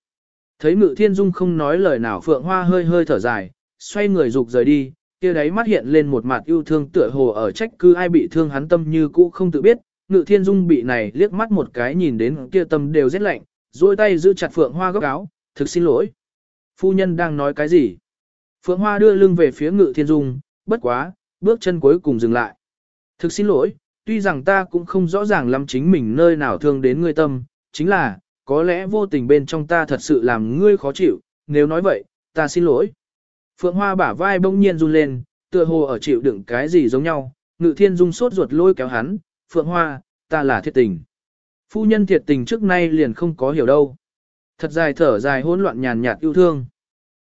Thấy ngự thiên dung không nói lời nào phượng hoa hơi hơi thở dài, xoay người dục rời đi, kia đấy mắt hiện lên một mặt yêu thương tựa hồ ở trách cứ ai bị thương hắn tâm như cũ không tự biết, ngự thiên dung bị này liếc mắt một cái nhìn đến kia tâm đều rất lạnh, duỗi tay giữ chặt phượng hoa góc áo, thực xin lỗi. Phu nhân đang nói cái gì? Phượng hoa đưa lưng về phía ngự thiên dung, bất quá, bước chân cuối cùng dừng lại. Thực xin lỗi, tuy rằng ta cũng không rõ ràng lắm chính mình nơi nào thương đến ngươi tâm, chính là, có lẽ vô tình bên trong ta thật sự làm ngươi khó chịu, nếu nói vậy, ta xin lỗi. Phượng Hoa bả vai bỗng nhiên run lên, tựa hồ ở chịu đựng cái gì giống nhau, Ngự Thiên Dung sốt ruột lôi kéo hắn, Phượng Hoa, ta là thiệt tình. Phu nhân thiệt tình trước nay liền không có hiểu đâu. Thật dài thở dài hỗn loạn nhàn nhạt yêu thương.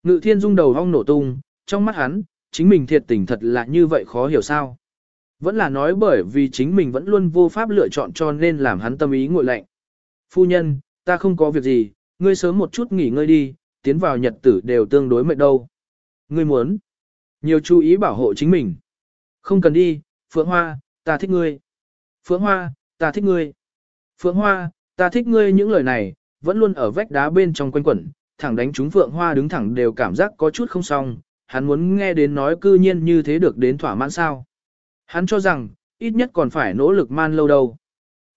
Ngự Thiên Dung đầu hong nổ tung, trong mắt hắn, chính mình thiệt tình thật là như vậy khó hiểu sao. Vẫn là nói bởi vì chính mình vẫn luôn vô pháp lựa chọn cho nên làm hắn tâm ý ngội lạnh. Phu nhân, ta không có việc gì, ngươi sớm một chút nghỉ ngơi đi, tiến vào nhật tử đều tương đối mệt đâu. Ngươi muốn nhiều chú ý bảo hộ chính mình. Không cần đi, Phượng Hoa, ta thích ngươi. Phượng Hoa, ta thích ngươi. Phượng Hoa, ta thích ngươi những lời này, vẫn luôn ở vách đá bên trong quanh quẩn, thẳng đánh chúng Phượng Hoa đứng thẳng đều cảm giác có chút không xong, hắn muốn nghe đến nói cư nhiên như thế được đến thỏa mãn sao. Hắn cho rằng, ít nhất còn phải nỗ lực man lâu đâu.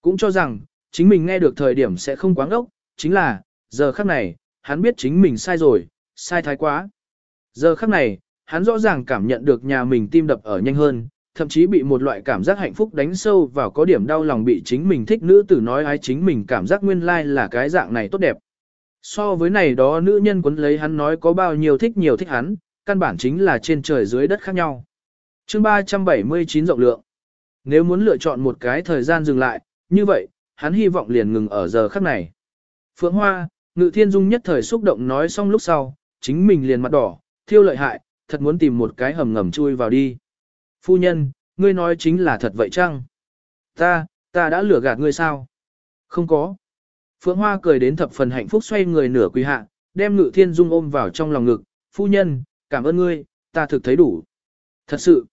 Cũng cho rằng, chính mình nghe được thời điểm sẽ không quáng ốc, chính là, giờ khắc này, hắn biết chính mình sai rồi, sai thái quá. Giờ khắc này, hắn rõ ràng cảm nhận được nhà mình tim đập ở nhanh hơn, thậm chí bị một loại cảm giác hạnh phúc đánh sâu vào có điểm đau lòng bị chính mình thích nữ tử nói ái chính mình cảm giác nguyên lai like là cái dạng này tốt đẹp. So với này đó nữ nhân quấn lấy hắn nói có bao nhiêu thích nhiều thích hắn, căn bản chính là trên trời dưới đất khác nhau. chương 379 rộng lượng. Nếu muốn lựa chọn một cái thời gian dừng lại, như vậy, hắn hy vọng liền ngừng ở giờ khắc này. Phượng Hoa, Ngự Thiên Dung nhất thời xúc động nói xong lúc sau, chính mình liền mặt đỏ, thiêu lợi hại, thật muốn tìm một cái hầm ngầm chui vào đi. Phu nhân, ngươi nói chính là thật vậy chăng? Ta, ta đã lừa gạt ngươi sao? Không có. Phượng Hoa cười đến thập phần hạnh phúc xoay người nửa quỳ hạ, đem Ngự Thiên Dung ôm vào trong lòng ngực. Phu nhân, cảm ơn ngươi, ta thực thấy đủ. Thật sự.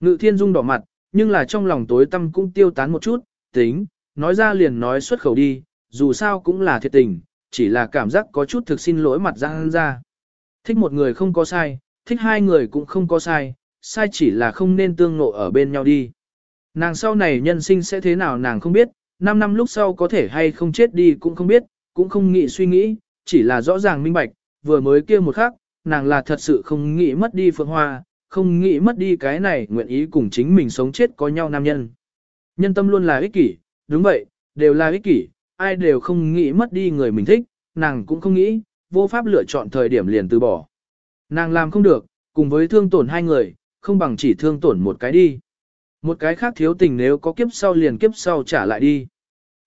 Ngự Thiên Dung đỏ mặt, nhưng là trong lòng tối tâm cũng tiêu tán một chút, tính, nói ra liền nói xuất khẩu đi, dù sao cũng là thiệt tình, chỉ là cảm giác có chút thực xin lỗi mặt ra ra. Thích một người không có sai, thích hai người cũng không có sai, sai chỉ là không nên tương nộ ở bên nhau đi. Nàng sau này nhân sinh sẽ thế nào nàng không biết, 5 năm lúc sau có thể hay không chết đi cũng không biết, cũng không nghĩ suy nghĩ, chỉ là rõ ràng minh bạch, vừa mới kia một khắc, nàng là thật sự không nghĩ mất đi Phượng Hoa, không nghĩ mất đi cái này nguyện ý cùng chính mình sống chết có nhau nam nhân. Nhân tâm luôn là ích kỷ, đúng vậy, đều là ích kỷ, ai đều không nghĩ mất đi người mình thích, nàng cũng không nghĩ, vô pháp lựa chọn thời điểm liền từ bỏ. Nàng làm không được, cùng với thương tổn hai người, không bằng chỉ thương tổn một cái đi. Một cái khác thiếu tình nếu có kiếp sau liền kiếp sau trả lại đi.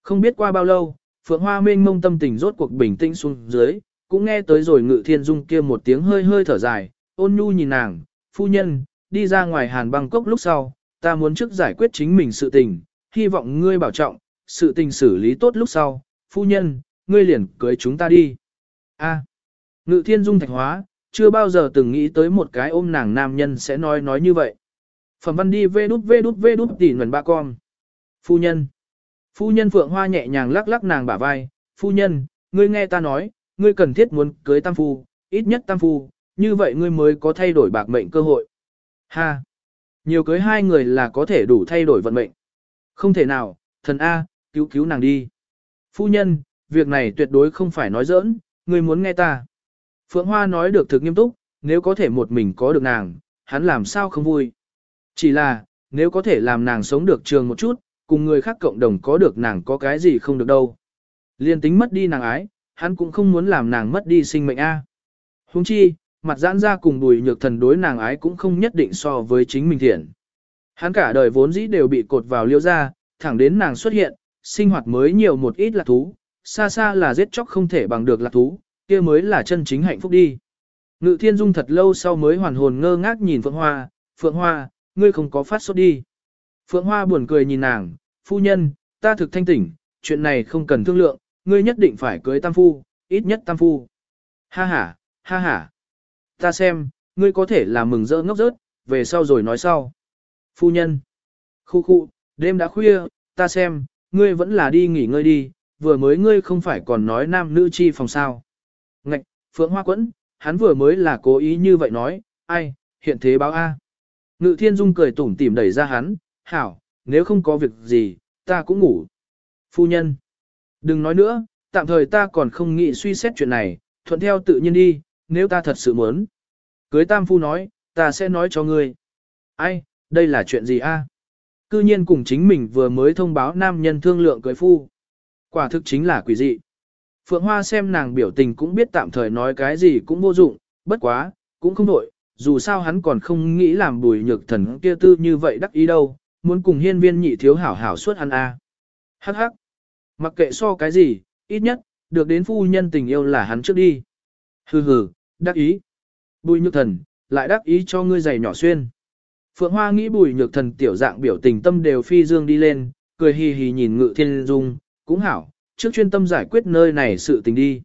Không biết qua bao lâu, Phượng Hoa minh mông tâm tình rốt cuộc bình tĩnh xuống dưới, cũng nghe tới rồi ngự thiên dung kia một tiếng hơi hơi thở dài, ôn nhu nhìn nàng, phu nhân, đi ra ngoài hàn băng lúc sau, ta muốn trước giải quyết chính mình sự tình, hy vọng ngươi bảo trọng, sự tình xử lý tốt lúc sau, phu nhân, ngươi liền cưới chúng ta đi. A. ngự thiên dung thạch hóa, chưa bao giờ từng nghĩ tới một cái ôm nàng nam nhân sẽ nói nói như vậy. Phẩm văn đi vê đút vê đút vê đút tỉ nguồn ba con. Phu nhân. Phu nhân Phượng Hoa nhẹ nhàng lắc lắc nàng bả vai. Phu nhân, ngươi nghe ta nói, ngươi cần thiết muốn cưới tam phu, ít nhất tam phu, như vậy ngươi mới có thay đổi bạc mệnh cơ hội. Ha! Nhiều cưới hai người là có thể đủ thay đổi vận mệnh. Không thể nào, thần A, cứu cứu nàng đi. Phu nhân, việc này tuyệt đối không phải nói giỡn, ngươi muốn nghe ta. Phượng Hoa nói được thực nghiêm túc, nếu có thể một mình có được nàng, hắn làm sao không vui. Chỉ là, nếu có thể làm nàng sống được trường một chút, cùng người khác cộng đồng có được nàng có cái gì không được đâu. Liên tính mất đi nàng ái, hắn cũng không muốn làm nàng mất đi sinh mệnh A. Huống chi, mặt giãn ra cùng bùi nhược thần đối nàng ái cũng không nhất định so với chính mình thiện. Hắn cả đời vốn dĩ đều bị cột vào liêu ra, thẳng đến nàng xuất hiện, sinh hoạt mới nhiều một ít là thú, xa xa là giết chóc không thể bằng được là thú, kia mới là chân chính hạnh phúc đi. Ngự thiên dung thật lâu sau mới hoàn hồn ngơ ngác nhìn Phượng Hoa, Phượng Hoa, ngươi không có phát sốt đi. Phượng Hoa buồn cười nhìn nàng, phu nhân, ta thực thanh tỉnh, chuyện này không cần thương lượng, ngươi nhất định phải cưới tam phu, ít nhất tam phu. Ha ha, ha ha. Ta xem, ngươi có thể là mừng rỡ ngốc rớt, về sau rồi nói sau. Phu nhân. Khu khu, đêm đã khuya, ta xem, ngươi vẫn là đi nghỉ ngơi đi, vừa mới ngươi không phải còn nói nam nữ chi phòng sao. Ngạch, Phượng Hoa Quẫn, hắn vừa mới là cố ý như vậy nói, ai, hiện thế báo A. Ngự thiên dung cười tủm tỉm đẩy ra hắn, hảo, nếu không có việc gì, ta cũng ngủ. Phu nhân, đừng nói nữa, tạm thời ta còn không nghĩ suy xét chuyện này, thuận theo tự nhiên đi, nếu ta thật sự muốn. Cưới tam phu nói, ta sẽ nói cho ngươi. Ai, đây là chuyện gì a? Cư nhiên cùng chính mình vừa mới thông báo nam nhân thương lượng cưới phu. Quả thực chính là quỷ dị. Phượng Hoa xem nàng biểu tình cũng biết tạm thời nói cái gì cũng vô dụng, bất quá, cũng không đổi, dù sao hắn còn không nghĩ làm bùi nhược thần kia tư như vậy đắc ý đâu, muốn cùng hiên viên nhị thiếu hảo hảo suốt ăn a. Hắc hắc. Mặc kệ so cái gì, ít nhất, được đến phu nhân tình yêu là hắn trước đi. Hừ hừ, đắc ý. Bùi nhược thần, lại đắc ý cho ngươi giày nhỏ xuyên. Phượng Hoa nghĩ bùi nhược thần tiểu dạng biểu tình tâm đều phi dương đi lên, cười hì hì nhìn ngự thiên dung, cũng hảo, trước chuyên tâm giải quyết nơi này sự tình đi.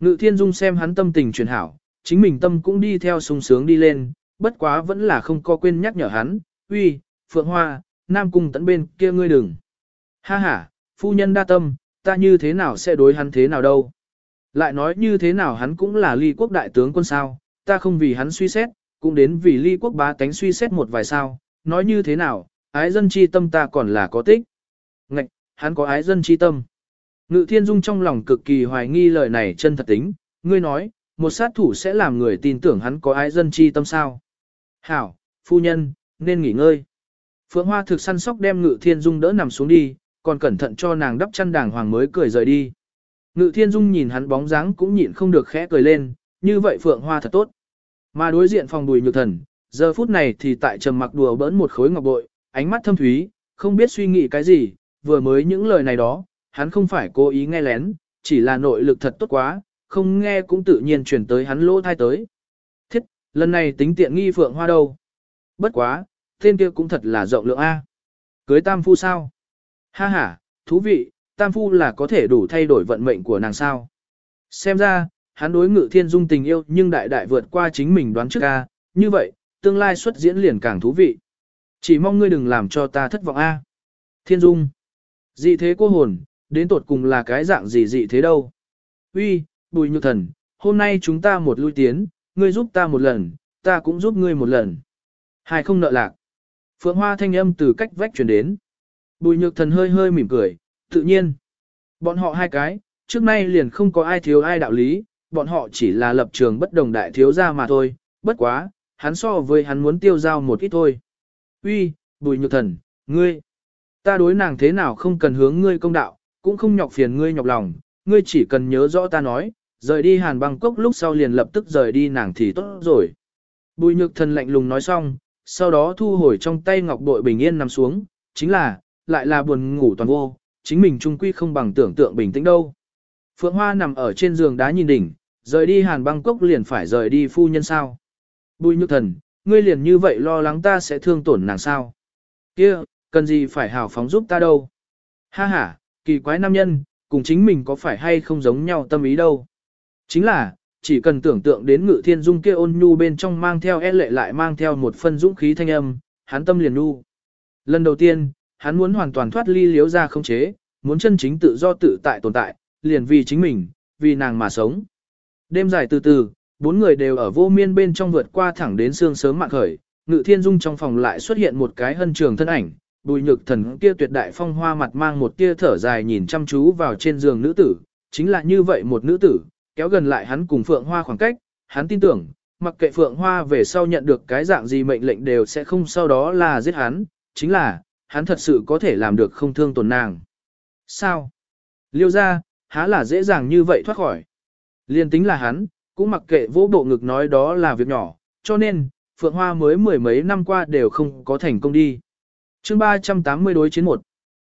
Ngự thiên dung xem hắn tâm tình chuyển hảo, chính mình tâm cũng đi theo sung sướng đi lên, bất quá vẫn là không có quên nhắc nhở hắn, uy, Phượng Hoa, Nam Cung tận bên kia ngươi đừng. Ha ha, phu nhân đa tâm, ta như thế nào sẽ đối hắn thế nào đâu. Lại nói như thế nào hắn cũng là ly quốc đại tướng quân sao, ta không vì hắn suy xét, cũng đến vì ly quốc bá tánh suy xét một vài sao, nói như thế nào, ái dân chi tâm ta còn là có tích. Ngạch, hắn có ái dân chi tâm. Ngự thiên dung trong lòng cực kỳ hoài nghi lời này chân thật tính, ngươi nói, một sát thủ sẽ làm người tin tưởng hắn có ái dân chi tâm sao. Hảo, phu nhân, nên nghỉ ngơi. Phượng Hoa thực săn sóc đem Ngự Thiên Dung đỡ nằm xuống đi, còn cẩn thận cho nàng đắp chăn đàng hoàng mới cười rời đi. Ngự Thiên Dung nhìn hắn bóng dáng cũng nhịn không được khẽ cười lên, như vậy Phượng Hoa thật tốt. Mà đối diện phòng bùi nhược thần, giờ phút này thì tại trầm mặc đùa bỡn một khối ngọc bội, ánh mắt thâm thúy, không biết suy nghĩ cái gì, vừa mới những lời này đó, hắn không phải cố ý nghe lén, chỉ là nội lực thật tốt quá, không nghe cũng tự nhiên chuyển tới hắn lỗ thai tới. Thiết, lần này tính tiện nghi Phượng Hoa đâu. Bất quá, tên kia cũng thật là rộng lượng A. Cưới tam phu sao? Ha ha, thú vị, tam phu là có thể đủ thay đổi vận mệnh của nàng sao. Xem ra, hắn đối ngự thiên dung tình yêu nhưng đại đại vượt qua chính mình đoán trước A, như vậy, tương lai xuất diễn liền càng thú vị. Chỉ mong ngươi đừng làm cho ta thất vọng A. Thiên dung. Dị thế cô hồn, đến tột cùng là cái dạng gì dị thế đâu. Uy, bùi nhược thần, hôm nay chúng ta một lui tiến, ngươi giúp ta một lần, ta cũng giúp ngươi một lần. Hai không nợ lạc. Phượng Hoa thanh âm từ cách vách truyền đến. Bùi nhược thần hơi hơi mỉm cười, tự nhiên. Bọn họ hai cái, trước nay liền không có ai thiếu ai đạo lý, bọn họ chỉ là lập trường bất đồng đại thiếu gia mà thôi, bất quá, hắn so với hắn muốn tiêu giao một ít thôi. Uy, bùi nhược thần, ngươi, ta đối nàng thế nào không cần hướng ngươi công đạo, cũng không nhọc phiền ngươi nhọc lòng, ngươi chỉ cần nhớ rõ ta nói, rời đi hàn băng cốc lúc sau liền lập tức rời đi nàng thì tốt rồi. Bùi nhược thần lạnh lùng nói xong, sau đó thu hồi trong tay ngọc bội bình yên nằm xuống, chính là, lại là buồn ngủ toàn vô, chính mình trung quy không bằng tưởng tượng bình tĩnh đâu. Phượng Hoa nằm ở trên giường đá nhìn đỉnh, rời đi hàn băng cốc liền phải rời đi phu nhân sao. Bùi nhược thần, ngươi liền như vậy lo lắng ta sẽ thương tổn nàng sao. kia cần gì phải hào phóng giúp ta đâu. Ha ha, kỳ quái nam nhân, cùng chính mình có phải hay không giống nhau tâm ý đâu. Chính là, chỉ cần tưởng tượng đến ngự thiên dung kia ôn nhu bên trong mang theo e lệ lại mang theo một phân dũng khí thanh âm, hắn tâm liền nhu. Lần đầu tiên, hắn muốn hoàn toàn thoát ly liếu ra không chế, muốn chân chính tự do tự tại tồn tại, liền vì chính mình, vì nàng mà sống. Đêm dài từ từ, bốn người đều ở vô miên bên trong vượt qua thẳng đến sương sớm mạng khởi, ngự thiên dung trong phòng lại xuất hiện một cái hân trường thân ảnh, bùi nhược thần kia tuyệt đại phong hoa mặt mang một tia thở dài nhìn chăm chú vào trên giường nữ tử, chính là như vậy một nữ tử, kéo gần lại hắn cùng phượng hoa khoảng cách, hắn tin tưởng, mặc kệ phượng hoa về sau nhận được cái dạng gì mệnh lệnh đều sẽ không sau đó là giết hắn, chính là, hắn thật sự có thể làm được không thương tổn nàng. Sao? Liêu ra, há là dễ dàng như vậy thoát khỏi. Liên tính là hắn, cũng mặc kệ vỗ bộ ngực nói đó là việc nhỏ, cho nên, Phượng Hoa mới mười mấy năm qua đều không có thành công đi chương 380 đối chiến một.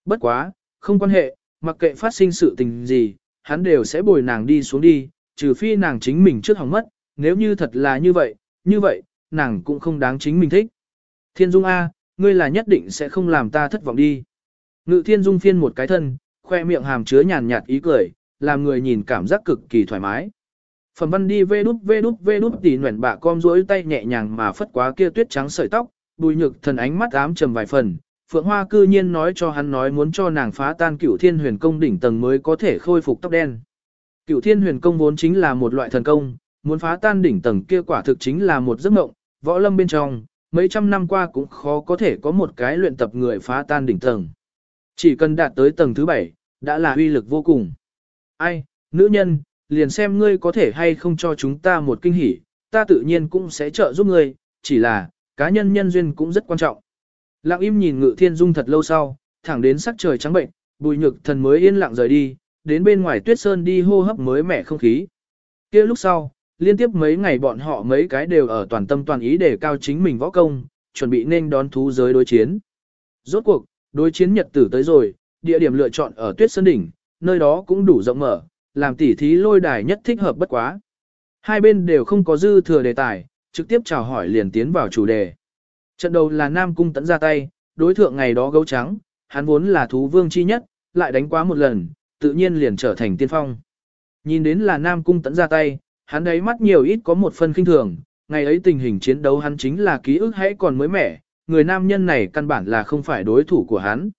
Bất quá, không quan hệ, mặc kệ phát sinh sự tình gì, hắn đều sẽ bồi nàng đi xuống đi, trừ phi nàng chính mình trước hỏng mất, nếu như thật là như vậy, như vậy, nàng cũng không đáng chính mình thích. Thiên Dung A, ngươi là nhất định sẽ không làm ta thất vọng đi. Ngự Thiên Dung phiên một cái thân, khoe miệng hàm chứa nhàn nhạt ý cười, làm người nhìn cảm giác cực kỳ thoải mái. Phẩm văn đi vê đút vê đút vê đút tỉ nguyện bạ com rối tay nhẹ nhàng mà phất quá kia tuyết trắng sợi tóc, bùi nhược thần ánh mắt ám trầm vài phần. Phượng Hoa cư nhiên nói cho hắn nói muốn cho nàng phá tan cửu thiên huyền công đỉnh tầng mới có thể khôi phục tóc đen. Cửu thiên huyền công vốn chính là một loại thần công, muốn phá tan đỉnh tầng kia quả thực chính là một giấc mộng, võ lâm bên trong, mấy trăm năm qua cũng khó có thể có một cái luyện tập người phá tan đỉnh tầng. Chỉ cần đạt tới tầng thứ bảy, đã là uy lực vô cùng. Ai, nữ nhân, liền xem ngươi có thể hay không cho chúng ta một kinh hỉ, ta tự nhiên cũng sẽ trợ giúp ngươi, chỉ là, cá nhân nhân duyên cũng rất quan trọng. Lặng im nhìn ngự thiên dung thật lâu sau, thẳng đến sắc trời trắng bệnh, bùi nhược thần mới yên lặng rời đi, đến bên ngoài tuyết sơn đi hô hấp mới mẻ không khí. kia lúc sau, liên tiếp mấy ngày bọn họ mấy cái đều ở toàn tâm toàn ý để cao chính mình võ công, chuẩn bị nên đón thú giới đối chiến. Rốt cuộc, đối chiến nhật tử tới rồi, địa điểm lựa chọn ở tuyết sơn đỉnh, nơi đó cũng đủ rộng mở, làm tỉ thí lôi đài nhất thích hợp bất quá. Hai bên đều không có dư thừa đề tài, trực tiếp chào hỏi liền tiến vào chủ đề. Trận đầu là Nam Cung tấn ra tay, đối thượng ngày đó gấu trắng, hắn vốn là thú vương chi nhất, lại đánh quá một lần, tự nhiên liền trở thành tiên phong. Nhìn đến là Nam Cung tấn ra tay, hắn đấy mắt nhiều ít có một phần kinh thường, ngày ấy tình hình chiến đấu hắn chính là ký ức hãy còn mới mẻ, người nam nhân này căn bản là không phải đối thủ của hắn.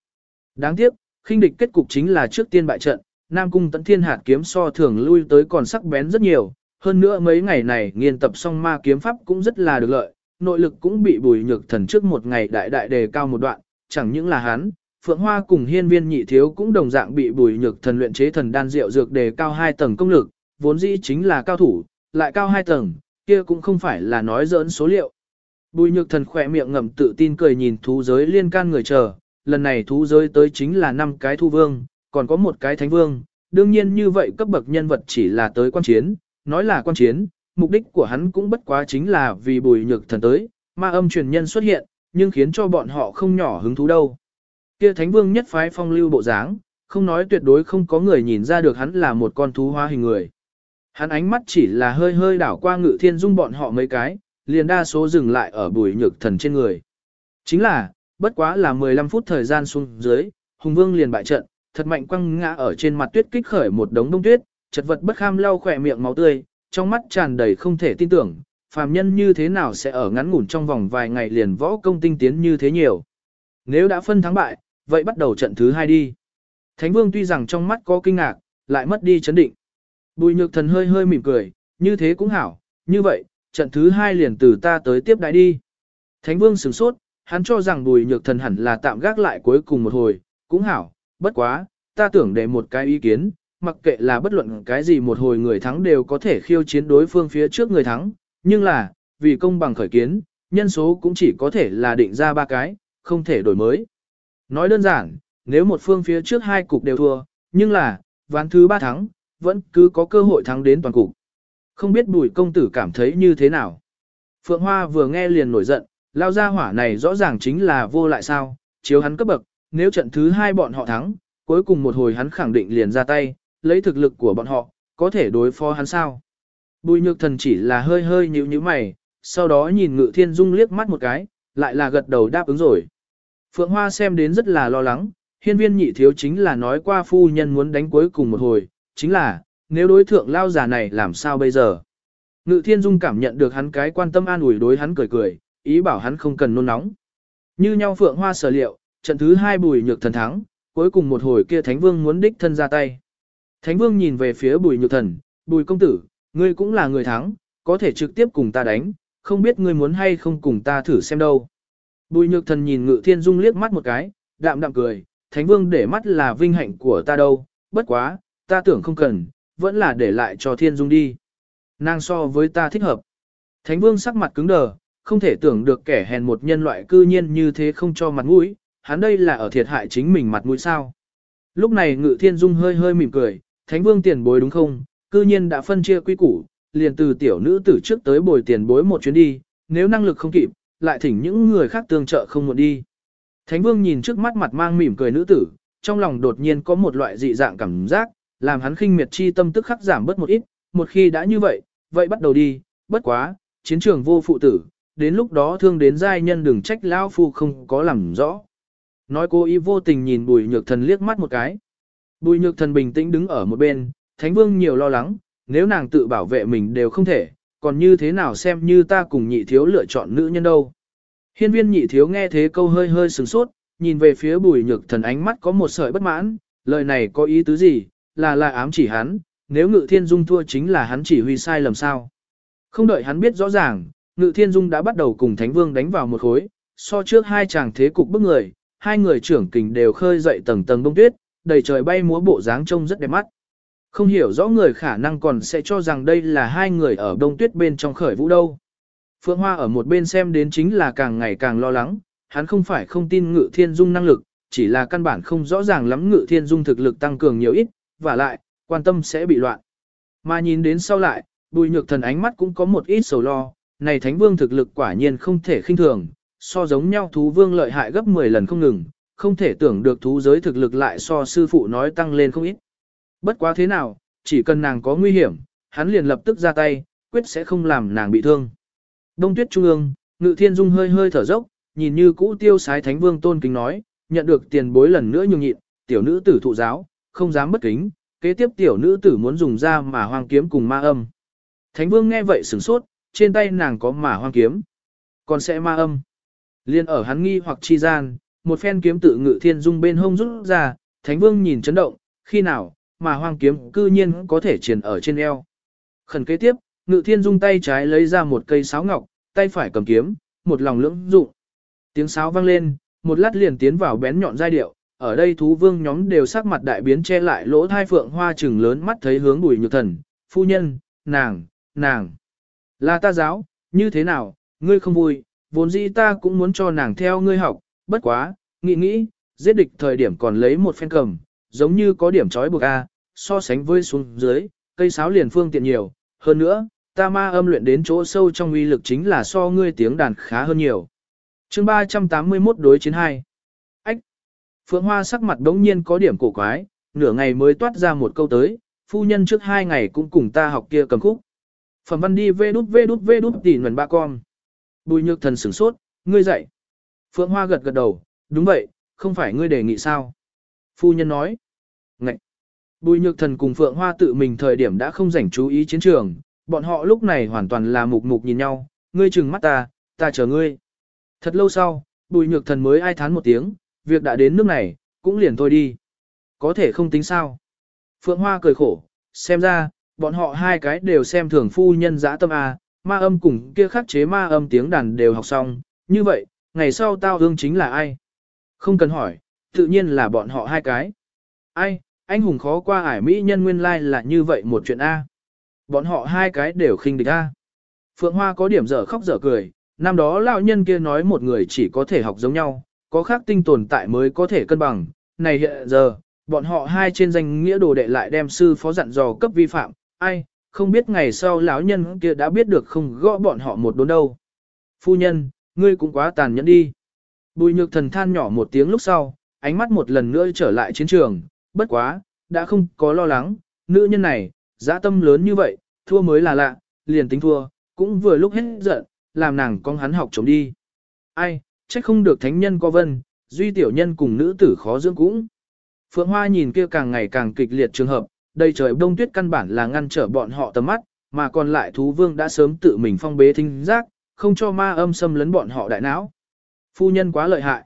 Đáng tiếc, khinh địch kết cục chính là trước tiên bại trận, Nam Cung Tấn Thiên hạt kiếm so thường lui tới còn sắc bén rất nhiều, hơn nữa mấy ngày này nghiên tập xong ma kiếm pháp cũng rất là được lợi, nội lực cũng bị bùi nhược thần trước một ngày đại đại đề cao một đoạn, chẳng những là hắn, Phượng Hoa cùng hiên viên nhị thiếu cũng đồng dạng bị bùi nhược thần luyện chế thần đan rượu dược đề cao hai tầng công lực, vốn dĩ chính là cao thủ, lại cao hai tầng, kia cũng không phải là nói giỡn số liệu. Bùi nhược thần khỏe miệng ngậm tự tin cười nhìn thú giới liên can người chờ, lần này thú giới tới chính là năm cái thu vương, còn có một cái thánh vương, đương nhiên như vậy cấp bậc nhân vật chỉ là tới quan chiến, nói là quan chiến, mục đích của hắn cũng bất quá chính là vì bùi nhược thần tới, ma âm truyền nhân xuất hiện, nhưng khiến cho bọn họ không nhỏ hứng thú đâu. Kia thánh vương nhất phái phong lưu bộ dáng, không nói tuyệt đối không có người nhìn ra được hắn là một con thú hóa hình người. Hắn ánh mắt chỉ là hơi hơi đảo qua ngự thiên dung bọn họ mấy cái, liền đa số dừng lại ở bùi nhược thần trên người. Chính là, bất quá là 15 phút thời gian xuống dưới, Hùng Vương liền bại trận, thật mạnh quăng ngã ở trên mặt tuyết kích khởi một đống đông tuyết, chật vật bất kham lau khỏe miệng máu tươi, trong mắt tràn đầy không thể tin tưởng, phàm nhân như thế nào sẽ ở ngắn ngủn trong vòng vài ngày liền võ công tinh tiến như thế nhiều. Nếu đã phân thắng bại, vậy bắt đầu trận thứ hai đi. Thánh Vương tuy rằng trong mắt có kinh ngạc, lại mất đi chấn định. Bùi nhược thần hơi hơi mỉm cười, như thế cũng hảo, như vậy, trận thứ hai liền từ ta tới tiếp đại đi. Thánh Vương sửng sốt, hắn cho rằng bùi nhược thần hẳn là tạm gác lại cuối cùng một hồi, cũng hảo, bất quá, ta tưởng để một cái ý kiến, mặc kệ là bất luận cái gì một hồi người thắng đều có thể khiêu chiến đối phương phía trước người thắng, nhưng là, vì công bằng khởi kiến, nhân số cũng chỉ có thể là định ra ba cái, không thể đổi mới. Nói đơn giản, nếu một phương phía trước hai cục đều thua, nhưng là, ván thứ ba thắng, vẫn cứ có cơ hội thắng đến toàn cục. Không biết bùi công tử cảm thấy như thế nào. Phượng Hoa vừa nghe liền nổi giận, lao ra hỏa này rõ ràng chính là vô lại sao, chiếu hắn cấp bậc, nếu trận thứ hai bọn họ thắng, cuối cùng một hồi hắn khẳng định liền ra tay, lấy thực lực của bọn họ, có thể đối phó hắn sao. Bùi nhược thần chỉ là hơi hơi nhíu nhíu mày, sau đó nhìn ngự thiên dung liếc mắt một cái, lại là gật đầu đáp ứng rồi. Phượng Hoa xem đến rất là lo lắng, hiên viên nhị thiếu chính là nói qua phu nhân muốn đánh cuối cùng một hồi, chính là, nếu đối thượng lao giả này làm sao bây giờ. Ngự thiên dung cảm nhận được hắn cái quan tâm an ủi đối hắn cười cười, ý bảo hắn không cần nôn nóng. Như nhau Phượng Hoa sở liệu, trận thứ hai bùi nhược thần thắng, cuối cùng một hồi kia Thánh Vương muốn đích thân ra tay. Thánh Vương nhìn về phía bùi nhược thần, bùi công tử, ngươi cũng là người thắng, có thể trực tiếp cùng ta đánh, không biết ngươi muốn hay không cùng ta thử xem đâu. Bùi nhược thần nhìn ngự thiên dung liếc mắt một cái, đạm đạm cười, Thánh Vương để mắt là vinh hạnh của ta đâu, bất quá, ta tưởng không cần, vẫn là để lại cho thiên dung đi. Nàng so với ta thích hợp. Thánh Vương sắc mặt cứng đờ, không thể tưởng được kẻ hèn một nhân loại cư nhiên như thế không cho mặt mũi, hắn đây là ở thiệt hại chính mình mặt mũi sao. Lúc này Ngự Thiên Dung hơi hơi mỉm cười, Thánh Vương tiền bối đúng không, cư nhiên đã phân chia quy củ, liền từ tiểu nữ tử trước tới bồi tiền bối một chuyến đi, nếu năng lực không kịp, lại thỉnh những người khác tương trợ không muộn đi. Thánh Vương nhìn trước mắt mặt mang mỉm cười nữ tử, trong lòng đột nhiên có một loại dị dạng cảm giác, làm hắn khinh miệt chi tâm tức khắc giảm bớt một ít, một khi đã như vậy, vậy bắt đầu đi, bất quá, chiến trường vô phụ tử, đến lúc đó thương đến giai nhân đừng trách lão phu không có làm rõ. Nói cô ý vô tình nhìn bùi nhược thần liếc mắt một cái. Bùi nhược thần bình tĩnh đứng ở một bên, thánh vương nhiều lo lắng, nếu nàng tự bảo vệ mình đều không thể, còn như thế nào xem như ta cùng nhị thiếu lựa chọn nữ nhân đâu. Hiên viên nhị thiếu nghe thế câu hơi hơi sừng sốt, nhìn về phía bùi nhược thần ánh mắt có một sợi bất mãn, lời này có ý tứ gì, là là ám chỉ hắn, nếu ngự thiên dung thua chính là hắn chỉ huy sai lầm sao. Không đợi hắn biết rõ ràng, ngự thiên dung đã bắt đầu cùng thánh vương đánh vào một khối, so trước hai chàng thế cục bức người, hai người trưởng kình đều khơi dậy tầng tầng bông tuyết, đầy trời bay múa bộ dáng trông rất đẹp mắt. Không hiểu rõ người khả năng còn sẽ cho rằng đây là hai người ở đông tuyết bên trong khởi vũ đâu. Phượng Hoa ở một bên xem đến chính là càng ngày càng lo lắng, hắn không phải không tin ngự thiên dung năng lực, chỉ là căn bản không rõ ràng lắm ngự thiên dung thực lực tăng cường nhiều ít, và lại, quan tâm sẽ bị loạn. Mà nhìn đến sau lại, bùi nhược thần ánh mắt cũng có một ít sầu lo, này thánh vương thực lực quả nhiên không thể khinh thường, so giống nhau thú vương lợi hại gấp 10 lần không ngừng, không thể tưởng được thú giới thực lực lại so sư phụ nói tăng lên không ít. Bất quá thế nào, chỉ cần nàng có nguy hiểm, hắn liền lập tức ra tay, quyết sẽ không làm nàng bị thương. Đông tuyết trung ương, ngự thiên dung hơi hơi thở dốc, nhìn như cũ tiêu sái thánh vương tôn kính nói, nhận được tiền bối lần nữa nhường nhịn, tiểu nữ tử thụ giáo, không dám bất kính, kế tiếp tiểu nữ tử muốn dùng ra mà hoang kiếm cùng ma âm. Thánh vương nghe vậy sửng sốt, trên tay nàng có mà hoang kiếm, còn sẽ ma âm. Liên ở hắn nghi hoặc chi gian, một phen kiếm tự ngự thiên dung bên hông rút ra, thánh vương nhìn chấn động, khi nào, mà hoang kiếm cư nhiên có thể triển ở trên eo. Khẩn kế tiếp, ngự thiên dung tay trái lấy ra một cây sáo ngọc, tay phải cầm kiếm, một lòng lưỡng dụng. Tiếng sáo vang lên, một lát liền tiến vào bén nhọn giai điệu, ở đây thú vương nhóm đều sắc mặt đại biến che lại lỗ thai phượng hoa trừng lớn mắt thấy hướng bùi nhược thần, phu nhân, nàng, nàng. Là ta giáo, như thế nào, ngươi không vui, vốn dĩ ta cũng muốn cho nàng theo ngươi học, bất quá, nghĩ nghĩ, giết địch thời điểm còn lấy một phen cầm, giống như có điểm trói buộc A, so sánh với xuống dưới, cây sáo liền phương tiện nhiều, hơn nữa, ta ma âm luyện đến chỗ sâu trong uy lực chính là so ngươi tiếng đàn khá hơn nhiều. chương 381 đối chiến 2 Ách! Phượng Hoa sắc mặt đống nhiên có điểm cổ quái, nửa ngày mới toát ra một câu tới, phu nhân trước hai ngày cũng cùng ta học kia cầm khúc. Phẩm văn đi vê đút vê đút vê đút tỉ nguồn ba con. Bùi nhược thần sửng sốt, ngươi dạy Phượng Hoa gật gật đầu, đúng vậy, không phải ngươi đề nghị sao. Phu nhân nói. ngạch, Bùi nhược thần cùng Phượng Hoa tự mình thời điểm đã không rảnh chú ý chiến trường, bọn họ lúc này hoàn toàn là mục mục nhìn nhau, ngươi chừng mắt ta, ta chờ ngươi. Thật lâu sau, bùi nhược thần mới ai thán một tiếng, việc đã đến nước này, cũng liền thôi đi. Có thể không tính sao. Phượng Hoa cười khổ, xem ra, bọn họ hai cái đều xem thường phu nhân dã tâm A, ma âm cùng kia khắc chế ma âm tiếng đàn đều học xong, như vậy, ngày sau tao hương chính là ai? Không cần hỏi, tự nhiên là bọn họ hai cái. Ai, anh hùng khó qua ải mỹ nhân nguyên lai là như vậy một chuyện A. Bọn họ hai cái đều khinh địch A. Phượng Hoa có điểm dở khóc dở cười, năm đó lão nhân kia nói một người chỉ có thể học giống nhau, có khác tinh tồn tại mới có thể cân bằng. Này hiện giờ, bọn họ hai trên danh nghĩa đồ đệ lại đem sư phó dặn dò cấp vi phạm, ai, không biết ngày sau lão nhân kia đã biết được không gõ bọn họ một đốn đâu. Phu nhân, ngươi cũng quá tàn nhẫn đi. Bùi nhược thần than nhỏ một tiếng lúc sau, ánh mắt một lần nữa trở lại chiến trường, bất quá, đã không có lo lắng, nữ nhân này, dã tâm lớn như vậy, thua mới là lạ, liền tính thua, cũng vừa lúc hết giận, làm nàng con hắn học chống đi. Ai, trách không được thánh nhân có vân, duy tiểu nhân cùng nữ tử khó dưỡng cũng. Phượng Hoa nhìn kia càng ngày càng kịch liệt trường hợp, đây trời đông tuyết căn bản là ngăn trở bọn họ tầm mắt, mà còn lại thú vương đã sớm tự mình phong bế thính giác, không cho ma âm xâm lấn bọn họ đại não. Phu nhân quá lợi hại.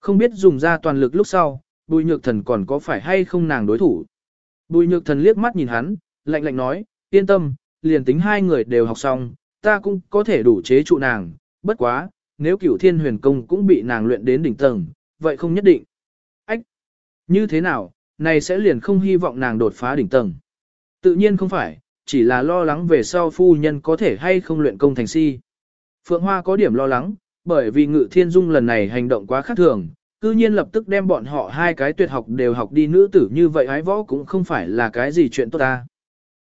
Không biết dùng ra toàn lực lúc sau, bùi nhược thần còn có phải hay không nàng đối thủ. Bùi nhược thần liếc mắt nhìn hắn, lạnh lạnh nói, yên tâm, liền tính hai người đều học xong, ta cũng có thể đủ chế trụ nàng, bất quá, nếu cửu thiên huyền công cũng bị nàng luyện đến đỉnh tầng, vậy không nhất định. Ách! Như thế nào, này sẽ liền không hy vọng nàng đột phá đỉnh tầng. Tự nhiên không phải, chỉ là lo lắng về sau phu nhân có thể hay không luyện công thành si. Phượng Hoa có điểm lo lắng, bởi vì ngự thiên dung lần này hành động quá khác thường, cư nhiên lập tức đem bọn họ hai cái tuyệt học đều học đi nữ tử như vậy ái võ cũng không phải là cái gì chuyện tốt ta.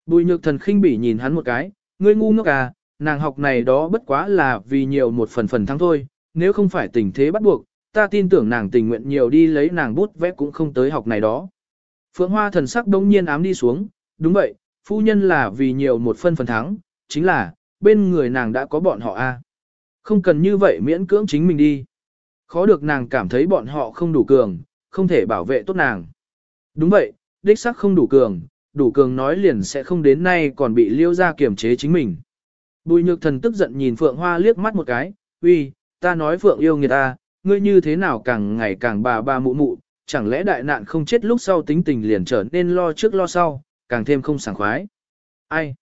Bùi nhược thần khinh bỉ nhìn hắn một cái, ngươi ngu ngốc à, nàng học này đó bất quá là vì nhiều một phần phần thắng thôi, nếu không phải tình thế bắt buộc, ta tin tưởng nàng tình nguyện nhiều đi lấy nàng bút vẽ cũng không tới học này đó. Phượng Hoa thần sắc đông nhiên ám đi xuống, đúng vậy, phu nhân là vì nhiều một phân phần thắng, chính là, bên người nàng đã có bọn họ a. Không cần như vậy miễn cưỡng chính mình đi. Khó được nàng cảm thấy bọn họ không đủ cường, không thể bảo vệ tốt nàng. Đúng vậy, đích sắc không đủ cường, đủ cường nói liền sẽ không đến nay còn bị liêu ra kiểm chế chính mình. Bùi nhược thần tức giận nhìn Phượng Hoa liếc mắt một cái, uy, ta nói Phượng yêu người ta, ngươi như thế nào càng ngày càng bà bà mụ mụ, chẳng lẽ đại nạn không chết lúc sau tính tình liền trở nên lo trước lo sau, càng thêm không sảng khoái. Ai?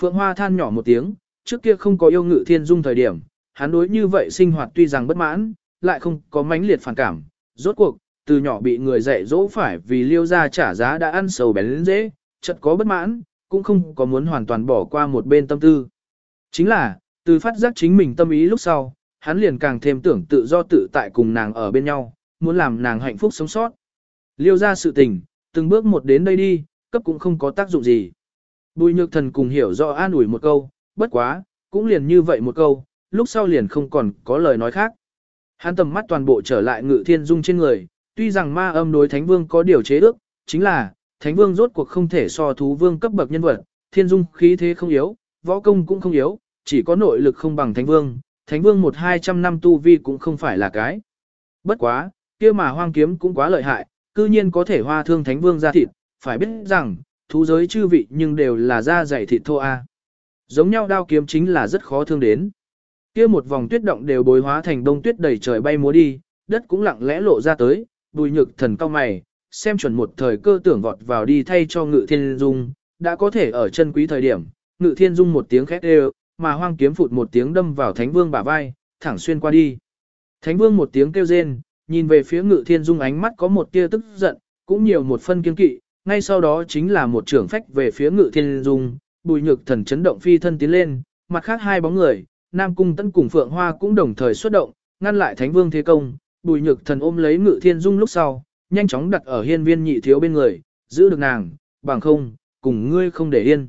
Phượng Hoa than nhỏ một tiếng, trước kia không có yêu ngự thiên dung thời điểm, hắn đối như vậy sinh hoạt tuy rằng bất mãn, lại không có mãnh liệt phản cảm. Rốt cuộc, từ nhỏ bị người dạy dỗ phải vì liêu ra trả giá đã ăn sầu bén lên dễ, chợt có bất mãn, cũng không có muốn hoàn toàn bỏ qua một bên tâm tư. Chính là, từ phát giác chính mình tâm ý lúc sau, hắn liền càng thêm tưởng tự do tự tại cùng nàng ở bên nhau, muốn làm nàng hạnh phúc sống sót. Liêu ra sự tình, từng bước một đến đây đi, cấp cũng không có tác dụng gì. Bùi nhược thần cùng hiểu rõ an ủi một câu, bất quá, cũng liền như vậy một câu, lúc sau liền không còn có lời nói khác. Hắn tầm mắt toàn bộ trở lại ngự thiên dung trên người, tuy rằng ma âm đối thánh vương có điều chế ước, chính là, thánh vương rốt cuộc không thể so thú vương cấp bậc nhân vật, thiên dung khí thế không yếu, võ công cũng không yếu, chỉ có nội lực không bằng thánh vương, thánh vương một hai trăm năm tu vi cũng không phải là cái. Bất quá, kia mà hoang kiếm cũng quá lợi hại, cư nhiên có thể hoa thương thánh vương ra thịt, phải biết rằng, thú giới chư vị nhưng đều là da dày thịt thô a. Giống nhau đao kiếm chính là rất khó thương đến. Kia một vòng tuyết động đều bối hóa thành đông tuyết đầy trời bay múa đi, đất cũng lặng lẽ lộ ra tới, bùi nhược thần cao mày, xem chuẩn một thời cơ tưởng vọt vào đi thay cho ngự thiên dung, đã có thể ở chân quý thời điểm, ngự thiên dung một tiếng khét đều, mà hoang kiếm phụt một tiếng đâm vào thánh vương bả vai, thẳng xuyên qua đi. Thánh vương một tiếng kêu rên, nhìn về phía ngự thiên dung ánh mắt có một tia tức giận, cũng nhiều một phân kiên kỵ, ngay sau đó chính là một trưởng phách về phía ngự thiên dung, bùi nhược thần chấn động phi thân tiến lên, mặt khác hai bóng người, Nam Cung Tấn cùng Phượng Hoa cũng đồng thời xuất động, ngăn lại Thánh Vương Thế Công, bùi nhược thần ôm lấy ngự thiên dung lúc sau, nhanh chóng đặt ở hiên viên nhị thiếu bên người, giữ được nàng, bằng không, cùng ngươi không để yên.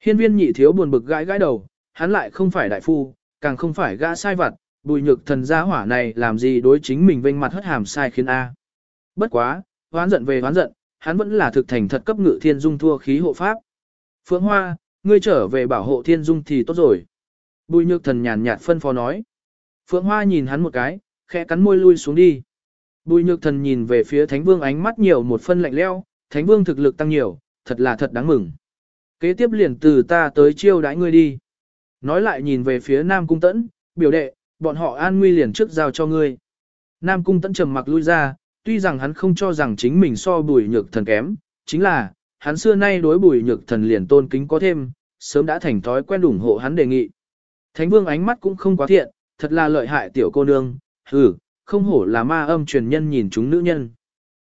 Hiên viên nhị thiếu buồn bực gãi gãi đầu, hắn lại không phải đại phu, càng không phải gã sai vặt, bùi nhược thần gia hỏa này làm gì đối chính mình vênh mặt hất hàm sai khiến A. Bất quá, hoán giận về hoán giận, hắn vẫn là thực thành thật cấp ngự thiên dung thua khí hộ pháp. Phượng Hoa, ngươi trở về bảo hộ thiên dung thì tốt rồi. Bùi nhược thần nhàn nhạt phân phó nói. Phượng Hoa nhìn hắn một cái, khẽ cắn môi lui xuống đi. Bùi nhược thần nhìn về phía Thánh Vương ánh mắt nhiều một phân lạnh leo, Thánh Vương thực lực tăng nhiều, thật là thật đáng mừng. Kế tiếp liền từ ta tới chiêu đãi ngươi đi. Nói lại nhìn về phía Nam Cung Tẫn, biểu đệ, bọn họ an nguy liền trước giao cho ngươi. Nam Cung Tẫn trầm mặc lui ra, tuy rằng hắn không cho rằng chính mình so bùi nhược thần kém, chính là, hắn xưa nay đối bùi nhược thần liền tôn kính có thêm, sớm đã thành thói quen ủng hộ hắn đề nghị. Thánh vương ánh mắt cũng không quá thiện, thật là lợi hại tiểu cô nương, hừ, không hổ là ma âm truyền nhân nhìn chúng nữ nhân.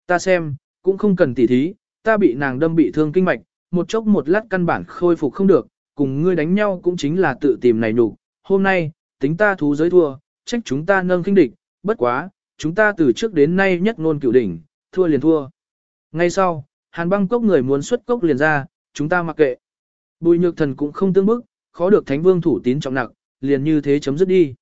Ta xem, cũng không cần tỉ thí, ta bị nàng đâm bị thương kinh mạch, một chốc một lát căn bản khôi phục không được, cùng ngươi đánh nhau cũng chính là tự tìm này nhục. Hôm nay, tính ta thú giới thua, trách chúng ta nâng kinh địch, bất quá, chúng ta từ trước đến nay nhất ngôn cửu đỉnh, thua liền thua. Ngay sau, hàn băng cốc người muốn xuất cốc liền ra, chúng ta mặc kệ. Bùi nhược thần cũng không tương bức, khó được thánh vương thủ tín trọng nặng, liền như thế chấm dứt đi.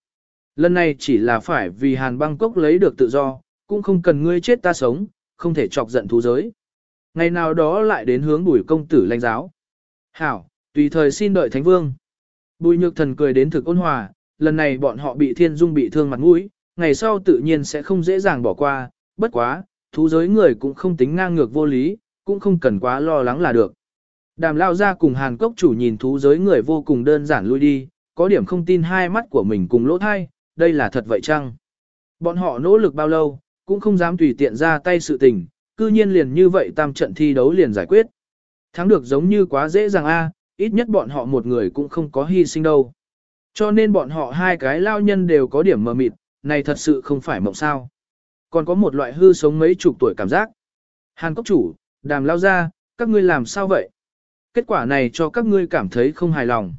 Lần này chỉ là phải vì hàn băng cốc lấy được tự do, cũng không cần ngươi chết ta sống, không thể chọc giận thú giới. Ngày nào đó lại đến hướng bùi công tử lãnh giáo. Hảo, tùy thời xin đợi thánh vương. Bùi nhược thần cười đến thực ôn hòa, lần này bọn họ bị thiên dung bị thương mặt mũi, ngày sau tự nhiên sẽ không dễ dàng bỏ qua, bất quá, thú giới người cũng không tính ngang ngược vô lý, cũng không cần quá lo lắng là được. Đàm lao ra cùng hàn cốc chủ nhìn thú giới người vô cùng đơn giản lui đi, có điểm không tin hai mắt của mình cùng lỗ thai, đây là thật vậy chăng? Bọn họ nỗ lực bao lâu, cũng không dám tùy tiện ra tay sự tình, cư nhiên liền như vậy tam trận thi đấu liền giải quyết. Thắng được giống như quá dễ dàng a, ít nhất bọn họ một người cũng không có hy sinh đâu. Cho nên bọn họ hai cái lao nhân đều có điểm mờ mịt, này thật sự không phải mộng sao. Còn có một loại hư sống mấy chục tuổi cảm giác. Hàn cốc chủ, đàm lao ra, các ngươi làm sao vậy? Kết quả này cho các ngươi cảm thấy không hài lòng.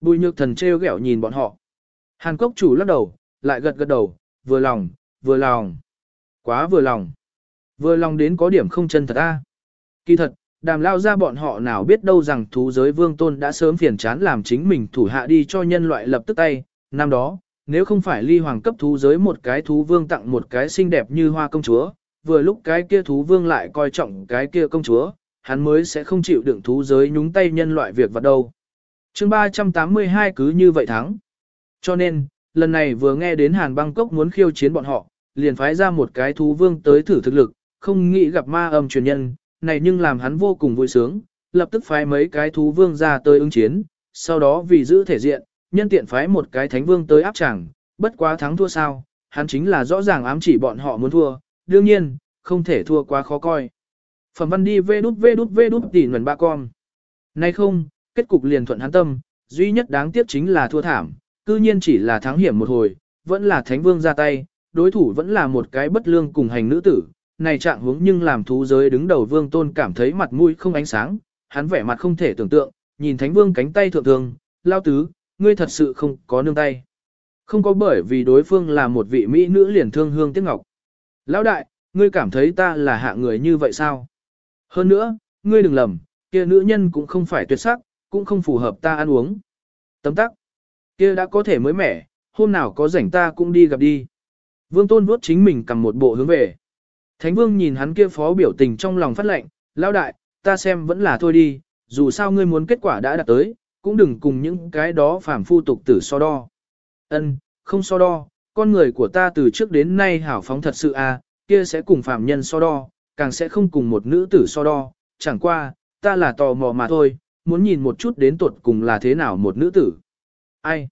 Bùi nhược thần treo ghẹo nhìn bọn họ. Hàn cốc chủ lắc đầu, lại gật gật đầu, vừa lòng, vừa lòng. Quá vừa lòng. Vừa lòng đến có điểm không chân thật a. Kỳ thật, đàm lao ra bọn họ nào biết đâu rằng thú giới vương tôn đã sớm phiền chán làm chính mình thủ hạ đi cho nhân loại lập tức tay. Năm đó, nếu không phải ly hoàng cấp thú giới một cái thú vương tặng một cái xinh đẹp như hoa công chúa, vừa lúc cái kia thú vương lại coi trọng cái kia công chúa, hắn mới sẽ không chịu đựng thú giới nhúng tay nhân loại việc vật đâu. chương 382 cứ như vậy thắng. Cho nên, lần này vừa nghe đến Hàn Bangkok muốn khiêu chiến bọn họ, liền phái ra một cái thú vương tới thử thực lực, không nghĩ gặp ma âm truyền nhân, này nhưng làm hắn vô cùng vui sướng, lập tức phái mấy cái thú vương ra tới ứng chiến, sau đó vì giữ thể diện, nhân tiện phái một cái thánh vương tới áp chẳng, bất quá thắng thua sao, hắn chính là rõ ràng ám chỉ bọn họ muốn thua, đương nhiên, không thể thua quá khó coi. Phẩm văn đi vê đút vê đút vê đút tỉ nguồn ba con. Nay không, kết cục liền thuận hắn tâm, duy nhất đáng tiếc chính là thua thảm, cư nhiên chỉ là thắng hiểm một hồi, vẫn là thánh vương ra tay, đối thủ vẫn là một cái bất lương cùng hành nữ tử. Này trạng hướng nhưng làm thú giới đứng đầu vương tôn cảm thấy mặt mũi không ánh sáng, hắn vẻ mặt không thể tưởng tượng, nhìn thánh vương cánh tay thượng thường, lao tứ, ngươi thật sự không có nương tay. Không có bởi vì đối phương là một vị mỹ nữ liền thương hương tiếc ngọc. Lão đại, ngươi cảm thấy ta là hạ người như vậy sao? Hơn nữa, ngươi đừng lầm, kia nữ nhân cũng không phải tuyệt sắc, cũng không phù hợp ta ăn uống. Tấm tắc, kia đã có thể mới mẻ, hôm nào có rảnh ta cũng đi gặp đi. Vương Tôn vuốt chính mình cầm một bộ hướng về. Thánh Vương nhìn hắn kia phó biểu tình trong lòng phát lệnh, lão đại, ta xem vẫn là thôi đi, dù sao ngươi muốn kết quả đã đạt tới, cũng đừng cùng những cái đó phàm phu tục tử so đo. Ân, không so đo, con người của ta từ trước đến nay hảo phóng thật sự à, kia sẽ cùng phàm nhân so đo, càng sẽ không cùng một nữ tử so đo, chẳng qua, ta là tò mò mà thôi, muốn nhìn một chút đến tuột cùng là thế nào một nữ tử. Ai?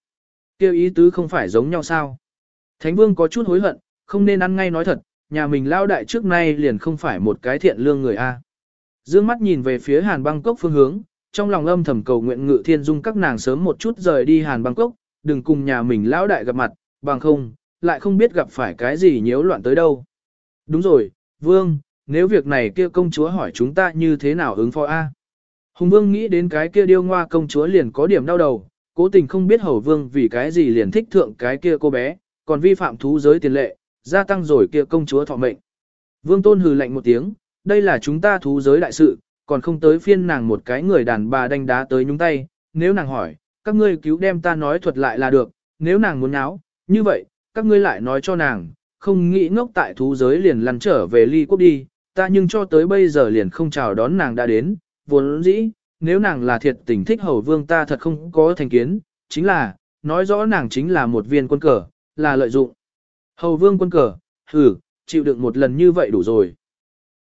Kêu ý tứ không phải giống nhau sao? Thánh vương có chút hối hận, không nên ăn ngay nói thật, nhà mình lao đại trước nay liền không phải một cái thiện lương người A. Dương mắt nhìn về phía Hàn Bangkok phương hướng, trong lòng âm thầm cầu nguyện ngự thiên dung các nàng sớm một chút rời đi Hàn Bangkok, đừng cùng nhà mình lão đại gặp mặt, bằng không, lại không biết gặp phải cái gì nhiễu loạn tới đâu. Đúng rồi, Vương, nếu việc này kia công chúa hỏi chúng ta như thế nào ứng phó A. Hùng Vương nghĩ đến cái kia điêu ngoa công chúa liền có điểm đau đầu, cố tình không biết Hầu Vương vì cái gì liền thích thượng cái kia cô bé, còn vi phạm thú giới tiền lệ, gia tăng rồi kia công chúa thọ mệnh. Vương Tôn hừ lạnh một tiếng, đây là chúng ta thú giới đại sự, còn không tới phiên nàng một cái người đàn bà đánh đá tới nhúng tay, nếu nàng hỏi, các ngươi cứu đem ta nói thuật lại là được, nếu nàng muốn nháo, như vậy, các ngươi lại nói cho nàng, không nghĩ ngốc tại thú giới liền lăn trở về ly quốc đi, ta nhưng cho tới bây giờ liền không chào đón nàng đã đến, vốn dĩ, nếu nàng là thiệt tình thích hầu vương ta thật không có thành kiến, chính là, nói rõ nàng chính là một viên quân cờ, là lợi dụng. Hầu vương quân cờ, hử, chịu đựng một lần như vậy đủ rồi.